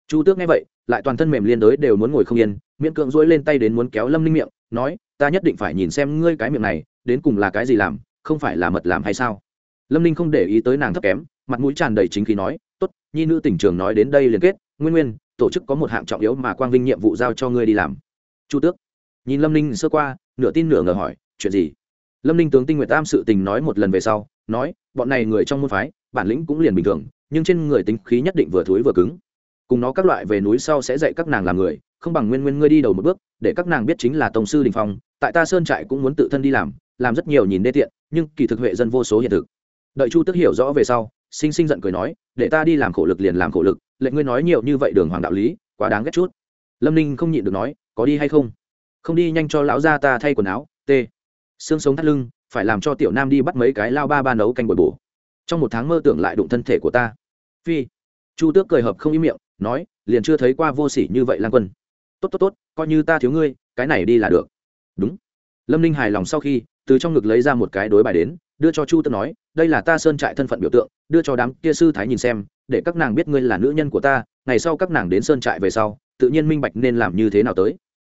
Chu tước nghe vậy, lại toàn thân mềm liên đới đều muốn ngồi không yên, miễn cưỡng rỗi lên tay đến muốn kéo lâm ninh miệng, nói, ta nhất định phải nhìn xem ngươi cái miệng này, đến cùng là cái gì làm, không phải là mật làm hay sao? Lâm ninh không để ý tới nàng thấp kém mặt mũi tràn đầy chính khí nói, tốt, nhi nữ tỉnh trường nói đến đây liên kết, nguyên nguyên, tổ chức có một hạng trọng yếu mà quang vinh nhiệm vụ giao cho ngươi đi làm. Chu tước nhìn lâm ninh sơ qua, nửa tin nửa ngờ hỏi, chuyện gì? Lâm ninh tướng tinh Nguyệt tam sự tình nói một lần về sau, nói, bọn này người trong môn phái, bản lĩnh cũng liền bình thường, nhưng trên người tính khí nhất định vừa thối vừa cứng. Cùng nó các loại về núi sau sẽ dạy các nàng làm người, không bằng nguyên nguyên ngươi đi đầu một bước, để các nàng biết chính là tổng sư đình phong, tại ta sơn trại cũng muốn tự thân đi làm làm rất nhiều nhìn đê tiện, nhưng kỳ thực huệ dân vô số hiện thực. Đợi chu tức hiểu rõ về sau sinh sinh giận cười nói, để ta đi làm khổ lực liền làm khổ lực lệnh ngươi nói nhiều như vậy đường hoàng đạo lý, quá đáng ghét chút. Lâm ninh không nhịn được nói, có đi hay không? Không đi, nhanh cho lão gia ta thay quần áo t xương sống thắt lưng, phải làm cho tiểu nam đi bắt mấy cái lao ba ba nấu canh bồi bổ. Trong một tháng mơ tưởng lại đụng thân thể của ta. Phi. Chu tước cười hợp không ý miệng, nói, liền chưa thấy qua vô sỉ như vậy lan quân. Tốt tốt tốt, coi như ta thiếu ngươi, cái này đi là được. Đúng. Lâm ninh hài lòng sau khi, từ trong ngực lấy ra một cái đối bài đến, đưa cho chu tước nói đây là ta sơn trại thân phận biểu tượng, đưa cho đám kia sư thái nhìn xem, để các nàng biết ngươi là nữ nhân của ta, ngày sau các nàng đến sơn trại về sau, tự nhiên minh bạch nên làm như thế nào tới.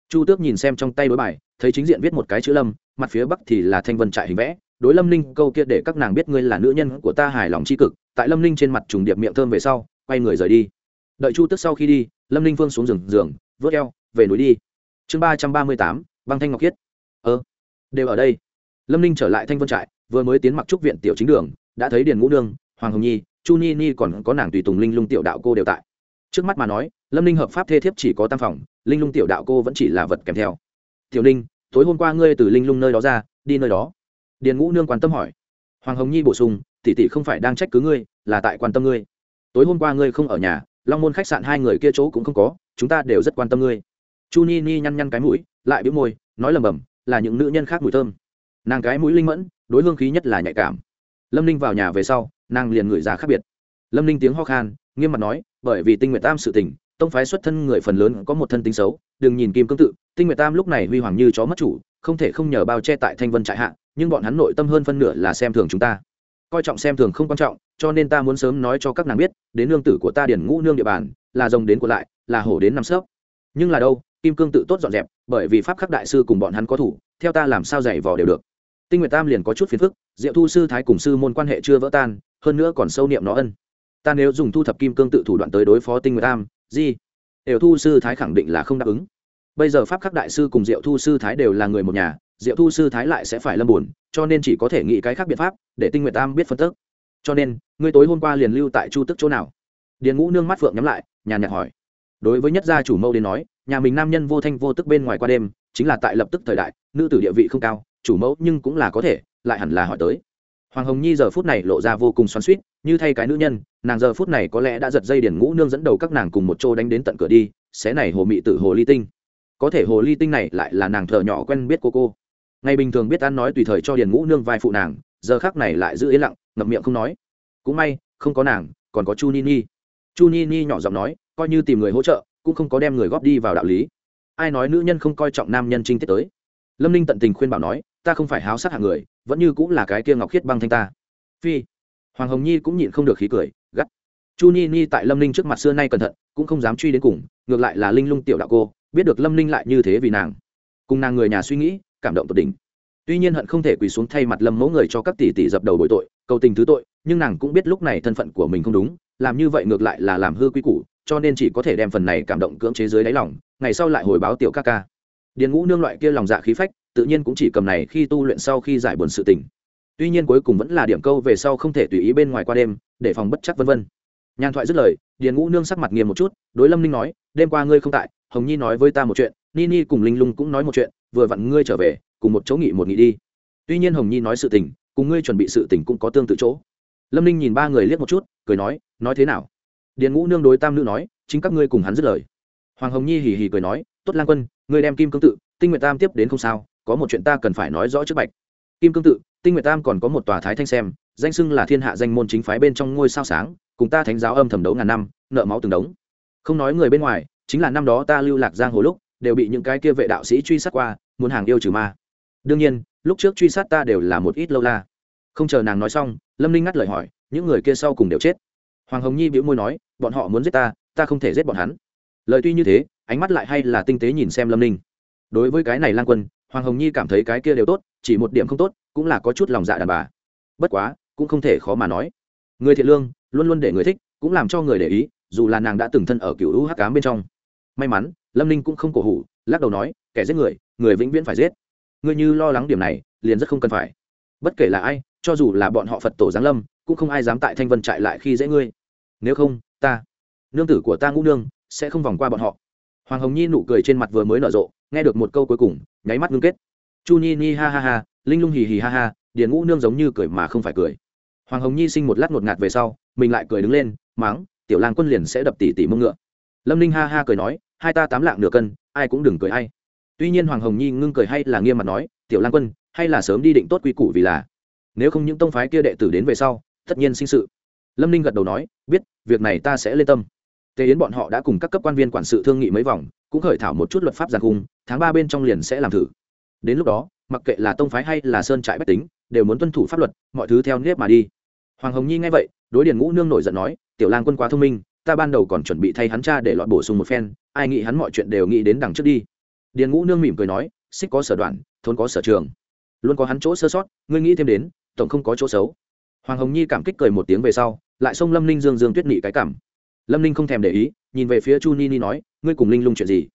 Chu tước nhìn xem trong tay đối bài, thấy chính diện viết một cái chữ lâm, mặt phía bắc thì là thanh vân trại hình vẽ, đối lâm ninh câu kia để các nàng biết ngươi là nữ nhân của ta hài lòng c h i cực, tại lâm ninh trên mặt trùng điệp miệng thơm về sau, quay người rời đi. Đợi chu tước sau khi đi, lâm ninh phương xuống giường giường, vớt eo, về núi đi. Chương ba trăm ba mươi tám, băng thanh ngọc khiết. Ơ đều ở đây lâm ninh trở lại thanh vân trại, vừa mới tiến mặc trúc viện tiểu chính đường, đã thấy điền ngũ nương, hoàng hồng nhi, chu ni ni còn có nàng tùy tùng linh lung tiểu đạo cô đều tại. Trước mắt mà nói, lâm ninh hợp pháp thê thiếp chỉ có tam phòng, linh lung tiểu đạo cô vẫn chỉ là vật kèm theo. Tiểu ninh, tối hôm qua ngươi từ linh lung nơi đó ra, đi nơi đó. Điền ngũ nương quan tâm hỏi. Hoàng hồng nhi bổ sung, tỷ tỷ không phải đang trách cứ ngươi, là tại quan tâm ngươi. Tối hôm qua ngươi không ở nhà, long môn khách sạn hai người kia chỗ cũng không có, chúng ta đều rất quan tâm ngươi. Chu ni ni nhăn nhăn cái mũi, lại bĩu môi, nói lầm bầm, là những nữ nhân khác mùi thơm nàng cái mũi linh mẫn, đối hương khí nhất là nhạy cảm. Lâm ninh vào nhà về sau, nàng liền ngửi ra khác biệt. Lâm ninh tiếng ho khan, nghiêm mặt nói, bởi vì tinh nguyện tam sự tình, tông phái xuất thân người phần lớn có một thân tính xấu, đừng nhìn kim cương tự, tinh nguyệt tam lúc này huy hoàng như chó mất chủ, không thể không nhờ bao che tại thanh vân trại hạ, nhưng bọn hắn nội tâm hơn phân nửa là xem thường chúng ta. Coi trọng xem thường không quan trọng, cho nên ta muốn sớm nói cho các nàng biết, đến nương tử của ta điển ngũ nương địa bàn, là rồng đến của lại, là hổ đến năm sớp nhưng là đâu, kim cương tự tốt dọn dẹp, bởi vì pháp khắc đại sư cùng bọn hắn có thủ, theo ta làm sao dạy vò đều được tinh nguyệt tam liền có chút phiền phức, diệu thu sư thái cùng sư môn quan hệ chưa vỡ tan, hơn nữa còn sâu niệm nó ân. Ta nếu dùng thu thập kim cương tự thủ đoạn tới đối phó tinh nguyệt tam, gì? Đều thu sư thái khẳng định là không đáp ứng. Bây giờ pháp khắc đại sư cùng diệu thu sư thái đều là người một nhà, diệu thu sư thái lại sẽ phải lâm buồn, cho nên chỉ có thể nghĩ cái khác biện pháp, để tinh nguyệt tam biết phân tức. Cho nên, ngươi tối hôm qua liền lưu tại chu tức chỗ nào? Điền ngũ nương mắt phượng nhắm lại, nhàn nhạt hỏi. Đối với nhất gia chủ mâu đến nói, nhà mình nam nhân vô thanh vô tức bên ngoài qua đêm, chính là tại lập tức thời đại, nữ tử địa vị không cao chủ mẫu nhưng cũng là có thể, lại hẳn là hỏi tới. Hoàng hồng nhi giờ phút này lộ ra vô cùng xoắn suýt như thay cái nữ nhân, nàng giờ phút này có lẽ đã giật dây điển ngũ nương dẫn đầu các nàng cùng một chỗ đánh đến tận cửa đi, xé này hồ mị tử hồ ly tinh. Có thể hồ ly tinh này lại là nàng thợ nhỏ quen biết cô cô. Ngày bình thường biết ăn nói tùy thời cho điền ngũ nương vai phụ nàng, giờ khác này lại giữ yên lặng, ngậm miệng không nói. Cũng may, không có nàng, còn có chu ni ni. Chu ni ni nhỏ giọng nói, coi như tìm người hỗ trợ, cũng không có đem người góp đi vào đạo lý. Ai nói nữ nhân không coi trọng nam nhân trinh tiết tới? Lâm ninh tận tình khuyên bảo nói ta không phải háo sát hạng người, vẫn như cũng là cái kia ngọc khiết băng thanh ta. Phi. Hoàng hồng nhi cũng nhịn không được khí cười, gắt. Chu ni ni tại lâm ninh trước mặt xưa nay cẩn thận, cũng không dám truy đến cùng, ngược lại là linh lung tiểu đạo cô, biết được lâm ninh lại như thế vì nàng. Cùng nàng người nhà suy nghĩ, cảm động tột đỉnh. Tuy nhiên hận không thể quỳ xuống thay mặt lâm mẫu người cho các tỷ tỷ dập đầu bội tội, cầu tình thứ tội, nhưng nàng cũng biết lúc này thân phận của mình không đúng, làm như vậy ngược lại là làm hư quy củ, cho nên chỉ có thể đem phần này cảm động cưỡng chế dưới đáy lòng, ngày sau lại hồi báo tiểu ca ca. Điền ngũ nương loại kia lòng dạ khí phách tự nhiên cũng chỉ cầm này khi tu luyện sau khi giải buồn sự tình. Tuy nhiên cuối cùng vẫn là điểm câu về sau không thể tùy ý bên ngoài qua đêm, để phòng bất chắc vân vân. Nhàn thoại dứt lời, điền ngũ nương sắc mặt nghiêm một chút, đối lâm ninh nói, đêm qua ngươi không tại, hồng nhi nói với ta một chuyện, ni ni cùng linh lung cũng nói một chuyện, vừa vặn ngươi trở về, cùng một chỗ nghị một nghị đi. Tuy nhiên hồng nhi nói sự tình, cùng ngươi chuẩn bị sự tình cũng có tương tự chỗ. Lâm ninh nhìn ba người liếc một chút, cười nói nói thế nào? Điền ngũ nương đối tam nữ nói, chính các ngươi cùng hắn dứt lời. Hoàng hồng nhi hì hì cười nói, tốt lang quân, ngươi đem kim cương tự, tinh nguyện tam tiếp đến không sao có một chuyện ta cần phải nói rõ trước bạch. Kim cương tự, tinh nguyện tam còn có một tòa thái thanh xem, danh xưng là thiên hạ danh môn chính phái bên trong ngôi sao sáng, cùng ta thánh giáo âm thầm đấu ngàn năm, nợ máu từng đống. Không nói người bên ngoài, chính là năm đó ta lưu lạc giang hồ lúc, đều bị những cái kia vệ đạo sĩ truy sát qua, muốn hàng yêu trừ ma. Đương nhiên, lúc trước truy sát ta đều là một ít lâu la. Không chờ nàng nói xong, lâm ninh ngắt lời hỏi, những người kia sau cùng đều chết. Hoàng hồng nhi bĩu môi nói, bọn họ muốn giết ta ta không thể giết bọn hắn. Lời tuy như thế, ánh mắt lại hay là tinh tế nhìn xem lâm ninh. Đối với cái này lan quân hoàng hồng nhi cảm thấy cái kia đều tốt, chỉ một điểm không tốt, cũng là có chút lòng dạ đàn bà. Bất quá, cũng không thể khó mà nói. Người thiện lương, luôn luôn để người thích, cũng làm cho người để ý, dù là nàng đã từng thân ở cựu hữu hắc cám bên trong. May mắn, lâm ninh cũng không cổ hủ, lắc đầu nói, kẻ giết người người vĩnh viễn phải giết. Ngươi như lo lắng điểm này, liền rất không cần phải. Bất kể là ai, cho dù là bọn họ phật tổ giáng lâm, cũng không ai dám tại thanh vân trại lại khi dễ ngươi. Nếu không, ta, nương tử của ta ngũ nương, sẽ không vòng qua bọn họ. Hoàng hồng nhi nụ cười trên mặt vừa mới nở rộ nghe được một câu cuối cùng, nháy mắt ngưng kết. Chu nhi ni ha ha ha, linh lung hì hì ha ha, điền ngũ nương giống như cười mà không phải cười. Hoàng hồng nhi sinh một lát ngột ngạt về sau, mình lại cười đứng lên máng tiểu lang quân liền sẽ đập tỉ tỉ mông ngựa. Lâm ninh ha ha cười nói, hai ta tám lạng nửa cân, ai cũng đừng cười hay tuy nhiên hoàng hồng nhi ngưng cười hay là nghiêm mặt nói, tiểu lang quân, hay là sớm đi định tốt quy củ vì là nếu không những tông phái kia đệ tử đến về sau, tất nhiên sinh sự. Lâm ninh gật đầu nói, biết, việc này ta sẽ lên tâm. Tề yến bọn họ đã cùng các cấp quan viên quản sự thương nghị mấy vòng cũng khởi thảo một chút luật pháp giàn cung, tháng ba bên trong liền sẽ làm thử. Đến lúc đó, mặc kệ là tông phái hay là sơn trại bách tính, đều muốn tuân thủ pháp luật, mọi thứ theo nếp mà đi. Hoàng hồng nhi nghe vậy, đối điền ngũ nương nổi giận nói, tiểu lang quân quá thông minh, ta ban đầu còn chuẩn bị thay hắn cha để loại bổ sung một phen, ai nghĩ hắn mọi chuyện đều nghĩ đến đằng trước đi. Điền ngũ nương mỉm cười nói, xích có sở đoạn, thốn có sở trường. Luôn có hắn chỗ sơ sót, ngươi nghĩ thêm đến, tổng không có chỗ xấu. Hoàng hồng nhi cảm kích cười một tiếng về sau, lại xông lâm ninh dương dương tuyết nị cái cảm. Lâm ninh không thèm để ý nhìn về phía chu ni ni nói, ngươi cùng linh lung chuyện gì?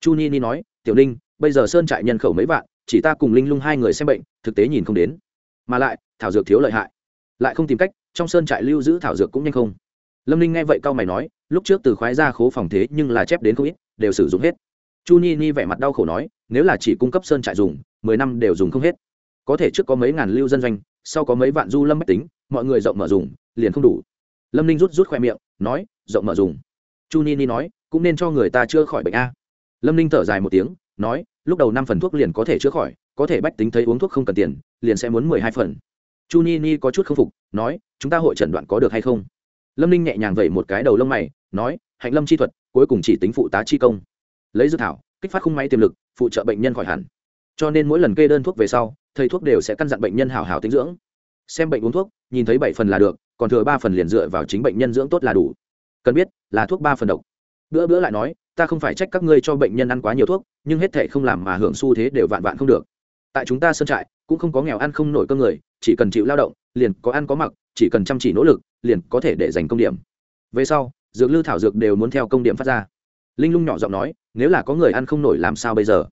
Chu ni ni nói, tiểu ninh bây giờ sơn trại nhân khẩu mấy vạn, chỉ ta cùng linh lung hai người xem bệnh, thực tế nhìn không đến. Mà lại, thảo dược thiếu lợi hại. Lại không tìm cách, trong sơn trại lưu giữ thảo dược cũng nhanh không. Lâm ninh nghe vậy cau mày nói, lúc trước từ khoái ra khố phòng thế nhưng là chép đến không ít, đều sử dụng hết. Chu ni ni vẻ mặt đau khổ nói, nếu là chỉ cung cấp sơn trại dùng, mười năm đều dùng không hết. Có thể trước có mấy ngàn lưu dân doanh, sau có mấy vạn du lâm mách tính, mọi người rộng mở dùng, liền không đủ. Lâm ninh rút rút khoe miệng, nói, rộng mở dùng chu ni ni nói, cũng nên cho người ta chữa khỏi bệnh a. Lâm ninh thở dài một tiếng, nói, lúc đầu năm phần thuốc liền có thể chữa khỏi, có thể bách tính thấy uống thuốc không cần tiền, liền sẽ muốn mười hai phần. Chu ni ni có chút k phục, nói, chúng ta hội trần đoạn có được hay không? Lâm ninh nhẹ nhàng vẩy một cái đầu lông mày, nói, hạnh lâm chi thuật, cuối cùng chỉ tính phụ tá chi công. Lấy dược thảo, kích phát khung máy tiềm lực, phụ trợ bệnh nhân khỏi hẳn. Cho nên mỗi lần kê đơn thuốc về sau, thầy thuốc đều sẽ căn dặn bệnh nhân hảo hảo tính dưỡng. Xem bệnh uống thuốc, nhìn thấy bảy phần là được, còn thừa ba phần liền dựa vào chính bệnh nhân dưỡng tốt là đủ cần biết là thuốc ba phần độc. Bữa bữa lại nói, ta không phải trách các ngươi cho bệnh nhân ăn quá nhiều thuốc, nhưng hết thệ không làm mà hưởng xu thế đều vạn vạn không được. Tại chúng ta sơn trại, cũng không có nghèo ăn không nổi cơ người, chỉ cần chịu lao động, liền có ăn có mặc, chỉ cần chăm chỉ nỗ lực, liền có thể để giành công điểm. Về sau, dược lư thảo dược đều muốn theo công điểm phát ra. Linh lung nhỏ giọng nói, nếu là có người ăn không nổi làm sao bây giờ?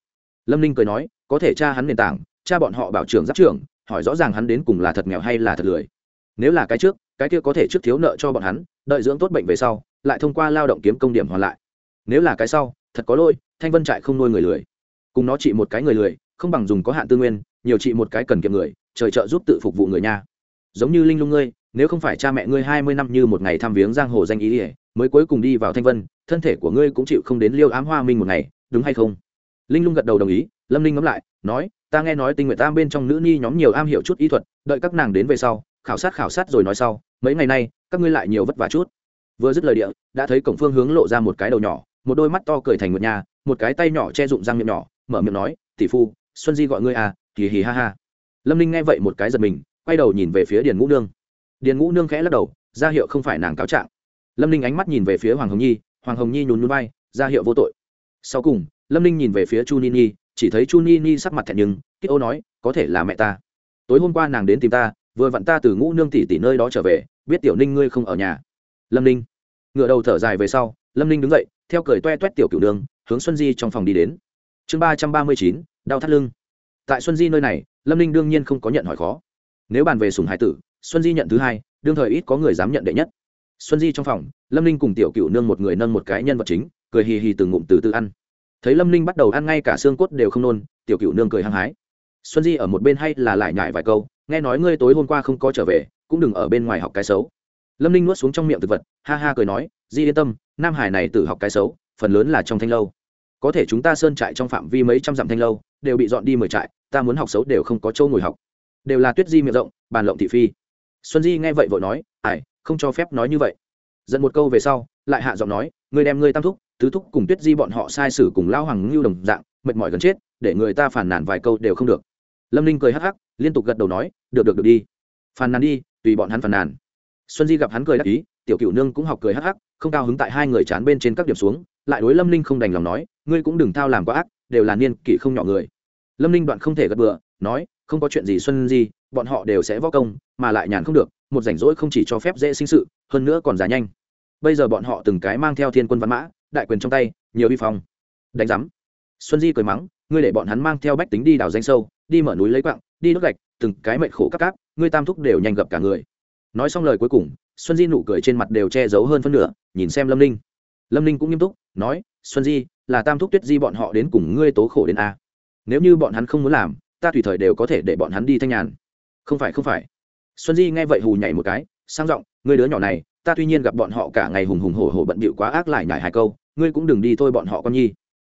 Lâm ninh cười nói, có thể cha hắn nền tảng cha bọn họ bảo trưởng giáp trưởng, hỏi rõ ràng hắn đến cùng là thật nghèo hay là thật lười nếu là cái trước, cái kia có thể trước thiếu nợ cho bọn hắn, đợi dưỡng tốt bệnh về sau, lại thông qua lao động kiếm công điểm hoàn lại. Nếu là cái sau, thật có lỗi, thanh vân trại không nuôi người lười. Cùng nó trị một cái người lười, không bằng dùng có hạn tư nguyên, nhiều trị một cái cần kiệm người, trời trợ giúp tự phục vụ người nha. Giống như linh lung ngươi, nếu không phải cha mẹ ngươi hai mươi năm như một ngày thăm viếng giang hồ danh ý ỉa mới cuối cùng đi vào thanh vân, thân thể của ngươi cũng chịu không đến liêu ám hoa minh một ngày, đúng hay không? Linh lung gật đầu đồng ý, lâm linh ngẫm lại, nói, ta nghe nói tình nguyện tam bên trong nữ ni nhóm nhiều am hiểu chút y thuật, đợi các nàng đến về sau khảo sát khảo sát rồi nói sau, mấy ngày nay, các ngươi lại nhiều vất vả chút. Vừa dứt lời địa, đã thấy cổng phương hướng lộ ra một cái đầu nhỏ, một đôi mắt to cười thành một nhà một cái tay nhỏ che rụng răng miệng nhỏ, mở miệng nói, tỷ phu, xuân di gọi ngươi à kỳ hì ha ha. Lâm ninh nghe vậy một cái giật mình, quay đầu nhìn về phía điền ngũ nương. Điền ngũ nương khẽ lắc đầu, ra hiệu không phải nàng cáo trạng. Lâm ninh ánh mắt nhìn về phía hoàng hồng nhi, hoàng hồng nhi nhún nhún vai, ra hiệu vô tội. Sau cùng, lâm ninh nhìn về phía chu ni ni, chỉ thấy chu ni ni sắc mặt thẹn nhưng kích ô nói, có thể là mẹ ta. Tối hôm qua nàng đến tìm ta vừa vặn ta từ ngũ nương tỷ tỷ nơi đó trở về, biết tiểu ninh ngươi không ở nhà. Lâm ninh. Ngựa đầu thở dài về sau, lâm ninh đứng dậy, theo cười toe toét tiểu cửu nương hướng xuân di trong phòng đi đến. Chương ba trăm ba mươi chín, đau thắt lưng. Tại xuân di nơi này, lâm ninh đương nhiên không có nhận hỏi khó. Nếu bàn về sùng hải tử, xuân di nhận thứ hai, đương thời ít có người dám nhận đệ nhất. Xuân di trong phòng, lâm ninh cùng tiểu cựu nương một người nâng một cái nhân vật chính, cười hì hì từng ngụm từ từ ăn. Thấy lâm ninh bắt đầu ăn ngay cả xương cốt đều không nôn, tiểu cựu nương cười hăng hái. Xuân di ở một bên hay là lại nhải vài câu nghe nói ngươi tối hôm qua không có trở về, cũng đừng ở bên ngoài học cái xấu. Lâm ninh nuốt xuống trong miệng thực vật, ha ha cười nói, di yên tâm, nam hải này tự học cái xấu, phần lớn là trong thanh lâu. Có thể chúng ta sơn trại trong phạm vi mấy trăm dặm thanh lâu, đều bị dọn đi mười trại, ta muốn học xấu đều không có châu ngồi học. Đều là tuyết di miệng rộng, bàn lộng thị phi. Xuân di nghe vậy vội nói ải không cho phép nói như vậy. Dẫn một câu về sau, lại hạ giọng nói người đem ngươi tam thúc, tứ thúc cùng tuyết di bọn họ sai sử cùng lao hoàng ngưu đồng dạng, mệt mỏi gần chết, để người ta phản nản vài câu đều không được. Lâm ninh cười hắc hắc liên tục gật đầu nói được được được đi. Phàn nàn đi tùy bọn hắn phàn nàn. Xuân di gặp hắn cười đắc ý tiểu cửu nương cũng học cười hắc hắc không cao hứng tại hai người chán bên trên các điểm xuống lại đối lâm ninh không đành lòng nói ngươi cũng đừng thao làm quá ác đều là niên kỷ không nhỏ người. Lâm ninh đoạn không thể gật bừa nói không có chuyện gì xuân Di, bọn họ đều sẽ võ công mà lại nhàn không được một rảnh rỗi không chỉ cho phép dễ sinh sự hơn nữa còn giá nhanh. Bây giờ bọn họ từng cái mang theo thiên quân văn mã đại quyền trong tay nhiều vi phong. Đánh giám. Xuân di cười mắng ngươi để bọn hắn mang theo bách tính đi đào danh sâu đi mở núi lấy quặng đi đốt gạch, từng cái mệnh khổ các cáp ngươi tam thúc đều nhanh gặp cả người. Nói xong lời cuối cùng, xuân di nụ cười trên mặt đều che giấu hơn phân nửa, nhìn xem lâm ninh. Lâm ninh cũng nghiêm túc, nói, xuân di, là tam thúc tuyết di bọn họ đến cùng ngươi tố khổ đến a? Nếu như bọn hắn không muốn làm, ta tùy thời đều có thể để bọn hắn đi thanh nhàn. Không phải không phải. Xuân di nghe vậy hù nhảy một cái, sang giọng, ngươi đứa nhỏ này, ta tuy nhiên gặp bọn họ cả ngày hùng hùng hổ hổ bận bịu quá ác lại nhải hai câu, ngươi cũng đừng đi thôi bọn họ con nhi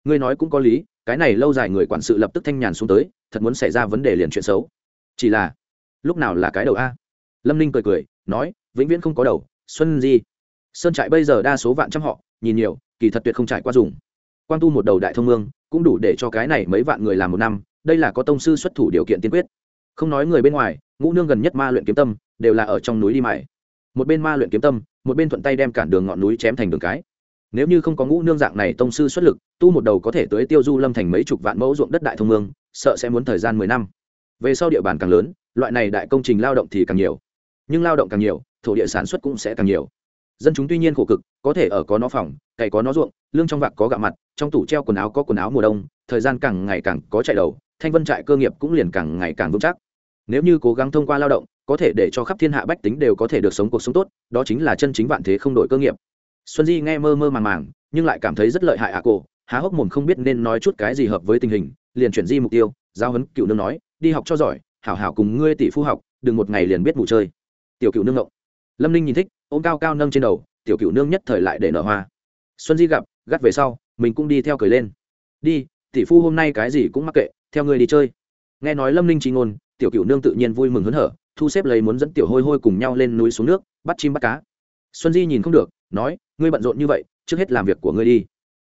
ngươi nói cũng có lý, cái này lâu dài người quản sự lập tức thanh nhàn xuống tới, thật muốn xảy ra vấn đề liền chuyện xấu. Chỉ là, lúc nào là cái đầu a? Lâm ninh cười cười, nói, vĩnh viễn không có đầu, xuân di. Sơn trại bây giờ đa số vạn trăm họ, nhìn nhiều, kỳ thật tuyệt không trải qua dùng. Quan tu một đầu đại thông mương, cũng đủ để cho cái này mấy vạn người làm một năm, đây là có tông sư xuất thủ điều kiện tiên quyết. Không nói người bên ngoài, ngũ nương gần nhất ma luyện kiếm tâm, đều là ở trong núi đi mải một bên ma luyện kiếm tâm, một bên thuận tay đem cản đường ngọn núi chém thành đường cái nếu như không có ngũ nương dạng này tông sư xuất lực, tu một đầu có thể tới tiêu du lâm thành mấy chục vạn mẫu ruộng đất đại thông mương, sợ sẽ muốn thời gian mười năm. Về sau địa bàn càng lớn, loại này đại công trình lao động thì càng nhiều. Nhưng lao động càng nhiều, thổ địa sản xuất cũng sẽ càng nhiều. Dân chúng tuy nhiên khổ cực, có thể ở có nó phòng, cày có nó ruộng, lương trong vạc có gạo mặt, trong tủ treo quần áo có quần áo mùa đông, thời gian càng ngày càng có chạy đầu, thanh vân trại cơ nghiệp cũng liền càng ngày càng vững chắc. Nếu như cố gắng thông qua lao động, có thể để cho khắp thiên hạ bách tính đều có thể được sống cuộc sống tốt, đó chính là chân chính vạn thế không đổi cơ nghiệp xuân di nghe mơ mơ màng màng, nhưng lại cảm thấy rất lợi hại ạ cổ, há hốc mồm không biết nên nói chút cái gì hợp với tình hình, liền chuyển di mục tiêu, giao hấn cựu nương nói, đi học cho giỏi, hảo hảo cùng ngươi tỷ phu học, đừng một ngày liền biết ngủ chơi. Tiểu cựu nương ngộng. Lâm ninh nhìn thích, ôm cao cao nâng trên đầu, tiểu cựu nương nhất thời lại để nở hoa. Xuân di gặp, gắt về sau, mình cũng đi theo cười lên. Đi, tỷ phu hôm nay cái gì cũng mắc kệ, theo ngươi đi chơi. Nghe nói lâm ninh trí ngôn, tiểu cựu nương tự nhiên vui mừng hớn hở, thu xếp lấy muốn dẫn tiểu hôi hôi cùng nhau lên núi xuống nước, bắt chim bắt cá. Xuân di nhìn không được nói, ngươi bận rộn như vậy, trước hết làm việc của ngươi đi.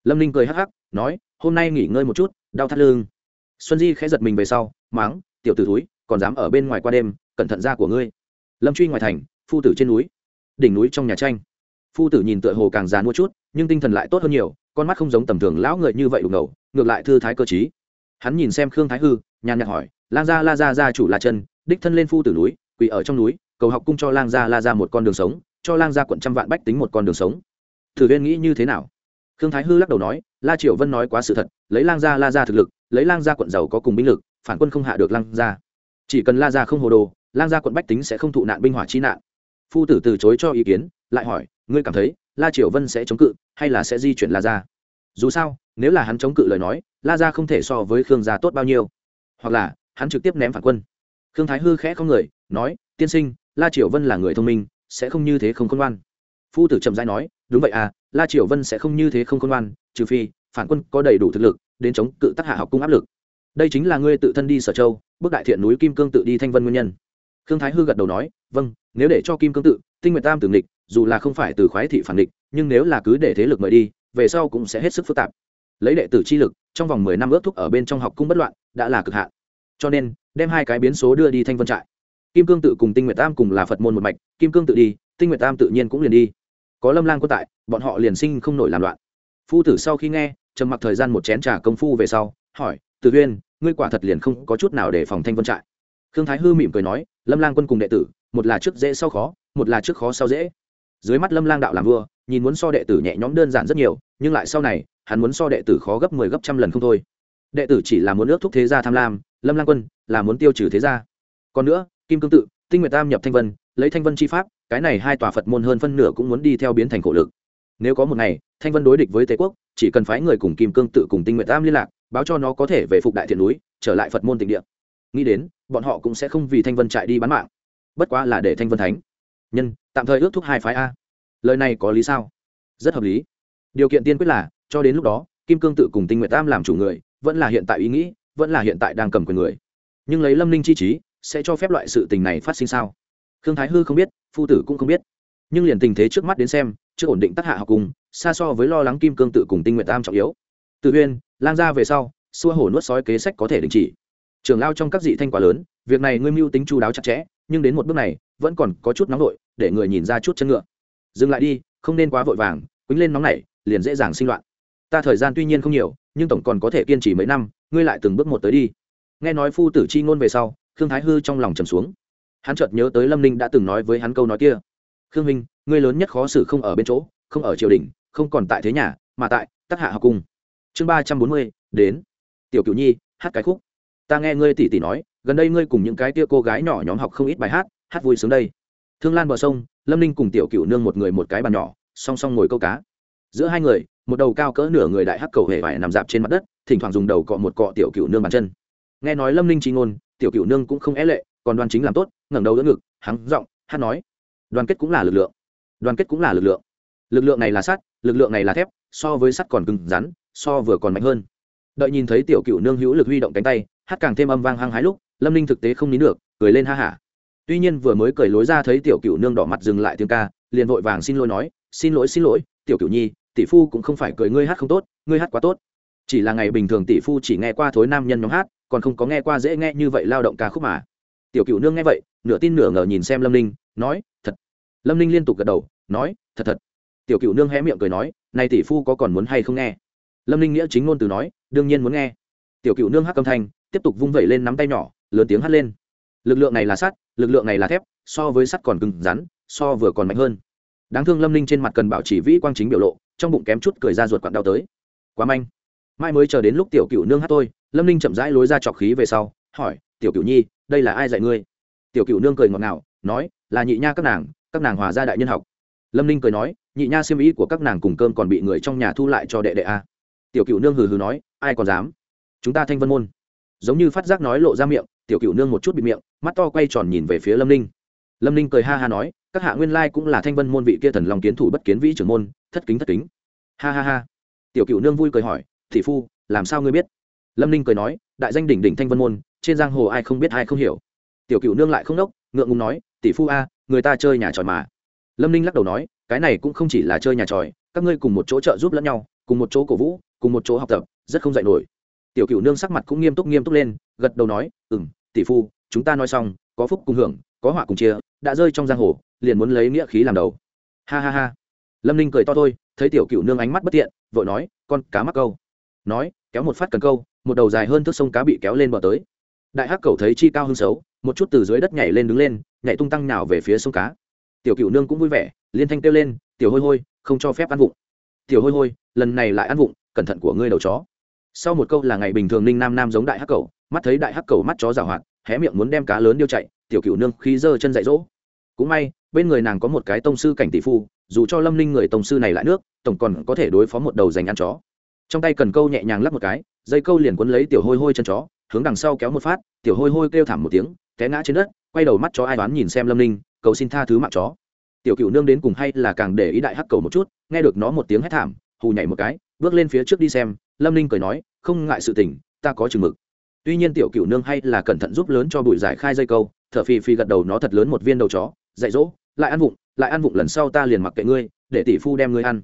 Lâm ninh cười hắc hắc, nói, hôm nay nghỉ ngơi một chút, đau thắt lưng. Xuân di khẽ giật mình về sau máng tiểu t ử túi còn dám ở bên ngoài qua đêm, cẩn thận ra của ngươi. Lâm truy ngoài thành, phu tử trên núi, đỉnh núi trong nhà tranh. Phu tử nhìn tựa hồ càng già mua chút, nhưng tinh thần lại tốt hơn nhiều, con mắt không giống tầm thường lão người như vậy đục ngầu, ngược lại thư thái cơ t hắn nhìn xem khương thái hư, nhàn nhạt hỏi, lang gia, la gia gia chủ la chân, đích thân lên phu tử núi, quỳ ở trong núi, cầu học cung cho lang gia, la gia một con đường sống cho lang gia quận trăm vạn bách tính một con đường sống. Thử viên nghĩ như thế nào? Khương thái hư lắc đầu nói, la triều vân nói quá sự thật, lấy lang gia la gia thực lực, lấy lang gia quận giàu có cùng binh lực, phản quân không hạ được lang gia. Chỉ cần la gia không hồ đồ, lang gia quận bách tính sẽ không thụ nạn binh hỏa chi nạn. Phu tử từ chối cho ý kiến, lại hỏi, ngươi cảm thấy la triều vân sẽ chống cự hay là sẽ di chuyển la gia? Dù sao, nếu là hắn chống cự lời nói, la gia không thể so với khương gia tốt bao nhiêu. Hoặc là, hắn trực tiếp ném phản quân. Khương thái hư khẽ có người, nói, tiên sinh, la triều vân là người thông minh sẽ không như thế không khôn ngoan. Phu tử trầm dai nói, đúng vậy à la triều vân sẽ không như thế không khôn ngoan, trừ phi, phản quân có đầy đủ thực lực, đến chống cự tác hạ học cung áp lực. Đây chính là ngươi tự thân đi sở châu, bước đại thiện núi kim cương tự đi thanh vân nguyên nhân. Khương thái hư gật đầu nói vâng nếu để cho kim cương tự, tinh nguyện tam tử nghịch, dù là không phải từ khoái thị phản địch nhưng nếu là cứ để thế lực mời đi, về sau cũng sẽ hết sức phức tạp. Lấy đệ tử chi lực, trong vòng mười năm ước thúc ở bên trong học cung bất loạn, đã là cực hạn. Cho nên, đem hai cái biến số đưa đi thanh vân trại kim cương tự cùng tinh nguyệt tam cùng là phật môn một mạch, kim cương tự đi, tinh nguyệt tam tự nhiên cũng liền đi. Có lâm lang quân tại, bọn họ liền sinh không nổi làm loạn. Phu tử sau khi nghe, trầm mặc thời gian một chén trà công phu về sau, hỏi từ huyên ngươi quả thật liền không có chút nào để phòng thanh vân trại? Khương thái hư mỉm cười nói, lâm lang quân cùng đệ tử, một là trước dễ sau khó, một là trước khó sau dễ. Dưới mắt lâm lang đạo làm vua, nhìn muốn so đệ tử nhẹ nhõm đơn giản rất nhiều, nhưng lại sau này, hắn muốn so đệ tử khó gấp mười 10 gấp trăm lần không thôi. Đệ tử chỉ là muốn ước thúc thế gia tham lam, lâm lang quân là muốn tiêu trừ thế gia. Còn nữa kim cương tự, tinh nguyệt tam nhập thanh vân, lấy thanh vân chi pháp, cái này hai tòa phật môn hơn phân nửa cũng muốn đi theo biến thành khổ lực. Nếu có một ngày, thanh vân đối địch với tề quốc, chỉ cần phái người cùng kim cương tự cùng tinh Nguyệt tam liên lạc, báo cho nó có thể về phục đại thiện núi, trở lại phật môn tịnh địa. Nghĩ đến, bọn họ cũng sẽ không vì thanh vân chạy đi bán mạng. Bất quá là để thanh vân thánh. Nhân, tạm thời ước thúc hai phái a. Lời này có lý sao? Rất hợp lý. Điều kiện tiên quyết là, cho đến lúc đó, kim cương tự cùng tinh Nguyệt tam làm chủ người, vẫn là hiện tại ý nghĩ, vẫn là hiện tại đang cầm quyền người. Nhưng lấy lâm ninh chi trí sẽ cho phép loại sự tình này phát sinh sao? Khương thái hư không biết, phu tử cũng không biết. Nhưng liền tình thế trước mắt đến xem chưa ổn định tác hạ học cùng, xa so với lo lắng kim cương tự cùng tinh nguyện tam trọng yếu. Tự huyên lang ra về sau, xua hổ nuốt sói kế sách có thể đình chỉ. Trường lao trong các dị thanh quá lớn, việc này ngươi mưu tính chu đáo chặt chẽ, nhưng đến một bước này, vẫn còn có chút nóng vội để người nhìn ra chút chân ngựa. Dừng lại đi, không nên quá vội vàng, quýnh lên nóng này, liền dễ dàng sinh loạn. Ta thời gian tuy nhiên không nhiều, nhưng tổng còn có thể kiên trì mấy năm, ngươi lại từng bước một tới đi. Nghe nói phu tử chi ngôn về sau khương thái hư trong lòng trầm xuống. Hắn chợt nhớ tới lâm ninh đã từng nói với hắn câu nói kia. Khương minh ngươi lớn nhất khó xử không ở bên chỗ, không ở triều đình, không còn tại thế nhà, mà tại Tắc hạ học cung. Chương ba trăm bốn mươi, đến. Tiểu cựu nhi, hát cái khúc. Ta nghe ngươi tỉ tỉ nói, gần đây ngươi cùng những cái tia cô gái nhỏ nhóm học không ít bài hát hát vui sướng đây. Thương lan bờ sông, lâm ninh cùng tiểu cựu nương một người một cái bàn nhỏ, song song ngồi câu cá. Giữa hai người, một đầu cao cỡ nửa người đại hắc cầu hề vải nằm dạp trên mặt đất, thỉnh thoảng dùng đầu cọ một cọ tiểu cựu nương bàn chân. Nghe nói lâm ninh trí ngôn tiểu cửu nương cũng không é lệ, còn Đoàn chính làm tốt, ngẩng đầu đỡ ngực hắn giọng, hát nói, đoàn kết cũng là lực lượng, đoàn kết cũng là lực lượng. Lực lượng này là sắt, lực lượng này là thép, so với sắt còn cứng rắn, so vừa còn mạnh hơn. Đợi nhìn thấy tiểu cựu nương hữu lực huy động cánh tay, hát càng thêm âm vang hăng hái lúc, lâm ninh thực tế không nín được, cười lên ha hả. Tuy nhiên vừa mới cười lối ra thấy tiểu cựu nương đỏ mặt dừng lại tiếng ca, liền vội vàng xin lỗi nói, xin lỗi xin lỗi, tiểu cựu nhi, tỷ phu cũng không phải cười ngươi hát không tốt, ngươi hát quá tốt. Chỉ là ngày bình thường tỷ phu chỉ nghe qua thối nam nhân nhóm hát còn không có nghe qua dễ nghe như vậy lao động ca khúc mà. Tiểu cựu nương nghe vậy, nửa tin nửa ngờ nhìn xem lâm ninh, nói, thật. Lâm ninh liên tục gật đầu, nói, thật thật. Tiểu cựu nương hé miệng cười nói, này tỷ phu có còn muốn hay không nghe? Lâm ninh nghĩa chính ngôn từ nói, đương nhiên muốn nghe. Tiểu cựu nương hát âm thanh, tiếp tục vung vẩy lên nắm tay nhỏ, lớn tiếng hát lên. Lực lượng này là sắt, lực lượng này là thép, so với sắt còn cứng rắn, so vừa còn mạnh hơn. Đáng thương lâm ninh trên mặt cần bảo chỉ vĩ quang chính biểu lộ, trong bụng kém chút cười ra ruột quặn đau tới. Quá manh mai mới chờ đến lúc tiểu cựu nương hát tôi, lâm ninh chậm rãi lối ra trọc khí về sau, hỏi, tiểu cựu nhi, đây là ai dạy ngươi? Tiểu cựu nương cười ngọt ngào, nói, là nhị nha các nàng các nàng hòa gia đại nhân học. Lâm ninh cười nói, nhị nha siêm ý của các nàng cùng cơm còn bị người trong nhà thu lại cho đệ đệ a. Tiểu cựu nương hừ hừ nói, ai còn dám? Chúng ta thanh vân môn. Giống như phát giác nói lộ ra miệng, tiểu cựu nương một chút bị miệng, mắt to quay tròn nhìn về phía lâm ninh. Lâm ninh cười ha ha nói, các hạ nguyên lai cũng là thanh vân môn vị kia thần lòng kiến thủ bất kiến vĩ trưởng môn, thất kính thất kính. Ha ha ha. Tiểu cựu nương vui cười hỏi thị phu, làm sao ngươi biết? Lâm ninh cười nói, đại danh đỉnh đỉnh thanh vân môn, trên giang hồ ai không biết ai không hiểu. Tiểu cựu nương lại không đốc, ngượng ngùng nói, tỷ phu a, người ta chơi nhà tròi mà. Lâm ninh lắc đầu nói, cái này cũng không chỉ là chơi nhà tròi, các ngươi cùng một chỗ trợ giúp lẫn nhau, cùng một chỗ cổ vũ, cùng một chỗ học tập, rất không dạy nổi. Tiểu cựu nương sắc mặt cũng nghiêm túc nghiêm túc lên, gật đầu nói ừ m tỷ phu, chúng ta nói xong, có phúc cùng hưởng, có họa cùng chia, đã rơi trong giang hồ, liền muốn lấy nghĩa khí làm đầu. Ha ha ha. Lâm ninh cười to thôi, thấy tiểu cựu nương ánh mắt bất tiện, vội nói, con cá mắc câu nói, kéo một phát cần câu, một đầu dài hơn thước sông cá bị kéo lên bờ tới. Đại hắc cầu thấy chi cao hưng xấu, một chút từ dưới đất nhảy lên đứng lên, nhảy tung tăng nào về phía sông cá. Tiểu cựu nương cũng vui vẻ, liên thanh kêu lên, tiểu hôi hôi, không cho phép ăn vụng. Tiểu hôi hôi, lần này lại ăn vụng, cẩn thận của ngươi đầu chó. Sau một câu là ngày bình thường ninh nam nam giống đại hắc cầu, mắt thấy đại hắc cầu mắt chó rào hoạt, hé miệng muốn đem cá lớn điêu chạy, tiểu cựu nương khí giơ chân dạy dỗ. Cũng may, bên người nàng có một cái tông sư cảnh tỷ phu, dù cho lâm linh người tông sư này lại nước, tổng còn có thể đối phó một đầu dành ăn chó trong tay cần câu nhẹ nhàng lắp một cái dây câu liền quấn lấy tiểu hôi hôi chân chó hướng đằng sau kéo một phát tiểu hôi hôi kêu thảm một tiếng té ngã trên đất quay đầu mắt chó ai đoán nhìn xem lâm ninh, cầu xin tha thứ mạng chó. Tiểu cựu nương đến cùng hay là càng để ý đại hắc cầu một chút nghe được nó một tiếng hét thảm hù nhảy một cái bước lên phía trước đi xem lâm ninh cười nói không ngại sự tình ta có chừng mực. Tuy nhiên tiểu cựu nương hay là cẩn thận giúp lớn cho bụi giải khai dây câu thở phì phì gật đầu nó thật lớn một viên đầu chó dạy dỗ lại ăn vụng lại ăn vụng lần sau ta liền mặc kệ ngươi để tỷ phu đem ngươi ăn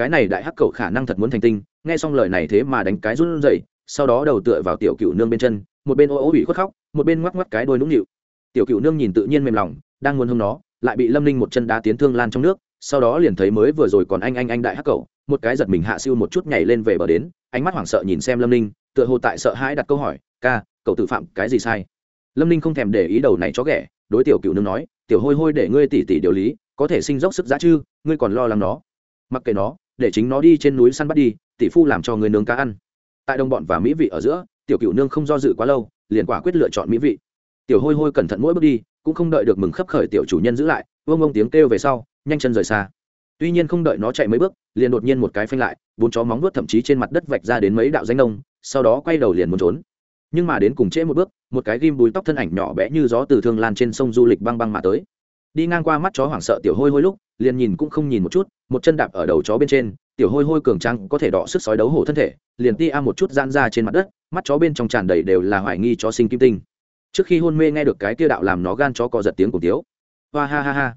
cái này đại hắc cầu khả năng thật muốn thành tinh, nghe xong lời này thế mà đánh cái run rẩy, sau đó đầu tựa vào tiểu cựu nương bên chân, một bên ô ô ủy khuất khóc, một bên ngoắc ngoắc cái đôi nũng nịu. Tiểu cựu nương nhìn tự nhiên mềm lòng, đang muốn hông nó, lại bị lâm ninh một chân đá tiến thương lan trong nước, sau đó liền thấy mới vừa rồi còn anh anh anh đại hắc cầu, một cái giật mình hạ siêu một chút nhảy lên về bờ đến, ánh mắt hoảng sợ nhìn xem lâm ninh, tựa hồ tại sợ hãi đặt câu hỏi, ca, cậu tự phạm cái gì sai? Lâm ninh không thèm để ý đầu này chó ghẻ, đối tiểu cựu nương nói, tiểu hôi hôi để ngươi tỉ tỉ điều lý, có thể sinh dốc sức giá chư ngươi còn lo lắng nó. Mặc kệ nó để chính nó đi trên núi săn bắt đi, tỷ phu làm cho người nướng cá ăn. Tại đồng bọn và mỹ vị ở giữa, tiểu cựu nương không do dự quá lâu, liền quả quyết lựa chọn mỹ vị. Tiểu hôi hôi cẩn thận mỗi bước đi, cũng không đợi được mừng khấp khởi tiểu chủ nhân giữ lại, vương ông tiếng kêu về sau, nhanh chân rời xa. Tuy nhiên không đợi nó chạy mấy bước, liền đột nhiên một cái phanh lại, bốn chó móng vuốt thậm chí trên mặt đất vạch ra đến mấy đạo danh nông, sau đó quay đầu liền muốn trốn. Nhưng mà đến cùng trễ một bước, một cái ghim búi tóc thân ảnh nhỏ bé như gió từ thương lan trên sông du lịch băng băng mà tới đi ngang qua mắt chó hoảng sợ tiểu hôi hôi lúc, liền nhìn cũng không nhìn một chút, một chân đạp ở đầu chó bên trên, tiểu hôi hôi cường trăng có thể đọ sức sói đấu hổ thân thể, liền ti a một chút gian ra trên mặt đất, mắt chó bên trong tràn đầy đều là hoài nghi chó sinh kim tinh. Trước khi hôn mê nghe được cái kia đạo làm nó gan chó cò giật tiếng cổ tiếu. Hoa ha ha ha.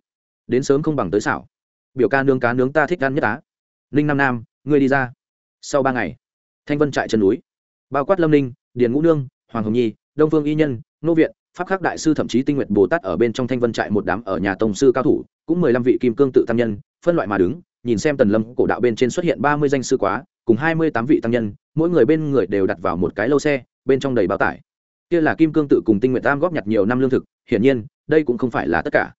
Đến sớm không bằng tới xảo. Biểu ca nướng cá nướng ta thích ăn nhất á. Ninh nam nam, ngươi đi ra. Sau ba ngày, thanh vân trại chân núi. Bao quát lâm ninh, điền ngũ nương, hoàng hồng nhi, đông phương y nhân, nô viện pháp khắc đại sư thậm chí tinh nguyện bồ tát ở bên trong thanh vân trại một đám ở nhà tổng sư cao thủ, cũng mười lăm vị kim cương tự tăng nhân, phân loại mà đứng, nhìn xem tần lâm cổ đạo bên trên xuất hiện ba mươi danh sư quá, cùng hai mươi tám vị tăng nhân, mỗi người bên người đều đặt vào một cái lâu xe, bên trong đầy bao tải. Kia là kim cương tự cùng tinh nguyện tam góp nhặt nhiều năm lương thực, hiển nhiên, đây cũng không phải là tất cả.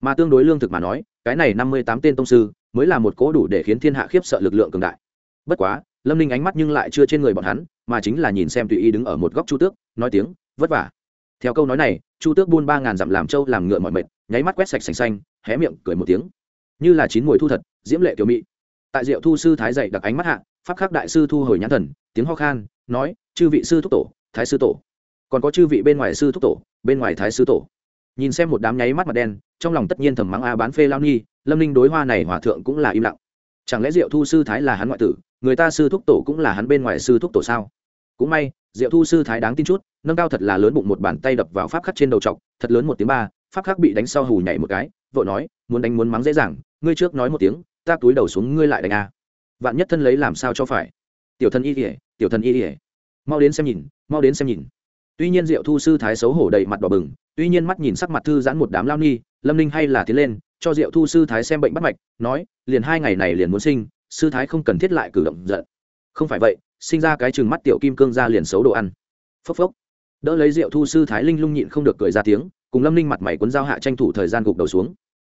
Mà tương đối lương thực mà nói, cái này năm mươi tám tên tông sư, mới là một cố đủ để khiến thiên hạ khiếp sợ lực lượng cường đại. Bất quá, lâm ninh ánh mắt nhưng lại chưa trên người bọn hắn, mà chính là nhìn xem tùy ý đứng ở một góc chu tước, nói tiếng, vất vả theo câu nói này, chu tước buôn ba ngàn dặm làm trâu làm ngựa mọi mệt, nháy mắt quét sạch sành xanh, hé miệng, cười một tiếng. Như là chín mùi thu thật, diễm lệ kiểu mị. Tại diệu thu sư thái dạy đặc ánh mắt hạ, pháp khắc đại sư thu hồi nhãn thần, tiếng ho khan, nói, chư vị sư thúc tổ, thái sư tổ. Còn có chư vị bên ngoài sư thúc tổ, bên ngoài thái sư tổ. Nhìn xem một đám nháy mắt mặt đen, trong lòng tất nhiên thầm mắng a bán phê lao nhi, lâm ninh đối hoa này hòa thượng cũng là im lặng. Chẳng lẽ diệu thu sư thái là hắn ngoại tử, người ta sư thúc tổ cũng là hắn bên ngoài sư thúc tổ sao? Cũng may diệu thu sư thái đáng tin chút, nâng cao thật là lớn bụng một bàn tay đập vào pháp khắc trên đầu t thật lớn một tiếng ba, pháp khắc bị đánh sau hù nhảy một cái vợ nói, muốn đánh muốn mắng dễ dàng, ngươi trước nói một tiếng, ta túi đầu xuống ngươi lại đánh a. Vạn nhất thân lấy làm sao cho phải? Tiểu thân y ỉa tiểu thân y ỉa mau đến xem nhìn, mau đến xem nhìn. Tuy nhiên diệu thu sư thái xấu hổ đầy mặt đỏ bừng, tuy nhiên mắt nhìn sắc mặt thư giãn một đám lao ni, lâm ninh hay là tiến lên, cho diệu thu sư thái xem bệnh bắt mạch, nói, liền hai ngày này liền muốn sinh, sư thái không cần thiết lại cử động giận. Không phải vậy sinh ra cái chừng mắt tiểu kim cương ra liền xấu đồ ăn. Phốc phốc. Đỡ lấy rượu thu sư thái linh lung nhịn không được cười ra tiếng, cùng lâm ninh mặt mày quấn giao hạ tranh thủ thời gian gục đầu xuống.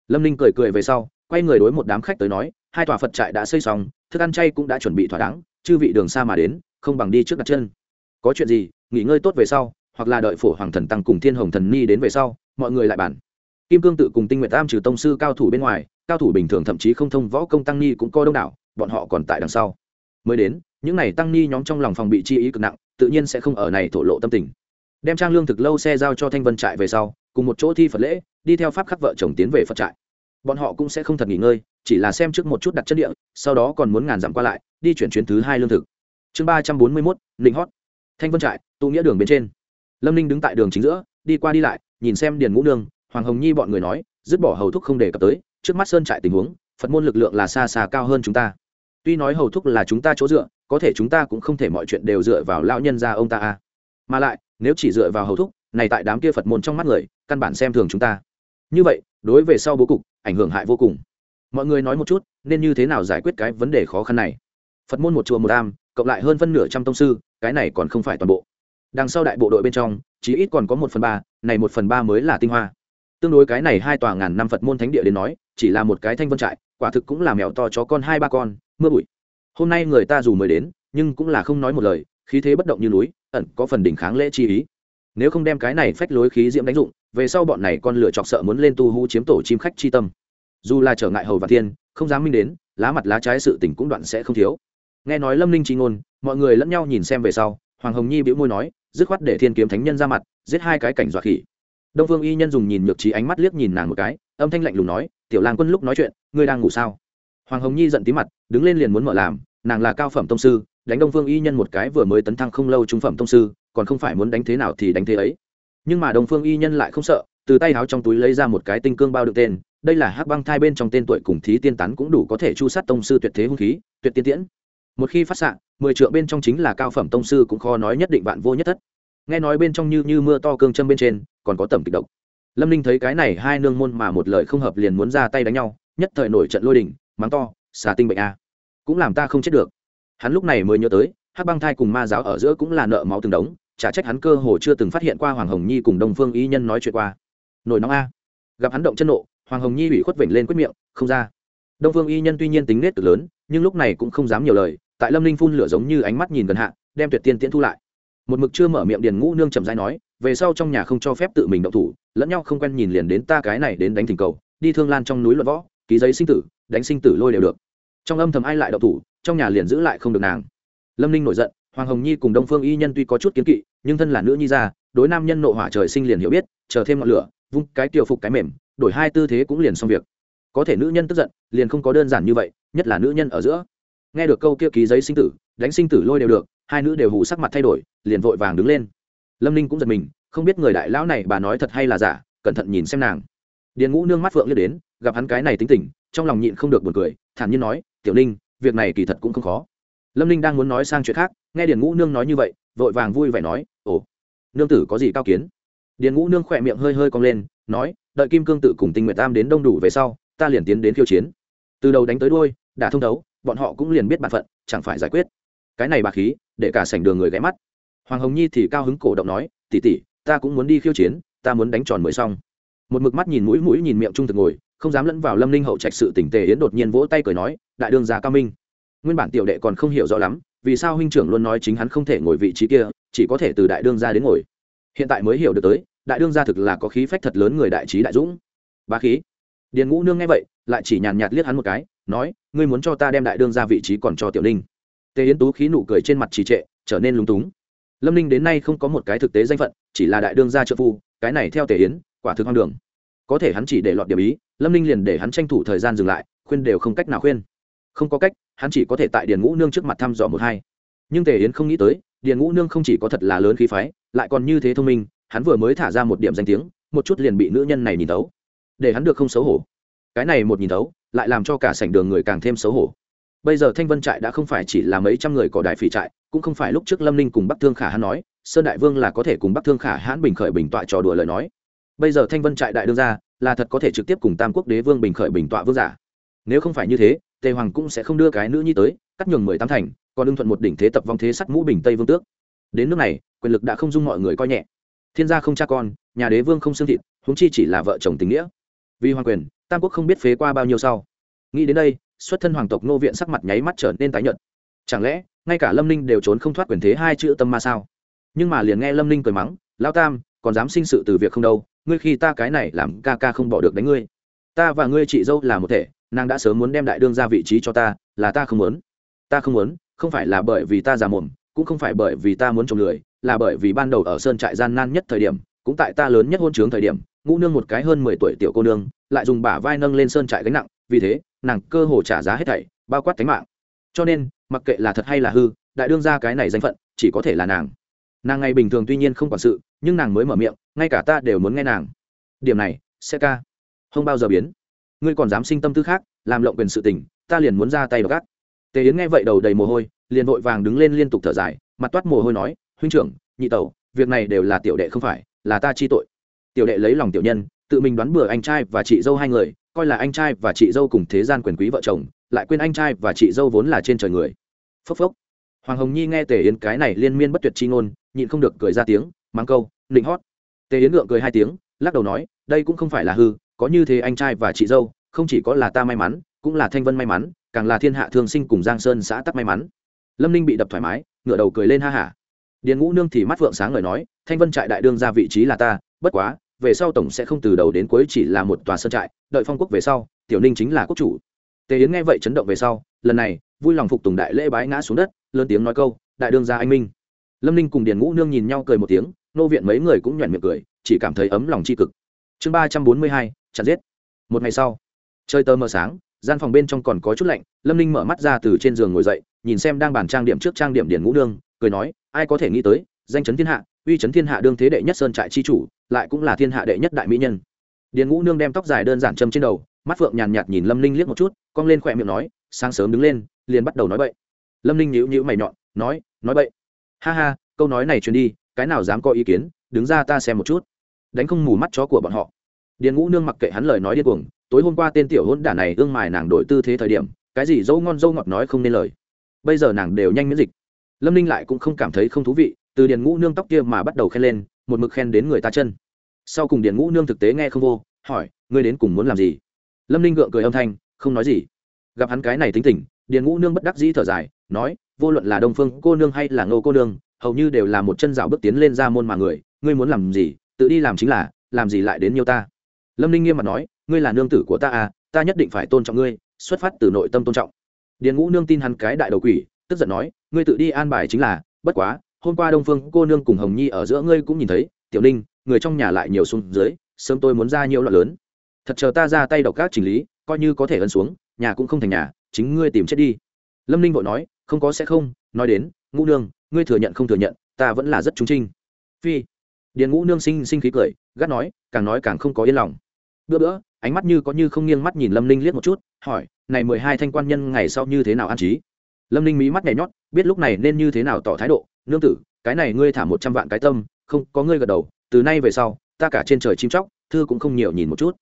Lâm ninh cười cười về sau, quay người đối một đám khách tới nói, hai tòa phật trại đã xây xong, thức ăn chay cũng đã chuẩn bị thỏa đáng, chư vị đường xa mà đến, không bằng đi trước đặt chân. Có chuyện gì, nghỉ ngơi tốt về sau, hoặc là đợi phổ hoàng thần tăng cùng thiên hồng thần ni đến về sau, mọi người lại bàn. Kim cương tự cùng tinh nguyện tam trừ tông sư cao thủ bên ngoài, cao thủ bình thường thậm chí không thông võ công tăng ni cũng có đông đảo, bọn họ còn tại đằng sau. Mới đến những này tăng ni nhóm trong lòng phòng bị chi ý cực nặng, tự nhiên sẽ không ở này thổ lộ tâm tình. Đem trang lương thực lâu xe giao cho thanh vân trại về sau, cùng một chỗ thi phật lễ, đi theo pháp khắc vợ chồng tiến về phật trại. Bọn họ cũng sẽ không thật nghỉ ngơi, chỉ là xem trước một chút đặt chất địa, sau đó còn muốn ngàn dặm qua lại, đi chuyển chuyến thứ hai lương thực. Chương ba trăm bốn mươi mốt ninh hót. Thanh vân trại, tụ nghĩa đường bên trên. Lâm ninh đứng tại đường chính giữa, đi qua đi lại, nhìn xem điền ngũ nương, hoàng hồng nhi bọn người nói, dứt bỏ hầu thúc không đề cập tới, trước mắt sơn trại tình huống, phật môn lực lượng là xa xa cao hơn chúng ta tuy nói hầu thúc là chúng ta chỗ dựa, có thể chúng ta cũng không thể mọi chuyện đều dựa vào lão nhân gia ông ta a mà lại, nếu chỉ dựa vào hầu thúc, này tại đám kia phật môn trong mắt người, căn bản xem thường chúng ta. Như vậy, đối về sau bố cục, ảnh hưởng hại vô cùng. Mọi người nói một chút, nên như thế nào giải quyết cái vấn đề khó khăn này? Phật môn một chùa một am, cộng lại hơn phân nửa trăm tông sư, cái này còn không phải toàn bộ. Đằng sau đại bộ đội bên trong chỉ ít còn có một phần ba, này một phần ba mới là tinh hoa. Tương đối cái này hai tòa ngàn năm phật môn thánh địa đến nói, chỉ là một cái thanh vân trại, quả thực cũng là mèo to chó con hai ba con mưa bụi. Hôm nay người ta dù mới đến, nhưng cũng là không nói một lời, khí thế bất động như núi, ẩn có phần đỉnh kháng lễ chi ý. Nếu không đem cái này phách lối khí diễm đánh dụng, về sau bọn này con lửa chọc sợ muốn lên tu hú chiếm tổ chim khách chi tâm. Dù là trở ngại hầu và thiên, không dám minh đến, lá mặt lá trái sự tình cũng đoạn sẽ không thiếu. Nghe nói lâm ninh chi ngôn, mọi người lẫn nhau nhìn xem về sau, hoàng hồng nhi bĩu môi nói, dứt khoát để thiên kiếm thánh nhân ra mặt, giết hai cái cảnh dọa khỉ. Đông phương y nhân dùng nhìn nhược trí ánh mắt liếc nhìn nàng một cái, âm thanh lạnh lùng nói, tiểu lang quân lúc nói chuyện, ngươi đang ngủ sao? Hoàng hồng nhi giận tí mặt đứng lên liền muốn mở làm nàng là cao phẩm tông sư đánh đông phương y nhân một cái vừa mới tấn thăng không lâu trung phẩm tông sư còn không phải muốn đánh thế nào thì đánh thế ấy. Nhưng mà đông phương y nhân lại không sợ từ tay áo trong túi lấy ra một cái tinh cương bao được tên đây là hắc băng thai bên trong tên tuổi cùng thí tiên tán cũng đủ có thể chu sát tông sư tuyệt thế hung khí tuyệt tiên tiễn. Một khi phát sạng, mười triệu bên trong chính là cao phẩm tông sư cũng khó nói nhất định vạn vô nhất thất. Nghe nói bên trong như như mưa to cương châm bên trên còn có tầm kịch độc. Lâm ninh thấy cái này hai nương môn mà một lời không hợp liền muốn ra tay đánh nhau nhất thời nổi trận lôi đình mắng to, xà tinh bệnh a. Cũng làm ta không chết được. Hắn lúc này mới nhớ tới, hắc băng thai cùng ma giáo ở giữa cũng là nợ máu từng đống, chả trách hắn cơ hồ chưa từng phát hiện qua hoàng hồng nhi cùng đông phương y nhân nói chuyện qua. Nổi nóng a. Gặp hắn động chân nộ, hoàng hồng nhi bị khuất vểnh lên quyết miệng, không ra. Đông phương y nhân tuy nhiên tính nết cực lớn, nhưng lúc này cũng không dám nhiều lời, tại lâm linh phun lửa giống như ánh mắt nhìn gần hạ, đem tuyệt tiên tiễn thu lại. Một mực chưa mở miệng điền ngũ nương trầm dai nói, về sau trong nhà không cho phép tự mình động thủ, lẫn nhau không quen nhìn liền đến ta cái này đến đánh thỉnh cầu, đi thương lan trong núi luận võ, ký giấy sinh tử đánh sinh tử lôi đều được. Trong âm thầm ai lại đậu thủ, trong nhà liền giữ lại không được nàng. Lâm ninh nổi giận, hoàng hồng nhi cùng đông phương y nhân tuy có chút kiến kỵ, nhưng thân là nữ nhi ra đối nam nhân nộ hỏa trời sinh liền hiểu biết, chờ thêm ngọn lửa, vung cái tiểu phục cái mềm, đổi hai tư thế cũng liền xong việc. Có thể nữ nhân tức giận, liền không có đơn giản như vậy, nhất là nữ nhân ở giữa. Nghe được câu kia ký giấy sinh tử, đánh sinh tử lôi đều được, hai nữ đều hù sắc mặt thay đổi, liền vội vàng đứng lên. Lâm ninh cũng giật mình, không biết người đại lão này bà nói thật hay là giả, cẩn thận nhìn xem nàng. Điền ngũ nương mắt phượng liếc đến, gặp hắn cái này tính tình trong lòng nhịn không được buồn cười, thản nhiên nói, tiểu ninh việc này kỳ thật cũng không khó. Lâm ninh đang muốn nói sang chuyện khác, nghe điền ngũ nương nói như vậy, vội vàng vui vẻ nói, ồ, nương tử có gì cao kiến? Điền ngũ nương khỏe miệng hơi hơi cong lên, nói, đợi kim cương tự cùng tinh Nguyệt tam đến đông đủ về sau, ta liền tiến đến khiêu chiến. Từ đầu đánh tới đôi đã thông thấu, bọn họ cũng liền biết bản phận, chẳng phải giải quyết. Cái này bà khí, để cả sảnh đường người ghé mắt. Hoàng hồng nhi thì cao hứng cổ động nói tỉ tỉ ta cũng muốn đi khiêu chiến, ta muốn đánh tròn mới xong. Một mực mắt nhìn mũi mũi nhìn miệng trung thực ngồi không dám lẫn vào lâm ninh hậu trạch sự tỉnh tề yến đột nhiên vỗ tay cười nói, đại đương gia cao minh. Nguyên bản tiểu đệ còn không hiểu rõ lắm, vì sao huynh trưởng luôn nói chính hắn không thể ngồi vị trí kia, chỉ có thể từ đại đương gia đến ngồi. Hiện tại mới hiểu được tới, đại đương gia thực là có khí phách thật lớn người đại trí đại dũng. Ba khí. Điền ngũ nương nghe vậy, lại chỉ nhàn nhạt liếc hắn một cái, nói, ngươi muốn cho ta đem đại đương gia vị trí còn cho tiểu ninh. Tề yến tú khí nụ cười trên mặt trì trệ, trở nên lúng túng. Lâm ninh đến nay không có một cái thực tế danh phận, chỉ là đại đương gia trợ phu, cái này theo tề yến, quả thực hoang đường. Có thể hắn chỉ để lọt điểm ý lâm ninh liền để hắn tranh thủ thời gian dừng lại, khuyên đều không cách nào khuyên. Không có cách, hắn chỉ có thể tại điền ngũ nương trước mặt thăm dò một hai. Nhưng tề yến không nghĩ tới, điền ngũ nương không chỉ có thật là lớn khí phái, lại còn như thế thông minh, hắn vừa mới thả ra một điểm danh tiếng, một chút liền bị nữ nhân này nhìn tấu để hắn được không xấu hổ. Cái này một nhìn tấu lại làm cho cả sảnh đường người càng thêm xấu hổ. Bây giờ thanh vân trại đã không phải chỉ là mấy trăm người cỏ đại phỉ trại, cũng không phải lúc trước lâm ninh cùng bắc thương khả hắn nói, sơn đại vương là có thể cùng bắc thương khả hãn bình khởi bình tọa trò đùa lời nói. Bây giờ thanh vân trại đại đương ra là thật có thể trực tiếp cùng tam quốc đế vương bình khởi bình tọa vương giả. Nếu không phải như thế, tề hoàng cũng sẽ không đưa cái nữ nhi tới, cắt nhường mười tám thành, còn ưng thuận một đỉnh thế tập vong thế sắt mũ bình tây vương tước. Đến nước này, quyền lực đã không dung mọi người coi nhẹ. Thiên gia không cha con, nhà đế vương không xương thịt húng chi chỉ là vợ chồng tình nghĩa. Vì hoàng quyền, tam quốc không biết phế qua bao nhiêu sau. Nghĩ đến đây, xuất thân hoàng tộc nô viện sắc mặt nháy mắt trở nên tái nhợt. Chẳng lẽ, ngay cả lâm ninh đều trốn không thoát quyền thế hai chữ tâm ma sao? Nhưng mà liền nghe lâm ninh cười mắng lao tam, còn dám sinh sự từ việc không đâu ngươi khi ta cái này làm ca ca không bỏ được đánh ngươi. Ta và ngươi chị dâu là một thể, nàng đã sớm muốn đem đại đương ra vị trí cho ta, là ta không muốn. Ta không muốn, không phải là bởi vì ta già mồm, cũng không phải bởi vì ta muốn trồng lười, là bởi vì ban đầu ở sơn trại gian nan nhất thời điểm, cũng tại ta lớn nhất hôn trướng thời điểm, ngũ nương một cái hơn mười tuổi tiểu cô nương, lại dùng bả vai nâng lên sơn trại gánh nặng, vì thế, nàng cơ hồ trả giá hết thảy, bao quát tính mạng. Cho nên, mặc kệ là thật hay là hư, đại đương ra cái này danh phận, chỉ có thể là nàng. Nàng ngày bình thường tuy nhiên không quản sự, nhưng nàng mới mở miệng ngay cả ta đều muốn nghe nàng. Điểm này, sẽ ca. Không bao giờ biến. Ngươi còn dám sinh tâm tư khác, làm lộng quyền sự tình, ta liền muốn ra tay vào gác tề yến nghe vậy đầu đầy mồ hôi, liền vội vàng đứng lên liên tục thở dài, mặt toát mồ hôi nói, huynh trưởng, nhị tẩu, việc này đều là tiểu đệ không phải, là ta chi tội. Tiểu đệ lấy lòng tiểu nhân, tự mình đoán bừa anh trai và chị dâu hai người, coi là anh trai và chị dâu cùng thế gian quyền quý vợ chồng, lại quên anh trai và chị dâu vốn là trên trời người. Phốc phốc. Hoàng hồng nhi nghe tề yến cái này liên miên bất tuyệt chi ngôn, nhịn không được cười ra tiếng mang câu, nịnh hót tề yến ngượng cười hai tiếng, lắc đầu nói, đây cũng không phải là hư, có như thế anh trai và chị dâu, không chỉ có là ta may mắn, cũng là thanh vân may mắn, càng là thiên hạ thương sinh cùng giang sơn xã tắc may mắn. Lâm ninh bị đập thoải mái ngựa đầu cười lên ha hả. Điền ngũ nương thì mắt vượng sáng ngời nói, thanh vân trại đại đương ra vị trí là ta, bất quá, về sau tổng sẽ không từ đầu đến cuối chỉ là một tòa sơn trại, đợi phong quốc về sau, tiểu ninh chính là quốc chủ. Tề yến nghe vậy chấn động về sau, lần này, vui lòng phục tùng đại lễ bái ngã xuống đất, lớn tiếng nói câu, đại đương gia anh minh. Lâm ninh cùng điền ngũ nương nhìn nhau cười một tiếng nô viện mấy người cũng nhoẻn miệng cười, chỉ cảm thấy ấm lòng c h i cực. Chương ba trăm bốn mươi hai chặt giết. Một ngày sau chơi tơ mờ sáng, gian phòng bên trong còn có chút lạnh, lâm ninh mở mắt ra từ trên giường ngồi dậy, nhìn xem đang bàn trang điểm trước trang điểm điển ngũ nương, cười nói, ai có thể nghĩ tới, danh chấn thiên hạ, uy chấn thiên hạ đương thế đệ nhất sơn trại chi chủ, lại cũng là thiên hạ đệ nhất đại mỹ nhân. Điền ngũ nương đem tóc dài đơn giản châm trên đầu, mắt phượng nhàn nhạt nhìn lâm ninh liếc một chút, cong lên khỏe miệng nói, sáng sớm đứng lên, liền bắt đầu nói bậy. Lâm ninh nhíu nhíu mày nhọn, nói nói bậy. Ha ha, câu nói này truyền đi cái nào dám có ý kiến, đứng ra ta xem một chút. Đánh không mù mắt chó của bọn họ. Điền ngũ nương mặc kệ hắn lời nói điên cuồng, tối hôm qua tên tiểu hôn đả này ương mài nàng đổi tư thế thời điểm, cái gì dâu ngon dâu ngọt nói không nên lời. Bây giờ nàng đều nhanh miễn dịch. Lâm ninh lại cũng không cảm thấy không thú vị, từ điền ngũ nương tóc kia mà bắt đầu khen lên, một mực khen đến người ta chân. Sau cùng điền ngũ nương thực tế nghe không vô, hỏi, ngươi đến cùng muốn làm gì? Lâm ninh gượng cười âm thanh, không nói gì. Gặp hắn cái này tính tình, điền ngũ nương bất đắc dĩ thở dài, nói, vô luận là đông phương cô nương hay là ngô cô nương hầu như đều là một chân rào bước tiến lên ra môn mà người, ngươi muốn làm gì, tự đi làm chính là, làm gì lại đến nhiều ta? Lâm ninh nghiêm mặt nói, ngươi là nương tử của ta à ta nhất định phải tôn trọng ngươi, xuất phát từ nội tâm tôn trọng. Điền ngũ nương tin hắn cái đại đầu quỷ, tức giận nói, ngươi tự đi an bài chính là, bất quá, hôm qua đông phương cô nương cùng hồng nhi ở giữa ngươi cũng nhìn thấy, tiểu ninh, người trong nhà lại nhiều xuống dưới, sớm tôi muốn ra nhiều loạn lớn. Thật chờ ta ra tay độc các chỉnh lý, coi như có thể ân xuống, nhà cũng không thành nhà, chính ngươi tìm chết đi. Lâm ninh vội nói, không có sẽ không, nói đến, ngũ nương ngươi thừa nhận không thừa nhận, ta vẫn là rất trung trinh. Phi. Điền ngũ nương sinh sinh khí cười, gắt nói, càng nói càng không có yên lòng. Bữa bữa, ánh mắt như có như không nghiêng mắt nhìn lâm ninh liếc một chút, hỏi, này mười hai thanh quan nhân ngày sau như thế nào an trí? Lâm ninh mí mắt nhảy nhót, biết lúc này nên như thế nào tỏ thái độ, nương tử, cái này ngươi thả một trăm vạn cái tâm, không, có ngươi gật đầu, từ nay về sau, ta cả trên trời chim chóc, thư cũng không nhiều nhìn một chút.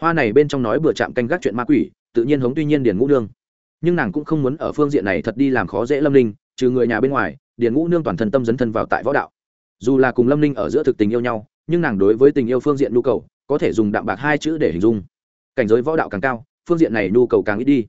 Hoa này bên trong nói bừa chạm canh gác chuyện ma quỷ, tự nhiên hống tuy nhiên điền ngũ nương. Nhưng nàng cũng không muốn ở phương diện này thật đi làm khó dễ lâm ninh, trừ người nhà bên ngoài điền ngũ nương toàn thân tâm dấn thân vào tại võ đạo. Dù là cùng lâm ninh ở giữa thực tình yêu nhau, nhưng nàng đối với tình yêu phương diện nhu cầu, có thể dùng đạm bạc hai chữ để hình dung. Cảnh giới võ đạo càng cao, phương diện này nhu cầu càng ít đi.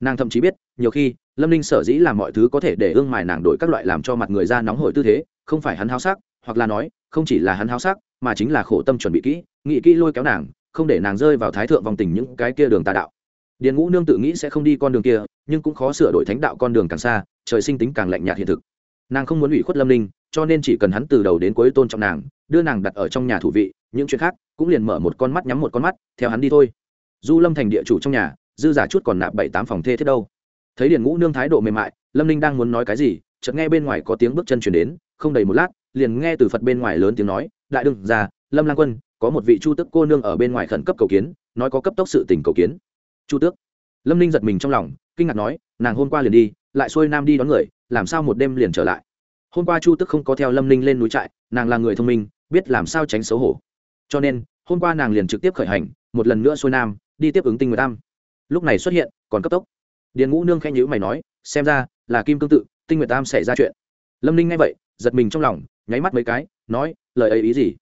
Nàng thậm chí biết, nhiều khi, lâm ninh sở dĩ làm mọi thứ có thể để ương mài nàng đổi các loại làm cho mặt người ra nóng hổi tư thế, không phải hắn háo sắc, hoặc là nói, không chỉ là hắn háo sắc, mà chính là khổ tâm chuẩn bị kỹ, nghị kỹ lôi kéo nàng, không để nàng rơi vào thái thượng vòng tình những cái kia đường tà đạo. Điền ngũ nương tự nghĩ sẽ không đi con đường kia, nhưng cũng khó sửa đổi thánh đạo con đường càng xa, trời sinh tính càng lạnh nhạt hiện thực nàng không muốn ủy khuất lâm ninh, cho nên chỉ cần hắn từ đầu đến cuối tôn trọng nàng, đưa nàng đặt ở trong nhà thủ vị, những chuyện khác cũng liền mở một con mắt nhắm một con mắt, theo hắn đi thôi. Du lâm thành địa chủ trong nhà, dư giả chút còn nạp bảy tám phòng thê thiết đâu. Thấy điền ngũ nương thái độ mềm mại, lâm ninh đang muốn nói cái gì, chợt nghe bên ngoài có tiếng bước chân chuyển đến, không đầy một lát, liền nghe từ phật bên ngoài lớn tiếng nói, đại đương ra lâm lang quân, có một vị chu tức cô nương ở bên ngoài khẩn cấp cầu kiến, nói có cấp tốc sự tình cầu kiến. Chu tước? Lâm ninh giật mình trong lòng, kinh ngạc nói, nàng hôm qua liền đi, lại xuôi nam đi đón người làm sao một đêm liền trở lại? Hôm qua chu tức không có theo lâm ninh lên núi trại, nàng là người thông minh, biết làm sao tránh xấu hổ. Cho nên, hôm qua nàng liền trực tiếp khởi hành, một lần nữa xuôi nam, đi tiếp ứng tinh nguyệt tam. Lúc này xuất hiện, còn cấp tốc. Điền ngũ nương khen nhữ mày nói, xem ra là kim cương tự, tinh nguyệt tam xảy ra chuyện. Lâm ninh nghe vậy, giật mình trong lòng, nháy mắt mấy cái, nói, lời ấy ý gì?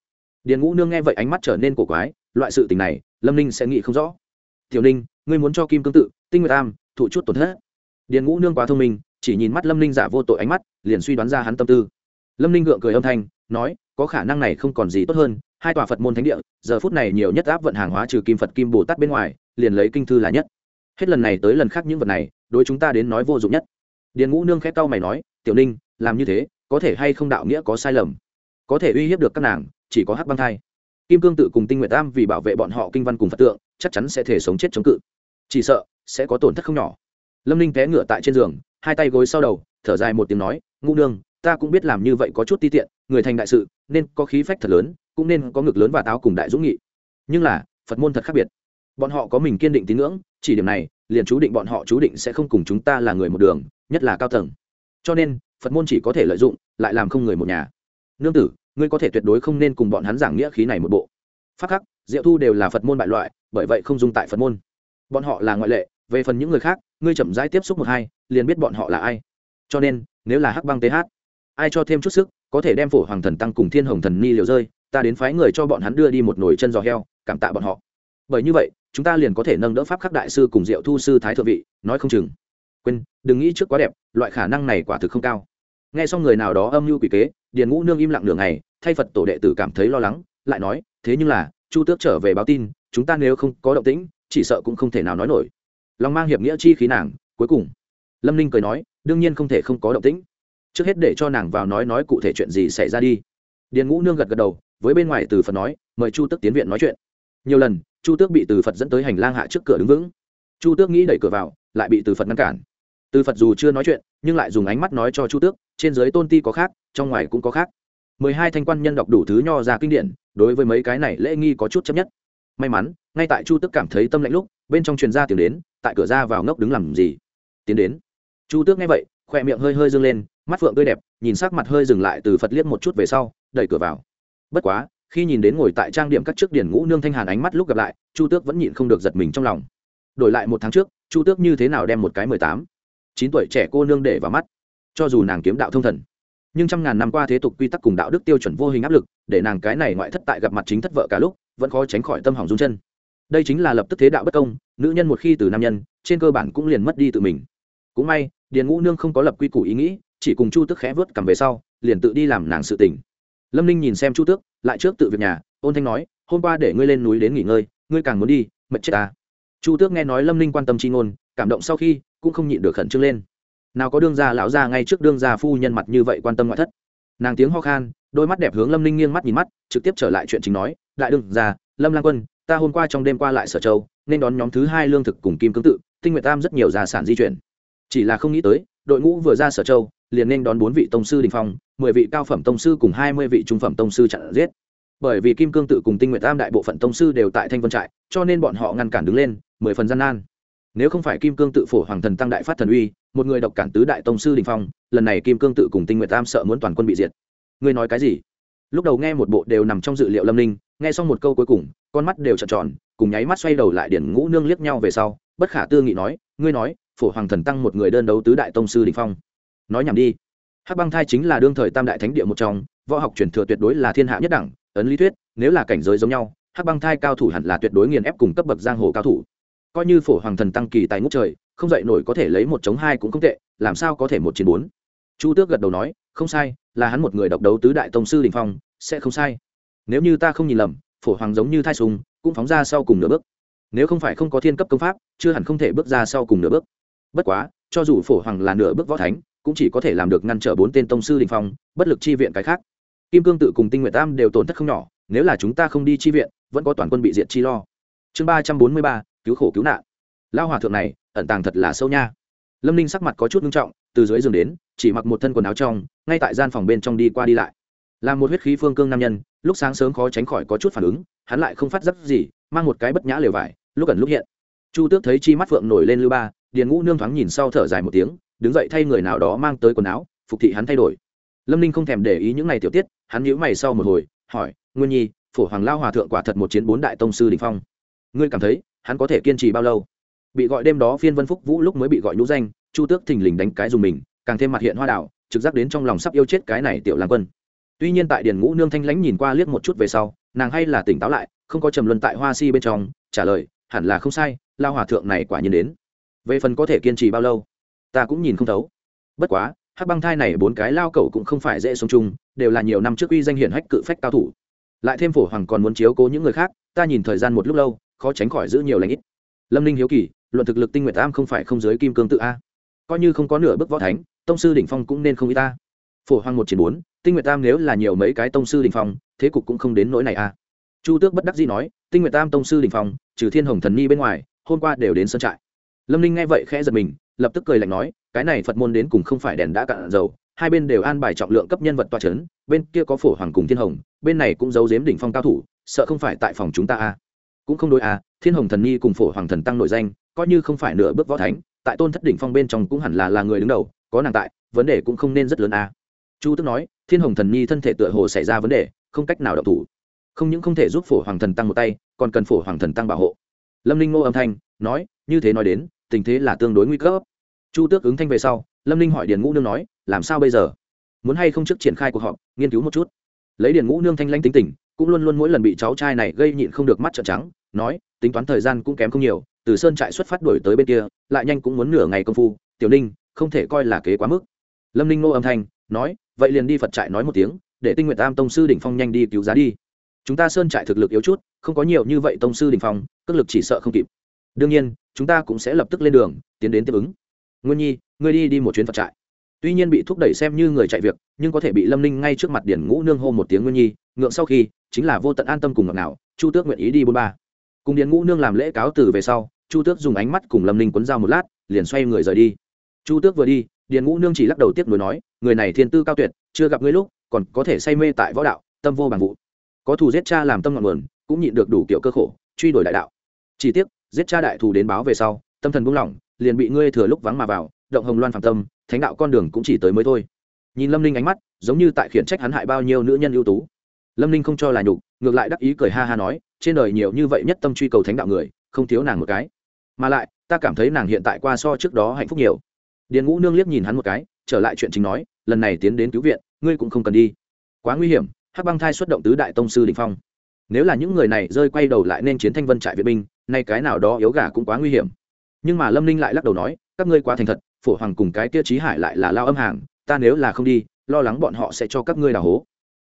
Điền ngũ nương nghe vậy ánh mắt trở nên cổ quái, loại sự tình này, lâm ninh sẽ nghĩ không rõ. Tiểu ninh, ngươi muốn cho kim cương tự, tinh nguyệt tam, thụ chút tổn thất. Điền ngũ nương quá thông minh chỉ nhìn mắt lâm ninh giả vô tội ánh mắt, liền suy đoán ra hắn tâm tư. Lâm ninh gượng cười âm thanh, nói, có khả năng này không còn gì tốt hơn, hai tòa phật môn thánh địa, giờ phút này nhiều nhất áp vận hàng hóa trừ kim phật kim bồ tát bên ngoài, liền lấy kinh thư là nhất. Hết lần này tới lần khác những vật này, đối chúng ta đến nói vô dụng nhất. Điền ngũ nương khét cau mày nói, tiểu ninh, làm như thế, có thể hay không đạo nghĩa có sai lầm? Có thể uy hiếp được các nàng, chỉ có hắc băng thai. Kim cương tự cùng tinh nguyệt tam vì bảo vệ bọn họ kinh văn cùng phật tượng, chắc chắn sẽ thể sống chết chống cự. Chỉ sợ, sẽ có tổn thất không nhỏ. Lâm ninh té ngựa tại trên giường hai tay gối sau đầu, thở dài một tiếng nói, ngũ nương, ta cũng biết làm như vậy có chút ti tiện, người thành đại sự, nên có khí phách thật lớn, cũng nên có ngực lớn và táo cùng đại dũng nghị. Nhưng là, phật môn thật khác biệt. Bọn họ có mình kiên định tín ngưỡng, chỉ điểm này, liền chú định bọn họ chú định sẽ không cùng chúng ta là người một đường, nhất là cao tầng. Cho nên, phật môn chỉ có thể lợi dụng, lại làm không người một nhà. Nương tử, ngươi có thể tuyệt đối không nên cùng bọn hắn giảng nghĩa khí này một bộ. Phát khắc, diệu thu đều là phật môn bại loại, bởi vậy không dùng tại phật môn. Bọn họ là ngoại lệ về phần những người khác, ngươi chậm rãi tiếp xúc một hai, liền biết bọn họ là ai. Cho nên, nếu là hắc băng th ai cho thêm chút sức, có thể đem phổ hoàng thần tăng cùng thiên hồng thần ni liều rơi, ta đến phái người cho bọn hắn đưa đi một nồi chân giò heo, cảm tạ bọn họ. Bởi như vậy, chúng ta liền có thể nâng đỡ pháp khắc đại sư cùng diệu thu sư thái thượng vị, nói không chừng. Quên, đừng nghĩ trước quá đẹp, loại khả năng này quả thực không cao. Nghe xong người nào đó âm mưu quỷ kế, điền ngũ nương im lặng nửa ngày, thay phật tổ đệ tử cảm thấy lo lắng, lại nói, thế nhưng là, chu tước trở về báo tin, chúng ta nếu không có động tĩnh, chỉ sợ cũng không thể nào nói nổi lòng mang hiệp nghĩa chi khí nàng, cuối cùng, lâm ninh cười nói, đương nhiên không thể không có động tĩnh. Trước hết để cho nàng vào nói nói cụ thể chuyện gì xảy ra đi. Điền ngũ nương gật gật đầu, với bên ngoài từ phật nói, mời chu tước tiến viện nói chuyện. Nhiều lần, chu tước bị từ phật dẫn tới hành lang hạ trước cửa đứng vững. Chu tước nghĩ đẩy cửa vào, lại bị từ phật ngăn cản. Từ phật dù chưa nói chuyện, nhưng lại dùng ánh mắt nói cho chu tước, trên giới tôn ti có khác, trong ngoài cũng có khác. Mười hai thanh quan nhân đọc đủ thứ nho ra kinh điển, đối với mấy cái này lễ nghi có chút chấp nhất. May mắn ngay tại chu tước cảm thấy tâm lạnh lúc, bên trong truyền ra tiếng đến, tại cửa ra vào ngốc đứng làm gì? Tiến đến. Chu tước nghe vậy khoe miệng hơi hơi dâng lên, mắt phượng tươi đẹp, nhìn sắc mặt hơi dừng lại từ phật liếc một chút về sau, đẩy cửa vào. Bất quá, khi nhìn đến ngồi tại trang điểm các trước điển ngũ nương thanh hàn ánh mắt lúc gặp lại, chu tước vẫn nhịn không được giật mình trong lòng. Đổi lại một tháng trước, chu tước như thế nào đem một cái mười tám, chín tuổi trẻ cô nương để vào mắt? Cho dù nàng kiếm đạo thông thần, nhưng trăm ngàn năm qua thế tục quy tắc cùng đạo đức tiêu chuẩn vô hình áp lực, để nàng cái này ngoại thất tại gặp mặt chính thất vợ cả lúc, vẫn khó tránh khỏi tâm hỏng rung chân đây chính là lập tức thế đạo bất công, nữ nhân một khi từ nam nhân, trên cơ bản cũng liền mất đi tự mình. Cũng may, điền ngũ nương không có lập quy củ ý nghĩ, chỉ cùng chu tước khẽ vớt cầm về sau, liền tự đi làm nàng sự tỉnh lâm ninh nhìn xem chu tước, lại trước tự việc nhà, ôn thanh nói, hôm qua để ngươi lên núi đến nghỉ ngơi, ngươi càng muốn đi, mệt chết ta. Chu tước nghe nói lâm ninh quan tâm c h i ngôn, cảm động sau khi cũng không nhịn được khẩn trương lên. Nào có đương gia lão gia ngay trước đương gia phu nhân mặt như vậy quan tâm ngoại thất. Nàng tiếng ho khan, đôi mắt đẹp hướng lâm ninh nghiêng mắt nhìn mắt, trực tiếp trở lại chuyện chính nói, đại đương gia, lâm lang quân ta hôm qua trong đêm qua lại sở châu, nên đón nhóm thứ hai lương thực cùng kim cương tự, tinh nguyện tam rất nhiều gia sản di chuyển. Chỉ là không nghĩ tới, đội ngũ vừa ra sở châu, liền nên đón bốn vị tông sư đình phong, mười vị cao phẩm tông sư cùng hai mươi vị trung phẩm tông sư chặn giết. Bởi vì kim cương tự cùng tinh nguyện tam đại bộ phận tông sư đều tại thanh vân trại, cho nên bọn họ ngăn cản đứng lên, mười phần gian nan. Nếu không phải kim cương tự phổ hoàng thần tăng đại phát thần uy, một người độc cản tứ đại tông sư đình phong, lần này kim cương tự cùng tinh nguyện tam sợ muốn toàn quân bị diệt. Ngươi nói cái gì? Lúc đầu nghe một bộ đều nằm trong dự liệu lâm ninh nghe xong một câu cuối cùng, con mắt đều trợn tròn, cùng nháy mắt xoay đầu lại điển ngũ nương liếc nhau về sau, bất khả tư nghị nói, ngươi nói, phổ hoàng thần tăng một người đơn đấu tứ đại tông sư đình phong. Nói nhảm đi. Hắc băng thai chính là đương thời tam đại thánh địa một trong, võ học truyền thừa tuyệt đối là thiên hạ nhất đẳng, ấn lý thuyết, nếu là cảnh giới giống nhau, hắc băng thai cao thủ hẳn là tuyệt đối nghiền ép cùng cấp bậc giang hồ cao thủ. Coi như phổ hoàng thần tăng kỳ tài ngút trời, không dậy nổi có thể lấy một chống hai cũng không tệ, làm sao có thể một chiến bốn? Chu tước gật đầu nói, không sai, là hắn một người độc đấu tứ đại tông sư đình phong, sẽ không sai nếu như ta không nhìn lầm, phổ hoàng giống như thai sùng, cũng phóng ra sau cùng nửa bước. Nếu không phải không có thiên cấp công pháp, chưa hẳn không thể bước ra sau cùng nửa bước. Bất quá, cho dù phổ hoàng là nửa bước võ thánh, cũng chỉ có thể làm được ngăn trở bốn tên tông sư đình phong, bất lực chi viện cái khác. Kim cương tự cùng tinh nguyện tam đều tổn thất không nhỏ, nếu là chúng ta không đi chi viện, vẫn có toàn quân bị diện chi lo. Chương ba trăm bốn mươi ba, cứu khổ cứu nạn. Lao hòa thượng này, ẩn tàng thật là sâu nha. Lâm ninh sắc mặt có chút nghiêm trọng, từ dưới giường đến, chỉ mặc một thân quần áo trong, ngay tại gian phòng bên trong đi qua đi lại là một huyết khí phương cương nam nhân, lúc sáng sớm khó tránh khỏi có chút phản ứng, hắn lại không phát giác gì, mang một cái bất nhã lều vải, lúc ẩn lúc hiện. Chu tước thấy chi mắt phượng nổi lên lưu ba, điền ngũ nương thoáng nhìn sau thở dài một tiếng, đứng dậy thay người nào đó mang tới quần áo, phục thị hắn thay đổi. Lâm ninh không thèm để ý những n à y tiểu tiết, hắn nhíu mày sau một hồi, hỏi, nguyên nhi, phổ hoàng lao hòa thượng quả thật một chiến bốn đại tông sư đình phong. Ngươi cảm thấy, hắn có thể kiên trì bao lâu? Bị gọi đêm đó phiên vân phúc vũ lúc mới bị gọi nhũ danh, chu tước thình lình đánh cái dùng mình, càng thêm mặt hiện hoa đạo trực giác đến trong lòng sắp yêu chết cái này tiểu làm quân tuy nhiên tại điền ngũ nương thanh lãnh nhìn qua liếc một chút về sau, nàng hay là tỉnh táo lại, không có trầm luân tại hoa si bên trong, trả lời, hẳn là không sai, lao hòa thượng này quả nhiên đến. Về phần có thể kiên trì bao lâu, ta cũng nhìn không thấu. Bất quá, hắc băng thai này bốn cái lao cẩu cũng không phải dễ sống chung, đều là nhiều năm trước uy danh hiển hách cự phách cao thủ. Lại thêm phổ hoàng còn muốn chiếu cố những người khác, ta nhìn thời gian một lúc lâu, khó tránh khỏi giữ nhiều lãnh ít. Lâm ninh hiếu kỳ, luận thực lực tinh nguyện tam không phải không giới kim cương tự a. Coi như không có nửa bước võ thánh, tông sư đỉnh phong cũng nên không y ta phổ hoàng một chiến bốn, tinh Nguyệt tam nếu là nhiều mấy cái tông sư đỉnh phong, thế cục cũng không đến nỗi này a chu tước bất đắc dĩ nói, tinh Nguyệt tam tông sư đỉnh phong, trừ thiên hồng thần ni bên ngoài, hôm qua đều đến sân trại. Lâm ninh nghe vậy khẽ giật mình, lập tức cười lạnh nói, cái này phật môn đến cùng không phải đèn đã cạn dầu, hai bên đều an bài trọng lượng cấp nhân vật toa c h ấ n bên kia có phổ hoàng cùng thiên hồng, bên này cũng giấu giếm đỉnh phong cao thủ, sợ không phải tại phòng chúng ta a cũng không đối a thiên hồng thần nhi cùng phổ hoàng thần tăng nội danh, coi như không phải nửa bước võ thánh, tại tôn thất đỉnh phong bên trong cũng hẳn là là người đứng đầu, có nàng tại, vấn đề cũng không nên rất lớn a chu tức nói, thiên hồng thần nhi thân thể tựa hồ xảy ra vấn đề, không cách nào đọc thủ. Không những không thể giúp phổ hoàng thần tăng một tay, còn cần phổ hoàng thần tăng bảo hộ. Lâm ninh ngô âm thanh, nói, như thế nói đến, tình thế là tương đối nguy cấp. Chu tước ứng thanh về sau, lâm ninh hỏi điền ngũ nương nói, làm sao bây giờ? Muốn hay không trước triển khai cuộc họp, nghiên cứu một chút? Lấy điền ngũ nương thanh lanh tính tình, cũng luôn luôn mỗi lần bị cháu trai này gây nhịn không được mắt trợn trắng, nói, tính toán thời gian cũng kém không nhiều, từ sơn trại xuất phát đổi tới bên kia, lại nhanh cũng muốn nửa ngày công phu, tiểu ninh, không thể coi là kế quá mức. Lâm ninh ngô âm thanh nói, vậy liền đi phật trại nói một tiếng, để tinh nguyện tam tông sư đỉnh phong nhanh đi cứu giá đi. Chúng ta sơn trại thực lực yếu chút, không có nhiều như vậy tông sư đỉnh phong, cước lực chỉ sợ không kịp. Đương nhiên, chúng ta cũng sẽ lập tức lên đường, tiến đến tiếp ứng. Nguyên nhi, ngươi đi đi một chuyến phật trại. Tuy nhiên bị thúc đẩy xem như người chạy việc, nhưng có thể bị lâm ninh ngay trước mặt điển ngũ nương hô một tiếng nguyên nhi, ngượng sau khi, chính là vô tận an tâm cùng ngọc nào chu tước nguyện ý đi bôn ba. Cùng điển ngũ nương làm lễ cáo từ về sau, chu tước dùng ánh mắt cùng lâm ninh quấn dao một lát, liền xoay người rời đi. Chu tước vừa đi, điển ngũ nương chỉ lắc đầu tiếp nối nói người này thiên tư cao tuyệt, chưa gặp ngươi lúc, còn có thể say mê tại võ đạo, tâm vô bằng vụ. Có thù giết cha làm tâm ngọn nguồn, cũng nhịn được đủ kiểu cơ khổ, truy đuổi đại đạo. Chỉ tiếc, giết cha đại thù đến báo về sau, tâm thần buông lỏng, liền bị ngươi thừa lúc vắng mà vào, động hồng loan phạm tâm, thánh đạo con đường cũng chỉ tới mới thôi. Nhìn lâm ninh ánh mắt, giống như tại khiển trách hắn hại bao nhiêu nữ nhân ưu tú. Lâm ninh không cho là nhục, ngược lại đắc ý cười ha ha nói, trên đời nhiều như vậy nhất tâm truy cầu thánh đạo người, không thiếu nàng một cái. Mà lại, ta cảm thấy nàng hiện tại qua so trước đó hạnh phúc nhiều. Điền ngũ nương liếc nhìn hắn một cái trở lại chuyện chính nói, lần này tiến đến cứu viện, ngươi cũng không cần đi. Quá nguy hiểm, hắc băng thai xuất động tứ đại tông sư đình phong. Nếu là những người này rơi quay đầu lại nên chiến thanh vân trại vệ binh, nay cái nào đó yếu gà cũng quá nguy hiểm. Nhưng mà lâm ninh lại lắc đầu nói, các ngươi quá thành thật, phổ hoàng cùng cái kia trí hải lại là lao âm hàng, ta nếu là không đi, lo lắng bọn họ sẽ cho các ngươi đào hố.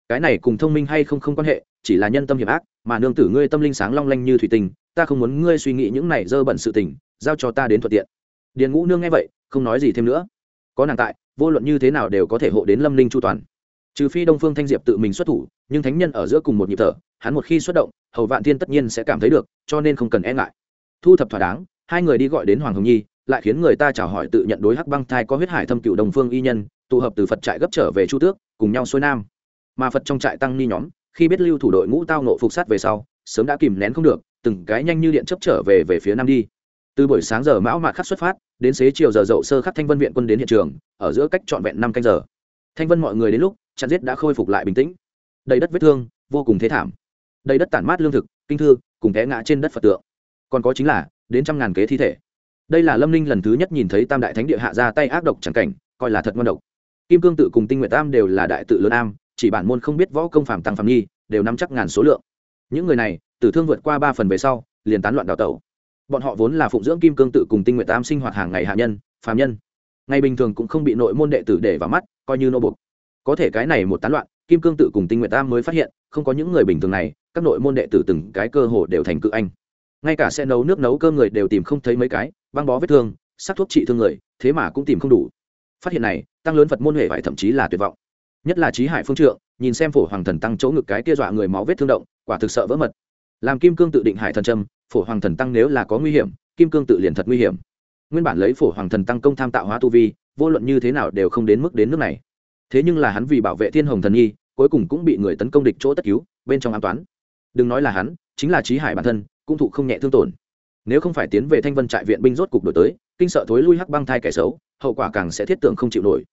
Cái này cùng thông minh hay không không quan hệ, chỉ là nhân tâm hiểm ác, mà nương tử ngươi tâm linh sáng long lanh như thủy tinh, ta không muốn ngươi suy nghĩ những này dơ bẩn sự tình, giao cho ta đến thuận tiện. Điền ngũ nương nghe vậy, không nói gì thêm nữa. Có nàng tại vô luận như thế nào đều có thể hộ đến lâm ninh chu toàn. Trừ phi đông phương thanh diệp tự mình xuất thủ, nhưng thánh nhân ở giữa cùng một nhịp thở, hắn một khi xuất động, hầu vạn thiên tất nhiên sẽ cảm thấy được, cho nên không cần e ngại. Thu thập thỏa đáng, hai người đi gọi đến hoàng hồng nhi, lại khiến người ta chào hỏi tự nhận đối hắc băng thai có huyết hải thâm cựu đồng phương y nhân, tụ hợp từ phật trại gấp trở về chu tước, cùng nhau xuôi nam. Mà phật trong trại tăng ni nhóm, khi biết lưu thủ đội ngũ tao nộ phục sát về sau, sớm đã kìm nén không được, từng cái nhanh như điện chấp trở về về phía nam đi từ buổi sáng giờ mão mạc khắc xuất phát, đến xế chiều giờ dậu sơ khắc thanh vân viện quân đến hiện trường, ở giữa cách trọn vẹn năm canh giờ. Thanh vân mọi người đến lúc, chặn giết đã khôi phục lại bình tĩnh. Đầy đất vết thương, vô cùng thế thảm. Đầy đất tản mát lương thực, kinh thư, cùng té ngã trên đất phật tượng. Còn có chính là, đến trăm ngàn kế thi thể. Đây là lâm ninh lần thứ nhất nhìn thấy tam đại thánh địa hạ ra tay ác độc chẳng cảnh, coi là thật ngon độc. Kim cương tự cùng tinh nguyện tam đều là đại tự lớn am, chỉ bản môn không biết võ công phạm tăng phạm nghi, đều nắm chắc ngàn số lượng. Những người này, tử thương vượt qua ba phần về sau, liền tán loạn đào tẩu bọn họ vốn là phụng dưỡng kim cương tự cùng tinh nguyện tam sinh hoạt hàng ngày hạ nhân, phàm nhân. Ngày bình thường cũng không bị nội môn đệ tử để vào mắt, coi như nô bục có thể cái này một tán loạn, kim cương tự cùng tinh nguyện tam mới phát hiện, không có những người bình thường này, các nội môn đệ tử từng cái cơ hồ đều thành cự anh. Ngay cả xe nấu nước nấu cơm người đều tìm không thấy mấy cái, băng bó vết thương, sắc thuốc trị thương người, thế mà cũng tìm không đủ. Phát hiện này, tăng lớn phật môn huệ vải thậm chí là tuyệt vọng. Nhất là trí hải phương trượng, nhìn xem phổ hoàng thần tăng chỗ ngực cái kia dọa người máu vết thương động, quả thực sợ vỡ mật làm kim cương tự định hải thần trâm, phổ hoàng thần tăng nếu là có nguy hiểm, kim cương tự liền thật nguy hiểm. Nguyên bản lấy phổ hoàng thần tăng công tham tạo hóa tu vi, vô luận như thế nào đều không đến mức đến nước này. Thế nhưng là hắn vì bảo vệ thiên hồng thần nhi, cuối cùng cũng bị người tấn công địch chỗ tất cứu, bên trong an toán. Đừng nói là hắn, chính là trí hải bản thân, cũng thụ không nhẹ thương tổn. Nếu không phải tiến về thanh vân trại viện binh rốt cục đổi tới, kinh sợ thối lui hắc băng thai kẻ xấu, hậu quả càng sẽ thiết tưởng không chịu nổi.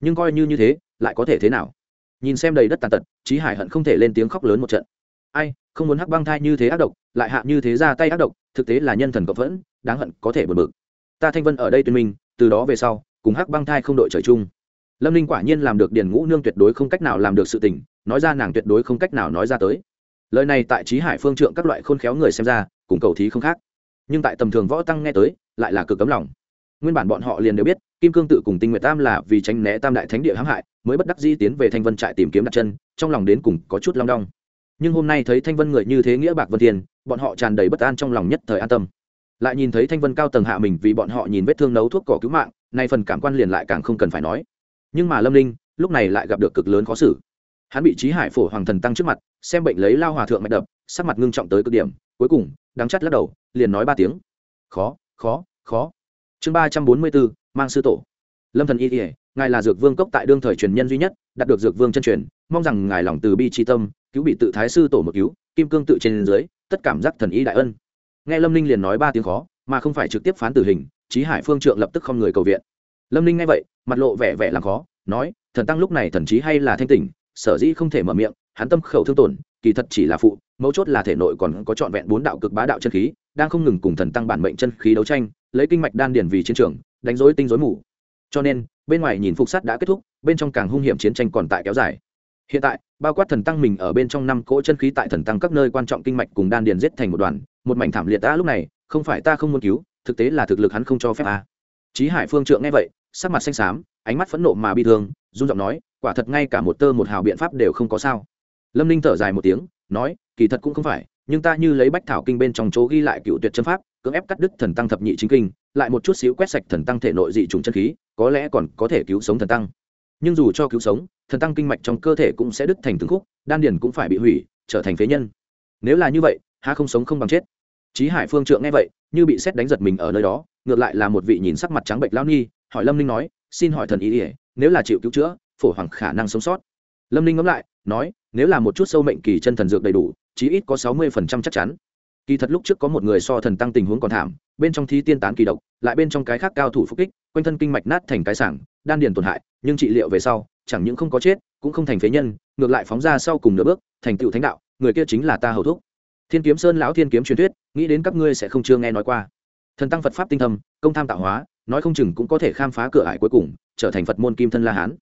Nhưng coi như như thế, lại có thể thế nào? Nhìn xem đầy đất tàn tật, trí hải hận không thể lên tiếng khóc lớn một trận ai, không muốn hắc băng thai như thế ác độc, lại hạ như thế ra tay ác độc, thực tế là nhân thần cộng vẫn đáng hận có thể bật bực. Ta thanh vân ở đây tuyên minh, từ đó về sau, cùng hắc băng thai không đội trời chung. Lâm ninh quả nhiên làm được điền ngũ nương tuyệt đối không cách nào làm được sự tình, nói ra nàng tuyệt đối không cách nào nói ra tới. Lời này tại trí hải phương trượng các loại khôn khéo người xem ra, cùng cầu thí không khác. Nhưng tại tầm thường võ tăng nghe tới, lại là cực cấm lòng. Nguyên bản bọn họ liền đều biết, kim cương tự cùng tinh nguyện tam là vì tránh né tam đại thánh địa hãm hại, mới bất đắc dĩ tiến về thanh vân trại tìm kiếm đặt chân, trong lòng đến cùng có chút long đong nhưng hôm nay thấy thanh vân người như thế nghĩa bạc vân thiên bọn họ tràn đầy bất an trong lòng nhất thời an tâm. Lại nhìn thấy thanh vân cao tầng hạ mình vì bọn họ nhìn vết thương nấu thuốc cỏ cứu mạng, nay phần cảm quan liền lại càng không cần phải nói. Nhưng mà lâm linh lúc này lại gặp được cực lớn khó xử. Hắn bị trí hải phổ hoàng thần tăng trước mặt, xem bệnh lấy lao hòa thượng mạch đập, sắc mặt ngưng trọng tới cực điểm, cuối cùng, đắng chắt lắc đầu, liền nói ba tiếng. Khó khó khó. Chương ba trăm bốn mươi bốn, mang sư tổ. Lâm thần y ỉa ngài là dược vương cốc tại đương thời truyền nhân duy nhất, đạt được dược vương chân truyền, mong rằng ngài lòng từ bi tri tâm, cứu bị tự thái sư tổ một cứu, kim cương tự trên dưới, tất cảm giác thần ý đại ân. Nghe lâm ninh liền nói ba tiếng khó, mà không phải trực tiếp phán tử hình trí hải phương trượng lập tức không người cầu viện. Lâm ninh nghe vậy, mặt lộ vẻ vẻ làm khó, nói, thần tăng lúc này thần trí hay là thanh tỉnh, sở dĩ không thể mở miệng, hắn tâm khẩu thương tổn, kỳ thật chỉ là phụ, mấu chốt là thể nội còn có trọn vẹn bốn đạo cực bá đạo chân khí, đang không ngừng cùng thần tăng bản mệnh chân khí đấu tranh, lấy kinh mạch đan điển vì chiến trường, đánh dối tinh dối mù. Cho nên bên ngoài nhìn phục sát đã kết thúc, bên trong càng hung hiểm chiến tranh còn tại kéo dài hiện tại, bao quát thần tăng mình ở bên trong năm cỗ chân khí tại thần tăng các nơi quan trọng kinh mạch cùng đan điền giết thành một đoàn, một mảnh thảm liệt ta lúc này, không phải ta không muốn cứu, thực tế là thực lực hắn không cho phép ta à. hải phương trượng nghe vậy, sắc mặt xanh xám, ánh mắt phẫn nộ mà bi thương, run giọng nói, quả thật ngay cả một tơ một hào biện pháp đều không có sao lâm ninh thở dài một tiếng, nói, kỳ thật cũng không phải, nhưng ta như lấy bách thảo kinh bên trong chỗ ghi lại cựu tuyệt chân pháp cưỡng ép cắt đứt thần tăng thập nhị chính kinh lại một chút xíu quét sạch thần tăng thể nội dị trùng chân khí có lẽ còn có thể cứu sống thần tăng nhưng dù cho cứu sống thần tăng kinh mạch trong cơ thể cũng sẽ đứt thành từng khúc đan điền cũng phải bị hủy trở thành phế nhân nếu là như vậy há không sống không bằng chết Chí Hải Phương Trượng nghe vậy, như bị xét đánh giật mình ở nơi đó, ngược lại là một vị nhìn sắc mặt trắng bệnh lao ni, hỏi Lâm Ninh nói, "Xin hỏi thần ý, ỉa nếu là chịu cứu chữa, phổ hoàng khả năng sống sót?" Lâm Ninh ngẫm lại, nói, "Nếu là một chút sâu mệnh kỳ chân thần dược đầy đủ, chí ít có sáu mươi phần trăm chắc chắn." Kỳ thật lúc trước có một người so thần tăng tình huống còn thảm, bên trong thi tiên tán kỳ độc, lại bên trong cái khác cao thủ phục kích, quanh thân kinh mạch nát thành cái sảng, đan điền tổn hại, nhưng trị liệu về sau, chẳng những không có chết, cũng không thành phế nhân, ngược lại phóng ra sau cùng nửa bước, thành tựu thánh đạo, người kia chính là ta hầu thúc. Thiên kiếm sơn lão thiên kiếm truyền thuyết nghĩ đến các ngươi sẽ không chưa nghe nói qua. Thần tăng phật pháp tinh thầm công tham tạo hóa nói không chừng cũng có thể khám phá cửa ải cuối cùng trở thành phật môn kim thân la hán.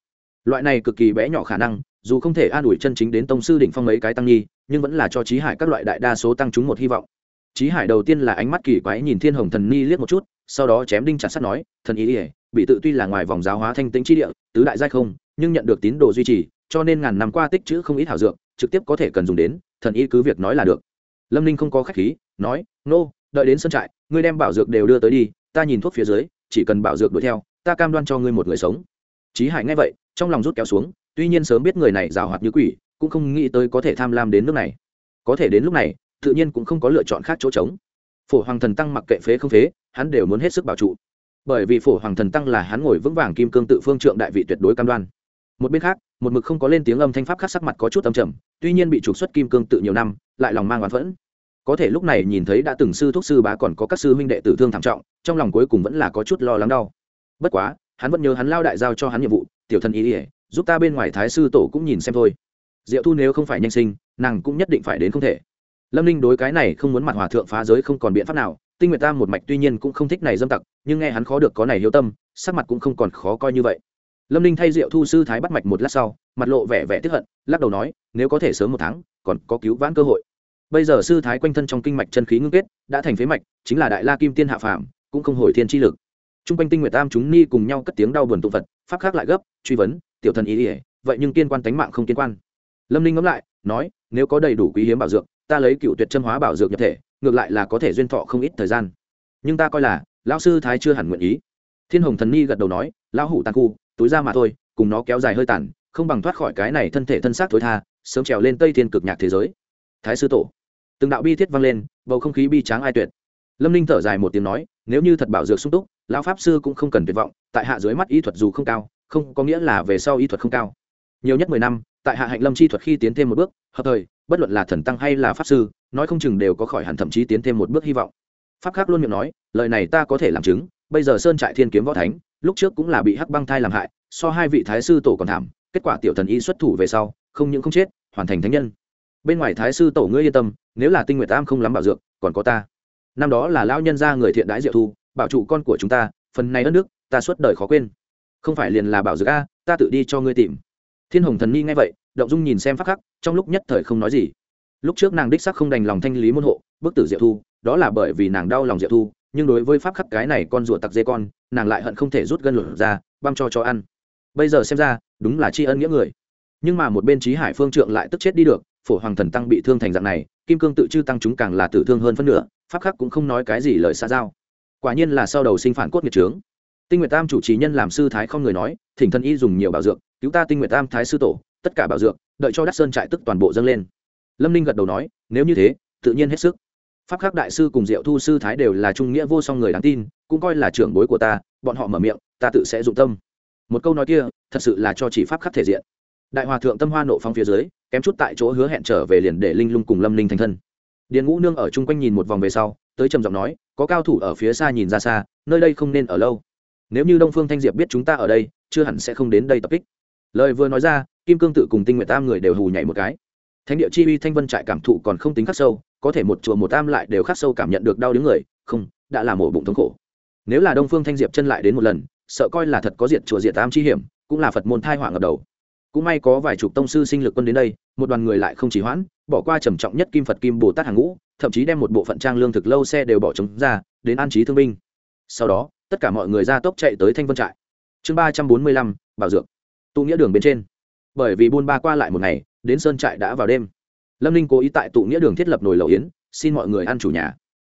Loại này cực kỳ bé nhỏ khả năng dù không thể an ủi chân chính đến tông sư đỉnh phong mấy cái tăng nhi, nhưng vẫn là cho trí hải các loại đại đa số tăng chúng một hy vọng. Trí hải đầu tiên là ánh mắt kỳ quái nhìn thiên hồng thần ni liếc một chút, sau đó chém đinh chặt sắt nói, thần ý ỉa bị tự tuy là ngoài vòng giáo hóa thanh tĩnh chi địa, tứ đại giai không, nhưng nhận được tín đồ duy trì, cho nên ngàn năm qua tích chữ không ít hảo dược, trực tiếp có thể cần dùng đến, thần y cứ việc nói là được. Lâm ninh không có khách khí, nói, nô, đợi đến sân trại, ngươi đem bảo dược đều đưa tới đi, ta nhìn thuốc phía dưới, chỉ cần bảo dược đuổi theo, ta cam đoan cho ngươi một người sống. Chí hải nghe vậy, trong lòng rút kéo xuống tuy nhiên sớm biết người này rào hoạt như quỷ, cũng không nghĩ tới có thể tham lam đến nước này. Có thể đến lúc này, tự nhiên cũng không có lựa chọn khác chỗ trống. Phổ hoàng thần tăng mặc kệ phế không phế, hắn đều muốn hết sức bảo trụ. Bởi vì phổ hoàng thần tăng là hắn ngồi vững vàng kim cương tự phương trượng đại vị tuyệt đối cam đoan. Một bên khác, một mực không có lên tiếng âm thanh pháp khác sắc mặt có chút âm trầm, tuy nhiên bị trục xuất kim cương tự nhiều năm, lại lòng mang oán phẫn. Có thể lúc này nhìn thấy đã từng sư thúc sư bá còn có các sư huynh đệ tử thương thảm trọng, trong lòng cuối cùng vẫn là có chút lo lắng đau. Bất quá, hắn vẫn nhớ hắn lao đại giao cho hắn nhiệm vụ, tiểu thân ý ỉa giúp ta bên ngoài thái sư tổ cũng nhìn xem thôi. Diệu thu nếu không phải nhanh sinh, nàng cũng nhất định phải đến không thể. Lâm ninh đối cái này không muốn mặt hòa thượng phá giới không còn biện pháp nào, tinh nguyệt tam một mạch tuy nhiên cũng không thích này dâm tặc, nhưng nghe hắn khó được có này hiếu tâm, sắc mặt cũng không còn khó coi như vậy. Lâm ninh thay diệu thu sư thái bắt mạch một lát sau, mặt lộ vẻ vẻ tiếp hận, lắc đầu nói, nếu có thể sớm một tháng, còn có cứu vãn cơ hội. Bây giờ sư thái quanh thân trong kinh mạch chân khí ngưng kết, đã thành phế mạch, chính là đại la kim tiên hạ phàm, cũng không hồi thiên chi lực. T r u n g quanh tinh nguyệt tam chúng ni cùng nhau cất tiếng đau buồn tụ vật pháp khác lại gấp, truy vấn tiểu thần ý ỉa, vậy nhưng kiên quan tánh mạng không kiên quan. Lâm ninh ngẫm lại, nói, nếu có đầy đủ quý hiếm bảo dược, ta lấy cựu tuyệt chân hóa bảo dược nhập thể, ngược lại là có thể duyên thọ không ít thời gian. Nhưng ta coi là, lão sư thái chưa hẳn nguyện ý. Thiên hồng thần ni gật đầu nói, lão hủ tàn khu, túi ra mà thôi, cùng nó kéo dài hơi tàn, không bằng thoát khỏi cái này thân thể thân xác thối tha, sớm trèo lên tây thiên cực nhạc thế giới. Thái sư tổ, từng đạo bi thiết vang lên, bầu không khí bi tráng ai tuyệt. Lâm ninh thở dài một tiếng nói, nếu như thật bảo dược sung túc, lão pháp sư cũng không cần tuyệt vọng, tại hạ dưới mắt y thuật dù không cao không có nghĩa là về sau y thuật không cao. Nhiều nhất mười năm, tại hạ hạnh lâm chi thuật khi tiến thêm một bước, hợp thời, bất luận là thần tăng hay là pháp sư, nói không chừng đều có khỏi hẳn thậm chí tiến thêm một bước hy vọng. Pháp khác luôn miệng nói, lời này ta có thể làm chứng, bây giờ sơn trại thiên kiếm võ thánh, lúc trước cũng là bị hắc băng thai làm hại, so hai vị thái sư tổ còn thảm, kết quả tiểu thần y xuất thủ về sau, không những không chết, hoàn thành thánh nhân. Bên ngoài thái sư tổ ngươi yên tâm, nếu là tinh nguyệt tam không lắm bảo dược, còn có ta. Năm đó là lão nhân gia người thiện đái diệu thu, bảo trụ con của chúng ta, phần này đất nước, ta suốt đời khó quên không phải liền là bảo dược a, ta tự đi cho ngươi tìm. Thiên hồng thần nhi nghe vậy, động dung nhìn xem phát khắc, trong lúc nhất thời không nói gì. Lúc trước nàng đích sắc không đành lòng thanh lý môn hộ, bức tử diệu thu, đó là bởi vì nàng đau lòng diệu thu, nhưng đối với pháp khắc cái này con rùa tặc dê con, nàng lại hận không thể rút gân lửa ra băm cho cho ăn. Bây giờ xem ra, đúng là tri ân nghĩa người. Nhưng mà một bên trí hải phương trượng lại tức chết đi được, phổ hoàng thần tăng bị thương thành dạng này, kim cương tự chư tăng chúng càng là tử thương hơn phân nửa pháp khắc cũng không nói cái gì lời xa giao. Quả nhiên là sau đầu sinh phản cốt nghiệt trướng tinh nguyệt tam chủ trì nhân làm sư thái không người nói, thỉnh thân y dùng nhiều bảo dược, cứu ta tinh nguyệt tam thái sư tổ, tất cả bảo dược, đợi cho đắc sơn trại tức toàn bộ dâng lên. Lâm ninh gật đầu nói, nếu như thế, tự nhiên hết sức. Pháp khắc đại sư cùng diệu thu sư thái đều là trung nghĩa vô song người đáng tin, cũng coi là trưởng bối của ta, bọn họ mở miệng, ta tự sẽ dụng tâm. Một câu nói kia, thật sự là cho chỉ pháp khắc thể diện. Đại hòa thượng tâm hoa nộ phong phía dưới, kém chút tại chỗ hứa hẹn trở về liền để linh lung cùng lâm linh thành thân. Điền ngũ nương ở chung quanh nhìn một vòng về sau, tới trầm giọng nói, có cao thủ ở phía xa nhìn ra xa, nơi đây không nên ở lâu nếu như đông phương thanh diệp biết chúng ta ở đây, chưa hẳn sẽ không đến đây tập kích. Lời vừa nói ra, kim cương tự cùng tinh nguyện tam người đều hù nhảy một cái. Thánh địa chi uy thanh vân trại cảm thụ còn không tính khắc sâu, có thể một chùa một tam lại đều khắc sâu cảm nhận được đau đứng người, không, đã là mổ bụng thống khổ. Nếu là đông phương thanh diệp chân lại đến một lần, sợ coi là thật có diệt chùa diệt tam chi hiểm, cũng là phật môn thai hoảng ngập đầu. Cũng may có vài chục tông sư sinh lực quân đến đây, một đoàn người lại không chỉ hoãn, bỏ qua trầm trọng nhất kim phật kim bồ tát hàng ngũ, thậm chí đem một bộ phận trang lương thực lâu xe đều bỏ trống ra, đến an trí thương binh. Sau đó tất cả mọi người ra tốc chạy tới thanh vân trại. Chương ba trăm bốn mươi lăm, bảo dược. Tụ nghĩa đường bên trên. Bởi vì buôn ba qua lại một ngày, đến sơn trại đã vào đêm. Lâm ninh cố ý tại tụ nghĩa đường thiết lập nồi lẩu yến, xin mọi người ăn chủ nhà.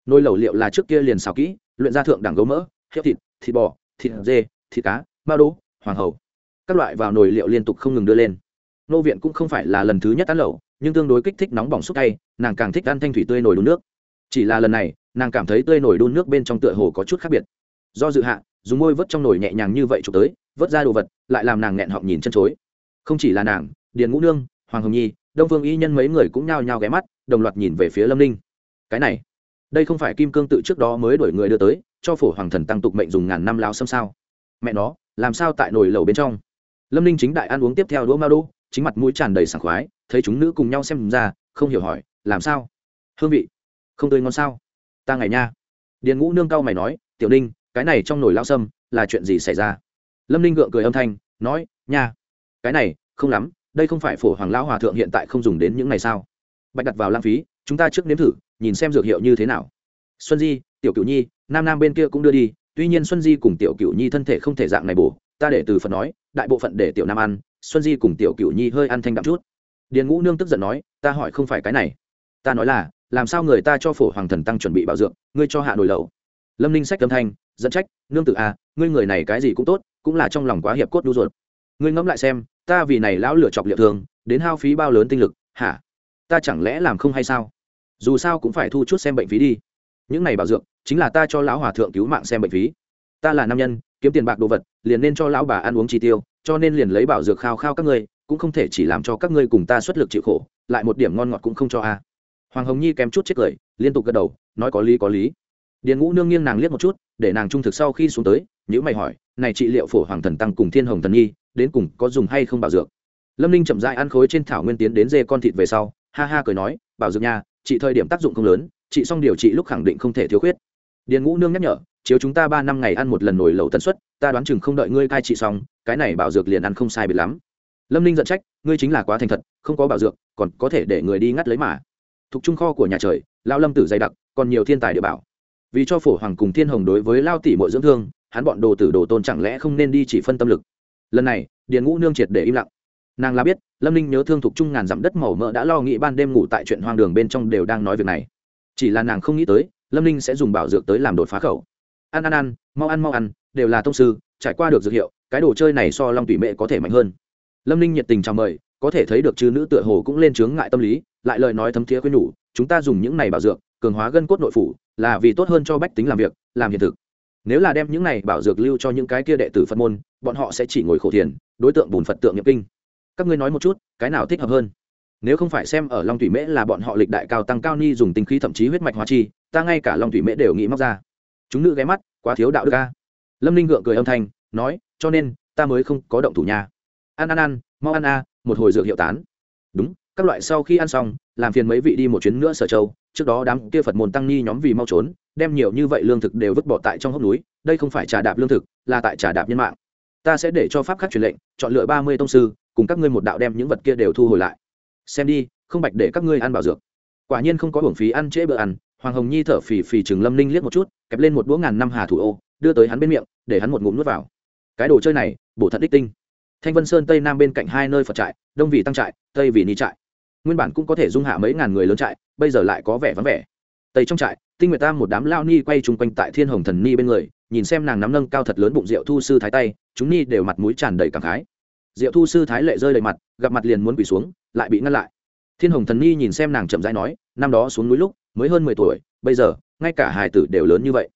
Nồi lẩu liệu là trước kia liền xào kỹ, luyện ra thượng đẳng gấu mỡ hiệu thịt thịt bò, thịt dê, thịt cá, mao đỗ, hoàng hầu các loại vào nồi liệu liên tục không ngừng đưa lên. Nô viện cũng không phải là lần thứ nhất ăn lẩu, nhưng tương đối kích thích nóng bỏng xúc tay, nàng càng thích ăn thanh thủy tươi nồi đun nước. Chỉ là lần này, nàng cảm thấy tươi nồi đun nước bên trong tựa hồ có chút khác biệt do dự hạ, dùng môi vớt trong nồi nhẹ nhàng như vậy chụp tới, vớt ra đồ vật, lại làm nàng nghẹn họng nhìn chân chối. Không chỉ là nàng, điền ngũ nương, hoàng hồng nhi, đông phương y nhân mấy người cũng nhao nhao ghé mắt, đồng loạt nhìn về phía lâm ninh. Cái này, đây không phải kim cương tự trước đó mới đổi người đưa tới, cho phổ hoàng thần tăng tục mệnh dùng ngàn năm lao xâm sao? Mẹ nó, làm sao tại nồi lẩu bên trong? Lâm ninh chính đại ăn uống tiếp theo đũa mao đô, chính mặt mũi tràn đầy sảng khoái, thấy chúng nữ cùng nhau xem ra, không hiểu hỏi, làm sao? Hương vị, không tươi ngon sao? Ta ngày nha. Điền ngũ nương cao mày nói, tiểu ninh cái này trong nồi lao sâm là chuyện gì xảy ra? Lâm ninh gượng cười âm thanh, nói, nha, cái này, không lắm, đây không phải phổ hoàng lão hòa thượng hiện tại không dùng đến những ngày sao bạch đặt vào lãng phí, chúng ta trước nếm thử, nhìn xem dược hiệu như thế nào. Xuân di, tiểu cửu nhi, nam nam bên kia cũng đưa đi, tuy nhiên xuân di cùng tiểu cửu nhi thân thể không thể dạng này bổ, ta để từ phần nói, đại bộ phận để tiểu nam ăn, xuân di cùng tiểu cửu nhi hơi ăn thanh đậm chút. Điền ngũ nương tức giận nói, ta hỏi không phải cái này, ta nói là, làm sao người ta cho phổ hoàng thần tăng chuẩn bị bảo dưỡng ngươi cho hạ nồi lầu lâm ninh sách âm thanh dẫn trách, nương tự à ngươi người này cái gì cũng tốt, cũng là trong lòng quá hiệp cốt đu ruột. Ngươi ngẫm lại xem, ta vì này lão lửa chọc liệu thường, đến hao phí bao lớn tinh lực, hả? Ta chẳng lẽ làm không hay sao? Dù sao cũng phải thu chút xem bệnh phí đi. Những này bảo dưỡng chính là ta cho lão hòa thượng cứu mạng xem bệnh phí. Ta là nam nhân, kiếm tiền bạc đồ vật, liền nên cho lão bà ăn uống chi tiêu, cho nên liền lấy bảo dược khao khao các ngươi, cũng không thể chỉ làm cho các ngươi cùng ta xuất lực chịu khổ, lại một điểm ngon ngọt cũng không cho a. Hoàng hồng nhi kém chút chết cười, liên tục gật đầu, nói có lý có lý điền ngũ nương nghiêng nàng liếc một chút, để nàng trung thực sau khi xuống tới nhữ mày hỏi, này trị liệu phổ hoàng thần tăng cùng thiên hồng thần nhi, đến cùng có dùng hay không bảo dược? Lâm ninh chậm dại ăn khối trên thảo nguyên tiến đến dê con thịt về sau, ha ha cười nói, bảo dược nha, chị thời điểm tác dụng không lớn, chị xong điều trị lúc khẳng định không thể thiếu khuyết. Điền ngũ nương nhắc nhở, chiếu chúng ta ba năm ngày ăn một lần nổi lẩu tần suất, ta đoán chừng không đợi ngươi cai trị xong, cái này bảo dược liền ăn không sai biệt lắm. Lâm ninh giận trách, ngươi chính là quá thành thật, không có bảo dược, còn có thể để người đi ngắt lấy mà. Thuộc trung kho của nhà trời lao lâm tử dày đặc, còn nhiều thiên tài địa bảo vì cho phổ hoàng cùng thiên hồng đối với lao tỷ mội dưỡng thương, hắn bọn đồ tử đồ tôn chẳng lẽ không nên đi chỉ phân tâm lực. Lần này, điền ngũ nương triệt để im lặng. Nàng là biết, lâm ninh nhớ thương thuộc trung ngàn dặm đất màu mỡ đã lo nghĩ ban đêm ngủ tại chuyện hoang đường bên trong đều đang nói việc này. Chỉ là nàng không nghĩ tới, lâm ninh sẽ dùng bảo dược tới làm đột phá khẩu. Ăn ăn ăn, mau ăn mau ăn, đều là thông sư, trải qua được dược hiệu, cái đồ chơi này so long tùy mệ có thể mạnh hơn. Lâm ninh nhiệt tình chào mời, có thể thấy được chư nữ tựa hồ cũng lên chướng ngại tâm lý, lại lời nói thấm thiế khuyên nhủ, chúng ta dùng những này bảo dược, cường hóa gân cốt nội phủ là vì tốt hơn cho bách tính làm việc, làm hiện thực. Nếu là đem những này bảo dược lưu cho những cái kia đệ tử phật môn, bọn họ sẽ chỉ ngồi khổ thiền, đối tượng bùn phật tượng nhập kinh. Các ngươi nói một chút, cái nào thích hợp hơn? Nếu không phải xem ở long thủy mễ là bọn họ lịch đại cao tăng cao ni dùng tinh khí thậm chí huyết mạch hóa chi, ta ngay cả long thủy mễ đều nghĩ móc ra. Chúng nữ ghé mắt, quá thiếu đạo đức ca lâm ninh gượng cười âm thanh, nói, cho nên, ta mới không có động thủ nhà ăn ăn ăn mau ăn a, một hồi dược hiệu tán. Đúng các loại sau khi ăn xong, làm phiền mấy vị đi một chuyến nữa sở châu. Trước đó đám kia phật môn tăng ni nhóm vì mau trốn, đem nhiều như vậy lương thực đều vứt bỏ tại trong hốc núi. Đây không phải trà đạp lương thực, là tại trà đạp nhân mạng. Ta sẽ để cho pháp khắc truyền lệnh, chọn lựa ba mươi tông sư, cùng các ngươi một đạo đem những vật kia đều thu hồi lại. Xem đi, không bạch để các ngươi ăn bảo dược. Quả nhiên không có hưởng phí ăn trễ bữa ăn, hoàng hồng nhi thở phì phì chừng lâm ninh liếc một chút, kẹp lên một đũa ngàn năm hà thủ ô, đưa tới hắn bên miệng, để hắn một ngụm nuốt vào. Cái đồ chơi này, bổ thận đích tinh. Thanh vân sơn tây nam bên cạnh hai nơi phật trại, đông vì tăng trại, tây vì ni trại nguyên bản cũng có thể dung hạ mấy ngàn người lớn trại, bây giờ lại có vẻ vắng vẻ. Tây trong trại, tinh nguyệt tam một đám lao ni quay chung quanh tại thiên hồng thần ni bên người, nhìn xem nàng nắm nâng cao thật lớn bụng rượu thu sư thái tay, chúng ni đều mặt mũi tràn đầy cảm khái. Diệu thu sư thái lệ rơi đầy mặt, gặp mặt liền muốn quỳ xuống, lại bị ngăn lại. Thiên hồng thần ni nhìn xem nàng chậm rãi nói, năm đó xuống núi lúc, mới hơn mười tuổi, bây giờ, ngay cả hài tử đều lớn như vậy.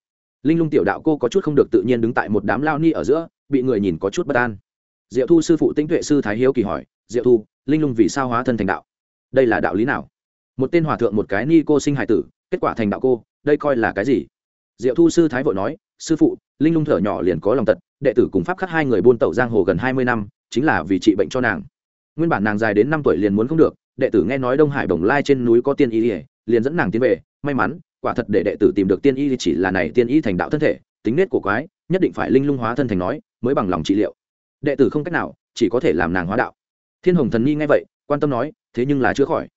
Linh lung tiểu đạo cô có chút không được tự nhiên đứng tại một đám lao ni ở giữa, bị người nhìn có chút bất an. Diệu thu sư phụ tĩnh tuệ sư thái hiếu kỳ hỏi, diệu thu, linh lung vì sao hóa thân thành đạo? Đây là đạo lý nào? Một tên hòa thượng một cái ni cô sinh hải tử, kết quả thành đạo cô, đây coi là cái gì? Diệu thu sư thái vội nói, sư phụ, linh lung thở nhỏ liền có lòng tật, đệ tử cùng pháp khắc hai người buôn tẩu giang hồ gần hai mươi năm, chính là vì trị bệnh cho nàng. Nguyên bản nàng dài đến năm tuổi liền muốn không được, đệ tử nghe nói đông hải bồng lai trên núi có tiên y, liền dẫn nàng tiến về. May mắn, quả thật để đệ tử tìm được tiên y chỉ là này tiên y thành đạo thân thể, tính nết của quái, nhất định phải linh lung hóa thân thành nói, mới bằng lòng trị liệu. Đệ tử không cách nào, chỉ có thể làm nàng hóa đạo. Thiên hồng thần nghi nghe vậy quan tâm nói, thế nhưng là chưa khỏi.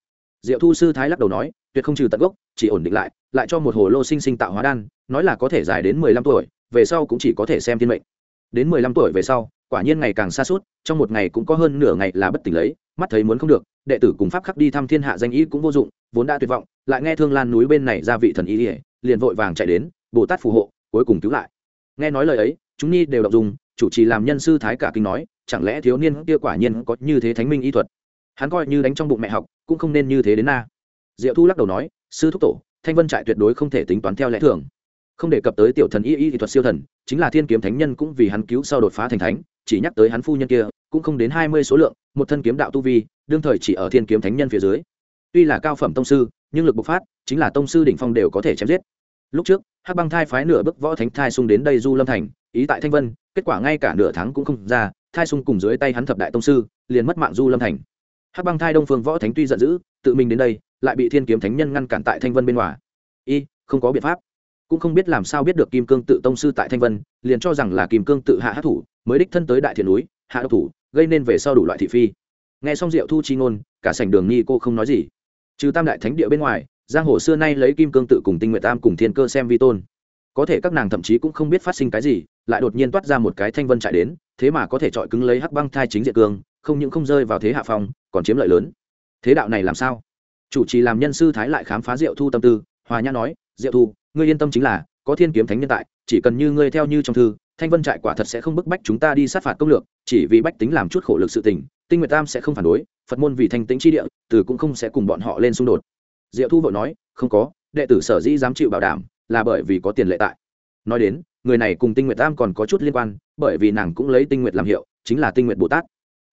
Diệu thu sư thái lắc đầu nói, tuyệt không trừ tận gốc, chỉ ổn định lại lại cho một hồ lô sinh sinh tạo hóa đan, nói là có thể dài đến mười lăm tuổi, về sau cũng chỉ có thể xem thiên mệnh. Đến mười lăm tuổi về sau, quả nhiên ngày càng xa suốt, trong một ngày cũng có hơn nửa ngày là bất tỉnh lấy, mắt thấy muốn không được, đệ tử cùng pháp khắc đi thăm thiên hạ danh ý cũng vô dụng, vốn đã tuyệt vọng, lại nghe thương lan núi bên này ra vị thần ý ỉa, liền vội vàng chạy đến, bồ tát phù hộ, cuối cùng cứu lại. Nghe nói lời ấy, chúng ni đều đọc dùng chủ trì làm nhân sư thái cả kinh nói, chẳng lẽ thiếu niên kia quả nhiên có như thế thánh minh y thuật? Hắn coi như đánh trong bụng mẹ học, cũng không nên như thế đến na. Diệu thu lắc đầu nói, sư thúc tổ, thanh vân trại tuyệt đối không thể tính toán theo lẽ thường. Không đề cập tới tiểu thần y y thuật siêu thần, chính là thiên kiếm thánh nhân cũng vì hắn cứu sau đột phá thành thánh, chỉ nhắc tới hắn phu nhân kia, cũng không đến hai mươi số lượng, một thân kiếm đạo tu vi, đương thời chỉ ở thiên kiếm thánh nhân phía dưới. Tuy là cao phẩm tông sư, nhưng lực bộc phát, chính là tông sư đỉnh phong đều có thể chém giết. Lúc trước, hắc băng thai phái nửa bức võ thánh thai xung đến đây du lâm thành, ý tại thanh vân, kết quả ngay cả nửa tháng cũng không ra, thai xung cùng dưới tay hắn thập đại tông sư, liền mất mạng du lâm thành hắc băng thai đông phương võ thánh tuy giận dữ, tự mình đến đây, lại bị thiên kiếm thánh nhân ngăn cản tại thanh vân bên ngoài. Y, không có biện pháp. Cũng không biết làm sao biết được kim cương tự tông sư tại thanh vân, liền cho rằng là kim cương tự hạ hát thủ, mới đích thân tới đại thiền núi, hạ độc thủ, gây nên về sau đủ loại thị phi. Nghe xong diệu thu chi ngôn, cả sảnh đường nghi cô không nói gì. Trừ tam đại thánh địa bên ngoài, giang hồ xưa nay lấy kim cương tự cùng tinh nguyệt tam cùng thiên cơ xem vi tôn. Có thể các nàng thậm chí cũng không biết phát sinh cái gì, lại đột nhiên toát ra một cái thanh vân chạy đến, thế mà có thể chọi cứng lấy hắc băng thai chính diện cương không những không rơi vào thế hạ phong, còn chiếm lợi lớn. Thế đạo này làm sao? Chủ trì làm nhân sư thái lại khám phá diệu thu tâm tư, hòa nhã nói, diệu thu, ngươi yên tâm chính là, có thiên kiếm thánh nhân tại, chỉ cần như ngươi theo như trong thư, thanh vân trại quả thật sẽ không bức bách chúng ta đi sát phạt công lược, chỉ vì bách tính làm chút khổ lực sự tình, tinh nguyệt tam sẽ không phản đối, phật môn vì thanh tính chi địa, từ cũng không sẽ cùng bọn họ lên xung đột. Diệu thu vội nói, không có, đệ tử sở dĩ dám chịu bảo đảm, là bởi vì có tiền lệ tại. Nói đến, người này cùng tinh nguyệt tam còn có chút liên quan, bởi vì nàng cũng lấy tinh nguyệt làm hiệu, chính là tinh nguyệt bồ tát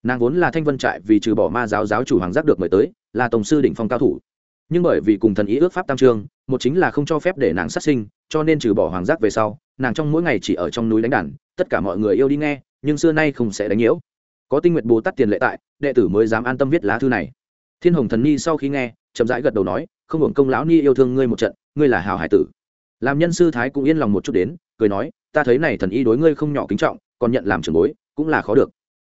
nàng vốn là thanh vân trại vì trừ bỏ ma giáo giáo chủ hoàng giác được mời tới, là tổng sư đỉnh phong cao thủ. Nhưng bởi vì cùng thần ý ước pháp tam trương, một chính là không cho phép để nàng sát sinh, cho nên trừ bỏ hoàng giác về sau, nàng trong mỗi ngày chỉ ở trong núi đánh đàn, tất cả mọi người yêu đi nghe, nhưng xưa nay không sẽ đánh nhiễu. Có tinh nguyện bồ tát tiền lệ tại, đệ tử mới dám an tâm viết lá thư này. Thiên hồng thần ni sau khi nghe, chậm rãi gật đầu nói, không hưởng công lão ni yêu thương ngươi một trận, ngươi là hào hải tử. Làm nhân sư thái cũng yên lòng một chút đến, cười nói, ta thấy này thần y đối ngươi không nhỏ kính trọng, còn nhận làm trưởng bối, cũng là khó được.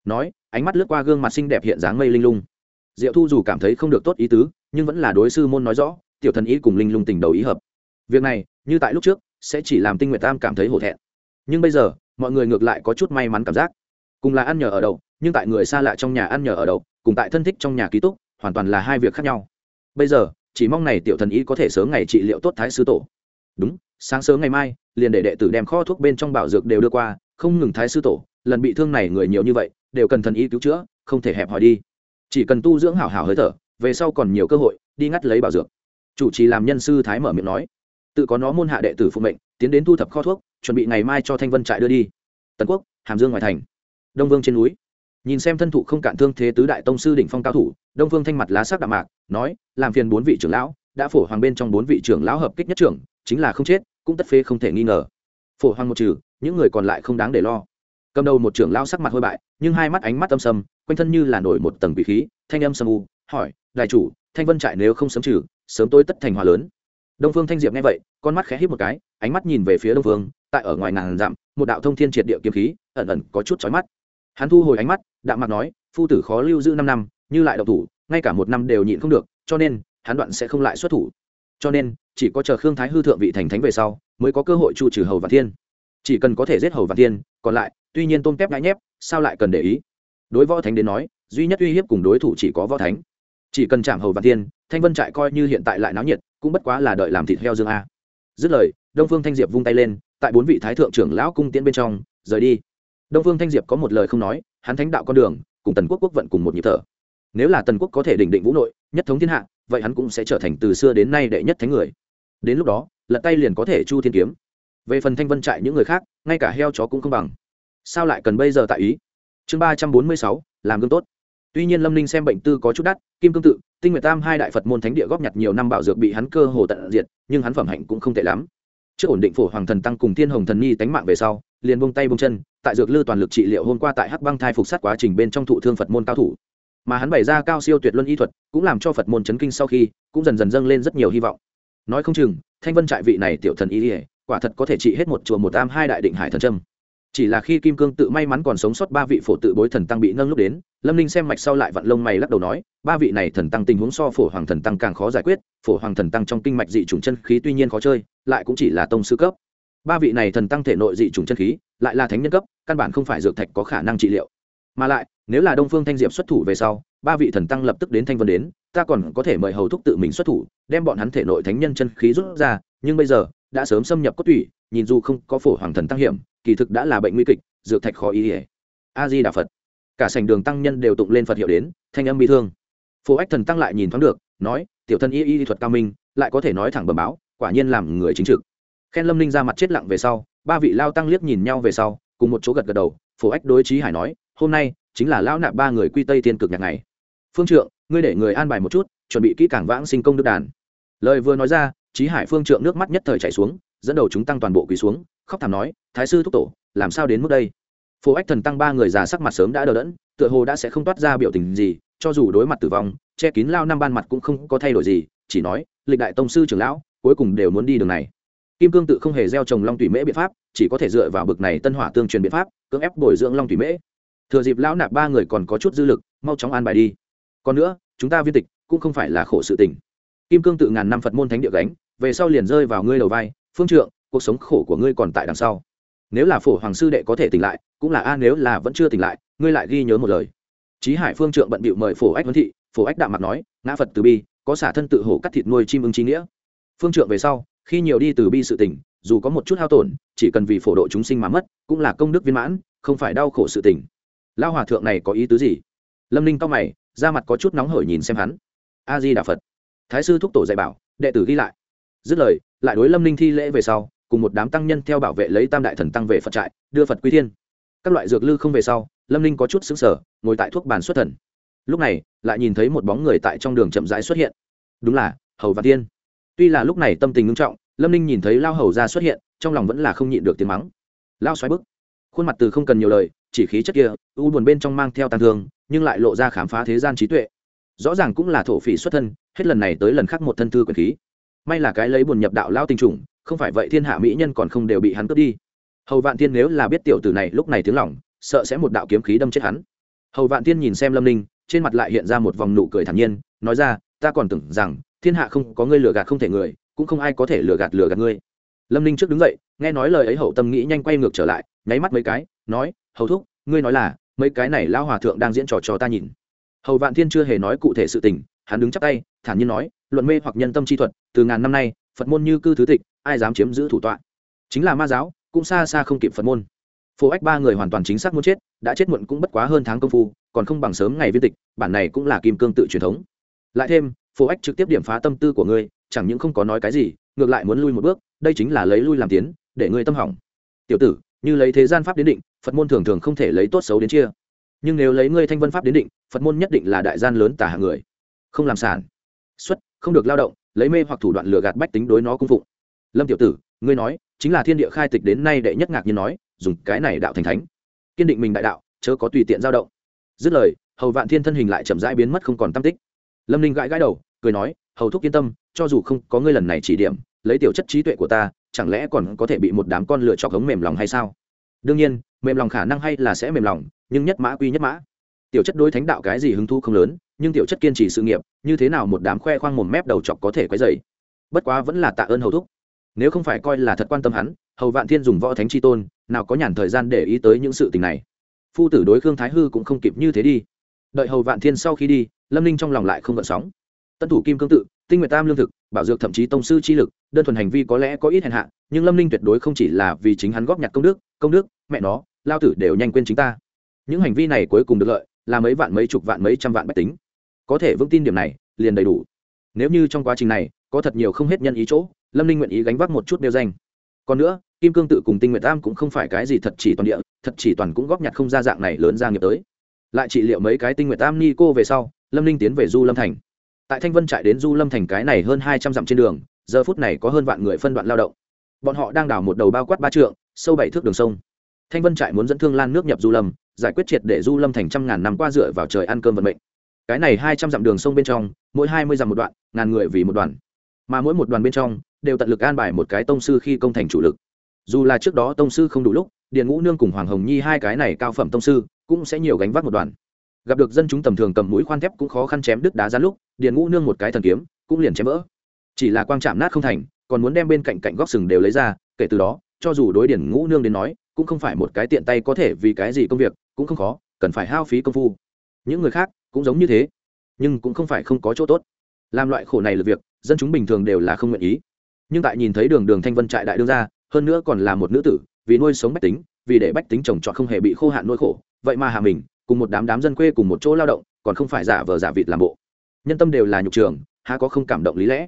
Nói ánh mắt lướt qua gương mặt xinh đẹp hiện dáng mây linh lung. Diệu thu dù cảm thấy không được tốt ý tứ, nhưng vẫn là đối sư môn nói rõ, tiểu thần ý cùng linh lung tình đầu ý hợp. Việc này, như tại lúc trước, sẽ chỉ làm tinh nguyệt tam cảm thấy hổ thẹn. Nhưng bây giờ, mọi người ngược lại có chút may mắn cảm giác. Cùng là ăn nhờ ở đậu, nhưng tại người xa lạ trong nhà ăn nhờ ở đậu, cùng tại thân thích trong nhà ký túc, hoàn toàn là hai việc khác nhau. Bây giờ, chỉ mong này tiểu thần ý có thể sớm ngày trị liệu tốt thái sư tổ. Đúng, sáng sớm ngày mai, liền để đệ tử đem kho thuốc bên trong bảo dược đều đưa qua, không ngừng thái sư tổ, lần bị thương này người nhiều như vậy đều cần thần y cứu chữa, không thể hẹp hòi đi. Chỉ cần tu dưỡng hảo hảo hơi thở, về sau còn nhiều cơ hội, đi ngắt lấy bảo dược. Chủ trì làm nhân sư thái mở miệng nói. Tự có nó môn hạ đệ tử phụ mệnh, tiến đến thu thập kho thuốc, chuẩn bị ngày mai cho thanh vân trại đưa đi. Tần quốc, hàm dương ngoài thành. Đông vương trên núi. Nhìn xem thân thụ không cản thương thế tứ đại tông sư đỉnh phong cao thủ, đông vương thanh mặt lá sắc đạm mạc, nói, làm phiền bốn vị trưởng lão, đã phổ hoàng bên trong bốn vị trưởng lão hợp kích nhất trưởng, chính là không chết, cũng tất phế không thể nghi ngờ. Phổ hoàng một trừ, những người còn lại không đáng để lo. Cầm đầu một trưởng lão sắc mặt hôi bại nhưng hai mắt ánh mắt âm sầm quanh thân như là nổi một tầng bị khí, thanh âm sầm u, hỏi, đại chủ, thanh vân trại nếu không sớm trừ, sớm tôi tất thành hòa lớn. Đông phương thanh diệp nghe vậy, con mắt khẽ hít một cái, ánh mắt nhìn về phía đông phương, tại ở ngoài ngàn dặm, một đạo thông thiên triệt địa kiếm khí, ẩn ẩn có chút chói mắt. Hắn thu hồi ánh mắt, đạm mặt nói, phu tử khó lưu giữ năm năm, như lại độc thủ, ngay cả một năm đều nhịn không được, cho nên, hắn đoạn sẽ không lại xuất thủ. Cho nên, chỉ có chờ khương thái hư thượng vị thành thánh về sau, mới có cơ hội chu trừ hầu và thiên. Chỉ cần có thể giết hầu và thiên còn lại, tuy nhiên tôm tép ngãi nhép, sao lại cần để ý? Đối võ thánh đến nói, duy nhất uy hiếp cùng đối thủ chỉ có võ thánh. Chỉ cần chạm hầu và thiên thanh vân trại coi như hiện tại lại náo nhiệt, cũng bất quá là đợi làm thịt heo dương a. Dứt lời, đông phương thanh diệp vung tay lên, tại bốn vị thái thượng trưởng lão cung tiễn bên trong, rời đi. Đông phương thanh diệp có một lời không nói, hắn thánh đạo con đường, cùng tần quốc quốc vận cùng một nhịp thở. Nếu là tần quốc có thể đỉnh định vũ nội, nhất thống thiên hạ, vậy hắn cũng sẽ trở thành từ xưa đến nay đệ nhất thánh người. Đến lúc đó, lật tay liền có thể chu thiên kiếm về phần thanh vân trại những người khác, ngay cả heo chó cũng không bằng. Sao lại cần bây giờ tại ý? Chương ba trăm bốn mươi sáu, làm gương tốt. Tuy nhiên lâm ninh xem bệnh tư có chút đắt, kim cương tự, tinh nguyệt tam hai đại phật môn thánh địa góp nhặt nhiều năm bảo dược bị hắn cơ hồ tận diệt, nhưng hắn phẩm hạnh cũng không tệ lắm. Trước ổn định phổ hoàng thần tăng cùng thiên hồng thần nhi tánh mạng về sau, liền bông tay bông chân, tại dược lư toàn lực trị liệu hôm qua tại hắc băng thai phục sát quá trình bên trong thụ thương phật môn cao thủ. Mà hắn bày ra cao siêu tuyệt luân y thuật, cũng làm cho phật môn chấn kinh sau khi, cũng dần dần dâng lên rất nhiều hy vọng. Nói không chừng, thanh vân trại vị này tiểu thần y ỉa quả thật có thể trị hết một chùa một tam hai đại định hải thần trâm. Chỉ là khi kim cương tự may mắn còn sống sót ba vị phổ tự bối thần tăng bị nâng lúc đến, lâm ninh xem mạch sau lại vặn lông mày lắc đầu nói, ba vị này thần tăng tình huống so phổ hoàng thần tăng càng khó giải quyết, phổ hoàng thần tăng trong kinh mạch dị chủng chân khí tuy nhiên khó chơi, lại cũng chỉ là tông sư cấp. Ba vị này thần tăng thể nội dị chủng chân khí, lại là thánh nhân cấp, căn bản không phải dược thạch có khả năng trị liệu. Mà lại, nếu là đông phương thanh diệp xuất thủ về sau, ba vị thần tăng lập tức đến thanh vân đến, ta còn có thể mời hầu thúc tự mình xuất thủ, đem bọn hắn thể nội thánh nhân chân khí rút ra, nhưng bây giờ đã sớm xâm nhập cốt tủy, nhìn dù không có phổ hoàng thần tăng hiểm, kỳ thực đã là bệnh nguy kịch, dược thạch khó ý ỉa a di đà phật cả sảnh đường tăng nhân đều tụng lên phật hiệu đến, thanh âm bi thương. Phổ ách thần tăng lại nhìn thoáng được, nói, tiểu thân y y thuật cao minh, lại có thể nói thẳng bầm báo, quả nhiên làm người chính trực. Khen lâm ninh ra mặt chết lặng về sau, ba vị lao tăng liếc nhìn nhau về sau, cùng một chỗ gật gật đầu, phổ ách đối trí hải nói, hôm nay chính là lão nạp ba người quy tây tiên cực nhạc này phương trượng, ngươi để người an bài một chút, chuẩn bị kỹ càng vãng sinh công đức đàn. Lời vừa nói ra trí hải phương trượng nước mắt nhất thời chảy xuống, dẫn đầu chúng tăng toàn bộ quỳ xuống, khóc thảm nói, thái sư thúc tổ, làm sao đến mức đây? Phổ ách thần tăng ba người già sắc mặt sớm đã đờ đẫn, tựa hồ đã sẽ không toát ra biểu tình gì, cho dù đối mặt tử vong, che kín lao năm ban mặt cũng không có thay đổi gì, chỉ nói, lịch đại tông sư trưởng lão, cuối cùng đều muốn đi đường này. Kim cương tự không hề gieo trồng long thủy mễ biện pháp, chỉ có thể dựa vào bực này tân hỏa tương truyền biện pháp, cưỡng ép bồi dưỡng long thủy mễ. Thừa dịp lão nạp ba người còn có chút dư lực, mau chóng an bài đi. Còn nữa, chúng ta viên tịch cũng không phải là khổ sự tình kim cương tự ngàn năm phật môn thánh địa gánh, về sau liền rơi vào ngươi đầu vai. Phương trượng, cuộc sống khổ của ngươi còn tại đằng sau. Nếu là phổ hoàng sư đệ có thể tỉnh lại, cũng là a, nếu là vẫn chưa tỉnh lại, ngươi lại ghi nhớ một lời. Chí hải phương trượng bận bịu mời phổ ách huấn thị, phổ ách đạm mặt nói, ngã phật từ bi, có xả thân tự hổ cắt thịt nuôi chim ưng trí nghĩa. Phương trượng về sau, khi nhiều đi từ bi sự tỉnh dù có một chút hao tổn, chỉ cần vì phổ độ chúng sinh mà mất, cũng là công đức viên mãn, không phải đau khổ sự tỉnh lao hòa thượng này có ý tứ gì? Lâm ninh cao mày ra mặt có chút nóng hổi nhìn xem hắn. A di đà phật thái sư thúc tổ dạy bảo, đệ tử ghi lại. Dứt lời, lại đối lâm ninh thi lễ về sau, cùng một đám tăng nhân theo bảo vệ lấy tam đại thần tăng về phật trại, đưa phật quy thiên. Các loại dược lư không về sau, lâm ninh có chút xứng sở ngồi tại thuốc bàn xuất thần. Lúc này, lại nhìn thấy một bóng người tại trong đường chậm rãi xuất hiện. Đúng là, hầu văn tiên tuy là lúc này tâm tình ngưng trọng, lâm ninh nhìn thấy lao hầu ra xuất hiện, trong lòng vẫn là không nhịn được tiếng mắng. Lao xoáy bức. Khuôn mặt từ không cần nhiều lời, chỉ khí chất kia, u buồn bên trong mang theo tàn thương, nhưng lại lộ ra khám phá thế gian trí tuệ. Rõ ràng cũng là thổ phỉ xuất thân hết lần này tới lần khác một thân thư quyền khí. May là cái lấy buồn nhập đạo lao tình trùng, không phải vậy thiên hạ mỹ nhân còn không đều bị hắn cướp đi. Hầu vạn tiên nếu là biết tiểu tử này lúc này tiếng lỏng sợ sẽ một đạo kiếm khí đâm chết hắn. Hầu vạn tiên nhìn xem lâm ninh, trên mặt lại hiện ra một vòng nụ cười thản nhiên, nói ra, ta còn tưởng rằng, thiên hạ không có ngươi lừa gạt không thể người, cũng không ai có thể lừa gạt lừa gạt ngươi. Lâm ninh trước đứng dậy, nghe nói lời ấy hậu tâm nghĩ nhanh quay ngược trở lại, nháy mắt mấy cái, nói, hầu thúc, ngươi nói là, mấy cái này lao hòa thượng đang diễn trò cho ta nhìn. Hầu vạn thiên chưa hề nói cụ thể sự tình hắn đứng chắp tay, thản nhiên nói, luận mê hoặc nhân tâm chi thuật, từ ngàn năm nay, phật môn như cư thứ tịch, ai dám chiếm giữ thủ tọa? Chính là ma giáo, cũng xa xa không kịp phật môn. Phố ách ba người hoàn toàn chính xác muốn chết, đã chết muộn cũng bất quá hơn tháng công phu, còn không bằng sớm ngày viên tịch, bản này cũng là kim cương tự truyền thống. Lại thêm phố ách trực tiếp điểm phá tâm tư của ngươi, chẳng những không có nói cái gì, ngược lại muốn lui một bước, đây chính là lấy lui làm tiến, để ngươi tâm hỏng. Tiểu tử, như lấy thế gian pháp đến định, phật môn thường thường không thể lấy tốt xấu đến chia. Nhưng nếu lấy ngươi thanh vân pháp đến định, phật môn nhất định là đại gian lớn tả hạng người không làm sản. Xuất, không được lao động, lấy mê hoặc thủ đoạn lừa gạt bách tính đối nó cung phụng. Lâm tiểu tử, ngươi nói, chính là thiên địa khai tịch đến nay đệ nhất ngạc nhiên nói, dùng cái này đạo thành thánh. Kiên định mình đại đạo, chớ có tùy tiện dao động. Dứt lời, hầu vạn thiên thân hình lại chậm rãi biến mất không còn tam tích. Lâm ninh gãi gãi đầu, cười nói, hầu thúc yên tâm, cho dù không có ngươi lần này chỉ điểm, lấy tiểu chất trí tuệ của ta, chẳng lẽ còn có thể bị một đám con lựa chọc hống mềm lòng hay sao? Đương nhiên, mềm lòng khả năng hay là sẽ mềm lòng, nhưng nhất mã quy nhất mã tiểu chất đối thánh đạo cái gì hứng thu không lớn, nhưng tiểu chất kiên trì sự nghiệp, như thế nào một đám khoe khoang mồm mép đầu chọc có thể quấy dày bất quá vẫn là tạ ơn hầu thúc. Nếu không phải coi là thật quan tâm hắn, hầu vạn thiên dùng võ thánh c h i tôn, nào có nhàn thời gian để ý tới những sự tình này. Phu tử đối khương thái hư cũng không kịp như thế đi. Đợi hầu vạn thiên sau khi đi, lâm ninh trong lòng lại không gợn sóng. Tân thủ kim cương tự, tinh nguyệt tam lương thực, bảo dược thậm chí tông sư chi lực, đơn thuần hành vi có lẽ có ít hèn hạ, nhưng lâm ninh tuyệt đối không chỉ là vì chính hắn góp nhặt công đức công đức, mẹ nó, lao tử đều nhanh quên chính ta. Những hành vi này cuối cùng được lợi là mấy vạn mấy chục vạn mấy trăm vạn bách tính. Có thể vững tin điểm này, liền đầy đủ. Nếu như trong quá trình này, có thật nhiều không hết nhân ý chỗ, lâm ninh nguyện ý gánh vác một chút đeo danh. Còn nữa, kim cương tự cùng tinh nguyện tam cũng không phải cái gì thật chỉ toàn địa, thật chỉ toàn cũng góp nhặt không ra dạng này lớn ra nghiệp tới. Lại trị liệu mấy cái tinh nguyện tam ni cô về sau, lâm ninh tiến về du lâm thành. Tại thanh vân trại đến du lâm thành cái này hơn hai trăm dặm trên đường, giờ phút này có hơn vạn người phân đoạn lao động. Bọn họ đang đào một đầu bao quát ba trượng, sâu bảy thước đường sông thanh vân trại muốn dẫn thương lan nước nhập du lâm, giải quyết triệt để du lâm thành trăm ngàn năm qua dựa vào trời ăn cơm vận mệnh. Cái này hai trăm dặm đường sông bên trong, mỗi hai mươi dặm một đoạn, ngàn người vì một đoàn. Mà mỗi một đoàn bên trong, đều tận lực an bài một cái tông sư khi công thành chủ lực. Dù là trước đó tông sư không đủ lúc điện ngũ nương cùng hoàng hồng nhi hai cái này cao phẩm tông sư, cũng sẽ nhiều gánh vác một đoàn. Gặp được dân chúng tầm thường cầm mũi khoan thép cũng khó khăn chém đứt đá ra lúc điện ngũ nương một cái thần kiếm, cũng liền chém vỡ. Chỉ là quang chạm nát không thành, còn muốn đem bên cạnh cạnh góc sừng đều lấy ra, kể từ đó, cho dù đối điển ngũ nương đến nói cũng không phải một cái tiện tay có thể vì cái gì công việc, cũng không khó, cần phải hao phí công phu. Những người khác cũng giống như thế, nhưng cũng không phải không có chỗ tốt. Làm loại khổ này là việc, dân chúng bình thường đều là không nguyện ý. Nhưng tại nhìn thấy đường đường thanh vân trại đại đương ra hơn nữa còn là một nữ tử, vì nuôi sống bách tính, vì để bách tính trồng trọt không hề bị khô hạn nuôi khổ, vậy mà hà mình, cùng một đám đám dân quê cùng một chỗ lao động, còn không phải giả vờ giả vịt làm bộ. Nhân tâm đều là nhục trường, há có không cảm động lý lẽ.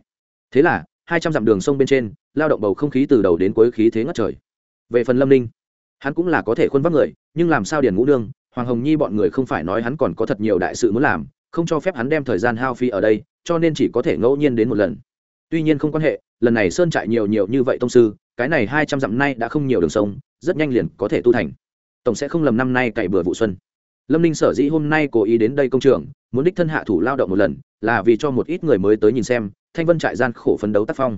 Thế là, hai trăm dặm đường sông bên trên, lao động bầu không khí từ đầu đến cuối khí thế ngất trời. Về phần lâm ninh hắn cũng là có thể khuôn vác người, nhưng làm sao điền ngũ nương, hoàng hồng nhi bọn người không phải nói hắn còn có thật nhiều đại sự muốn làm, không cho phép hắn đem thời gian hao phi ở đây, cho nên chỉ có thể ngẫu nhiên đến một lần. Tuy nhiên không quan hệ, lần này sơn trại nhiều nhiều như vậy tông sư, cái này hai trăm dặm nay đã không nhiều đường sông, rất nhanh liền có thể tu thành. Tổng sẽ không lầm năm nay cày bừa vụ xuân. Lâm ninh sở dĩ hôm nay cố ý đến đây công trường, muốn đích thân hạ thủ lao động một lần, là vì cho một ít người mới tới nhìn xem, thanh vân trại gian khổ phấn đấu tác phong.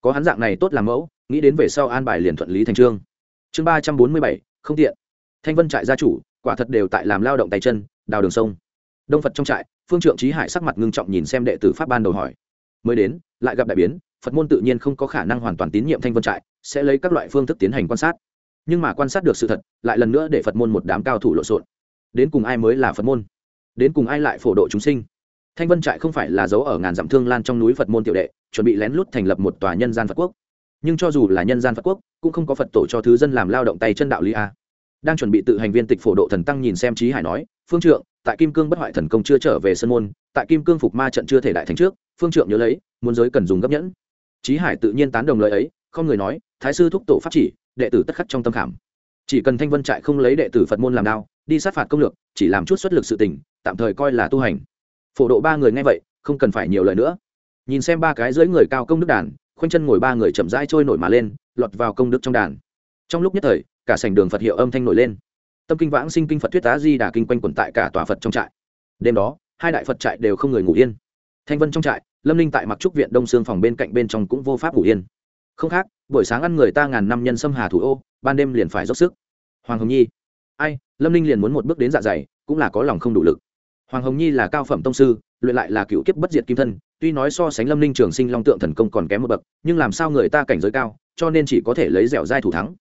Có hắn dạng này tốt làm mẫu, nghĩ đến về sau an bài liền thuận lý thành trương chương ba trăm bốn mươi bảy, không tiện. Thanh vân trại gia chủ, quả thật đều tại làm lao động tay chân, đào đường sông. Đông phật trong trại, phương trượng trí hải sắc mặt ngưng trọng nhìn xem đệ tử pháp ban đầu hỏi. Mới đến, lại gặp đại biến, phật môn tự nhiên không có khả năng hoàn toàn tín nhiệm thanh vân trại, sẽ lấy các loại phương thức tiến hành quan sát. Nhưng mà quan sát được sự thật, lại lần nữa để phật môn một đám cao thủ lộn xộn. Đến cùng ai mới là phật môn? Đến cùng ai lại phổ độ chúng sinh? Thanh vân trại không phải là dấu ở ngàn dặm thương lan trong núi phật môn tiểu đệ, chuẩn bị lén lút thành lập một tòa nhân gian phật quốc. Nhưng cho dù là nhân gian phật quốc cũng không có phật tổ cho thứ dân làm lao động tay chân đạo lý a. Đang chuẩn bị tự hành viên tịch phổ độ thần tăng nhìn xem trí hải nói, phương trượng, tại kim cương bất hoại thần công chưa trở về sân môn, tại kim cương phục ma trận chưa thể đại thành trước, phương trượng nhớ lấy, muốn giới cần dùng gấp nhẫn. Trí hải tự nhiên tán đồng lời ấy, không người nói, thái sư thúc tổ pháp chỉ, đệ tử tất khắc trong tâm khảm. Chỉ cần thanh vân trại không lấy đệ tử phật môn làm đao, đi sát phạt công lược, chỉ làm chút xuất lực sự tình, tạm thời coi là tu hành. Phổ độ ba người nghe vậy, không cần phải nhiều lời nữa. Nhìn xem ba cái dưới người cao công đức đàn khoanh chân ngồi ba người chậm rãi trôi nổi mà lên, lọt vào công đức trong đàn. Trong lúc nhất thời, cả sảnh đường phật hiệu âm thanh nổi lên. Tâm kinh vãng sinh kinh phật thuyết tá di đà kinh quanh quẩn tại cả tòa phật trong trại. Đêm đó, hai đại phật trại đều không người ngủ yên. Thanh vân trong trại, lâm ninh tại mặc trúc viện đông xương phòng bên cạnh bên trong cũng vô pháp ngủ yên. Không khác, buổi sáng ăn người ta ngàn năm nhân xâm hà thủ ô, ban đêm liền phải dốc sức. Hoàng hồng nhi. Ai, lâm ninh liền muốn một bước đến dạ dày, cũng là có lòng không đủ lực. Hoàng hồng nhi là cao phẩm tông sư luyện lại là cựu kiếp bất diệt kim thân, tuy nói so sánh lâm ninh trường sinh long tượng thần công còn kém một bậc, nhưng làm sao người ta cảnh giới cao, cho nên chỉ có thể lấy dẻo dai thủ thắng.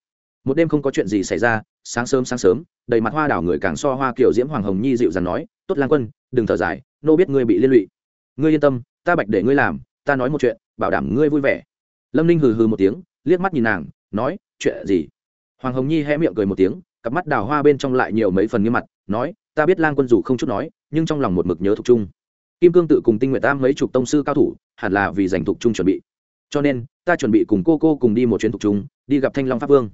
Một đêm không có chuyện gì xảy ra, sáng sớm sáng sớm, đầy mặt hoa đảo người càng so hoa kiểu diễm hoàng hồng nhi dịu dàng nói, tốt lang quân, đừng thở dài, nô biết ngươi bị liên lụy. Ngươi yên tâm, ta bạch để ngươi làm, ta nói một chuyện, bảo đảm ngươi vui vẻ. Lâm ninh hừ hừ một tiếng, liếc mắt nhìn nàng, nói, chuyện gì? Hoàng hồng nhi hé miệng cười một tiếng, cặp mắt đào hoa bên trong lại nhiều mấy phần nghiêm mặt, nói, ta biết lang quân dù không chút nói, nhưng trong lòng một mực nhớ thục chung kim cương tự cùng tinh nguyện tam mấy chục tông sư cao thủ, hẳn là vì giành thục trung chuẩn bị. Cho nên, ta chuẩn bị cùng cô cô cùng đi một chuyến thục trung đi gặp thanh long pháp vương.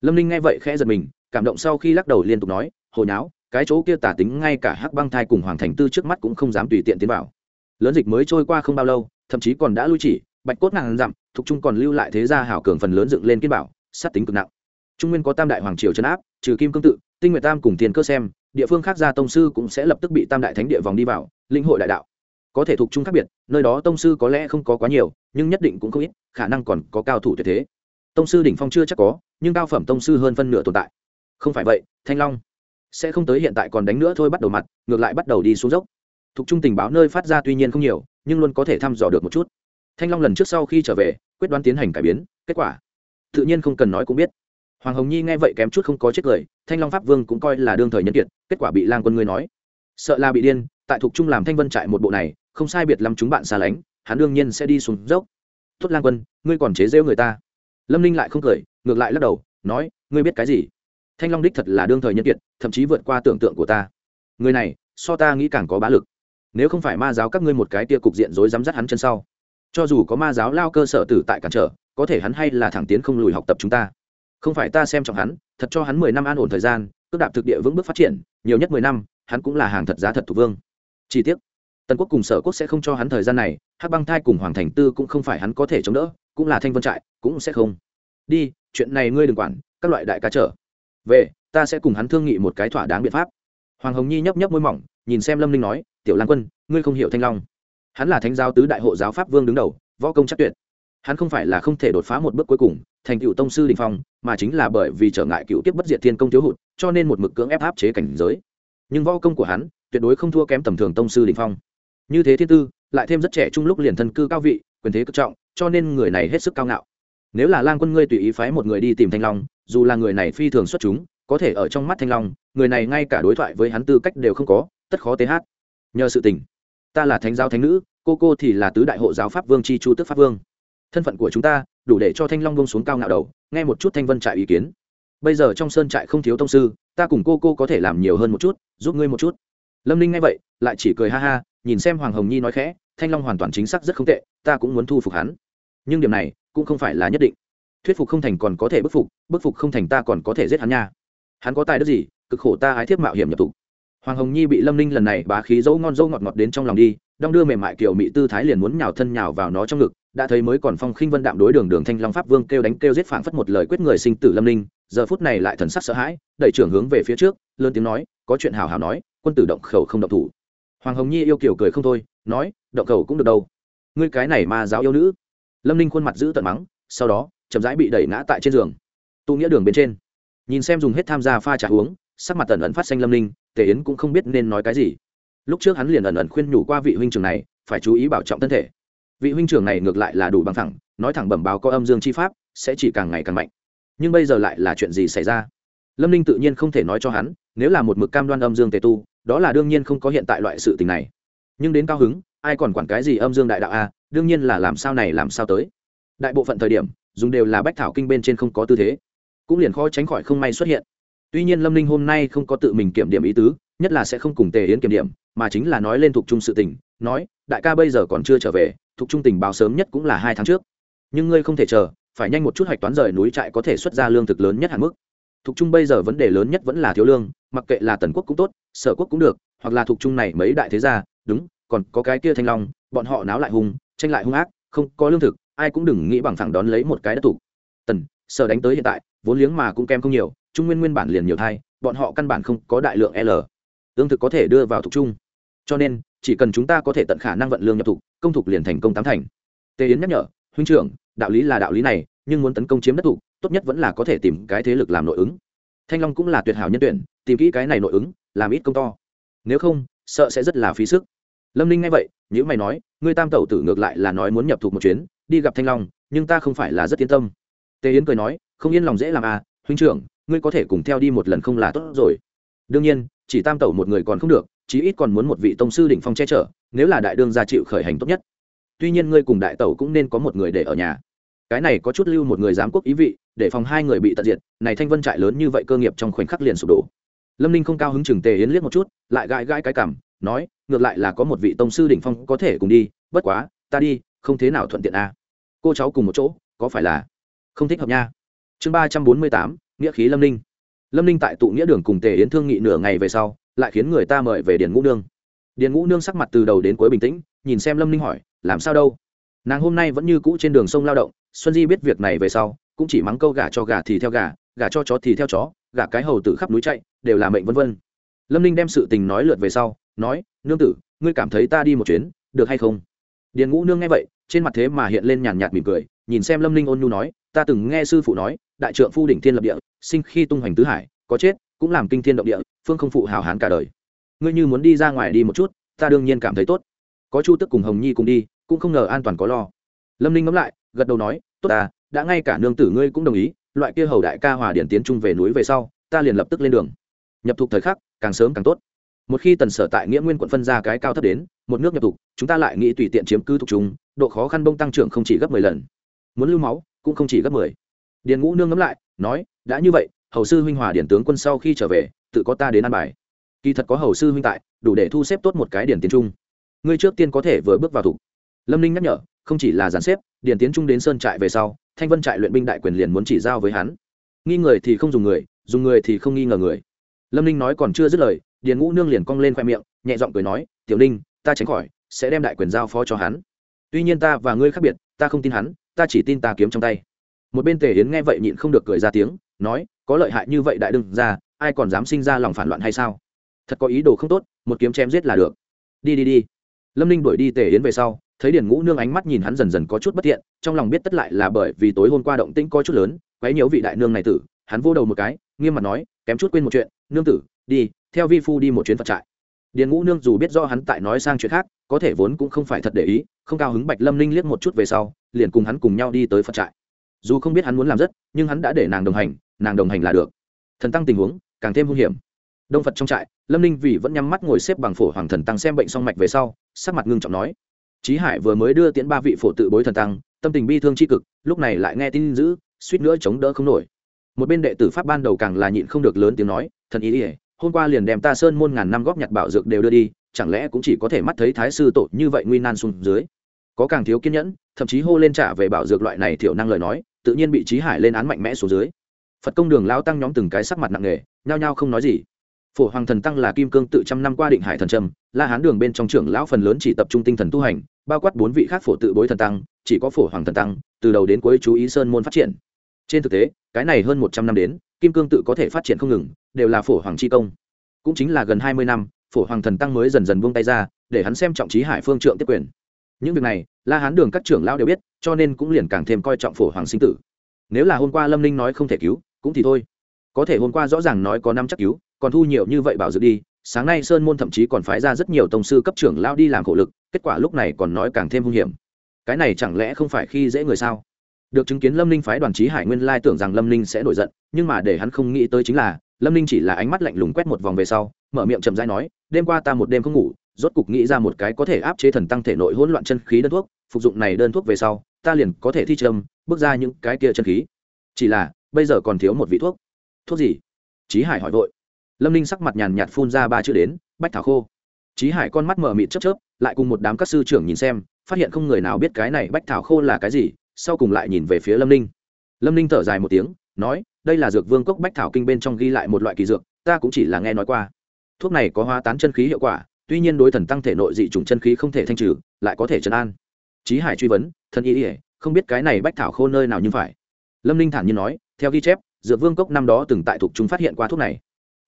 Lâm ninh nghe vậy khẽ giật mình, cảm động sau khi lắc đầu liên tục nói hồi náo cái chỗ kia tả tính ngay cả hắc băng thai cùng hoàng thành tư trước mắt cũng không dám tùy tiện tiến vào. Lớn dịch mới trôi qua không bao lâu, thậm chí còn đã lui chỉ, bạch cốt ngàn dặm thục trung còn lưu lại thế gia hảo cường phần lớn dựng lên kiên bảo, sát tính cực nặng. Trung nguyên có tam đại hoàng triều trấn áp, trừ kim cương tự, tinh nguyệt tam cùng tiền cơ xem, địa phương khác gia tông sư cũng sẽ lập tức bị tam đại thánh địa vòng đi vào linh hội đại đạo. Có thể thuộc chung khác biệt, nơi đó tông sư có lẽ không có quá nhiều, nhưng nhất định cũng không ít, khả năng còn có cao thủ tuyệt thế. Tông sư đỉnh phong chưa chắc có, nhưng cao phẩm tông sư hơn phân nửa tồn tại. Không phải vậy, thanh long, sẽ không tới hiện tại còn đánh nữa thôi bắt đầu mặt, ngược lại bắt đầu đi xuống dốc. Thuộc trung tình báo nơi phát ra tuy nhiên không nhiều, nhưng luôn có thể thăm dò được một chút. Thanh long lần trước sau khi trở về, quyết đoán tiến hành cải biến, kết quả, tự nhiên không cần nói cũng biết. Hoàng hồng nhi nghe vậy kém chút không có chết cười thanh long pháp vương cũng coi là đương thời nhân kiệt, kết quả bị lang quân ngươi nói. Sợ là bị điên tại thuộc trung làm thanh vân trại một bộ này, không sai biệt lắm chúng bạn xa lánh, hắn đương nhiên sẽ đi xuống dốc. Tuất lang quân, ngươi còn chế rêu người ta. Lâm ninh lại không cười, ngược lại lắc đầu, nói, ngươi biết cái gì? Thanh long đích thật là đương thời nhân kiệt, thậm chí vượt qua tưởng tượng của ta. Người này, so ta nghĩ càng có bá lực. Nếu không phải ma giáo các ngươi một cái tia cục diện rối dám dắt hắn chân sau, cho dù có ma giáo lao cơ sở tử tại cản trở, có thể hắn hay là thẳng tiến không lùi học tập chúng ta. Không phải ta xem trọng hắn, thật cho hắn mười năm an ổn thời gian, cước đạp thực địa vững bước phát triển, nhiều nhất mười năm, hắn cũng là hàng thật giá thật thủ vương chi tiết. Tần quốc cùng sở quốc sẽ không cho hắn thời gian này, hắc băng thai cùng hoàng thành tư cũng không phải hắn có thể chống đỡ, cũng là thanh vân trại, cũng sẽ không. Đi, chuyện này ngươi đừng quản, các loại đại ca trở. Về, ta sẽ cùng hắn thương nghị một cái thỏa đáng biện pháp. Hoàng hồng nhi nhấp nhấp môi mỏng, nhìn xem lâm ninh nói, tiểu lan quân, ngươi không hiểu thanh long. Hắn là thánh giáo tứ đại hộ giáo pháp vương đứng đầu, võ công chắc tuyệt. Hắn không phải là không thể đột phá một bước cuối cùng, thành cựu tông sư đình phong, mà chính là bởi vì trở ngại cựu tiếp bất diệt thiên công thiếu hụt, cho nên một mực cưỡng ép áp chế cảnh giới. Nhưng võ công của hắn tuyệt đối không thua kém tầm thường tông sư đình phong. Như thế thiên tư, lại thêm rất trẻ trung lúc liền thân cư cao vị, quyền thế cực trọng, cho nên người này hết sức cao ngạo. Nếu là lang quân ngươi tùy ý phái một người đi tìm thanh long, dù là người này phi thường xuất chúng, có thể ở trong mắt thanh long, người này ngay cả đối thoại với hắn tư cách đều không có, tất khó tế hát. Nhờ sự tình, ta là thánh giáo thánh nữ, cô cô thì là tứ đại hộ giáo pháp vương chi chu tức pháp vương. Thân phận của chúng ta, đủ để cho thanh long bông xuống cao ngạo đầu, nghe một chút thanh vân trại ý kiến. Bây giờ trong sơn trại không thiếu tông sư, ta cùng cô cô có thể làm nhiều hơn một chút, giúp ngươi một chút lâm ninh nghe vậy, lại chỉ cười ha ha, nhìn xem hoàng hồng nhi nói khẽ, thanh long hoàn toàn chính xác rất không tệ, ta cũng muốn thu phục hắn. Nhưng điểm này, cũng không phải là nhất định. Thuyết phục không thành còn có thể bức phục bức phục không thành ta còn có thể giết hắn nha. Hắn có tài đức gì, cực khổ ta ái thiếp mạo hiểm nhập tục hoàng hồng nhi bị lâm ninh lần này bá khí dấu ngon dẫu ngọt ngọt đến trong lòng đi, đong đưa mềm mại kiểu mỹ tư thái liền muốn nhào thân nhào vào nó trong ngực, đã thấy mới còn phong khinh vân đạm đối đường đường thanh long pháp vương kêu đánh kêu giết phảng phất một lời quyết người sinh tử lâm ninh, giờ phút này lại thần sắc sợ hãi, đẩy trưởng hướng về phía trước, lớn tiếng nói, có chuyện hào hào nói quân tử động khẩu không động thủ. Hoàng hồng nhi yêu kiểu cười không thôi, nói, động khẩu cũng được đâu. Ngươi cái này mà giáo yêu nữ. Lâm ninh khuôn mặt giữ tận mắng, sau đó, chậm rãi bị đẩy ngã tại trên giường. Tụ nghĩa đường bên trên. Nhìn xem dùng hết tham gia pha trà uống, sắc mặt tần ẩn phát xanh lâm ninh, tề yến cũng không biết nên nói cái gì. Lúc trước hắn liền ẩn ẩn khuyên nhủ qua vị huynh trưởng này, phải chú ý bảo trọng thân thể. Vị huynh trưởng này ngược lại là đủ bằng thẳng, nói thẳng bẩm báo có âm dương chi pháp, sẽ chỉ càng ngày càng mạnh. Nhưng bây giờ lại là chuyện gì xảy ra? Lâm ninh tự nhiên không thể nói cho hắn, nếu là một mực cam đoan âm dương tề tu đó là đương nhiên không có hiện tại loại sự tình này. Nhưng đến cao hứng, ai còn quản cái gì âm dương đại đạo a, đương nhiên là làm sao này làm sao tới. Đại bộ phận thời điểm, dùng đều là bách thảo kinh bên trên không có tư thế. Cũng liền khó tránh khỏi không may xuất hiện. Tuy nhiên lâm ninh hôm nay không có tự mình kiểm điểm ý tứ, nhất là sẽ không cùng tề yến kiểm điểm, mà chính là nói lên thuộc trung sự tình, nói, đại ca bây giờ còn chưa trở về, thuộc trung tình báo sớm nhất cũng là hai tháng trước. Nhưng ngươi không thể chờ, phải nhanh một chút hoạch toán rời núi trại có thể xuất ra lương thực lớn nhất hạn mức thuộc trung bây giờ vấn đề lớn nhất vẫn là thiếu lương, mặc kệ là tần quốc cũng tốt, sở quốc cũng được, hoặc là thuộc trung này mấy đại thế gia, đúng, còn có cái kia thanh long, bọn họ náo lại hung tranh lại hung ác, không có lương thực, ai cũng đừng nghĩ bằng thẳng đón lấy một cái đất thủ tần, sở đánh tới hiện tại, vốn liếng mà cũng kém không nhiều, trung nguyên nguyên bản liền nhiều thai, bọn họ căn bản không có đại lượng l. Lương thực có thể đưa vào thuộc trung cho nên, chỉ cần chúng ta có thể tận khả năng vận lương nhập thục, công thục liền thành công tám thành. Tề yến nhắc nhở, huynh trưởng, đạo lý là đạo lý này, nhưng muốn tấn công chiếm đất thục tốt nhất vẫn là có thể tìm cái thế lực làm nội ứng. Thanh long cũng là tuyệt hảo nhân tuyển, tìm kỹ cái này nội ứng, làm ít công to. Nếu không, sợ sẽ rất là phí sức. Lâm ninh nghe vậy những mày nói, ngươi tam tẩu tử ngược lại là nói muốn nhập thuộc một chuyến, đi gặp thanh long, nhưng ta không phải là rất yên tâm. Tề yến cười nói, không yên lòng dễ làm à huynh trưởng, ngươi có thể cùng theo đi một lần không là tốt rồi. Đương nhiên, chỉ tam tẩu một người còn không được, chí ít còn muốn một vị tông sư đỉnh phong che chở, nếu là đại đương gia chịu khởi hành tốt nhất. Tuy nhiên ngươi cùng đại tẩu cũng nên có một người để ở nhà cái này có chút lưu một người giám quốc ý vị, để phòng hai người bị tận diệt, này thanh vân trại lớn như vậy cơ nghiệp trong khoảnh khắc liền sụp đổ. Lâm ninh không cao hứng chừng tề yến liếc một chút, lại gãi gãi cái cảm nói, ngược lại là có một vị tông sư đỉnh phong có thể cùng đi, bất quá, ta đi, không thế nào thuận tiện à. cô cháu cùng một chỗ, có phải là không thích hợp nha? Chương ba trăm bốn mươi tám, nghĩa khí lâm ninh. Lâm ninh tại tụ nghĩa đường cùng tề yến thương nghị nửa ngày về sau, lại khiến người ta mời về điền ngũ nương. Điền ngũ nương sắc mặt từ đầu đến cuối bình tĩnh, nhìn xem lâm ninh hỏi, làm sao đâu? Nàng hôm nay vẫn như cũ trên đường sông lao động xuân di biết việc này về sau, cũng chỉ mắng câu gà cho gà thì theo gà gà cho chó thì theo chó, gà cái hầu tử khắp núi chạy, đều là mệnh vân vân. Lâm ninh đem sự tình nói lượt về sau, nói, nương tử, ngươi cảm thấy ta đi một chuyến, được hay không? Điền ngũ nương nghe vậy, trên mặt thế mà hiện lên nhàn nhạt mỉm cười, nhìn xem lâm ninh ôn nhu nói, ta từng nghe sư phụ nói, đại trượng phu đỉnh thiên lập địa, sinh khi tung hoành tứ hải, có chết, cũng làm kinh thiên động địa, phương không phụ hào hán cả đời. Ngươi như muốn đi ra ngoài đi một chút, ta đương nhiên cảm thấy tốt. Có chu tức cùng hồng nhi cùng đi, cũng không ngờ an toàn có lo lâm ninh ngẫm lại, gật đầu nói, tốt ta, đã ngay cả nương tử ngươi cũng đồng ý, loại kia hầu đại ca hòa điển tiến trung về núi về sau, ta liền lập tức lên đường. Nhập thục thời khắc, càng sớm càng tốt. Một khi tần sở tại nghĩa nguyên quận phân ra cái cao thấp đến, một nước nhập thục, chúng ta lại nghĩ tùy tiện chiếm cư thục chúng độ khó khăn bông tăng trưởng không chỉ gấp mười lần. Muốn lưu máu, cũng không chỉ gấp mười. Điền ngũ nương ngẫm lại, nói, đã như vậy, hầu sư huynh hòa điển tướng quân sau khi trở về, tự có ta đến ăn bài. Kỳ thật có hầu sư huynh tại, đủ để thu xếp tốt một cái điển tiến trung. Ngươi trước tiên có thể vừa bước vào thục. Lâm ninh nhắc nhở không chỉ là giàn xếp, Điền tiến trung đến sơn trại về sau, thanh vân trại luyện binh đại quyền liền muốn chỉ giao với hắn. Nghi người thì không dùng người dùng người thì không nghi ngờ người. Lâm ninh nói còn chưa dứt lời, điền ngũ nương liền cong lên khoe miệng, nhẹ giọng cười nói, tiểu ninh, ta tránh khỏi, sẽ đem đại quyền giao phó cho hắn. Tuy nhiên ta và ngươi khác biệt, ta không tin hắn, ta chỉ tin ta kiếm trong tay. Một bên tề yến nghe vậy nhịn không được cười ra tiếng, nói, có lợi hại như vậy đại đừng ra ai còn dám sinh ra lòng phản loạn hay sao? Thật có ý đồ không tốt, một kiếm chém giết là được. Đi đi đi. Lâm ninh đuổi đi tề yến về sau thấy điền ngũ nương ánh mắt nhìn hắn dần dần có chút bất thiện, trong lòng biết tất lại là bởi vì tối hôm qua động tĩnh có chút lớn, quấy nhiễu vị đại nương này tử, hắn vô đầu một cái, nghiêm mặt nói, kém chút quên một chuyện, nương tử, đi, theo vi phu đi một chuyến phật trại. Điền ngũ nương dù biết do hắn tại nói sang chuyện khác, có thể vốn cũng không phải thật để ý, không cao hứng bạch lâm ninh liếc một chút về sau, liền cùng hắn cùng nhau đi tới phật trại. Dù không biết hắn muốn làm rất, nhưng hắn đã để nàng đồng hành, nàng đồng hành là được. Thần tăng tình huống, càng thêm hung hiểm. Đông phật trong trại, lâm ninh vì vẫn nhắm mắt ngồi xếp bằng phổ hoàng thần tăng xem bệnh song mạch về sau, sắc mặt ngưng trọng nói trí hải vừa mới đưa tiễn ba vị phổ tự bối thần tăng, tâm tình bi thương tri cực, lúc này lại nghe tin dữ, suýt nữa chống đỡ không nổi. Một bên đệ tử pháp ban đầu càng là nhịn không được lớn tiếng nói, thần ý ỉa hôm qua liền đem ta sơn môn ngàn năm góp nhặt bảo dược đều đưa đi, chẳng lẽ cũng chỉ có thể mắt thấy thái sư tội như vậy nguy nan xuống dưới? Có càng thiếu kiên nhẫn, thậm chí hô lên trả về bảo dược loại này thiểu năng lời nói, tự nhiên bị trí hải lên án mạnh mẽ xuống dưới. Phật công đường lao tăng nhóm từng cái sắc mặt nặng nề, nhao nhao không nói gì phổ hoàng thần tăng là kim cương tự trăm năm qua định hải thần trầm la hán đường bên trong trưởng lão phần lớn chỉ tập trung tinh thần tu hành, bao quát bốn vị khác phổ tự bối thần tăng, chỉ có phổ hoàng thần tăng, từ đầu đến cuối chú ý sơn môn phát triển. Trên thực tế, cái này hơn một trăm năm đến, kim cương tự có thể phát triển không ngừng, đều là phổ hoàng chi công. Cũng chính là gần hai mươi năm, phổ hoàng thần tăng mới dần dần buông tay ra, để hắn xem trọng trí hải phương trượng tiếp quyền. Những việc này, la hán đường các trưởng lão đều biết, cho nên cũng liền càng thêm coi trọng phổ hoàng sinh tử. Nếu là hôm qua lâm ninh nói không thể cứu, cũng thì thôi. Có thể hôm qua rõ ràng nói có năm chắc cứu còn thu nhiều như vậy bảo dự đi, sáng nay sơn môn thậm chí còn phái ra rất nhiều tông sư cấp trưởng lao đi làm khổ lực, kết quả lúc này còn nói càng thêm hung hiểm. Cái này chẳng lẽ không phải khi dễ người sao? Được chứng kiến lâm ninh phái đoàn trí hải nguyên lai tưởng rằng lâm ninh sẽ nổi giận, nhưng mà để hắn không nghĩ tới chính là, lâm ninh chỉ là ánh mắt lạnh lùng quét một vòng về sau, mở miệng chậm dãi nói, đêm qua ta một đêm không ngủ, rốt cục nghĩ ra một cái có thể áp chế thần tăng thể nội hỗn loạn chân khí đơn thuốc, phục dụng này đơn thuốc về sau, ta liền có thể thi trâm, bước ra những cái kia chân khí. Chỉ là, bây giờ còn thiếu một vị thuốc. Thuốc gì? Trí hải hỏi vội lâm ninh sắc mặt nhàn nhạt phun ra ba chữ đến, bách thảo khô. Trí hải con mắt mở mịt chớp chớp, lại cùng một đám các sư trưởng nhìn xem, phát hiện không người nào biết cái này bách thảo khô là cái gì, sau cùng lại nhìn về phía lâm ninh. Lâm ninh thở dài một tiếng, nói, đây là dược vương cốc bách thảo kinh bên trong ghi lại một loại kỳ dược, ta cũng chỉ là nghe nói qua. Thuốc này có hóa tán chân khí hiệu quả, tuy nhiên đối thần tăng thể nội dị trùng chân khí không thể thanh trừ, lại có thể trấn an. Trí hải truy vấn thân ý ỉa không biết cái này bách thảo khô nơi nào như phải? Lâm ninh thản nhiên nói, theo ghi chép, dược vương cốc năm đó từng tại thuộc chúng phát hiện qua thuốc này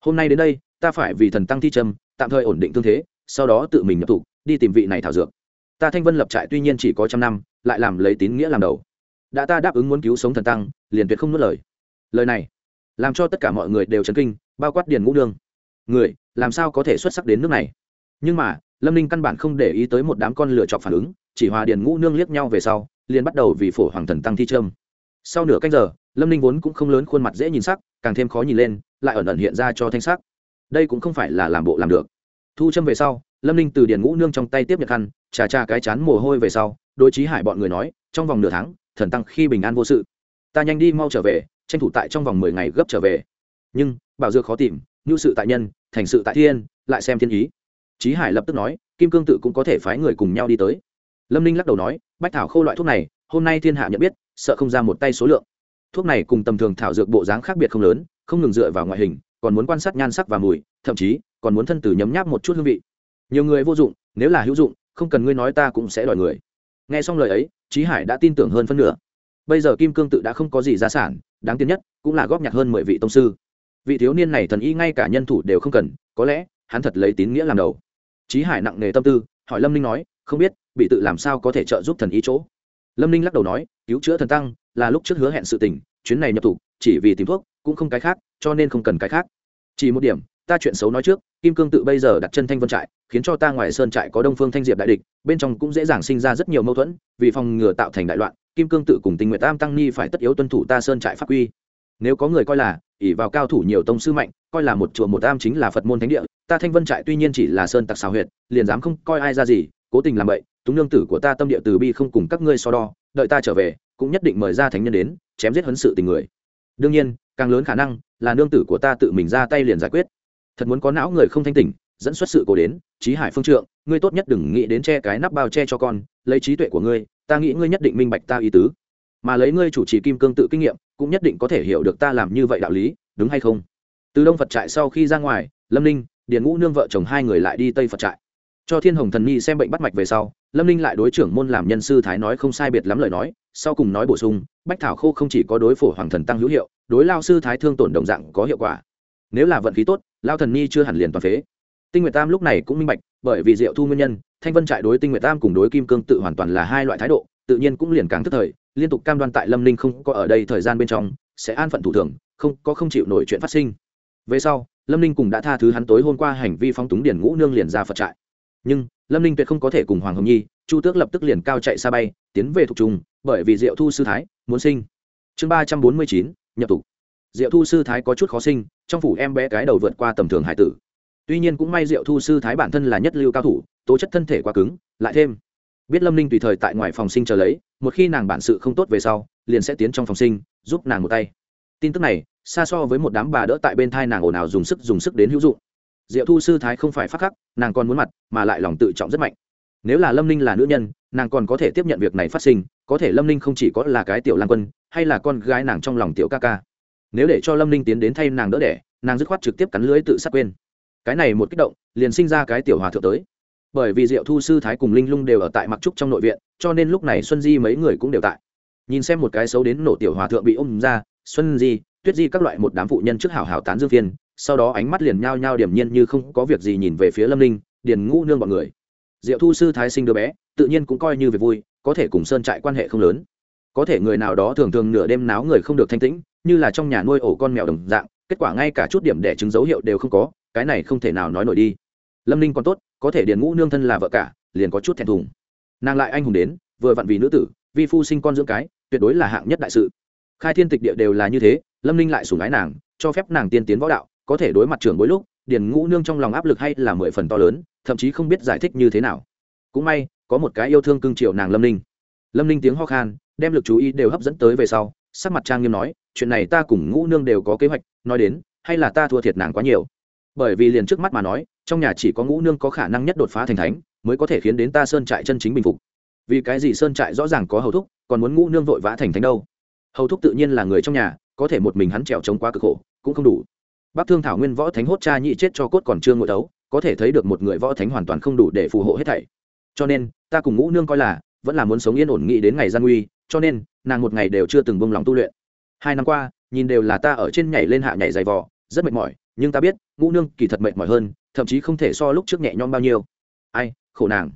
hôm nay đến đây, ta phải vì thần tăng thi trâm, tạm thời ổn định tương thế, sau đó tự mình nhập thủ đi tìm vị này thảo dược. Ta thanh vân lập trại tuy nhiên chỉ có trăm năm, lại làm lấy tín nghĩa làm đầu. Đã ta đáp ứng muốn cứu sống thần tăng, liền tuyệt không nuốt lời. Lời này, làm cho tất cả mọi người đều chấn kinh, bao quát điền ngũ nương. Người, làm sao có thể xuất sắc đến nước này? Nhưng mà, lâm ninh căn bản không để ý tới một đám con lựa chọc phản ứng, chỉ hòa điền ngũ nương liếc nhau về sau, liền bắt đầu vì phổ hoàng thần tăng thi trâm. Sau nửa canh giờ lâm ninh vốn cũng không lớn khuôn mặt dễ nhìn sắc, càng thêm khó nhìn lên, lại ẩn ẩn hiện ra cho thanh sắc. Đây cũng không phải là làm bộ làm được. Thu châm về sau, lâm ninh từ điền ngũ nương trong tay tiếp nhận khăn, trà trà cái chán mồ hôi về sau, đối Chí hải bọn người nói, trong vòng nửa tháng, thần tăng khi bình an vô sự. Ta nhanh đi mau trở về, tranh thủ tại trong vòng mười ngày gấp trở về. Nhưng, bảo dược khó tìm, nhu sự tại nhân, thành sự tại thiên, lại xem thiên ý. Chí hải lập tức nói, kim cương tự cũng có thể phái người cùng nhau đi tới. Lâm ninh lắc đầu nói, bách thảo khô loại thuốc này, hôm nay thiên hạ nhận biết, sợ không ra một tay số lượng thuốc này cùng tầm thường thảo dược bộ dáng khác biệt không lớn, không ngừng dựa vào ngoại hình, còn muốn quan sát nhan sắc và mùi, thậm chí, còn muốn thân tử nhấm nháp một chút hương vị. Nhiều người vô dụng, nếu là hữu dụng, không cần ngươi nói ta cũng sẽ đòi người. Nghe xong lời ấy trí hải đã tin tưởng hơn phân nửa. Bây giờ kim cương tự đã không có gì gia sản, đáng tiếc nhất cũng là góp nhặt hơn mười vị tông sư. Vị thiếu niên này thần y ngay cả nhân thủ đều không cần, có lẽ, hắn thật lấy tín nghĩa làm đầu. Trí hải nặng nề tâm tư, hỏi lâm ninh nói, không biết, bị tự làm sao có thể trợ giúp thần y chỗ? Lâm ninh lắc đầu nói, cứu chữa thần tăng là lúc trước hứa hẹn sự tình, chuyến này nhập thủ chỉ vì tìm thuốc, cũng không cái khác, cho nên không cần cái khác. Chỉ một điểm, ta chuyện xấu nói trước, kim cương tự bây giờ đặt chân thanh vân trại, khiến cho ta ngoài sơn trại có đông phương thanh diệp đại địch, bên trong cũng dễ dàng sinh ra rất nhiều mâu thuẫn, vì phòng ngừa tạo thành đại loạn, kim cương tự cùng tình nguyện tam tăng ni phải tất yếu tuân thủ ta sơn trại pháp quy. Nếu có người coi là ỷ vào cao thủ nhiều tông sư mạnh, coi là một chùa một tam chính là phật môn thánh địa, ta thanh vân trại tuy nhiên chỉ là sơn tặc xào huyệt, liền dám không coi ai ra gì, cố tình làm vậy túng nương tử của ta tâm địa từ bi không cùng các ngươi so đo, đợi ta trở về, cũng nhất định mời ra thánh nhân đến, chém giết hấn sự tình người. Đương nhiên, càng lớn khả năng là nương tử của ta tự mình ra tay liền giải quyết. Thật muốn có não người không thanh tỉnh, dẫn xuất sự cổ đến, trí hải phương trượng, ngươi tốt nhất đừng nghĩ đến che cái nắp bao che cho con, lấy trí tuệ của ngươi, ta nghĩ ngươi nhất định minh bạch ta ý tứ. Mà lấy ngươi chủ trì kim cương tự kinh nghiệm, cũng nhất định có thể hiểu được ta làm như vậy đạo lý, đúng hay không? Từ đông phật trại sau khi ra ngoài, lâm ninh, điền ngũ nương vợ chồng hai người lại đi tây phật trại cho thiên hồng thần nhi xem bệnh bắt mạch về sau, lâm ninh lại đối trưởng môn làm nhân sư thái nói không sai biệt lắm lời nói, sau cùng nói bổ sung, bách thảo khô không chỉ có đối phổ hoàng thần tăng hữu hiệu, đối lao sư thái thương tổn đồng dạng có hiệu quả. Nếu là vận khí tốt, lao thần nhi chưa hẳn liền toàn phế. Tinh nguyệt tam lúc này cũng minh bạch, bởi vì diệu thu nguyên nhân, thanh vân trại đối tinh nguyệt tam cùng đối kim cương tự hoàn toàn là hai loại thái độ, tự nhiên cũng liền càng thức thời, liên tục cam đoan tại lâm ninh không có ở đây thời gian bên trong, sẽ an phận thủ thường, không, có không chịu nổi chuyện phát sinh. Về sau, lâm ninh cùng đã tha thứ hắn tối hôm qua hành vi phóng túng điển ngũ nương liền ra phật trại nhưng, lâm ninh tuyệt không có thể cùng hoàng hồng nhi, chu tước lập tức liền cao chạy xa bay, tiến về thục trùng bởi vì diệu thu sư thái muốn sinh. Chương ba trăm bốn mươi chín, nhập tục diệu thu sư thái có chút khó sinh, trong phủ em bé cái đầu vượt qua tầm thường hải tử. Tuy nhiên cũng may diệu thu sư thái bản thân là nhất lưu cao thủ, tố chất thân thể quá cứng, lại thêm, biết lâm ninh tùy thời tại ngoài phòng sinh chờ lấy, một khi nàng bản sự không tốt về sau, liền sẽ tiến trong phòng sinh, giúp nàng một tay. Tin tức này, xa so với một đám bà đỡ tại bên thai nàng ồn ào dùng sức dùng sức đến hữu dụng diệu thu sư thái không phải phát khắc, nàng còn muốn mặt, mà lại lòng tự trọng rất mạnh. Nếu là lâm ninh là nữ nhân, nàng còn có thể tiếp nhận việc này phát sinh, có thể lâm ninh không chỉ có là cái tiểu lan quân, hay là con gái nàng trong lòng tiểu ca ca. Nếu để cho lâm ninh tiến đến thay nàng đỡ đẻ, nàng dứt khoát trực tiếp cắn lưới tự sát quên. Cái này một kích động, liền sinh ra cái tiểu hòa thượng tới. Bởi vì diệu thu sư thái cùng linh lung đều ở tại mặc trúc trong nội viện, cho nên lúc này xuân di mấy người cũng đều tại. Nhìn xem một cái xấu đến nổ tiểu hòa thượng bị ôm ra, xuân di, tuyết di các loại một đám phụ nhân trước hảo hảo tán dương phiên sau đó ánh mắt liền nhao nhao điểm nhiên như không có việc gì nhìn về phía lâm ninh, điền ngũ nương bọn người. Diệu thu sư thái sinh đứa bé, tự nhiên cũng coi như việc vui, có thể cùng sơn trại quan hệ không lớn. Có thể người nào đó thường thường nửa đêm náo người không được thanh tĩnh, như là trong nhà nuôi ổ con mèo đồng dạng, kết quả ngay cả chút điểm đẻ chứng dấu hiệu đều không có, cái này không thể nào nói nổi đi. Lâm ninh còn tốt, có thể điền ngũ nương thân là vợ cả, liền có chút thẹn thùng. Nàng lại anh hùng đến, vừa vặn vì nữ tử, vi phu sinh con dưỡng cái, tuyệt đối là hạng nhất đại sự. Khai thiên tịch địa đều là như thế, lâm ninh lại sủng ái nàng, cho phép nàng tiên tiến võ đạo có thể đối mặt trưởng bối lúc, điền ngũ nương trong lòng áp lực hay là mười phần to lớn, thậm chí không biết giải thích như thế nào. Cũng may, có một cái yêu thương cưng triệu nàng lâm ninh. Lâm ninh tiếng ho khan, đem lực chú ý đều hấp dẫn tới về sau, sắc mặt trang nghiêm nói, chuyện này ta cùng ngũ nương đều có kế hoạch, nói đến, hay là ta thua thiệt nàng quá nhiều. Bởi vì liền trước mắt mà nói, trong nhà chỉ có ngũ nương có khả năng nhất đột phá thành thánh, mới có thể khiến đến ta sơn trại chân chính bình phục. Vì cái gì sơn trại rõ ràng có hầu thúc, còn muốn ngũ nương vội vã thành thánh đâu? Hầu thúc tự nhiên là người trong nhà, có thể một mình hắn trèo trống quá cực khổ, cũng không đủ bác thương thảo nguyên võ thánh hốt cha nhị chết cho cốt còn chưa ngồi đấu có thể thấy được một người võ thánh hoàn toàn không đủ để phù hộ hết thảy. Cho nên, ta cùng ngũ nương coi là, vẫn là muốn sống yên ổn nghị đến ngày gian nguy, cho nên, nàng một ngày đều chưa từng bông lòng tu luyện. Hai năm qua, nhìn đều là ta ở trên nhảy lên hạ nhảy dày vò, rất mệt mỏi, nhưng ta biết, ngũ nương kỳ thật mệt mỏi hơn, thậm chí không thể so lúc trước nhẹ nhõm bao nhiêu. Ai, khổ nàng.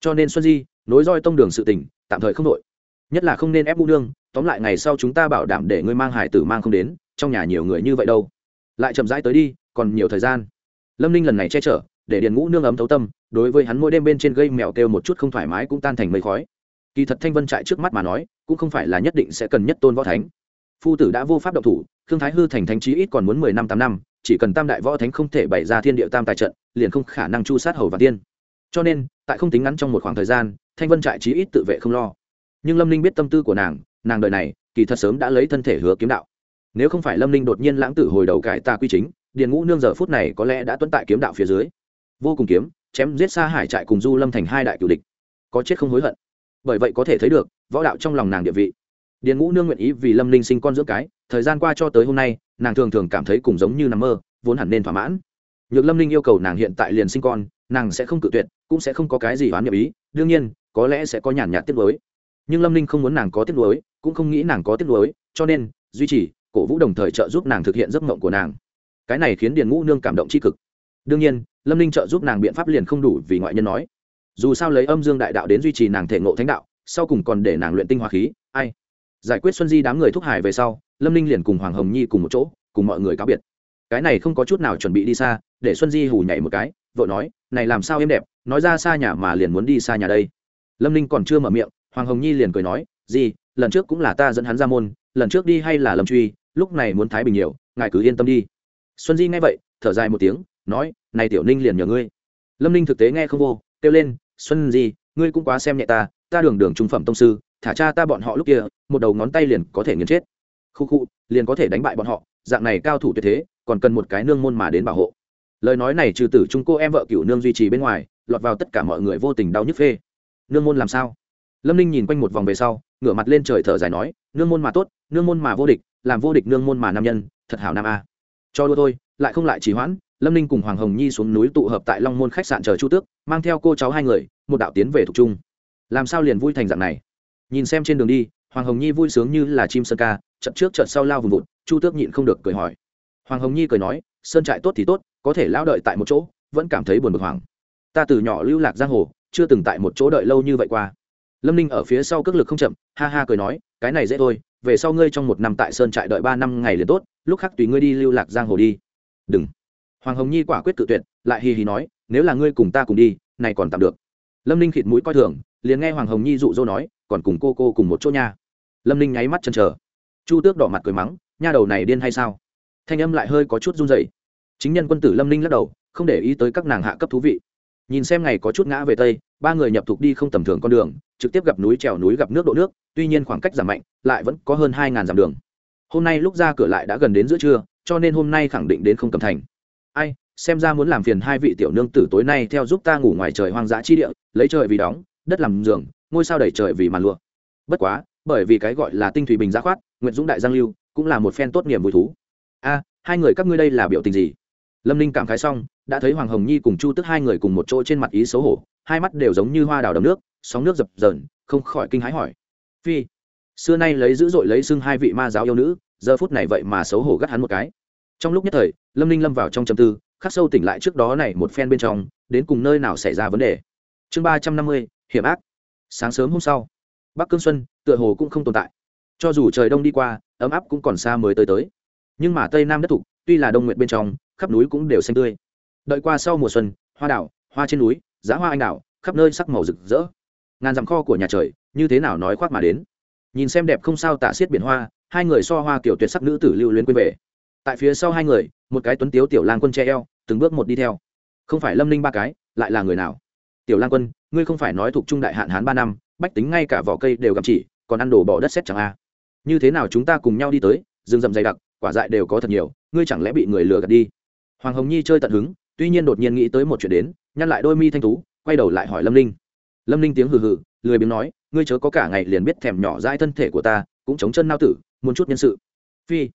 Cho nên xuân di, nối roi tông đường sự tình, tạm thời không đội nhất là không nên ép ngũ nương, tóm lại ngày sau chúng ta bảo đảm để ngươi mang hải tử mang không đến, trong nhà nhiều người như vậy đâu lại chậm rãi tới đi, còn nhiều thời gian. Lâm ninh lần này che chở, để điền ngũ nương ấm thấu tâm, đối với hắn mỗi đêm bên trên gây mèo kêu một chút không thoải mái cũng tan thành mây khói. Kỳ thật thanh vân trại trước mắt mà nói, cũng không phải là nhất định sẽ cần nhất tôn võ thánh. Phu tử đã vô pháp động thủ thương thái hư thành thánh trí ít còn muốn mười năm tám năm, chỉ cần tam đại võ thánh không thể bày ra thiên địa tam tài trận, liền không khả năng chu sát hầu và tiên. Cho nên, tại không tính ngắn trong một khoảng thời gian, thanh vân trại trí ít tự vệ không lo. Nhưng lâm ninh biết tâm tư của nàng nàng đời này, kỳ thật sớm đã lấy thân thể hứa kiếm đạo nếu không phải lâm ninh đột nhiên lãng tử hồi đầu cải ta quy chính, điền ngũ nương giờ phút này có lẽ đã tuân tại kiếm đạo phía dưới. Vô cùng kiếm, chém giết xa hải trại cùng du lâm thành hai đại cựu địch. Có chết không hối hận. Bởi vậy có thể thấy được, võ đạo trong lòng nàng địa vị. Điền ngũ nương nguyện ý vì lâm ninh sinh con dưỡng cái, thời gian qua cho tới hôm nay, nàng thường thường cảm thấy cùng giống như nằm mơ, vốn hẳn nên thỏa mãn. Nhược lâm ninh yêu cầu nàng hiện tại liền sinh con, nàng sẽ không cự tuyệt, cũng sẽ không có cái gì oán nhậm ý, đương nhiên, có lẽ sẽ có nhàn nhạt tiết lối nhưng lâm ninh không muốn nàng có tiết lối cũng không nghĩ nàng có tiết lối cho nên, duy trì cổ vũ đồng thời trợ giúp nàng thực hiện giấc mộng của nàng. Cái này khiến điền ngũ nương cảm động tri cực. Đương nhiên, lâm ninh trợ giúp nàng biện pháp liền không đủ vì ngoại nhân nói. Dù sao lấy âm dương đại đạo đến duy trì nàng thể ngộ thánh đạo, sau cùng còn để nàng luyện tinh hoa khí, ai? Giải quyết xuân di đám người thúc hải về sau, lâm ninh liền cùng hoàng hồng nhi cùng một chỗ, cùng mọi người cáo biệt. Cái này không có chút nào chuẩn bị đi xa, để xuân di hù nhảy một cái vợ nói, này làm sao em đẹp, nói ra xa nhà mà liền muốn đi xa nhà đây. Lâm ninh còn chưa mở miệng, hoàng hồng nhi liền cười nói, gì, lần trước cũng là ta dẫn hắn ra môn, lần trước đi hay là lâm truy lúc này muốn thái bình nhiều, ngài cứ yên tâm đi. Xuân di nghe vậy, thở dài một tiếng, nói, này tiểu ninh liền nhờ ngươi. Lâm ninh thực tế nghe không vô, kêu lên, xuân di, ngươi cũng quá xem nhẹ ta ta đường đường trung phẩm tông sư, thả cha ta bọn họ lúc kia, một đầu ngón tay liền có thể nghiền chết. Khu khu, liền có thể đánh bại bọn họ, dạng này cao thủ tuyệt thế, còn cần một cái nương môn mà đến bảo hộ. Lời nói này trừ tử trung cô em vợ cựu nương duy trì bên ngoài, lọt vào tất cả mọi người vô tình đau nhức phê. Nương môn làm sao? Lâm ninh nhìn quanh một vòng về sau, ngửa mặt lên trời thở dài nói, nương môn mà tốt, nương môn mà vô địch, làm vô địch nương môn mà nam nhân, thật hảo nam a. Cho đua thôi, lại không lại trì hoãn. Lâm ninh cùng hoàng hồng nhi xuống núi tụ hợp tại long môn khách sạn chờ chu tước, mang theo cô cháu hai người, một đạo tiến về thục trung. Làm sao liền vui thành dạng này? Nhìn xem trên đường đi, hoàng hồng nhi vui sướng như là chim sơn ca chậm trước chợt sau lao vùng vụt, chu tước nhịn không được cười hỏi. Hoàng hồng nhi cười nói, sơn trại tốt thì tốt, có thể lao đợi tại một chỗ, vẫn cảm thấy buồn bực hoàng ta từ nhỏ lưu lạc giang hồ, chưa từng tại một chỗ đợi lâu như vậy qua lâm ninh ở phía sau cước lực không chậm, ha ha cười nói, cái này dễ thôi, về sau ngươi trong một năm tại sơn trại đợi ba năm ngày liền tốt, lúc khác tùy ngươi đi lưu lạc giang hồ đi. Đừng. Hoàng hồng nhi quả quyết cự tuyệt, lại hì hì nói, nếu là ngươi cùng ta cùng đi, này còn tạm được. Lâm ninh khịt mũi coi thường, liền nghe hoàng hồng nhi dụ dỗ nói, còn cùng cô cô cùng một chỗ nha. Lâm ninh nháy mắt chân chờ. Chu tước đỏ mặt cười mắng, nha đầu này điên hay sao? Thanh âm lại hơi có chút run dậy chính nhân quân tử lâm ninh lắc đầu, không để ý tới các nàng hạ cấp thú vị nhìn xem ngày có chút ngã về tây, ba người nhập thục đi không tầm thường con đường, trực tiếp gặp núi trèo núi gặp nước độ nước, tuy nhiên khoảng cách giảm mạnh, lại vẫn có hơn hai ngàn dặm đường. Hôm nay lúc ra cửa lại đã gần đến giữa trưa, cho nên hôm nay khẳng định đến không cầm thành. Ai, xem ra muốn làm phiền hai vị tiểu nương tử tối nay theo giúp ta ngủ ngoài trời hoang dã chi địa, lấy trời vì đóng, đất làm giường, ngôi sao đầy trời vì màn lụa. Bất quá, bởi vì cái gọi là tinh thủy bình giá khoát nguyễn dũng đại giang lưu cũng là một phen tốt niềm vui thú. A, hai người các ngươi đây là biểu tình gì? Lâm ninh cảm khái xong đã thấy hoàng hồng nhi cùng chu tức hai người cùng một chỗ trên mặt ý xấu hổ, hai mắt đều giống như hoa đào đầm nước, sóng nước dập dờn, không khỏi kinh hãi hỏi. Phi, xưa nay lấy dữ dội lấy xưng hai vị ma giáo yêu nữ, giờ phút này vậy mà xấu hổ gắt hắn một cái. Trong lúc nhất thời, lâm ninh lâm vào trong châm tư, khắc sâu tỉnh lại trước đó này một phen bên trong, đến cùng nơi nào xảy ra vấn đề. Chương ba trăm năm mươi, hiểm ác. Sáng sớm hôm sau, bắc cương xuân, tựa hồ cũng không tồn tại. Cho dù trời đông đi qua, ấm áp cũng còn xa mới tới tới. Nhưng mà tây nam đất thục tuy là đông nguyện bên trong, khắp núi cũng đều xanh tươi đợi qua sau mùa xuân, hoa đảo, hoa trên núi, giá hoa anh đảo, khắp nơi sắc màu rực rỡ. Ngàn dặm kho của nhà trời, như thế nào nói khoác mà đến. Nhìn xem đẹp không sao tạ xiết biển hoa, hai người so hoa kiểu tuyệt sắc nữ tử lưu luyến quên về. Tại phía sau hai người, một cái tuấn tiếu tiểu lang quân che eo, từng bước một đi theo. Không phải lâm ninh ba cái, lại là người nào? Tiểu lang quân, ngươi không phải nói thuộc trung đại hạn hán ba năm, bách tính ngay cả vỏ cây đều gặp chỉ, còn ăn đồ bỏ đất xét chẳng a. À. như thế nào chúng ta cùng nhau đi tới, rừng rậm dày đặc, quả dại đều có thật nhiều, ngươi chẳng lẽ bị người lừa gạt đi? Hoàng hồng nhi chơi tận hứng tuy nhiên đột nhiên nghĩ tới một chuyện đến, nhăn lại đôi mi thanh tú, quay đầu lại hỏi lâm ninh. Lâm ninh tiếng hừ hừ, lười biếng nói, ngươi chớ có cả ngày liền biết thèm nhỏ dãi thân thể của ta, cũng chống chân nao tử, muốn chút nhân sự. Phi.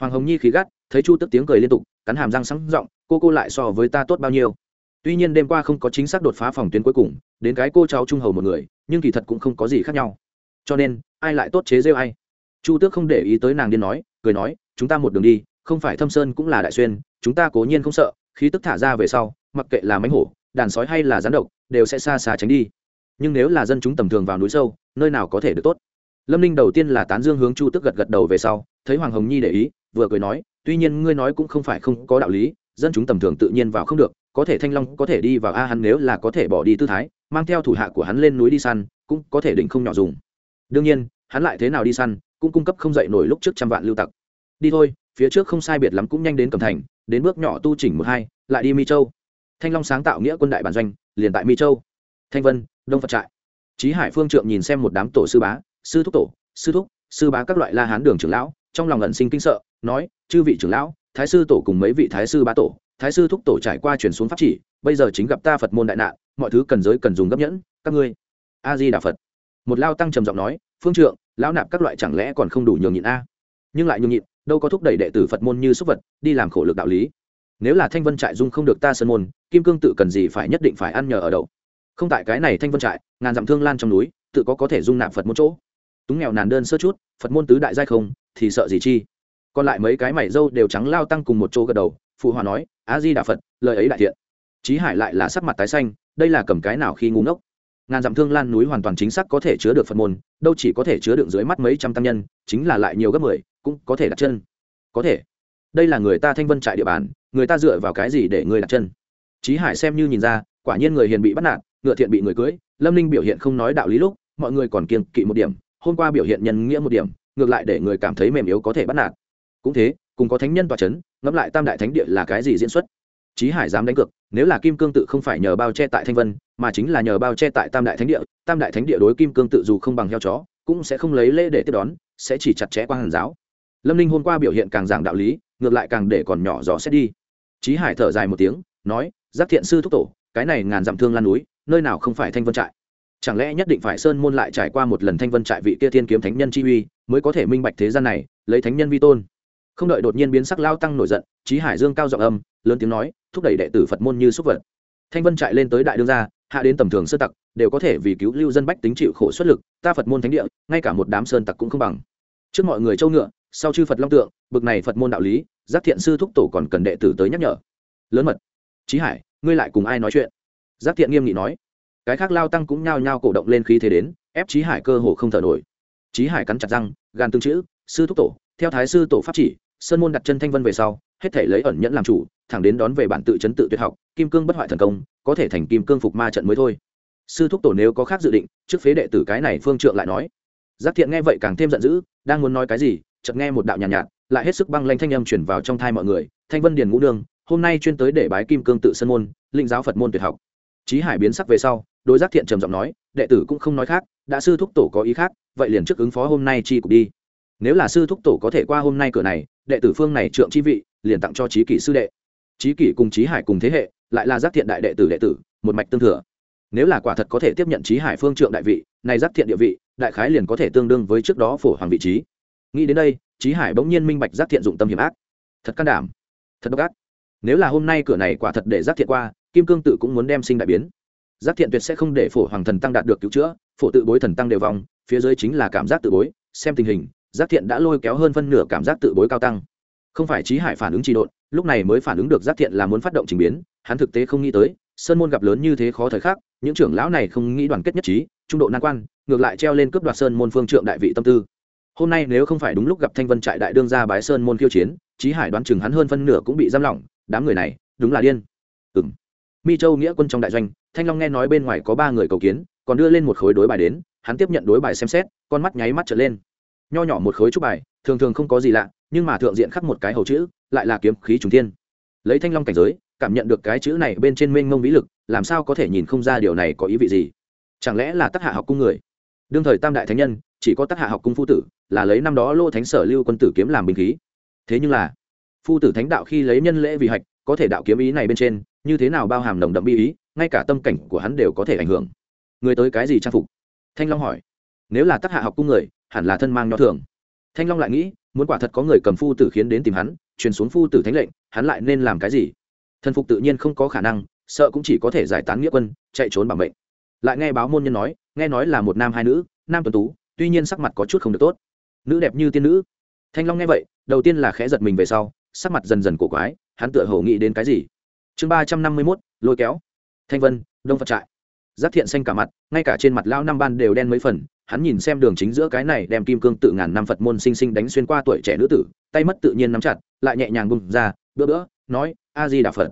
Hoàng hồng nhi khí gắt, thấy chu tức tiếng cười liên tục, cắn hàm răng sáng r cô cô lại so với ta tốt bao nhiêu? Tuy nhiên đêm qua không có chính xác đột phá phòng tuyến cuối cùng, đến cái cô cháu trung hầu một người, nhưng kỳ thật cũng không có gì khác nhau. Cho nên, ai lại tốt chế rêu ai? Chu tước không để ý tới nàng điên nói, cười nói, chúng ta một đường đi, không phải thâm sơn cũng là đại xuyên, chúng ta cố nhiên không sợ khí tức thả ra về sau, mặc kệ là mánh hổ, đàn sói hay là rắn độc, đều sẽ xa xa tránh đi. Nhưng nếu là dân chúng tầm thường vào núi sâu, nơi nào có thể được tốt? Lâm ninh đầu tiên là tán dương hướng chu tức gật gật đầu về sau, thấy hoàng hồng nhi để ý, vừa cười nói, tuy nhiên ngươi nói cũng không phải không có đạo lý, dân chúng tầm thường tự nhiên vào không được, có thể thanh long có thể đi vào a hắn nếu là có thể bỏ đi tư thái, mang theo thủ hạ của hắn lên núi đi săn, cũng có thể định không nhỏ dùng. Đương nhiên, hắn lại thế nào đi săn, cũng cung cấp không dậy nổi lúc trước trăm vạn lưu tặc. Đi thôi, phía trước không sai biệt lắm cũng nhanh đến cẩm thành đến bước nhỏ tu chỉnh một hai, lại đi mi châu. Thanh long sáng tạo nghĩa quân đại bản doanh, liền tại mi châu. Thanh vân, đông phật trại. Trí hải phương trượng nhìn xem một đám tổ sư bá, sư thúc tổ, sư thúc, sư bá các loại la hán đường trưởng lão, trong lòng ẩn sinh kinh sợ, nói, chư vị trưởng lão, thái sư tổ cùng mấy vị thái sư bá tổ, thái sư thúc tổ trải qua chuyển xuống pháp chỉ, bây giờ chính gặp ta phật môn đại nạn, mọi thứ cần giới cần dùng gấp nhẫn, các ngươi. A di đà phật. Một lao tăng trầm giọng nói, phương trượng, lão nạp các loại chẳng lẽ còn không đủ nhường nhịn a? Nhưng lại nhường nhịn đâu có thúc đẩy đệ tử phật môn như súc vật, đi làm khổ lực đạo lý. Nếu là thanh vân trại dung không được ta sơn môn, kim cương tự cần gì phải nhất định phải ăn nhờ ở đậu. Không tại cái này thanh vân trại, ngàn dặm thương lan trong núi, tự có có thể dung nạp phật môn chỗ. Túng nghèo nàn đơn sơ chút, phật môn tứ đại giai không, thì sợ gì chi? Còn lại mấy cái mảy dâu đều trắng lao tăng cùng một chỗ gật đầu, phụ hòa nói, a di đà phật, lời ấy đại thiện. Trí hải lại là sắc mặt tái xanh, đây là cầm cái nào khi ngu ngốc? Ngàn dặm thương lan núi hoàn toàn chính xác có thể chứa được phật môn, đâu chỉ có thể chứa được dưới mắt mấy trăm tăng nhân, chính là lại nhiều gấp mười cũng có thể đặt chân. Có thể. Đây là người ta thanh vân trại địa bàn, người ta dựa vào cái gì để người đặt chân? Trí hải xem như nhìn ra, quả nhiên người hiền bị bắt nạt, ngựa thiện bị người cưới, lâm ninh biểu hiện không nói đạo lý lúc, mọi người còn kiên kỵ một điểm, hôm qua biểu hiện nhân nghĩa một điểm, ngược lại để người cảm thấy mềm yếu có thể bắt nạt. Cũng thế, cùng có thánh nhân tòa c h ấ n ngẫm lại tam đại thánh địa là cái gì diễn xuất? Trí hải dám đánh cược, nếu là kim cương tự không phải nhờ bao che tại thanh vân, mà chính là nhờ bao che tại tam đại thánh địa, tam đại thánh địa đối kim cương tự dù không bằng heo chó, cũng sẽ không lấy lễ để tiếp đón, sẽ chỉ chặt chẽ qua hàn giáo lâm ninh hôm qua biểu hiện càng giảng đạo lý, ngược lại càng để còn nhỏ dò xét đi. Trí hải thở dài một tiếng, nói, giác thiện sư thúc tổ, cái này ngàn dặm thương lan núi, nơi nào không phải thanh vân trại? Chẳng lẽ nhất định phải sơn môn lại trải qua một lần thanh vân trại vị kia thiên kiếm thánh nhân chi uy, mới có thể minh bạch thế gian này, lấy thánh nhân vi tôn? Không đợi đột nhiên biến sắc lao tăng nổi giận trí hải dương cao giọng âm, lớn tiếng nói, thúc đẩy đệ tử phật môn như xúc vật. Thanh vân trại lên tới đại đương gia, hạ đến tầm thường sơ tặc, đều có thể vì cứu lưu dân bách tính chịu khổ xuất lực, ta phật môn thánh địa, ngay cả một đám sơn tặc cũng không bằng trước mọi người châu ngựa, sau chư phật long tượng, bực này phật môn đạo lý, giác thiện sư thúc tổ còn cần đệ tử tới nhắc nhở. Lớn mật. Trí hải, ngươi lại cùng ai nói chuyện? Giác thiện nghiêm nghị nói. Cái khác lao tăng cũng nhao nhao cổ động lên khí thế đến, ép trí hải cơ hồ không thở nổi. Trí hải cắn chặt răng gan tương chữ, sư thúc tổ, theo thái sư tổ pháp chỉ, sơn môn đặt chân thanh vân về sau, hết thể lấy ẩn nhẫn làm chủ, thẳng đến đón về bản tự chấn tự tuyệt học, kim cương bất hoại thần công, có thể thành kim cương phục ma trận mới thôi. Sư thúc tổ nếu có khác dự định, trước phế đệ tử cái này phương trượng lại nói giác thiện nghe vậy càng thêm giận dữ đang muốn nói cái gì chợt nghe một đạo nhàn nhạt, nhạt lại hết sức băng lanh thanh âm chuyển vào trong thai mọi người thanh vân điền ngũ nương hôm nay chuyên tới để bái kim cương tự sân môn linh giáo phật môn tuyệt học. Trí hải biến sắc về sau đối giác thiện trầm giọng nói đệ tử cũng không nói khác đã sư thúc tổ có ý khác vậy liền trước ứng phó hôm nay chi cục đi. Nếu là sư thúc tổ có thể qua hôm nay cửa này đệ tử phương này trượng chi vị liền tặng cho trí kỷ sư đệ. Trí kỷ cùng trí hải cùng thế hệ lại là giác thiện đại đệ tử đệ tử một mạch tương thừa. Nếu là quả thật có thể tiếp nhận trí hải phương trượng đại vị này giác thiện địa vị đại khái liền có thể tương đương với trước đó phổ hoàng vị trí. Nghĩ đến đây trí hải bỗng nhiên minh bạch giác thiện dụng tâm hiểm ác. Thật can đảm, thật độc ác. Nếu là hôm nay cửa này quả thật để giác thiện qua, kim cương tự cũng muốn đem sinh đại biến. Giác thiện tuyệt sẽ không để phổ hoàng thần tăng đạt được cứu chữa, phổ tự bối thần tăng đều vòng phía dưới chính là cảm giác tự bối, xem tình hình, giác thiện đã lôi kéo hơn phân nửa cảm giác tự bối cao tăng. Không phải trí hải phản ứng trị độn, lúc này mới phản ứng được giác thiện là muốn phát động trình biến, hắn thực tế không nghĩ tới, sơn môn gặp lớn như thế khó thời khắc những trưởng lão này không nghĩ đoàn kết nhất trí, trung độ nan quan, ngược lại treo lên cướp đoạt sơn môn phương trượng đại vị tâm tư. Hôm nay nếu không phải đúng lúc gặp thanh vân trại đại đương ra bái sơn môn khiêu chiến trí hải đoán chừng hắn hơn phân nửa cũng bị giam lỏng, đám người này, đúng là điên. Ừng mi châu nghĩa quân trong đại doanh, thanh long nghe nói bên ngoài có ba người cầu kiến, còn đưa lên một khối đối bài đến, hắn tiếp nhận đối bài xem xét, con mắt nháy mắt trở lên. Nho nhỏ một khối trúc bài, thường thường không có gì lạ, nhưng mà thượng diện khắc một cái hầu chữ, lại là kiếm khí trùng thiên. Lấy thanh long cảnh giới cảm nhận được cái chữ này bên trên mênh mông vĩ lực, làm sao có thể nhìn không ra điều này có ý vị gì? Chẳng lẽ là tác hạ học cung người? Đương thời tam đại thánh nhân, chỉ có tác hạ học cung phu tử, là lấy năm đó lô thánh sở lưu quân tử kiếm làm binh khí. Thế nhưng là, phu tử thánh đạo khi lấy nhân lễ vì hạch, có thể đạo kiếm ý này bên trên, như thế nào bao hàm nồng đậm bi ý, ngay cả tâm cảnh của hắn đều có thể ảnh hưởng. Người tới cái gì trang phục? Thanh long hỏi. Nếu là tác hạ học cung người, hẳn là thân mang nho thường. Thanh long lại nghĩ, muốn quả thật có người cầm phu tử khiến đến tìm hắn, truyền xuống phu tử thánh lệnh, hắn lại nên làm cái gì? Thần phục tự nhiên không có khả năng, sợ cũng chỉ có thể giải tán nghĩa quân, chạy trốn bằng bệnh lại nghe báo môn nhân nói, nghe nói là một nam hai nữ, nam tuần tú, tuy nhiên sắc mặt có chút không được tốt. Nữ đẹp như tiên nữ. Thanh long nghe vậy, đầu tiên là khẽ giật mình về sau, sắc mặt dần dần cổ quái, hắn tựa hồ nghĩ đến cái gì? Chương ba trăm năm mươi mốt, lôi kéo. Thanh vân, đông phật trại. Giác thiện xanh cả mặt, ngay cả trên mặt lao năm ban đều đen mấy phần, hắn nhìn xem đường chính giữa cái này đem kim cương tự ngàn năm phật môn sinh sinh đánh xuyên qua tuổi trẻ nữ tử, tay mất tự nhiên nắm chặt, lại nhẹ nhàng bung ra, bữa bữa nói, a di đà phật.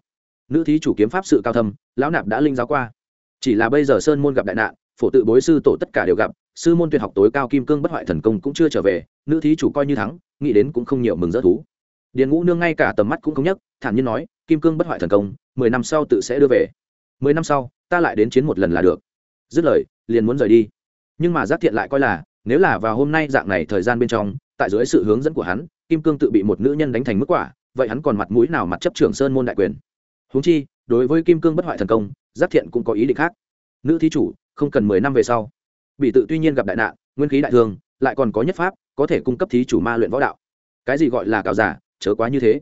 Nữ thí chủ kiếm pháp sự cao thâm, lão nạp đã linh giáo qua. Chỉ là bây giờ sơn môn gặp đại nạn, phổ tự bối sư tổ tất cả đều gặp, sư môn tuyệt học tối cao kim cương bất hoại thần công cũng chưa trở về, nữ thí chủ coi như thắng, nghĩ đến cũng không nhiều mừng rỡ thú. Điền ngũ nương ngay cả tầm mắt cũng không nhấc, thản nhiên nói, kim cương bất hoại thần công, mười năm sau tự sẽ đưa về. Mười năm sau, ta lại đến chiến một lần là được. Dứt lời, liền muốn rời đi. Nhưng mà giác thiện lại coi là, nếu là vào hôm nay dạng này thời gian bên trong, tại dưới sự hướng dẫn của hắn, kim cương tự bị một nữ nhân đánh thành mức quả vậy hắn còn mặt mũi nào mặt chấp trưởng sơn môn đại quyền? Húng chi, đối với kim cương bất hoại thần công, giáp thiện cũng có ý định khác. Nữ thí chủ, không cần mười năm về sau. Bị tự tuy nhiên gặp đại nạn, nguyên khí đại thương lại còn có nhất pháp, có thể cung cấp thí chủ ma luyện võ đạo. Cái gì gọi là cào giả, chớ quá như thế.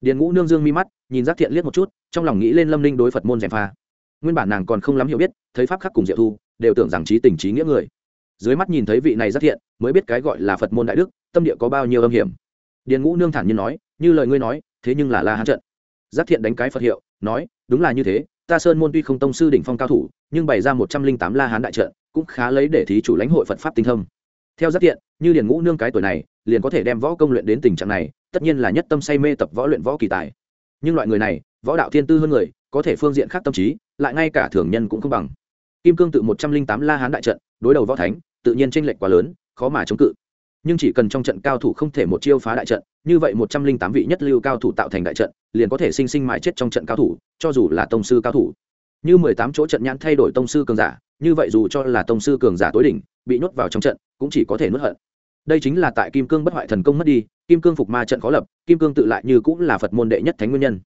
Điền ngũ nương dương mi mắt, nhìn giác thiện liếc một chút, trong lòng nghĩ lên lâm ninh đối phật môn gièm pha. Nguyên bản nàng còn không lắm hiểu biết, thấy pháp khắc cùng diệu thu, đều tưởng rằng trí tình trí nghĩa người. Dưới mắt nhìn thấy vị này giác thiện, mới biết cái gọi là phật môn đại đức, tâm địa có bao nhiêu âm hiểm. Điền ngũ nương thản nhiên nói như lời ngươi nói, thế nhưng là la hán trận. Giác thiện đánh cái phật hiệu, nói, đúng là như thế, ta sơn môn tuy không tông sư đỉnh phong cao thủ, nhưng bày ra một trăm linh tám la hán đại trận, cũng khá lấy để thí chủ lãnh hội phật pháp tinh thông. Theo giác thiện, như điền ngũ nương cái tuổi này, liền có thể đem võ công luyện đến tình trạng này, tất nhiên là nhất tâm say mê tập võ luyện võ kỳ tài. Nhưng loại người này, võ đạo thiên tư hơn người, có thể phương diện khác tâm trí, lại ngay cả thường nhân cũng không bằng. Kim cương tự một trăm linh tám la hán đại trận, đối đầu võ thánh, tự nhiên tranh lệch quá lớn, khó mà chống cự. Nhưng chỉ cần trong trận cao thủ không thể một chiêu phá đại trận như vậy một trăm linh tám vị nhất lưu cao thủ tạo thành đại trận, liền có thể sinh sinh mãi chết trong trận cao thủ, cho dù là tông sư cao thủ. Như mười tám chỗ trận nhãn thay đổi tông sư cường giả, như vậy dù cho là tông sư cường giả tối đỉnh, bị nhốt vào trong trận, cũng chỉ có thể nuốt hận. Đây chính là tại kim cương bất hoại thần công mất đi, kim cương phục ma trận khó lập, kim cương tự lại như cũng là phật môn đệ nhất thánh nguyên nhân.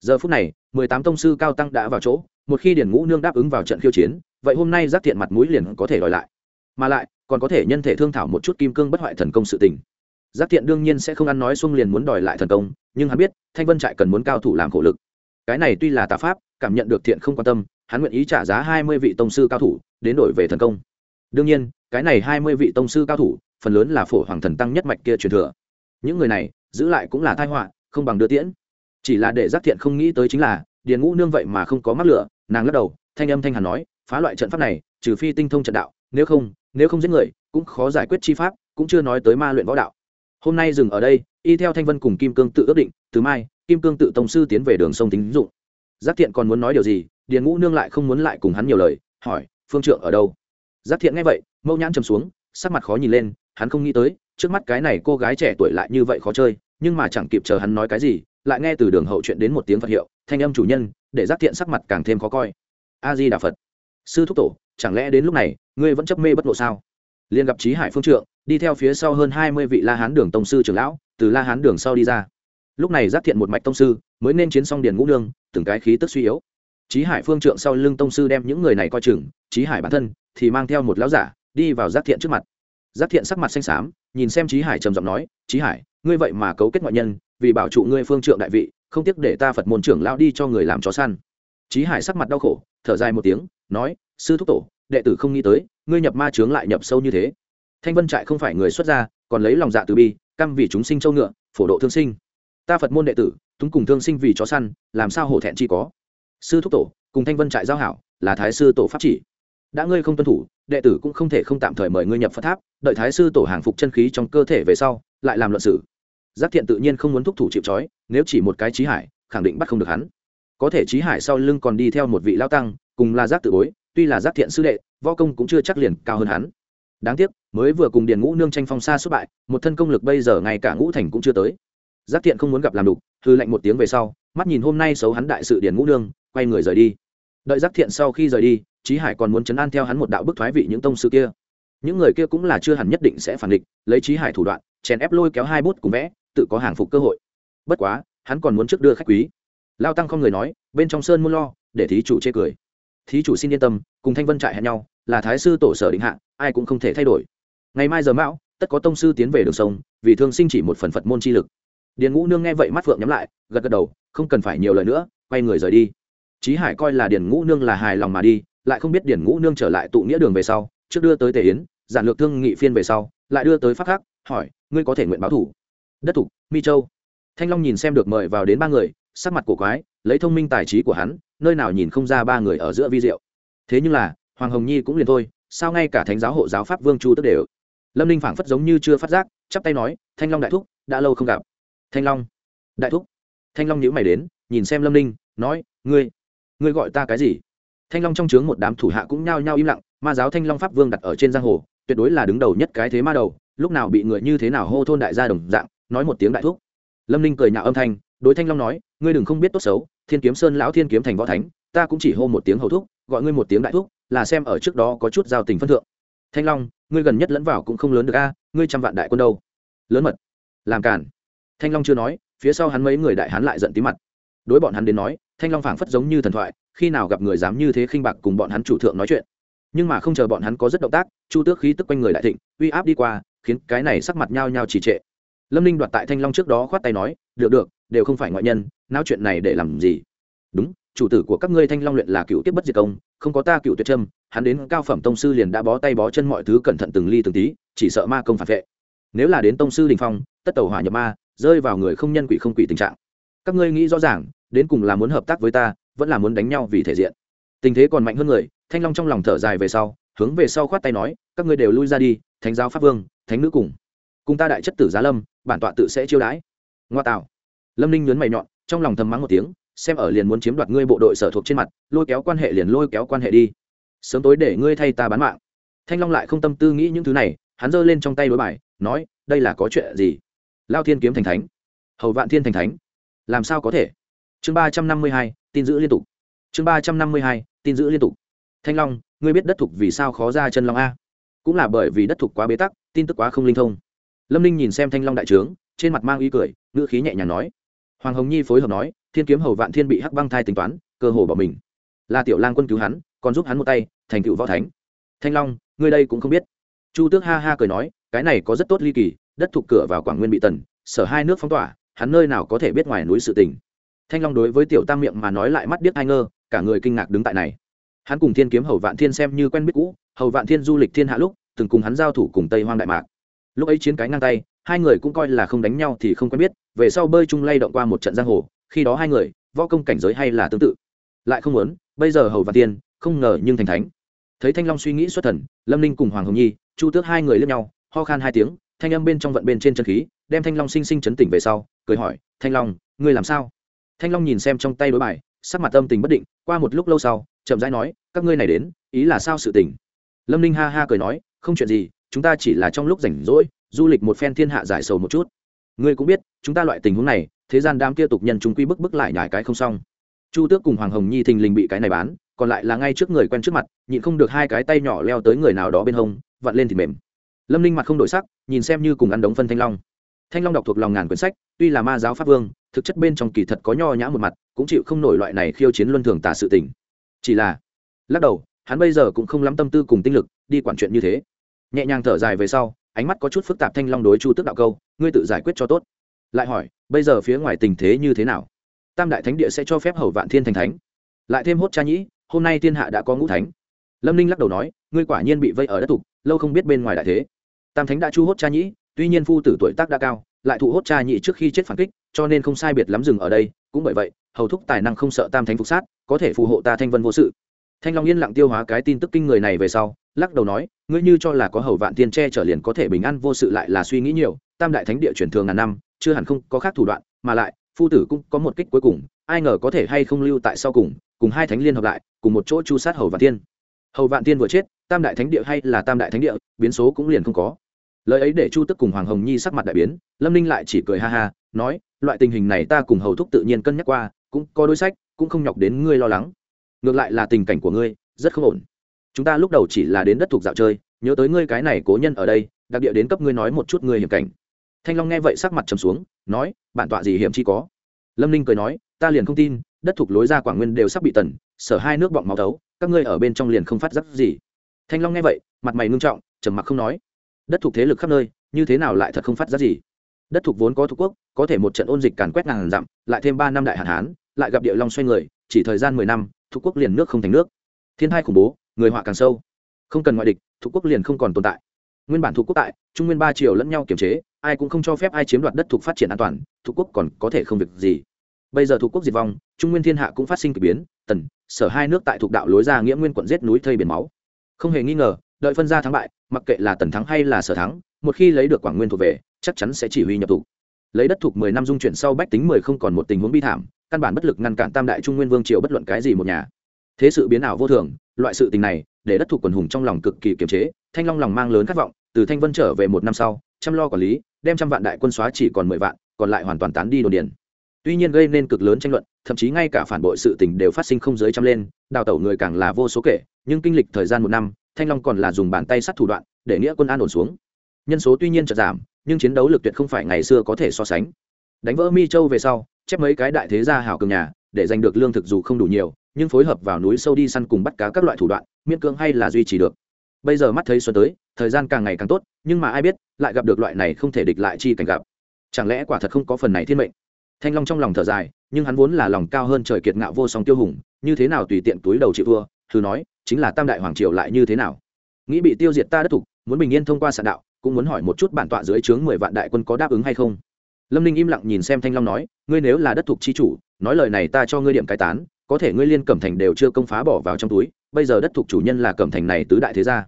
Giờ phút này, mười tám tông sư cao tăng đã vào chỗ, một khi điển ngũ nương đáp ứng vào trận khiêu chiến, vậy hôm nay giác thiện mặt mũi liền có thể đòi lại. Mà lại, còn có thể nhân thể thương thảo một chút kim cương bất hoại thần công sự tình giác thiện đương nhiên sẽ không ăn nói xung liền muốn đòi lại thần công, nhưng hắn biết, thanh vân trại cần muốn cao thủ làm khổ lực. Cái này tuy là tà pháp, cảm nhận được thiện không quan tâm, hắn nguyện ý trả giá hai mươi vị tông sư cao thủ, đến đổi về thần công. Đương nhiên, cái này hai mươi vị tông sư cao thủ, phần lớn là phổ hoàng thần tăng nhất mạch kia truyền thừa. Những người này, giữ lại cũng là thai họa, không bằng đưa tiễn. Chỉ là để giác thiện không nghĩ tới chính là, điền ngũ nương vậy mà không có mắc lửa, nàng lắc đầu, thanh âm thanh hàn nói, phá loại trận pháp này, trừ phi tinh thông trận đạo, nếu không nếu không giết người, cũng khó giải quyết chi pháp, cũng chưa nói tới ma luyện võ đạo hôm nay dừng ở đây, y theo thanh vân cùng kim cương tự ước định, từ mai, kim cương tự tổng sư tiến về đường sông tính dụng. Giác thiện còn muốn nói điều gì, điền ngũ nương lại không muốn lại cùng hắn nhiều lời, hỏi, phương trượng ở đâu? Giác thiện nghe vậy, mâu nhãn chầm xuống, sắc mặt khó nhìn lên, hắn không nghĩ tới, trước mắt cái này cô gái trẻ tuổi lại như vậy khó chơi, nhưng mà chẳng kịp chờ hắn nói cái gì, lại nghe từ đường hậu chuyện đến một tiếng phật hiệu, thanh âm chủ nhân, để giác thiện sắc mặt càng thêm khó coi. A di đà phật. Sư thúc tổ, chẳng lẽ đến lúc này, ngươi vẫn chấp mê bất lộ sao? Liền gặp trí hải phương trượng đi theo phía sau hơn hai mươi vị la hán đường tông sư trưởng lão, từ la hán đường sau đi ra. Lúc này giác thiện một mạch tông sư mới nên chiến xong điền ngũ đường từng cái khí tức suy yếu. Trí hải phương trượng sau lưng tông sư đem những người này coi chừng trí hải bản thân thì mang theo một lão giả đi vào giác thiện trước mặt. Giác thiện sắc mặt xanh xám, nhìn xem trí hải trầm giọng nói trí hải, ngươi vậy mà cấu kết ngoại nhân, vì bảo trụ ngươi phương trượng đại vị, không tiếc để ta phật môn trưởng lão đi cho người làm chó săn. Trí hải sắc mặt đau khổ, thở dài một tiếng, nói, sư thúc tổ, đệ tử không nghĩ tới, ngươi nhập ma trướng lại nhập sâu như thế thanh vân trại không phải người xuất gia, còn lấy lòng dạ từ bi, căm vì chúng sinh châu ngựa, phổ độ thương sinh. Ta phật môn đệ tử, túng cùng thương sinh vì chó săn, làm sao hổ thẹn chi có? Sư thúc tổ, cùng thanh vân trại giao hảo, là thái sư tổ pháp chỉ. Đã ngươi không tuân thủ, đệ tử cũng không thể không tạm thời mời ngươi nhập phật tháp, đợi thái sư tổ hàng phục chân khí trong cơ thể về sau, lại làm luận sử giác thiện tự nhiên không muốn thúc thủ chịu trói, nếu chỉ một cái trí hải, khẳng định bắt không được hắn. Có thể trí hải sau lưng còn đi theo một vị lao tăng, cùng là giác tự bối, tuy là giác thiện sư đệ, võ công cũng chưa chắc liền cao hơn hắn đáng tiếc, mới vừa cùng điền ngũ nương tranh phong xa xuất bại, một thân công lực bây giờ ngay cả ngũ thành cũng chưa tới. Giác thiện không muốn gặp làm đục, hư lệnh một tiếng về sau, mắt nhìn hôm nay xấu hắn đại sự điền ngũ nương, quay người rời đi. Đợi giác thiện sau khi rời đi trí hải còn muốn chấn an theo hắn một đạo bức thoái vị những tông sư kia. Những người kia cũng là chưa hẳn nhất định sẽ phản địch, lấy trí hải thủ đoạn, chèn ép lôi kéo hai bút cùng vẽ, tự có hàng phục cơ hội. Bất quá, hắn còn muốn trước đưa khách quý. Lao tăng không người nói, bên trong sơn muôn lo, để thí chủ chê cười. Thí chủ xin yên tâm, cùng thanh vân trại hẹn nhau là thái sư tổ sở định hạ, ai cũng không thể thay đổi. Ngày mai giờ mão, tất có tông sư tiến về đường sông, vì thương sinh chỉ một phần phật môn chi lực. Điền ngũ nương nghe vậy mắt phượng nhắm lại, gật gật đầu, không cần phải nhiều lời nữa, quay người rời đi. Trí hải coi là điền ngũ nương là hài lòng mà đi, lại không biết điền ngũ nương trở lại tụ nghĩa đường về sau, trước đưa tới tề yến, giản lược thương nghị phiên về sau, lại đưa tới pháp khắc, hỏi, ngươi có thể nguyện báo thủ? Đất thục mi châu. Thanh long nhìn xem được mời vào đến ba người, sắc mặt cổ quái, lấy thông minh tài trí của hắn, nơi nào nhìn không ra ba người ở giữa vi diệu. Thế nhưng là hoàng hồng nhi cũng liền thôi, sao ngay cả thánh giáo hộ giáo pháp vương chu tức đều? Lâm ninh phảng phất giống như chưa phát giác, chắp tay nói, thanh long đại thúc, đã lâu không gặp. Thanh long? Đại thúc? Thanh long nhữ mày đến, nhìn xem lâm ninh, nói, ngươi ngươi gọi ta cái gì? Thanh long trong trướng một đám thủ hạ cũng nhao nhao im lặng, ma giáo thanh long pháp vương đặt ở trên giang hồ, tuyệt đối là đứng đầu nhất cái thế ma đầu, lúc nào bị người như thế nào hô thôn đại gia đồng dạng, nói một tiếng đại thúc. Lâm ninh cười nhạo âm thanh, đối thanh long nói, ngươi đừng không biết tốt xấu, thiên kiếm sơn lão thiên kiếm thành võ thánh, ta cũng chỉ hô một tiếng hầu thúc, gọi ngươi một tiếng đại thúc là xem ở trước đó có chút giao tình phân thượng. Thanh long, ngươi gần nhất lẫn vào cũng không lớn được a, ngươi trăm vạn đại quân đâu? Lớn mật. Làm cản thanh long chưa nói, phía sau hắn mấy người đại hán lại giận tí mặt. Đối bọn hắn đến nói, thanh long phảng phất giống như thần thoại, khi nào gặp người dám như thế khinh bạc cùng bọn hắn chủ thượng nói chuyện. Nhưng mà không chờ bọn hắn có rất động tác, chu tước khí tức quanh người đại thịnh, uy áp đi qua, khiến cái này sắc mặt nhao nhao trì trệ. Lâm ninh đoạt tại thanh long trước đó khoát tay nói, được được, đều không phải ngoại nhân nao chuyện này để làm gì? Đúng chủ tử của các ngươi thanh long luyện là cựu tiếp bất diệt công, không có ta cựu tuyệt trâm, hắn đến cao phẩm tông sư liền đã bó tay bó chân mọi thứ cẩn thận từng ly từng tí, chỉ sợ ma công phản vệ. Nếu là đến tông sư đình phong, tất tàu hỏa nhập ma, rơi vào người không nhân quỷ không quỷ tình trạng. Các ngươi nghĩ rõ ràng, đến cùng là muốn hợp tác với ta, vẫn là muốn đánh nhau vì thể diện. Tình thế còn mạnh hơn người, thanh long trong lòng thở dài về sau, hướng về sau khoát tay nói, các ngươi đều lui ra đi, thánh giáo pháp vương, thánh nữ cùng. Cùng ta đại chất tử giá lâm, bản tọa tự sẽ chiêu đãi. Ngoa tạo. Lâm ninh nhấn mày nhọn, trong lòng thầm mắng một tiếng xem ở liền muốn chiếm đoạt ngươi bộ đội sở thuộc trên mặt, lôi kéo quan hệ liền lôi kéo quan hệ đi. Sớm tối để ngươi thay ta bán mạng. Thanh long lại không tâm tư nghĩ những thứ này, hắn giơ lên trong tay đối bài, nói, đây là có chuyện gì? Lao thiên kiếm thành thánh. Hầu vạn thiên thành thánh. Làm sao có thể? Chương ba trăm năm mươi hai, tin giữ liên tục. Chương ba trăm năm mươi hai, tin giữ liên tục. Thanh long, ngươi biết đất thục vì sao khó ra chân long a? Cũng là bởi vì đất thục quá bế tắc, tin tức quá không linh thông. Lâm ninh nhìn xem thanh long đại trướng, trên mặt mang ý cười, ngữ khí nhẹ nhàng nói. Hoàng hồng nhi phối hợp nói thiên kiếm hầu vạn thiên bị hắc băng thai tính toán, cơ hồ bỏ mình. Là tiểu lang quân cứu hắn, còn giúp hắn một tay, thành tựu võ thánh. Thanh long, ngươi đây cũng không biết. Chu tước ha ha cười nói, cái này có rất tốt ly kỳ, đất thuộc cửa vào quảng nguyên bị tần, sở hai nước phong tỏa, hắn nơi nào có thể biết ngoài núi sự tình. Thanh long đối với tiểu tam miệng mà nói lại mắt điếc ai ngơ, cả người kinh ngạc đứng tại này. Hắn cùng thiên kiếm hầu vạn thiên xem như quen biết cũ, hầu vạn thiên du lịch thiên hạ lúc, từng cùng hắn giao thủ cùng tây hoang đại mạc. Lúc ấy chiến cái ngang tay, hai người cũng coi là không đánh nhau thì không quen biết, về sau bơi chung lay động qua một trận giang hồ khi đó hai người, võ công cảnh giới hay là tương tự. Lại không muốn, bây giờ hầu và tiên, không ngờ nhưng thành thánh. Thấy thanh long suy nghĩ xuất thần, lâm ninh cùng hoàng hồng nhi, chu tước hai người lướt nhau, ho khan hai tiếng, thanh âm bên trong vận bên trên chân khí, đem thanh long sinh sinh chấn tỉnh về sau, cười hỏi, thanh long, ngươi làm sao? Thanh long nhìn xem trong tay đối bài, sắc mặt âm tình bất định, qua một lúc lâu sau, chậm rãi nói, các ngươi này đến, ý là sao sự tình? Lâm ninh ha ha cười nói, không chuyện gì, chúng ta chỉ là trong lúc rảnh rỗi, du lịch một phen thiên hạ giải sầu một chút. Ngươi cũng biết, chúng ta loại tình huống này thế gian đám kia tục nhân chúng quy bức bức lại nhải cái không xong. Chu tước cùng hoàng hồng nhi thình lình bị cái này bán, còn lại là ngay trước người quen trước mặt, nhịn không được hai cái tay nhỏ leo tới người nào đó bên hông, vặn lên thì mềm. Lâm ninh mặt không đổi sắc, nhìn xem như cùng ăn đống phân thanh long. Thanh long đọc thuộc lòng ngàn quyển sách, tuy là ma giáo pháp vương, thực chất bên trong kỳ thật có nho nhã một mặt, cũng chịu không nổi loại này khiêu chiến luân thường tả sự tình. Chỉ là, lắc đầu, hắn bây giờ cũng không lắm tâm tư cùng tinh lực đi quản chuyện như thế. Nhẹ nhàng thở dài về sau, ánh mắt có chút phức tạp thanh long đối chu Tước đạo câu, ngươi tự giải quyết cho tốt. Lại hỏi bây giờ phía ngoài tình thế như thế nào? Tam đại thánh địa sẽ cho phép hầu vạn thiên thành thánh. Lại thêm hốt cha nhĩ, hôm nay thiên hạ đã có ngũ thánh. Lâm ninh lắc đầu nói, ngươi quả nhiên bị vây ở đất tục, lâu không biết bên ngoài đại thế. Tam thánh đã chu hốt cha nhĩ, tuy nhiên phu tử tuổi tác đã cao, lại thụ hốt cha nhĩ trước khi chết phản kích, cho nên không sai biệt lắm dừng ở đây, cũng bởi vậy, hầu thúc tài năng không sợ tam thánh phục sát, có thể phù hộ ta thanh vân vô sự. Thanh long yên lặng tiêu hóa cái tin tức kinh người này về sau, lắc đầu nói, ngươi như cho là có hầu vạn tiên tre trở liền có thể bình an vô sự lại là suy nghĩ nhiều, tam đại thánh địa truyền thường ngàn năm chưa hẳn không có khác thủ đoạn, mà lại, phu tử cũng có một kích cuối cùng, ai ngờ có thể hay không lưu tại sau cùng cùng hai thánh liên hợp lại, cùng một chỗ chu sát hầu vạn tiên hầu vạn tiên vừa chết, tam đại thánh địa hay là tam đại thánh địa, biến số cũng liền không có. Lời ấy để chu tức cùng hoàng hồng nhi sắc mặt đại biến, lâm ninh lại chỉ cười ha ha, nói, loại tình hình này ta cùng hầu thúc tự nhiên cân nhắc qua, cũng có đối sách, cũng không nhọc đến ngươi lo lắng. Ngược lại là tình cảnh của ngươi, rất không ổn. Chúng ta lúc đầu chỉ là đến đất thuộc dạo chơi, nhớ tới ngươi cái này cố nhân ở đây, đặc địa đến cấp ngươi nói một chút ngươi hiểm cảnh thanh long nghe vậy sắc mặt trầm xuống, nói, bản tọa gì hiểm chi có? Lâm ninh cười nói, ta liền không tin, đất thuộc lối ra quảng nguyên đều sắp bị tần, sở hai nước bọng máu tấu các ngươi ở bên trong liền không phát giác gì. Thanh long nghe vậy, mặt mày ngưng trọng, trầm mặc không nói, đất thuộc thế lực khắp nơi, như thế nào lại thật không phát giác gì? Đất thuộc vốn có thuộc quốc, có thể một trận ôn dịch càn quét ngàn dặm, lại thêm ba năm đại hạn hán, lại gặp địa long xoay người, chỉ thời gian mười năm, thuộc quốc liền nước không thành nước. Thiên hai khủng bố, người họa càng sâu. Không cần ngoại địch, thuộc quốc liền không còn tồn tại nguyên bản thuộc quốc tại, trung nguyên ba triều lẫn nhau kiểm chế, ai cũng không cho phép ai chiếm đoạt đất thuộc phát triển an toàn, thuộc quốc còn có thể không việc gì. Bây giờ thuộc quốc diệt vong, trung nguyên thiên hạ cũng phát sinh k ỳ biến, tần, sở hai nước tại thuộc đạo lối ra nghĩa nguyên quận giết núi thây biển máu. Không hề nghi ngờ, đợi phân ra thắng bại, mặc kệ là tần thắng hay là sở thắng, một khi lấy được quảng nguyên thuộc về, chắc chắn sẽ chỉ huy nhập thủ lấy đất thuộc mười năm dung chuyển sau bách tính mười không còn một tình huống bi thảm, căn bản bất lực ngăn cản tam đại trung nguyên vương triều bất luận cái gì một nhà. Thế sự biến ảo vô thường, loại sự tình này, để đất thuộc quần hùng trong lòng cực kỳ kiềm chế, thanh long lòng mang lớn khát vọng từ thanh vân trở về một năm sau, chăm lo quản lý, đem trăm vạn đại quân xóa chỉ còn mười vạn, còn lại hoàn toàn tán đi đồn điền. Tuy nhiên gây nên cực lớn tranh luận, thậm chí ngay cả phản bội sự tình đều phát sinh không giới trăm lên, đào tẩu người càng là vô số kể, nhưng kinh lịch thời gian một năm, thanh long còn là dùng bàn tay sắt thủ đoạn, để nghĩa quân an ổn xuống. Nhân số tuy nhiên chợt giảm, nhưng chiến đấu lực tuyệt không phải ngày xưa có thể so sánh. Đánh vỡ mi châu về sau, chép mấy cái đại thế gia hảo cường nhà, để giành được lương thực dù không đủ nhiều, nhưng phối hợp vào núi sâu đi săn cùng bắt cá các loại thủ đoạn, miễn cưỡng hay là duy trì được bây giờ mắt thấy xuân tới, thời gian càng ngày càng tốt, nhưng mà ai biết, lại gặp được loại này không thể địch lại chi cảnh gặp. Chẳng lẽ quả thật không có phần này thiên mệnh? Thanh long trong lòng thở dài, nhưng hắn vốn là lòng cao hơn trời kiệt ngạo vô song tiêu hùng, như thế nào tùy tiện túi đầu chịu thua, thử nói, chính là tam đại hoàng triều lại như thế nào? Nghĩ bị tiêu diệt ta đất thục, muốn bình yên thông qua sạn đạo, cũng muốn hỏi một chút bản tọa dưới trướng mười vạn đại quân có đáp ứng hay không? Lâm ninh im lặng nhìn xem thanh long nói, ngươi nếu là đất thục chi chủ, nói lời này ta cho ngươi điểm cai tán, có thể ngươi liên cẩm thành đều chưa công phá bỏ vào trong túi, bây giờ đất thục chủ nhân là cẩm thành này tứ đại thế gia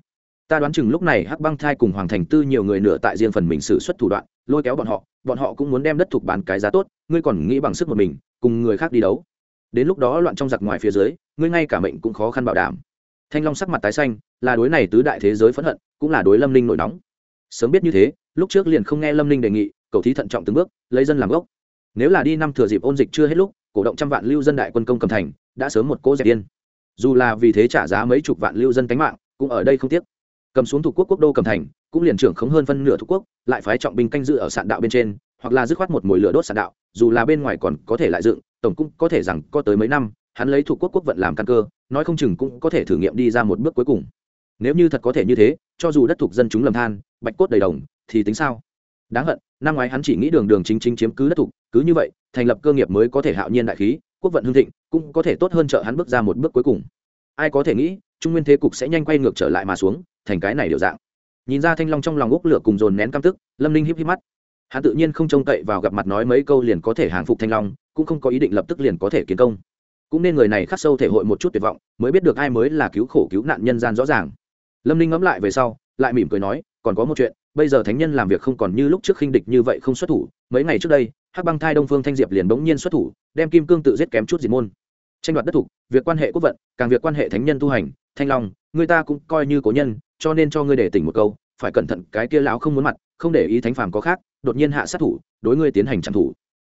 ta đoán chừng lúc này hắc băng thai cùng hoàng thành tư nhiều người nửa tại riêng phần mình xử suất thủ đoạn, lôi kéo bọn họ bọn họ cũng muốn đem đất thuộc bán cái giá tốt, ngươi còn nghĩ bằng sức một mình, cùng người khác đi đấu. Đến lúc đó loạn trong giặc ngoài phía dưới, ngươi ngay cả mệnh cũng khó khăn bảo đảm. Thanh long sắc mặt tái xanh, là đối này tứ đại thế giới phẫn hận, cũng là đối lâm ninh nổi nóng. Sớm biết như thế, lúc trước liền không nghe lâm ninh đề nghị, cầu thí thận trọng từng bước, lấy dân làm gốc. Nếu là đi năm thừa dịp ôn dịch chưa hết lúc, cổ động trăm vạn lưu dân đại quân công cầm thành, đã sớm một cỗ dẹp yên. Dù là vì thế trả giá mấy chục vạn lưu dân cánh mạng, cũng ở đây không tiếc cầm xuống thuộc quốc quốc đô cầm thành, cũng liền trưởng khống hơn phân nửa thuộc quốc, lại phái trọng binh canh dự ở sạn đạo bên trên, hoặc là dứt khoát một mồi lửa đốt sạn đạo, dù là bên ngoài còn có thể lại dựng, tổng cũng có thể rằng có tới mấy năm, hắn lấy thuộc quốc quốc vận làm căn cơ, nói không chừng cũng có thể thử nghiệm đi ra một bước cuối cùng. Nếu như thật có thể như thế, cho dù đất thuộc dân chúng lầm than, bạch cốt đầy đồng, thì tính sao? Đáng hận, năm ngoái hắn chỉ nghĩ đường đường chính chính chiếm cứ đất thuộc, cứ như vậy, thành lập cơ nghiệp mới có thể hạo nhiên đại khí, quốc vận hương thịnh, cũng có thể tốt hơn trợ hắn bước ra một bước cuối cùng. Ai có thể nghĩ trung nguyên thế cục sẽ nhanh quay ngược trở lại mà xuống, thành cái này điều dạng. Nhìn ra thanh long trong lòng úc lửa cùng dồn nén căm tức, lâm ninh híp híp mắt. Hắn tự nhiên không trông cậy vào gặp mặt nói mấy câu liền có thể hàng phục thanh long, cũng không có ý định lập tức liền có thể kiến công. Cũng nên người này khắc sâu thể hội một chút tuyệt vọng, mới biết được ai mới là cứu khổ cứu nạn nhân gian rõ ràng. Lâm ninh ngẫm lại về sau, lại mỉm cười nói, còn có một chuyện, bây giờ thánh nhân làm việc không còn như lúc trước khinh địch như vậy không xuất thủ. Mấy ngày trước đây, hắc băng thai đông phương thanh diệp liền bỗng nhiên xuất thủ, đem kim cương tự giết kém chút diệt môn tranh đoạt đất thủ việc quan hệ quốc vận, càng việc quan hệ thánh nhân tu hành. Thanh long, người ta cũng coi như cố nhân, cho nên cho ngươi để tỉnh một câu, phải cẩn thận, cái kia lão không muốn mặt, không để ý thánh phàm có khác, đột nhiên hạ sát thủ, đối ngươi tiến hành trạm thủ.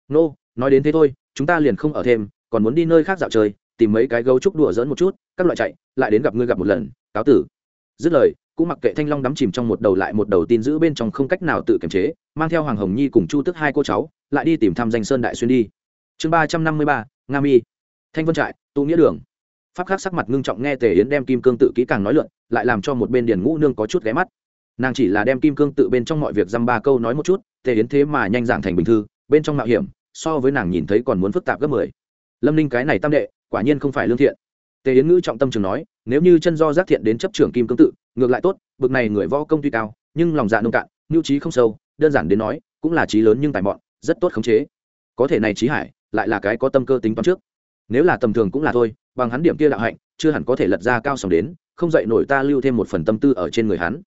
Nô, nói đến thế thôi, chúng ta liền không ở thêm, còn muốn đi nơi khác dạo chơi, tìm mấy cái gấu trúc đùa dỡn một chút, các loại chạy, lại đến gặp ngươi gặp một lần, cáo tử. Dứt lời, cũng mặc kệ thanh long đắm chìm trong một đầu lại một đầu tin giữ bên trong không cách nào tự kiềm chế, mang theo hoàng hồng nhi cùng chu tức hai cô cháu, lại đi tìm thăm danh sơn đại xuyên đi. Chương ba trăm năm mươi ba, nga mi thanh vân trại, tụ nghĩa đường. Pháp khắc sắc mặt ngưng trọng nghe tề yến đem kim cương tự kỹ càng nói luận lại làm cho một bên điền ngũ nương có chút ghé mắt. Nàng chỉ là đem kim cương tự bên trong mọi việc dăm ba câu nói một chút, tề yến thế mà nhanh giảng thành bình thư, bên trong mạo hiểm, so với nàng nhìn thấy còn muốn phức tạp gấp mười. Lâm ninh cái này tam đệ, quả nhiên không phải lương thiện. Tề yến ngữ trọng tâm trường nói, nếu như chân do giác thiện đến chấp trưởng kim cương tự, ngược lại tốt, bực này người võ công tuy cao, nhưng lòng dạ nông cạn, nhu trí không sâu, đơn giản đến nói, cũng là trí lớn nhưng tài mọn, rất tốt khống chế. Có thể này trí hải, lại là cái có tâm cơ tính toán trước nếu là tầm thường cũng là thôi, bằng hắn điểm kia đạo hạnh, chưa hẳn có thể lật ra cao sòng đến, không dậy nổi ta lưu thêm một phần tâm tư ở trên người hắn.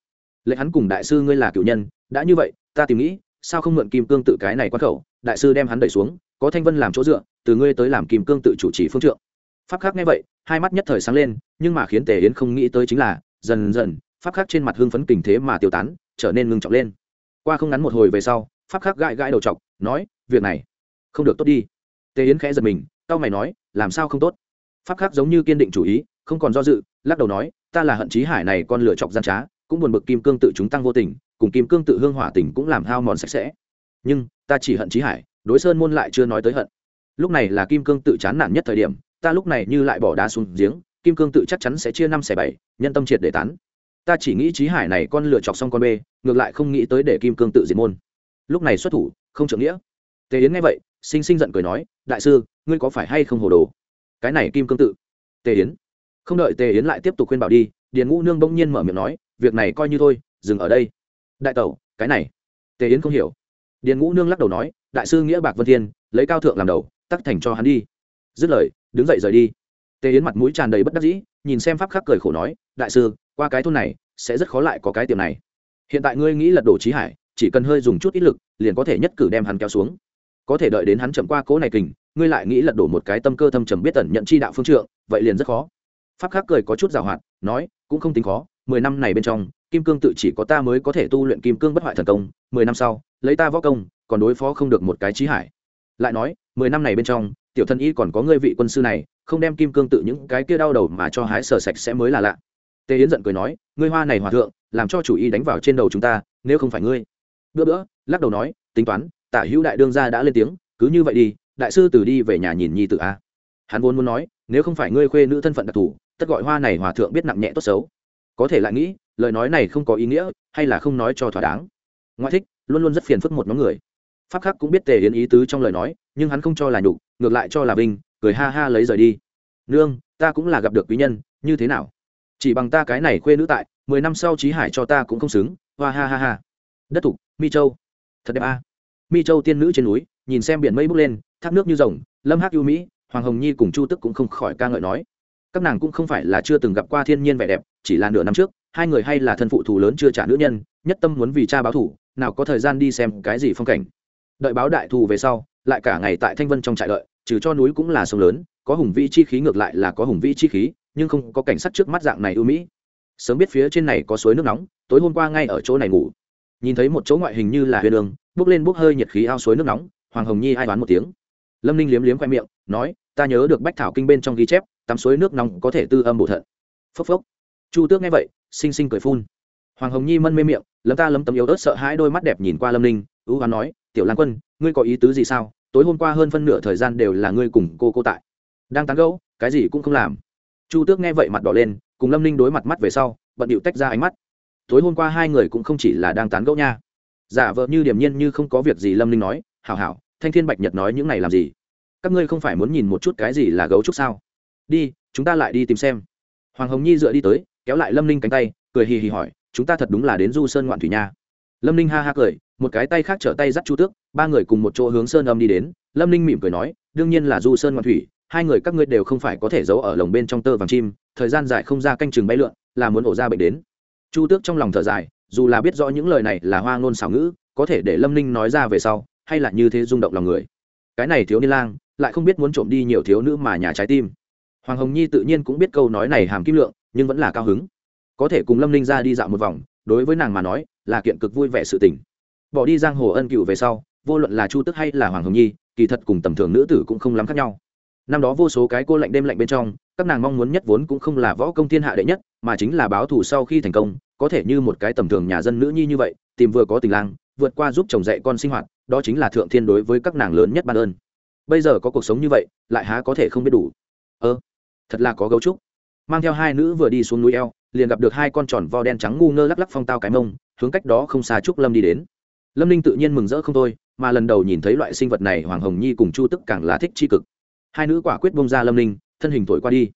Lệ hắn cùng đại sư ngươi là cựu nhân, đã như vậy, ta tìm nghĩ, sao không mượn kim cương tự cái này quan khẩu, đại sư đem hắn đẩy xuống, có thanh vân làm chỗ dựa, từ ngươi tới làm kim cương tự chủ trì phương trượng. Pháp khác nghe vậy, hai mắt nhất thời sáng lên, nhưng mà khiến tề yến không nghĩ tới chính là, dần dần, pháp khác trên mặt hưng phấn tình thế mà tiêu tán, trở nên ngưng trọng lên. Qua không ngắn một hồi về sau, pháp khác gãi gãi đầu chọc, nói, việc này không được tốt đi. Tề yến khẽ giật mình tao mày nói làm sao không tốt? Pháp khắc giống như kiên định chủ ý, không còn do dự, lắc đầu nói, ta là hận chí hải này con lửa chọc gian trá, cũng buồn bực kim cương tự chúng tăng vô tình, cùng kim cương tự hương hỏa tình cũng làm hao mòn sạch sẽ. Nhưng, ta chỉ hận chí hải, đối sơn môn lại chưa nói tới hận. Lúc này là kim cương tự chán nản nhất thời điểm, ta lúc này như lại bỏ đá xuống giếng, kim cương tự chắc chắn sẽ chia năm xẻ bảy, nhân tâm triệt để tán. Ta chỉ nghĩ trí hải này con lựa chọc xong con bê, ngược lại không nghĩ tới để kim cương tự diệt môn. Lúc này xuất thủ, không trưởng nghĩa tề yến nghe vậy, sinh sinh giận cười nói, đại sư, ngươi có phải hay không hồ đồ? Cái này kim cương tự. Tề yến, không đợi tề yến lại tiếp tục khuyên bảo đi, điền ngũ nương bỗng nhiên mở miệng nói, việc này coi như thôi, dừng ở đây. Đại tẩu, cái này. Tề yến không hiểu. Điền ngũ nương lắc đầu nói, đại sư nghĩa bạc vân thiên, lấy cao thượng làm đầu, tắc thành cho hắn đi. Dứt lời, đứng dậy rời đi. Tề yến mặt mũi tràn đầy bất đắc dĩ, nhìn xem pháp khắc cười khổ nói, đại sư, qua cái thôn này, sẽ rất khó lại có cái tiệm này. Hiện tại ngươi nghĩ lật đổ trí hải, chỉ cần hơi dùng chút ít lực, liền có thể nhất cử đem hắn kéo xuống có thể đợi đến hắn chậm qua cố này kình, ngươi lại nghĩ lật đổ một cái tâm cơ thâm trầm biết tẩn nhận chi đạo phương trượng, vậy liền rất khó. Pháp khắc cười có chút giảo hoạt, nói, cũng không tính khó, mười năm này bên trong, kim cương tự chỉ có ta mới có thể tu luyện kim cương bất hoại thần công, mười năm sau, lấy ta võ công, còn đối phó không được một cái trí hải. Lại nói, mười năm này bên trong, tiểu thân y còn có ngươi vị quân sư này, không đem kim cương tự những cái kia đau đầu mà cho hái sờ sạch sẽ mới là lạ. Tề yến giận cười nói, ngươi hoa này hòa thượng, làm cho chủ y đánh vào trên đầu chúng ta, nếu không phải ngươi. Bữa bữa, lắc đầu nói, tính toán tả hữu đại đương gia đã lên tiếng, cứ như vậy đi, đại sư từ đi về nhà nhìn nhi tự a. Hắn vốn muốn nói, nếu không phải ngươi khuê nữ thân phận đặc thù, tất gọi hoa này hòa thượng biết nặng nhẹ tốt xấu. Có thể lại nghĩ, lời nói này không có ý nghĩa, hay là không nói cho thỏa đáng. Ngoại thích, luôn luôn rất phiền phức một nhóm người. Pháp khắc cũng biết tề yến ý tứ trong lời nói, nhưng hắn không cho là nhục, ngược lại cho là vinh, cười ha ha lấy rời đi. Nương, ta cũng là gặp được quý nhân, như thế nào? Chỉ bằng ta cái này khuê nữ tại, mười năm sau trí hải cho ta cũng không xứng, hoa ha ha ha. Đất thục, mi châu. Thật đẹp a mi châu tiên nữ trên núi, nhìn xem biển mây bốc lên, thác nước như rồng, lâm hắc ưu mỹ, hoàng hồng nhi cùng chu tức cũng không khỏi ca ngợi nói. Các nàng cũng không phải là chưa từng gặp qua thiên nhiên vẻ đẹp, chỉ là nửa năm trước, hai người hay là thân phụ thù lớn chưa trả nữ nhân, nhất tâm muốn vì cha báo thủ nào có thời gian đi xem cái gì phong cảnh. Đợi báo đại thù về sau, lại cả ngày tại thanh vân trong trại đợi, trừ cho núi cũng là sông lớn, có hùng vĩ chi khí ngược lại là có hùng vĩ chi khí, nhưng không có cảnh sát trước mắt dạng này ưu mỹ. Sớm biết phía trên này có suối nước nóng, tối hôm qua ngay ở chỗ này ngủ. Nhìn thấy một chỗ ngoại hình như là huyền đường bốc lên bốc hơi nhiệt khí ao suối nước nóng, hoàng hồng nhi ai đoán một tiếng. Lâm ninh liếm liếm khoe miệng, nói, ta nhớ được bách thảo kinh bên trong ghi chép, tắm suối nước nóng có thể tư âm bổ thận. Phốc phốc. Chu tước nghe vậy xinh xinh cười phun. Hoàng hồng nhi mân mê miệng, lấm ta lấm tấm yếu ớt sợ hãi đôi mắt đẹp nhìn qua lâm ninh, ưu hoán nói, tiểu lan quân, ngươi có ý tứ gì sao? Tối hôm qua hơn phân nửa thời gian đều là ngươi cùng cô cô tại. Đang tán gẫu, cái gì cũng không làm. Chu tước nghe vậy mặt đỏ lên, cùng lâm ninh đối mặt mắt về sau, bận điệu tách ra ánh mắt. Tối hôm qua hai người cũng không chỉ là đang tán gẫu nha giả vợ như điềm nhiên như không có việc gì, lâm ninh nói, hảo hảo, thanh thiên bạch nhật nói những này làm gì? Các ngươi không phải muốn nhìn một chút cái gì là gấu trúc sao? Đi, chúng ta lại đi tìm xem. Hoàng hồng nhi dựa đi tới, kéo lại lâm ninh cánh tay, cười hì hì hỏi, chúng ta thật đúng là đến du sơn ngoạn thủy nha. Lâm ninh ha ha cười, một cái tay khác trở tay dắt chu tước, ba người cùng một chỗ hướng sơn âm đi đến. Lâm ninh mỉm cười nói, đương nhiên là du sơn ngoạn thủy, hai người các ngươi đều không phải có thể giấu ở lồng bên trong tơ vàng chim, thời gian dài không ra canh chừng bay lượn, là muốn ổ ra bệnh đến. Chu tước trong lòng thở dài dù là biết rõ những lời này là hoa ngôn xảo ngữ, có thể để lâm ninh nói ra về sau, hay là như thế rung động lòng người. Cái này thiếu niên lang, lại không biết muốn trộm đi nhiều thiếu nữ mà nhà trái tim. Hoàng hồng nhi tự nhiên cũng biết câu nói này hàm kim lượng, nhưng vẫn là cao hứng. Có thể cùng lâm ninh ra đi dạo một vòng, đối với nàng mà nói, là kiện cực vui vẻ sự tình. Bỏ đi giang hồ ân cựu về sau, vô luận là chu tức hay là hoàng hồng nhi, kỳ thật cùng tầm thường nữ tử cũng không lắm khác nhau. Năm đó vô số cái cô lạnh đêm lạnh bên trong, các nàng mong muốn nhất vốn cũng không là võ công thiên hạ đệ nhất mà chính là báo thù sau khi thành công, có thể như một cái tầm thường nhà dân nữ nhi như vậy, tìm vừa có tình lang, vượt qua giúp chồng dạy con sinh hoạt, đó chính là thượng thiên đối với các nàng lớn nhất ban ơn. Bây giờ có cuộc sống như vậy, lại há có thể không biết đủ. Ơ, thật là có gấu trúc. Mang theo hai nữ vừa đi xuống núi eo, liền gặp được hai con tròn vo đen trắng ngu ngơ lắc lắc phong tao cái mông, hướng cách đó không xa trúc lâm đi đến. Lâm ninh tự nhiên mừng rỡ không thôi, mà lần đầu nhìn thấy loại sinh vật này, hoàng hồng nhi cùng chu tức càng là thích c h i cực. Hai nữ quả quyết bông ra lâm ninh, thân hình thổi qua đi.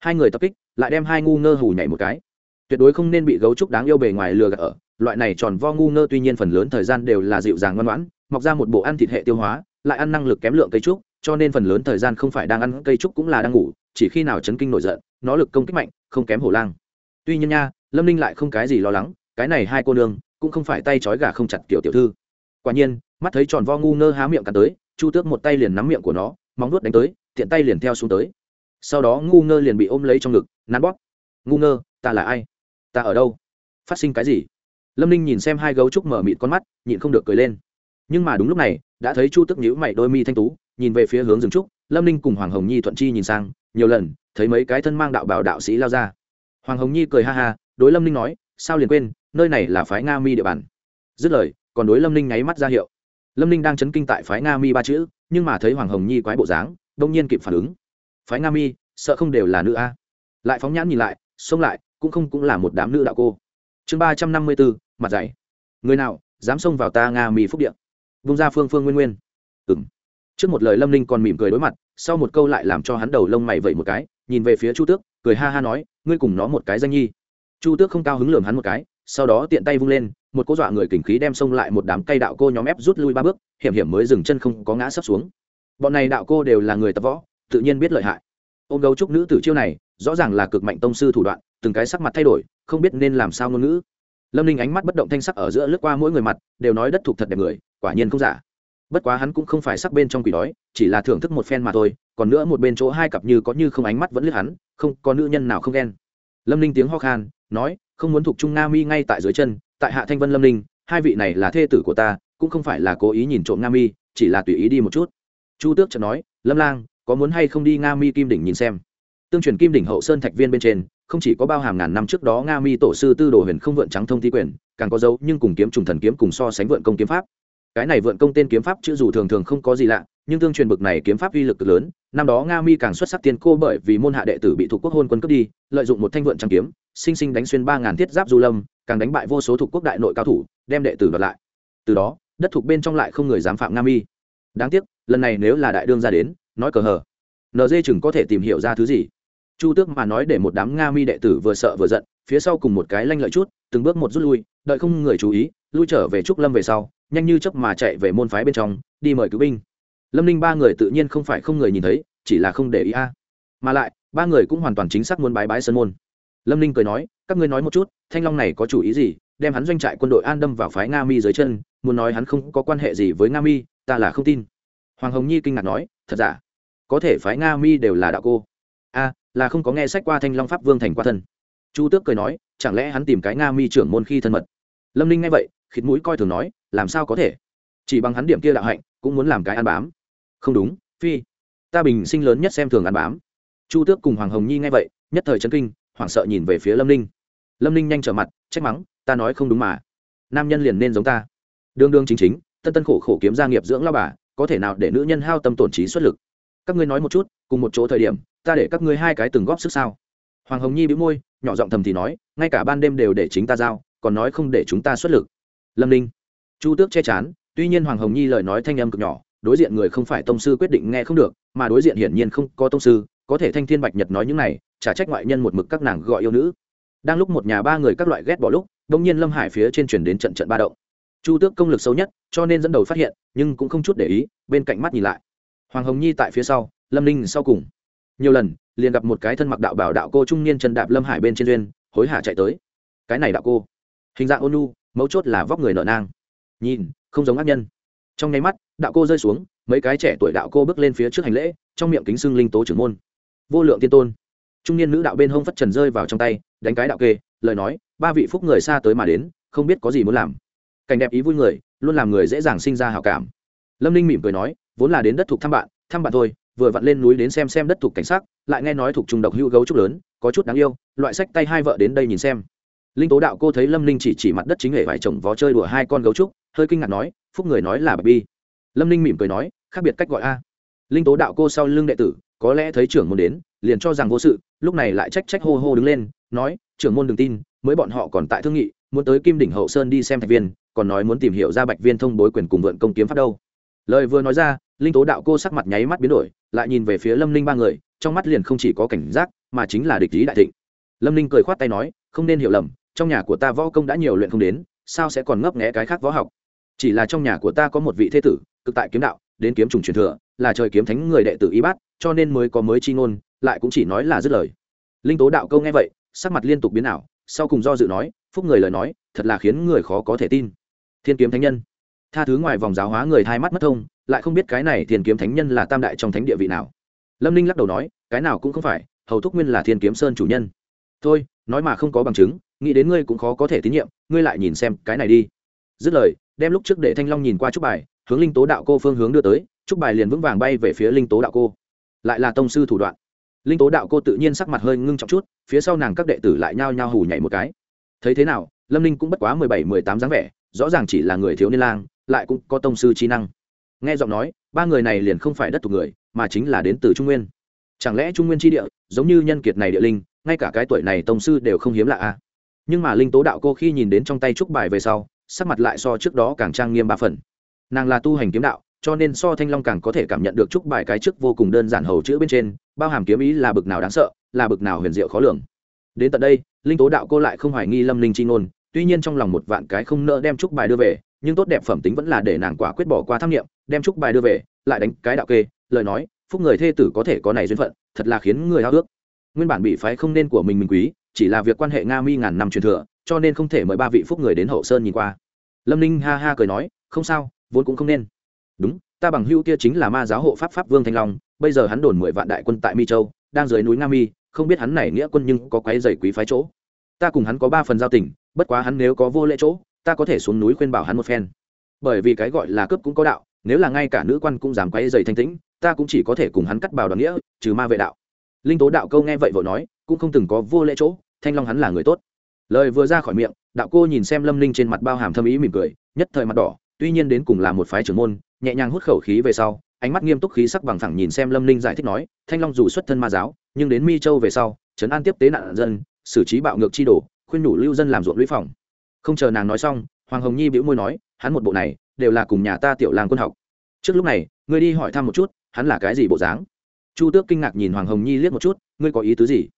Hai người tập kích lại đem hai ngu ngơ hù nhảy một cái. Tuyệt đối không nên bị gấu trúc đáng yêu bề ngoài lừa gạt ở. Loại này tròn vo ngu ngơ tuy nhiên phần lớn thời gian đều là dịu dàng ngoan ngoãn, mọc ra một bộ ăn thịt hệ tiêu hóa, lại ăn năng lực kém lượng cây trúc, cho nên phần lớn thời gian không phải đang ăn cây trúc cũng là đang ngủ, chỉ khi nào chấn kinh nổi giận, nó lực công kích mạnh, không kém hổ lang. Tuy nhiên nha, lâm ninh lại không cái gì lo lắng, cái này hai cô nương cũng không phải tay trói gà không chặt tiểu tiểu thư. Quả nhiên, mắt thấy tròn vo ngu ngơ há miệng cắn tới, chu tước một tay liền nắm miệng của nó, móng nuốt đánh tới, tiện tay liền theo xuống tới. Sau đó ngu ngơ liền bị ôm lấy trong ngực nắn bóp. Ngu ngơ, ta là ai? Ta ở đâu? Phát sinh cái gì? Lâm ninh nhìn xem hai gấu trúc mở mịt con mắt, nhịn không được cười lên. Nhưng mà đúng lúc này, đã thấy chu tức nhữ mày đôi mi thanh tú, nhìn về phía hướng rừng trúc, lâm ninh cùng hoàng hồng nhi thuận chi nhìn sang, nhiều lần, thấy mấy cái thân mang đạo bảo đạo sĩ lao ra. Hoàng hồng nhi cười ha ha, đối lâm ninh nói, sao liền quên, nơi này là phái nga mi địa bàn? Dứt lời, còn đối lâm ninh nháy mắt ra hiệu. Lâm ninh đang chấn kinh tại phái nga mi ba chữ, nhưng mà thấy hoàng hồng nhi quái bộ dáng, đông nhiên kịp phản ứng. Phái nga mi, sợ không đều là nữ a lại phóng nhãn nhìn lại, xông lại, cũng không cũng là một đám nữ đạo cô. Chương ba trăm năm mươi bốn, mặt dày. Người nào, dám xông vào ta nga mi phúc điện vung ra phương phương nguyên nguyên. Ừ m trước một lời lâm ninh còn mỉm cười đối mặt, sau một câu lại làm cho hắn đầu lông mày vẩy một cái, nhìn về phía chu tước, cười ha ha nói, ngươi cùng nó một cái danh nhi. Chu tước không cao hứng lường hắn một cái, sau đó tiện tay vung lên, một cô dọa người kình khí đem xông lại một đám cây đạo cô nhóm ép rút lui ba bước, hiểm hiểm mới dừng chân không có ngã sấp xuống. Bọn này đạo cô đều là người tập võ, tự nhiên biết lợi hại. Ôm gấu trúc nữ tử chiêu này, rõ ràng là cực mạnh tông sư thủ đoạn, từng cái sắc mặt thay đổi, không biết nên làm sao ngôn ngữ. Lâm ninh ánh mắt bất động thanh sắc ở giữa lướt qua mỗi người mặt, đều nói đất thuộc thật đẹp người, quả nhiên không giả. Bất quá hắn cũng không phải sắc bên trong quỷ đói, chỉ là thưởng thức một phen mà thôi, còn nữa một bên chỗ hai cặp như có như không ánh mắt vẫn lướt hắn, không có nữ nhân nào không ghen. Lâm ninh tiếng ho khan, nói, không muốn thuộc trung nga mi ngay tại dưới chân, tại hạ thanh vân lâm ninh, hai vị này là thê tử của ta, cũng không phải là cố ý nhìn trộm nga mi, chỉ là tùy ý đi một chút. Chu tước chợt nói, lâm lang có muốn hay không đi nga mi kim đỉnh nhìn xem. Tương truyền kim đỉnh hậu sơn thạch viên bên trên, không chỉ có bao hàm ngàn năm trước đó nga mi tổ sư tư đồ huyền không vượn trắng thông thi quyền, càng có dấu nhưng cùng kiếm trùng thần kiếm cùng so sánh vượn công kiếm pháp. Cái này vượn công tên kiếm pháp chữ dù thường thường không có gì lạ, nhưng tương truyền bực này kiếm pháp uy lực cực lớn, năm đó nga mi càng xuất sắc tiên cô bởi vì môn hạ đệ tử bị thuộc quốc hôn quân cướp đi, lợi dụng một thanh vượn trắng kiếm, sinh sinh đánh xuyên ba ngàn thiết giáp du lâm, càng đánh bại vô số thuộc quốc đại nội cao thủ, đem đệ tử đoạt lại. Từ đó, đất thuộc bên trong lại không người dám phạm nga mi. Đáng tiếc, lần này nếu là đại đương ra đến nói cờ hờ. Nd chừng có thể tìm hiểu ra thứ gì. Chu tước mà nói để một đám nga mi đệ tử vừa sợ vừa giận, phía sau cùng một cái lanh lợi chút, từng bước một rút lui, đợi không người chú ý, lui trở về trúc lâm về sau, nhanh như chớp mà chạy về môn phái bên trong, đi mời cứu binh. Lâm ninh ba người tự nhiên không phải không người nhìn thấy, chỉ là không để ý a. À. Mà lại, ba người cũng hoàn toàn chính xác muốn bái bái sân môn. Lâm ninh cười nói, các ngươi nói một chút, thanh long này có chủ ý gì? Đem hắn doanh trại quân đội an đâm vào phái nga mi dưới chân, muốn nói hắn không có quan hệ gì với nga mi, ta là không tin. Hoàng hồng nhi kinh ngạc nói thật giả? Có thể phái nga, mi đều là đạo cô. A, là không có nghe sách qua thanh long pháp vương thành qua thân. Chu tước cười nói, chẳng lẽ hắn tìm cái nga, mi trưởng môn khi thân mật? Lâm ninh nghe vậy, khịt mũi coi thường nói, làm sao có thể? Chỉ bằng hắn điểm kia đạo hạnh, cũng muốn làm cái ăn bám. Không đúng, phi, ta bình sinh lớn nhất xem thường ăn bám. Chu tước cùng hoàng hồng nhi nghe vậy, nhất thời chấn kinh, hoảng sợ nhìn về phía lâm ninh. Lâm ninh nhanh trở mặt, trách mắng, ta nói không đúng mà. Nam nhân liền nên giống ta. Đương đương chính chính, tân tân khổ khổ kiếm gia nghiệp dưỡng lao bà có thể nào để nữ nhân hao tâm tổn trí xuất lực? Các ngươi nói một chút, cùng một chỗ thời điểm, ta để các ngươi hai cái từng góp sức sao? Hoàng hồng nhi bị môi, nhỏ giọng thầm thì nói, ngay cả ban đêm đều để chính ta giao, còn nói không để chúng ta xuất lực. Lâm ninh, chu tước che chán, tuy nhiên hoàng hồng nhi lời nói thanh âm cực nhỏ, đối diện người không phải tông sư quyết định nghe không được, mà đối diện hiển nhiên không có tông sư, có thể thanh thiên bạch nhật nói những này trả trách ngoại nhân một mực các nàng gọi yêu nữ. Đang lúc một nhà ba người các loại ghét bỏ lúc, đông nhiên lâm hải phía trên chuyển đến trận trận ba động chu tước công lực xấu nhất, cho nên dẫn đầu phát hiện, nhưng cũng không chút để ý, bên cạnh mắt nhìn lại. Hoàng hồng nhi tại phía sau, lâm ninh sau cùng. Nhiều lần, liền gặp một cái thân mặc đạo bảo đạo cô trung niên chân đạp lâm hải bên trên duyên, hối hả chạy tới. Cái này đạo cô. Hình dạng ôn nhu, mấu chốt là vóc người nợ nang. Nhìn, không giống ác nhân. Trong nháy mắt, đạo cô rơi xuống, mấy cái trẻ tuổi đạo cô bước lên phía trước hành lễ, trong miệng kính xưng linh tố trưởng môn. Vô lượng tiên tôn. Trung niên nữ đạo bên hông phất trần rơi vào trong tay, đánh cái đạo kê, lời nói, ba vị phúc người xa tới mà đến, không biết có gì muốn làm cảnh đẹp ý vui người, luôn làm người dễ dàng sinh ra hào cảm. Lâm ninh mỉm cười nói, vốn là đến đất thuộc thăm bạn thăm bạn thôi, vừa vặn lên núi đến xem xem đất thuộc cảnh sát lại nghe nói thuộc trung độc hữu gấu trúc lớn, có chút đáng yêu, loại sách tay hai vợ đến đây nhìn xem. Linh tố đạo cô thấy lâm ninh chỉ chỉ mặt đất chính hệ vải chồng vó chơi đùa hai con gấu trúc, hơi kinh ngạc nói, phúc người nói là bạch bi. Lâm ninh mỉm cười nói, khác biệt cách gọi a. Linh tố đạo cô sau lưng đệ tử, có lẽ thấy trưởng môn đến, liền cho rằng vô sự, lúc này lại trách trách hô hô đứng lên, nói, trưởng môn đừng tin, mới bọn họ còn tại thương nghị muốn tới kim đỉnh hậu sơn đi xem thạch viên, còn nói muốn tìm hiểu ra bạch viên thông bối quyền cùng vượn công kiếm pháp đâu. Lời vừa nói ra, linh tố đạo cô sắc mặt nháy mắt biến đổi, lại nhìn về phía lâm ninh ba người, trong mắt liền không chỉ có cảnh giác, mà chính là địch lý đại thịnh. Lâm ninh cười khoát tay nói, không nên hiểu lầm, trong nhà của ta võ công đã nhiều luyện không đến, sao sẽ còn ngấp nghẽ cái khác võ học? Chỉ là trong nhà của ta có một vị thế tử, cực tại kiếm đạo, đến kiếm trùng truyền thừa, là trời kiếm thánh người đệ tử y bát, cho nên mới có mới chi ngôn, lại cũng chỉ nói là dứt lời. Linh tố đạo câu nghe vậy, sắc mặt liên tục biến ảo, sau cùng do dự nói phúc người lời nói, thật là khiến người khó có thể tin. Thiên kiếm thánh nhân. Tha thứ ngoài vòng giáo hóa người hai mắt mất thông, lại không biết cái này thiên kiếm thánh nhân là tam đại trong thánh địa vị nào. Lâm ninh lắc đầu nói, cái nào cũng không phải, hầu thúc nguyên là thiên kiếm sơn chủ nhân. Thôi, nói mà không có bằng chứng, nghĩ đến ngươi cũng khó có thể tín nhiệm, ngươi lại nhìn xem cái này đi. Dứt lời, đem lúc trước để thanh long nhìn qua trúc bài, hướng linh tố đạo cô phương hướng đưa tới, trúc bài liền vững vàng bay về phía linh tố đạo cô. Lại là tông sư thủ đoạn. Linh tố đạo cô tự nhiên sắc mặt hơi ngưng trọng chút, phía sau nàng các đệ tử lại nhao nhao hù nhảy một cái thấy thế nào, lâm ninh cũng bất quá mười bảy, mười tám dáng vẻ, rõ ràng chỉ là người thiếu niên lang, lại cũng có tông sư trí năng. Nghe giọng nói, ba người này liền không phải đất thuộc người, mà chính là đến từ trung nguyên. Chẳng lẽ trung nguyên tri địa, giống như nhân kiệt này địa linh, ngay cả cái tuổi này tông sư đều không hiếm lạ à? Nhưng mà linh tố đạo cô khi nhìn đến trong tay trúc bài về sau, sắc mặt lại so trước đó càng trang nghiêm ba phần. Nàng là tu hành kiếm đạo, cho nên so thanh long càng có thể cảm nhận được trúc bài cái trước vô cùng đơn giản hầu chữ bên trên, bao hàm kiếm ý là bực nào đáng sợ, là bực nào huyền diệu khó lường đến tận đây, linh tố đạo cô lại không hoài nghi lâm linh chi ngôn, tuy nhiên trong lòng một vạn cái không nỡ đem trúc bài đưa về, nhưng tốt đẹp phẩm tính vẫn là để nàng quả quyết bỏ qua tham nghiệm đem trúc bài đưa về, lại đánh cái đạo kê, lời nói, phúc người thê tử có thể có này duyên phận, thật là khiến người háo ước. Nguyên bản bị phái không nên của mình mình quý, chỉ là việc quan hệ nga mi ngàn năm truyền thừa, cho nên không thể mời ba vị phúc người đến hậu sơn nhìn qua. Lâm ninh ha ha cười nói, không sao, vốn cũng không nên. Đúng, ta bằng hưu kia chính là ma giáo hộ pháp pháp vương thanh long, bây giờ hắn đồn mười vạn đại quân tại mi châu, đang dưới núi nga mi không biết hắn này nghĩa quân nhưng có quái dày quý phái chỗ. Ta cùng hắn có ba phần giao tình, bất quá hắn nếu có vô lễ chỗ, ta có thể xuống núi khuyên bảo hắn một phen. Bởi vì cái gọi là cướp cũng có đạo, nếu là ngay cả nữ quan cũng dám quấy dày thanh tĩnh, ta cũng chỉ có thể cùng hắn cắt bào đoàn nghĩa, trừ ma vệ đạo. Linh tố đạo câu nghe vậy vội nói, cũng không từng có vô lễ chỗ, thanh long hắn là người tốt. Lời vừa ra khỏi miệng, đạo cô nhìn xem lâm linh trên mặt bao hàm thâm ý mỉm cười, nhất thời mặt đỏ, tuy nhiên đến cùng là một phái trưởng môn, nhẹ nhàng hút khẩu khí về sau ánh mắt nghiêm túc khí sắc bằng thẳng nhìn xem lâm linh giải thích nói, thanh long dù xuất thân ma giáo, nhưng đến mi châu về sau, trấn an tiếp tế nạn dân, xử trí bạo ngược chi đổ khuyên nhủ lưu dân làm ruộng lũy phòng. Không chờ nàng nói xong, hoàng hồng nhi bĩu môi nói, hắn một bộ này, đều là cùng nhà ta tiểu làng quân học. Trước lúc này, ngươi đi hỏi thăm một chút, hắn là cái gì bộ dáng? Chu tước kinh ngạc nhìn hoàng hồng nhi liếc một chút, ngươi có ý tứ gì?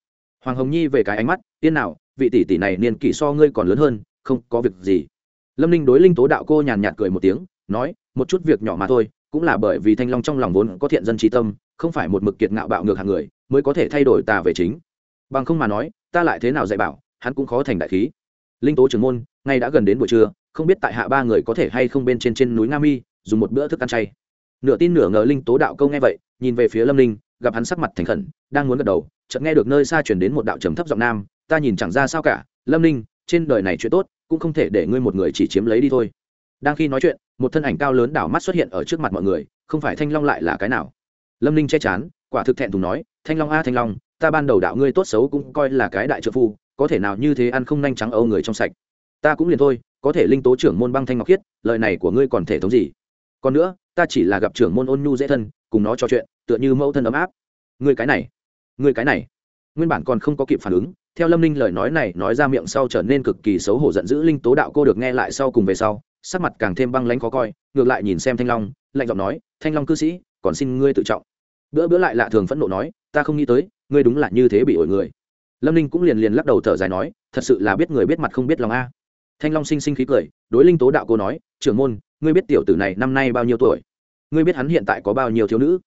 Hoàng hồng nhi về cái ánh mắt tiên nào, vị tỷ tỷ này niên kỷ so ngươi còn lớn hơn, không có việc gì. Lâm ninh đối linh tố đạo cô nhàn nhạt cười một tiếng, nói, một chút việc nhỏ mà thôi cũng là bởi vì thanh long trong lòng vốn có thiện dân trí tâm, không phải một mực kiệt ngạo bạo ngược hàng người, mới có thể thay đổi tà về chính. Bằng không mà nói, ta lại thế nào dạy bảo, hắn cũng khó thành đại khí. Linh tố trưởng môn, ngay đã gần đến buổi trưa, không biết tại hạ ba người có thể hay không bên trên trên núi nga mi, dùng một bữa thức ăn chay. Nửa tin nửa ngờ linh tố đạo câu nghe vậy, nhìn về phía lâm linh, gặp hắn sắc mặt thành khẩn, đang muốn gật đầu, chợt nghe được nơi xa chuyển đến một đạo trầm thấp giọng nam, ta nhìn chẳng ra sao cả, lâm linh, trên đời này chuyện tốt, cũng không thể để ngươi một người chỉ chiếm lấy đi thôi. Đang khi nói chuyện một thân ảnh cao lớn đảo mắt xuất hiện ở trước mặt mọi người, không phải thanh long lại là cái nào? Lâm ninh che chán, quả thực thẹn thùng nói, thanh long a, thanh long, ta ban đầu đạo ngươi tốt xấu cũng coi là cái đại trợ phu, có thể nào như thế ăn không nhanh trắng âu người trong sạch? Ta cũng liền thôi, có thể linh tố trưởng môn băng thanh ngọc khiết, lời này của ngươi còn thể thống gì? Còn nữa, ta chỉ là gặp trưởng môn ôn nhu dễ thân, cùng nó trò chuyện, tựa như mẫu thân ấm áp. Ngươi cái này, ngươi cái này. Nguyên bản còn không có kịp phản ứng theo lâm ninh lời nói này nói ra miệng sau trở nên cực kỳ xấu hổ giận dữ, linh tố đạo cô được nghe lại sau cùng về sau, sắc mặt càng thêm băng lãnh khó coi, ngược lại nhìn xem thanh long, lạnh giọng nói, thanh long cư sĩ, còn xin ngươi tự trọng. Bữa bữa lại lạ thường phẫn nộ nói, ta không nghĩ tới, ngươi đúng là như thế bị ổi người. Lâm ninh cũng liền liền lắc đầu thở dài nói, thật sự là biết người biết mặt không biết lòng a. Thanh long sinh sinh khí cười, đối linh tố đạo cô nói, trưởng môn, ngươi biết tiểu tử này năm nay bao nhiêu tuổi? Ngươi biết hắn hiện tại có bao nhiêu thiếu nữ?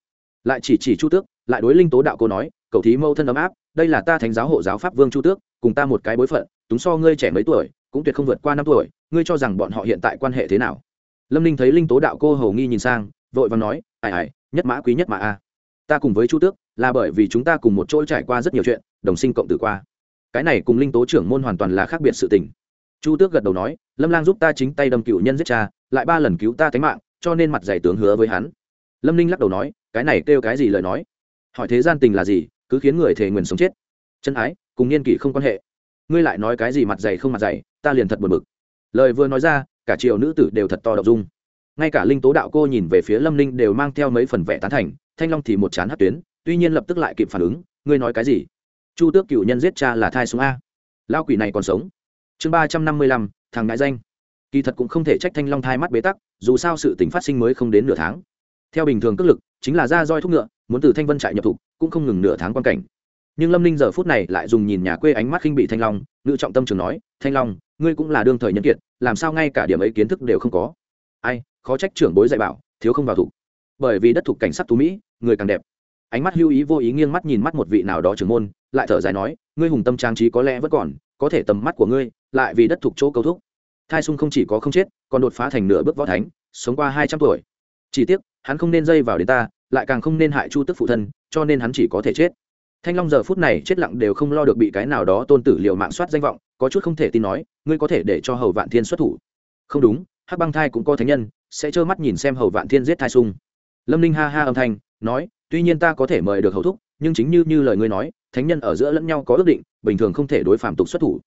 Lại chỉ chỉ chu tước, lại đối linh tố đạo cô nói, cậu thí mâu thân ấm áp đây là ta thánh giáo hộ giáo pháp vương chu tước cùng ta một cái bối phận túng so ngươi trẻ mấy tuổi cũng tuyệt không vượt qua năm tuổi ngươi cho rằng bọn họ hiện tại quan hệ thế nào lâm ninh thấy linh tố đạo cô hầu nghi nhìn sang vội và nói ải ải nhất mã quý nhất mã a ta cùng với chu tước là bởi vì chúng ta cùng một chỗ trải qua rất nhiều chuyện đồng sinh cộng tử qua cái này cùng linh tố trưởng môn hoàn toàn là khác biệt sự tình chu tước gật đầu nói lâm lang giúp ta chính tay đâm cựu nhân giết cha lại ba lần cứu ta tính mạng cho nên mặt giải tướng hứa với hắn lâm ninh lắc đầu nói cái này kêu cái gì lời nói hỏi thế gian tình là gì cứ khiến người thề nguyền sống chết. Chân ái, cùng niên kỷ không quan hệ. Ngươi lại nói cái gì mặt dày không mặt dày, ta liền thật buồn bực. Lời vừa nói ra, cả triều nữ tử đều thật to đ ộ dung ngay cả linh tố đạo cô nhìn về phía lâm ninh đều mang theo mấy phần vẻ tán thành, thanh long thì một chán hát tuyến, tuy nhiên lập tức lại kịp phản ứng, ngươi nói cái gì? Chu tước cựu nhân giết cha là thai xuống a. Lao quỷ này còn sống. Chương ba trăm năm mươi lăm, thằng ngại danh. Kỳ thật cũng không thể trách thanh long thai mắt bế tắc, dù sao sự t phát sinh mới không đến nửa tháng. Theo bình thường cất lực, chính là ra roi thúc ngựa, muốn từ thanh vân trại nhập thục cũng không ngừng nửa tháng quan cảnh. Nhưng lâm ninh giờ phút này lại dùng nhìn nhà quê ánh mắt khinh bị thanh long, ngự trọng tâm trường nói, thanh long, ngươi cũng là đương thời nhân kiệt, làm sao ngay cả điểm ấy kiến thức đều không có? Ai, khó trách trưởng bối dạy bảo, thiếu không vào thủ. Bởi vì đất thuộc cảnh sắc tú mỹ, người càng đẹp. Ánh mắt hưu ý vô ý nghiêng mắt nhìn mắt một vị nào đó trưởng môn, lại thở dài nói, ngươi hùng tâm trang trí có lẽ vẫn còn, có thể tầm mắt của ngươi, lại vì đất thuộc chỗ cầu thúc. Thai sung không chỉ có không chết, còn đột phá thành nửa bước võ thánh, sống qua hai trăm tuổi. Chỉ tiếc, hắn không nên dây vào đến ta lại càng không nên hại chu tức phụ thân, cho nên hắn chỉ có thể chết. Thanh long giờ phút này chết lặng đều không lo được bị cái nào đó tôn tử liệu mạng soát danh vọng, có chút không thể tin nói, ngươi có thể để cho hầu vạn thiên xuất thủ? Không đúng, hắc băng thai cũng có thánh nhân, sẽ trơ mắt nhìn xem hầu vạn thiên giết thai sung. Lâm ninh ha ha âm thanh, nói, tuy nhiên ta có thể mời được hầu thúc, nhưng chính như như lời ngươi nói, thánh nhân ở giữa lẫn nhau có ước định, bình thường không thể đối phạm tục xuất thủ.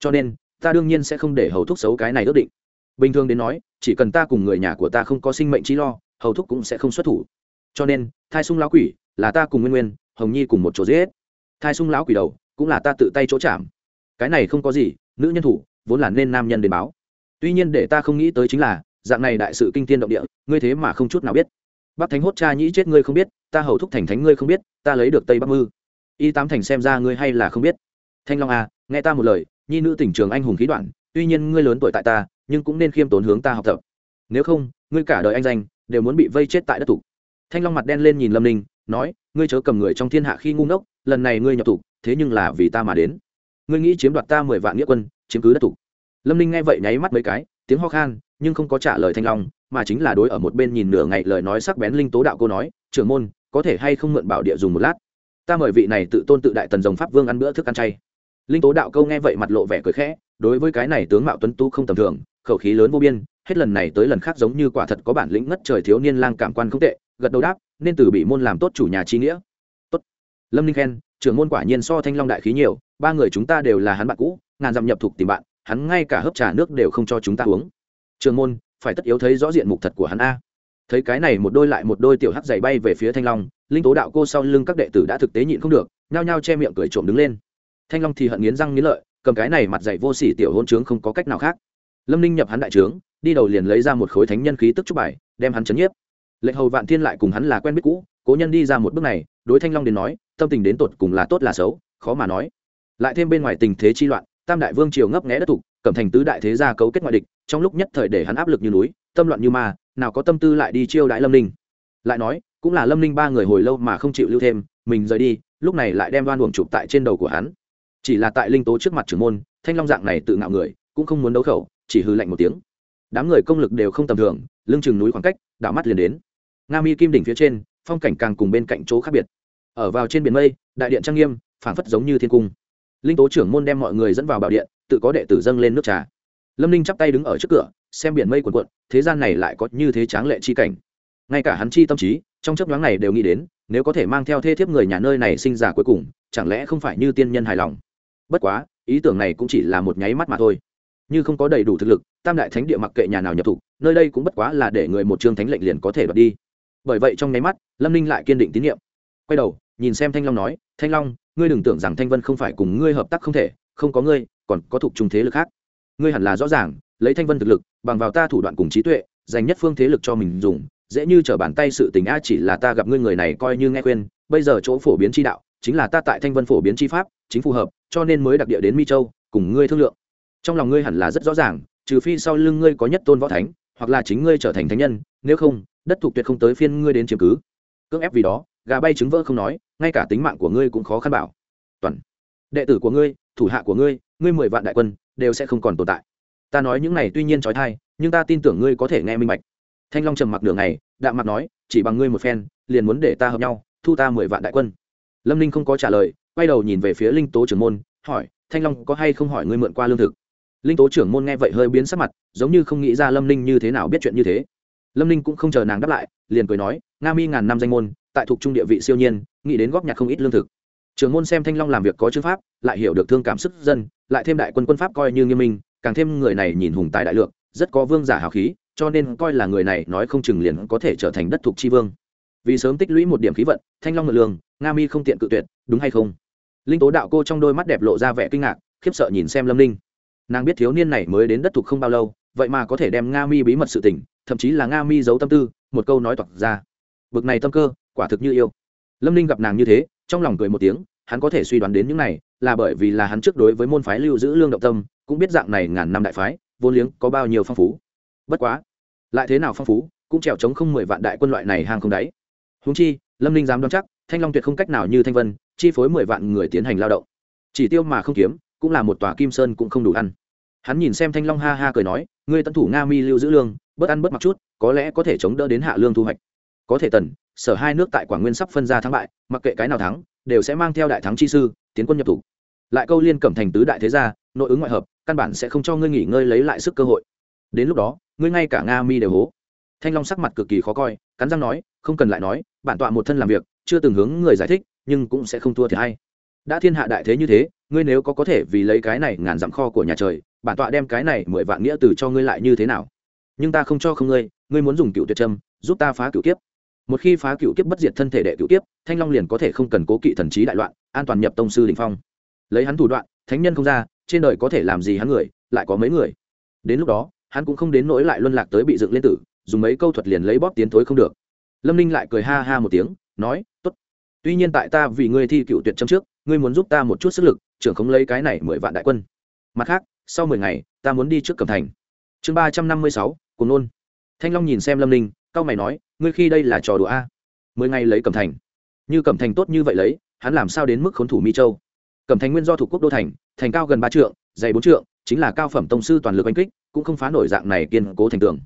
Cho nên, ta đương nhiên sẽ không để hầu thúc xấu cái này ước định. Bình thường đến nói, chỉ cần ta cùng người nhà của ta không có sinh mệnh trí lo, hầu thúc cũng sẽ không xuất thủ cho nên, thai sung lão quỷ là ta cùng nguyên nguyên, hồng nhi cùng một chỗ giết. Thai sung lão quỷ đầu cũng là ta tự tay chỗ chạm. Cái này không có gì, nữ nhân thủ vốn là nên nam nhân đến báo. Tuy nhiên để ta không nghĩ tới chính là, dạng này đại sự kinh thiên động địa, ngươi thế mà không chút nào biết. Bắc thánh hốt cha nhĩ chết ngươi không biết, ta hầu thúc thành thánh ngươi không biết, ta lấy được tây bắc mư. Y tám thành xem ra ngươi hay là không biết. Thanh long à nghe ta một lời, nhi nữ tỉnh trường anh hùng khí đoạn, tuy nhiên ngươi lớn tuổi tại ta, nhưng cũng nên khiêm tốn hướng ta học tập. Nếu không, ngươi cả đời anh danh đều muốn bị vây chết tại đất thủ thanh long mặt đen lên nhìn lâm ninh, nói, ngươi chớ cầm người trong thiên hạ khi ngu ngốc, lần này ngươi nhập thủ thế nhưng là vì ta mà đến. Ngươi nghĩ chiếm đoạt ta mười vạn nghĩa quân, chiếm cứ đất thủ lâm ninh nghe vậy nháy mắt mấy cái, tiếng ho khan, nhưng không có trả lời thanh long, mà chính là đối ở một bên nhìn nửa ngày lời nói sắc bén linh tố đạo cô nói, trưởng môn, có thể hay không mượn bảo địa dùng một lát? Ta mời vị này tự tôn tự đại tần dòng pháp vương ăn bữa thức ăn chay. Linh tố đạo câu nghe vậy mặt lộ vẻ cười khẽ, đối với cái này tướng mạo tuấn tu không tầm thường, khẩu khí lớn vô biên, hết lần này tới lần khác giống như quả thật có bản lĩnh ngất trời thiếu niên lang cảm quan không tệ gật đầu đáp, nên từ bị môn làm tốt chủ nhà trí nghĩa. Tốt. Lâm ninh khen, trưởng môn quả nhiên so thanh long đại khí nhiều, ba người chúng ta đều là hắn bạn cũ, ngàn dặm nhập thuộc tìm bạn, hắn ngay cả hớp trà nước đều không cho chúng ta uống. Trưởng môn, phải tất yếu thấy rõ diện mục thật của hắn a. Thấy cái này một đôi lại một đôi tiểu hắc giày bay về phía thanh long, linh tố đạo cô sau lưng các đệ tử đã thực tế nhịn không được, nhao nhao che miệng cười trộm đứng lên. Thanh long thì hận nghiến răng nghiến lợi, cầm cái này mặt dày vô sỉ tiểu hôn trướng không có cách nào khác. Lâm ninh nhập hắn đại trướng, đi đầu liền lấy ra một khối thánh nhân khí tức trúc bài, đem hắn chấn nhiếp lệnh hầu vạn thiên lại cùng hắn là quen biết cũ, cố nhân đi ra một bước này, đối thanh long đến nói, tâm tình đến tột cùng là tốt là xấu, khó mà nói. Lại thêm bên ngoài tình thế chi loạn, tam đại vương triều ngấp nghẽ đất thục, cẩm thành tứ đại thế gia cấu kết ngoại địch, trong lúc nhất thời để hắn áp lực như núi, tâm loạn như ma, nào có tâm tư lại đi chiêu đại lâm ninh. Lại nói, cũng là lâm ninh ba người hồi lâu mà không chịu lưu thêm, mình rời đi, lúc này lại đem đoan buồng chụp tại trên đầu của hắn. Chỉ là tại linh tố trước mặt trưởng môn, thanh long dạng này tự ngạo người, cũng không muốn đấu khẩu, chỉ hư lạnh một tiếng. Đám người công lực đều không tầm thường, lưng chừng núi khoảng cách, đảo mắt liền đến nga mi kim đỉnh phía trên, phong cảnh càng cùng bên cạnh chỗ khác biệt. Ở vào trên biển mây, đại điện trang nghiêm, phảng phất giống như thiên cung. Linh tố trưởng môn đem mọi người dẫn vào bảo điện, tự có đệ tử dâng lên nước trà. Lâm ninh chắp tay đứng ở trước cửa, xem biển mây quần quận thế gian này lại có như thế tráng lệ chi cảnh. Ngay cả hắn chi tâm trí, trong chấp nhoáng này đều nghĩ đến, nếu có thể mang theo thê thiếp người nhà nơi này sinh già cuối cùng, chẳng lẽ không phải như tiên nhân hài lòng? Bất quá, ý tưởng này cũng chỉ là một nháy mắt mà thôi. Như không có đầy đủ thực lực, tam đại thánh địa mặc kệ nhà nào nhập thủ nơi đây cũng bất quá là để người một chương thánh lệnh liền có thể đoạt đi bởi vậy trong nháy mắt, lâm ninh lại kiên định tín nhiệm. Quay đầu, nhìn xem thanh long nói, thanh long, ngươi đừng tưởng rằng thanh vân không phải cùng ngươi hợp tác không thể, không có ngươi, còn có thuộc trung thế lực khác. Ngươi hẳn là rõ ràng, lấy thanh vân thực lực, bằng vào ta thủ đoạn cùng trí tuệ, dành nhất phương thế lực cho mình dùng, dễ như trở bàn tay sự tình a, chỉ là ta gặp ngươi người này coi như nghe khuyên, bây giờ chỗ phổ biến chi đạo, chính là ta tại thanh vân phổ biến chi pháp, chính phù hợp, cho nên mới đặc địa đến mi châu, cùng ngươi thương lượng. Trong lòng ngươi hẳn là rất rõ ràng, trừ phi sau lưng ngươi có nhất tôn võ thánh hoặc là chính ngươi trở thành thánh nhân, nếu không, đất thuộc tuyệt không tới phiên ngươi đến chiếm cứ. Cưỡng ép vì đó, gà bay trứng vỡ không nói, ngay cả tính mạng của ngươi cũng khó khăn bảo. Toàn. Đệ tử của ngươi, thủ hạ của ngươi ngươi mười vạn đại quân, đều sẽ không còn tồn tại. Ta nói những này tuy nhiên trói thai, nhưng ta tin tưởng ngươi có thể nghe minh bạch. Thanh long trầm mặc đường này đạm mặc nói, chỉ bằng ngươi một phen, liền muốn để ta hợp nhau, thu ta mười vạn đại quân. Lâm ninh không có trả lời, quay đầu nhìn về phía linh tố trưởng môn, hỏi, thanh long có hay không hỏi ngươi mượn qua lương thực? Linh tố trưởng môn nghe vậy hơi biến sắc mặt, giống như không nghĩ ra lâm ninh như thế nào biết chuyện như thế. Lâm ninh cũng không chờ nàng đáp lại, liền cười nói, nga mi ngàn năm danh môn, tại thuộc trung địa vị siêu nhiên, nghĩ đến góp nhặt không ít lương thực. Trưởng môn xem thanh long làm việc có chữ pháp, lại hiểu được thương cảm sức dân, lại thêm đại quân quân pháp coi như nghiêm minh, càng thêm người này nhìn hùng tài đại lượng, rất có vương giả hào khí, cho nên coi là người này nói không chừng liền có thể trở thành đất thuộc tri vương. Vì sớm tích lũy một điểm khí vận, thanh long ngự lương, nga mi không tiện cự tuyệt, đúng hay không? Linh tố đạo cô trong đôi mắt đẹp lộ ra vẻ kinh ngạc, khiếp sợ nhìn xem lâm ninh nàng biết thiếu niên này mới đến đất thuộc không bao lâu, vậy mà có thể đem nga mi bí mật sự tình, thậm chí là nga mi giấu tâm tư, một câu nói toạc ra. Bực này tâm cơ, quả thực như yêu. Lâm ninh gặp nàng như thế, trong lòng cười một tiếng, hắn có thể suy đoán đến những này, là bởi vì là hắn trước đối với môn phái lưu giữ lương động tâm, cũng biết dạng này ngàn năm đại phái vô liếng có bao nhiêu phong phú. Bất quá, lại thế nào phong phú, cũng trèo trống không mười vạn đại quân loại này hàng không đáy húng chi, lâm ninh dám đoán chắc, thanh long tuyệt không cách nào như thanh vân, chi phối mười vạn người tiến hành lao động. Chỉ tiêu mà không kiếm cũng là một tòa kim sơn cũng không đủ ăn. Hắn nhìn xem thanh long ha ha cười nói, ngươi tận thủ nga mi lưu giữ lương, bớt ăn bớt mặc chút, có lẽ có thể chống đỡ đến hạ lương thu hoạch. Có thể tần, sở hai nước tại quảng nguyên sắp phân ra thắng bại, mặc kệ cái nào thắng, đều sẽ mang theo đại thắng chi sư, tiến quân nhập thủ. Lại câu liên cẩm thành tứ đại thế gia, nội ứng ngoại hợp, căn bản sẽ không cho ngươi nghỉ ngơi lấy lại sức cơ hội. Đến lúc đó, ngươi ngay cả nga mi đều hố. Thanh long sắc mặt cực kỳ khó coi, cắn răng nói, không cần lại nói, bản tọa một thân làm việc, chưa từng hướng người giải thích, nhưng cũng sẽ không thua thì hay. Đã thiên hạ đại thế như thế ngươi nếu có có thể vì lấy cái này ngàn dặm kho của nhà trời, bản tọa đem cái này mười vạn nghĩa từ cho ngươi lại như thế nào? Nhưng ta không cho không ngươi ngươi muốn dùng cựu tuyệt trâm, giúp ta phá cựu kiếp. Một khi phá cựu kiếp bất diệt thân thể đệ cựu kiếp, thanh long liền có thể không cần cố kỵ thần trí đại loạn, an toàn nhập tông sư đình phong. Lấy hắn thủ đoạn, thánh nhân không ra, trên đời có thể làm gì hắn người, lại có mấy người. Đến lúc đó, hắn cũng không đến nỗi lại luân lạc tới bị dựng lên tử, dùng mấy câu thuật liền lấy bóp tiến thối không được. Lâm ninh lại cười ha ha một tiếng, nói t ố t tuy nhiên tại ta vì ngươi thi cựu tuyệt châm trước, ngươi muốn giúp ta một chút sức lực, trưởng không lấy cái này mười vạn đại quân. Mặt khác, sau mười ngày, ta muốn đi trước cẩm thành. Chương ba trăm năm mươi sáu cùng nôn. Thanh long nhìn xem lâm ninh c mày nói, ngươi khi đây là trò đùa a? Mười ngày lấy cẩm thành. Như cẩm thành tốt như vậy lấy, hắn làm sao đến mức khốn thủ mi châu? Cẩm thành nguyên do thuộc quốc đô thành thành cao gần ba trượng, dày bốn trượng, chính là cao phẩm tông sư toàn lực oanh kích, cũng không phá nổi dạng này kiên cố thành tường.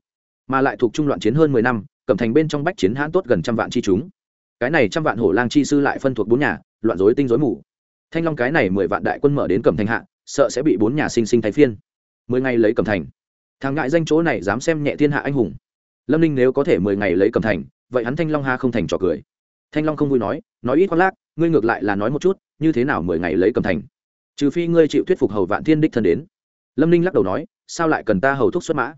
Mà lại thuộc trung loạn chiến hơn mười năm, cẩm thành bên trong bách chiến hãn tốt gần trăm vạn chi chúng cái này trăm vạn hổ lang chi sư lại phân thuộc bốn nhà, loạn rối tinh rối mù. Thanh long cái này mười vạn đại quân mở đến cẩm thành hạ, sợ sẽ bị bốn nhà sinh sinh thay phiên. Mười ngày lấy cẩm thành. Thằng ngại danh chỗ này dám xem nhẹ thiên hạ anh hùng. Lâm ninh nếu có thể mười ngày lấy cẩm thành, vậy hắn thanh long ha không thành trò cười. Thanh long không vui nói nói ít khoác lác, ngươi ngược lại là nói một chút, như thế nào mười ngày lấy cẩm thành? Trừ phi ngươi chịu thuyết phục hầu vạn thiên đích thân đến. Lâm ninh lắc đầu nói, sao lại cần ta hầu thúc xuất mã?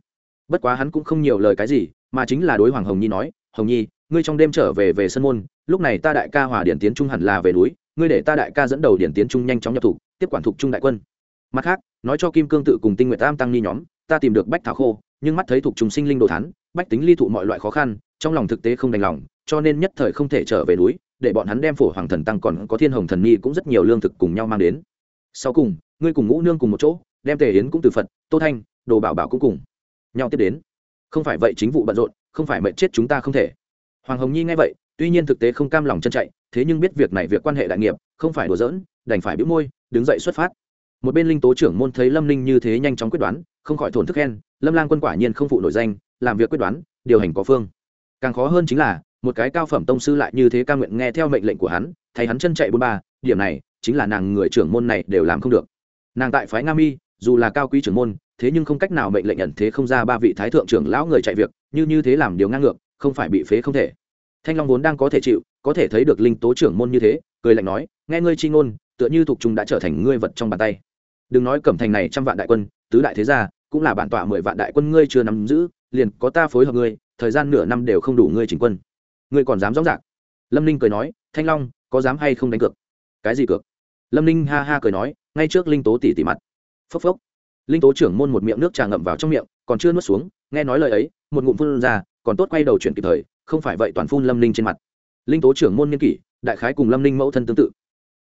Bất quá hắn cũng không nhiều lời cái gì, mà chính là đối hoàng hồng nhi nói, hồng nhi, ngươi trong đêm trở về về sân môn lúc này ta đại ca hòa điển tiến trung hẳn là về núi, ngươi để ta đại ca dẫn đầu điển tiến trung nhanh chóng nhập thủ tiếp quản thục trung đại quân. Mặt khác, nói cho kim cương tự cùng tinh nguyện tam tăng ni nhóm, ta tìm được bách thảo khô, nhưng mắt thấy thuộc trùng sinh linh đồ thán, bách tính ly thụ mọi loại khó khăn, trong lòng thực tế không đành lòng, cho nên nhất thời không thể trở về núi, để bọn hắn đem phổ hoàng thần tăng còn có thiên hồng thần ni cũng rất nhiều lương thực cùng nhau mang đến. Sau cùng, ngươi cùng ngũ nương cùng một chỗ, đem tề yến cũng từ phật, tô thanh, đồ bảo bảo cũng cùng nhau tiếp đến. Không phải vậy chính vụ bận rộn, không phải mệnh chết chúng ta không thể. Hoàng hồng nhi nghe vậy tuy nhiên thực tế không cam lòng chân chạy, thế nhưng biết việc này việc quan hệ đại nghiệp, không phải đùa giỡn, đành phải bĩu môi, đứng dậy xuất phát. Một bên linh tố trưởng môn thấy lâm ninh như thế nhanh chóng quyết đoán, không khỏi thổn thức khen, lâm lang quân quả nhiên không phụ nổi danh, làm việc quyết đoán, điều hành có phương. Càng khó hơn chính là, một cái cao phẩm tông sư lại như thế ca nguyện nghe theo mệnh lệnh của hắn thấy hắn chân chạy bốn ba, điểm này, chính là nàng người trưởng môn này đều làm không được. Nàng tại phái nga mi, dù là cao quý trưởng môn, thế nhưng không cách nào mệnh lệnh nhận thế không ra ba vị thái thượng trưởng lão người chạy việc, như như thế làm điều ngang ngược, không phải bị phế không thể thanh long vốn đang có thể chịu, có thể thấy được linh tố trưởng môn như thế, cười lạnh nói, nghe ngươi chi ngôn, tựa như thuộc trung đã trở thành ngươi vật trong bàn tay. Đừng nói cẩm thành này trăm vạn đại quân, tứ đại thế gia, cũng là bản tọa mười vạn đại quân ngươi chưa nắm giữ, liền có ta phối hợp ngươi, thời gian nửa năm đều không đủ ngươi chỉnh quân. Ngươi còn dám rõ rạc lâm ninh cười nói, thanh long, có dám hay không đánh cược? Cái gì cược? Lâm ninh ha ha cười nói, ngay trước linh tố tỉ tỉ mặt. Phốc phốc. Linh tố trưởng môn một miệng nước trà ngậm vào trong miệng, còn chưa nuốt xuống, nghe nói lời ấy, một ngụm phun ra, còn tốt quay đầu chuyển kịp thời không phải vậy toàn phun lâm ninh trên mặt. Linh tố trưởng môn nghiên kỷ, đại khái cùng lâm ninh mẫu thân tương tự.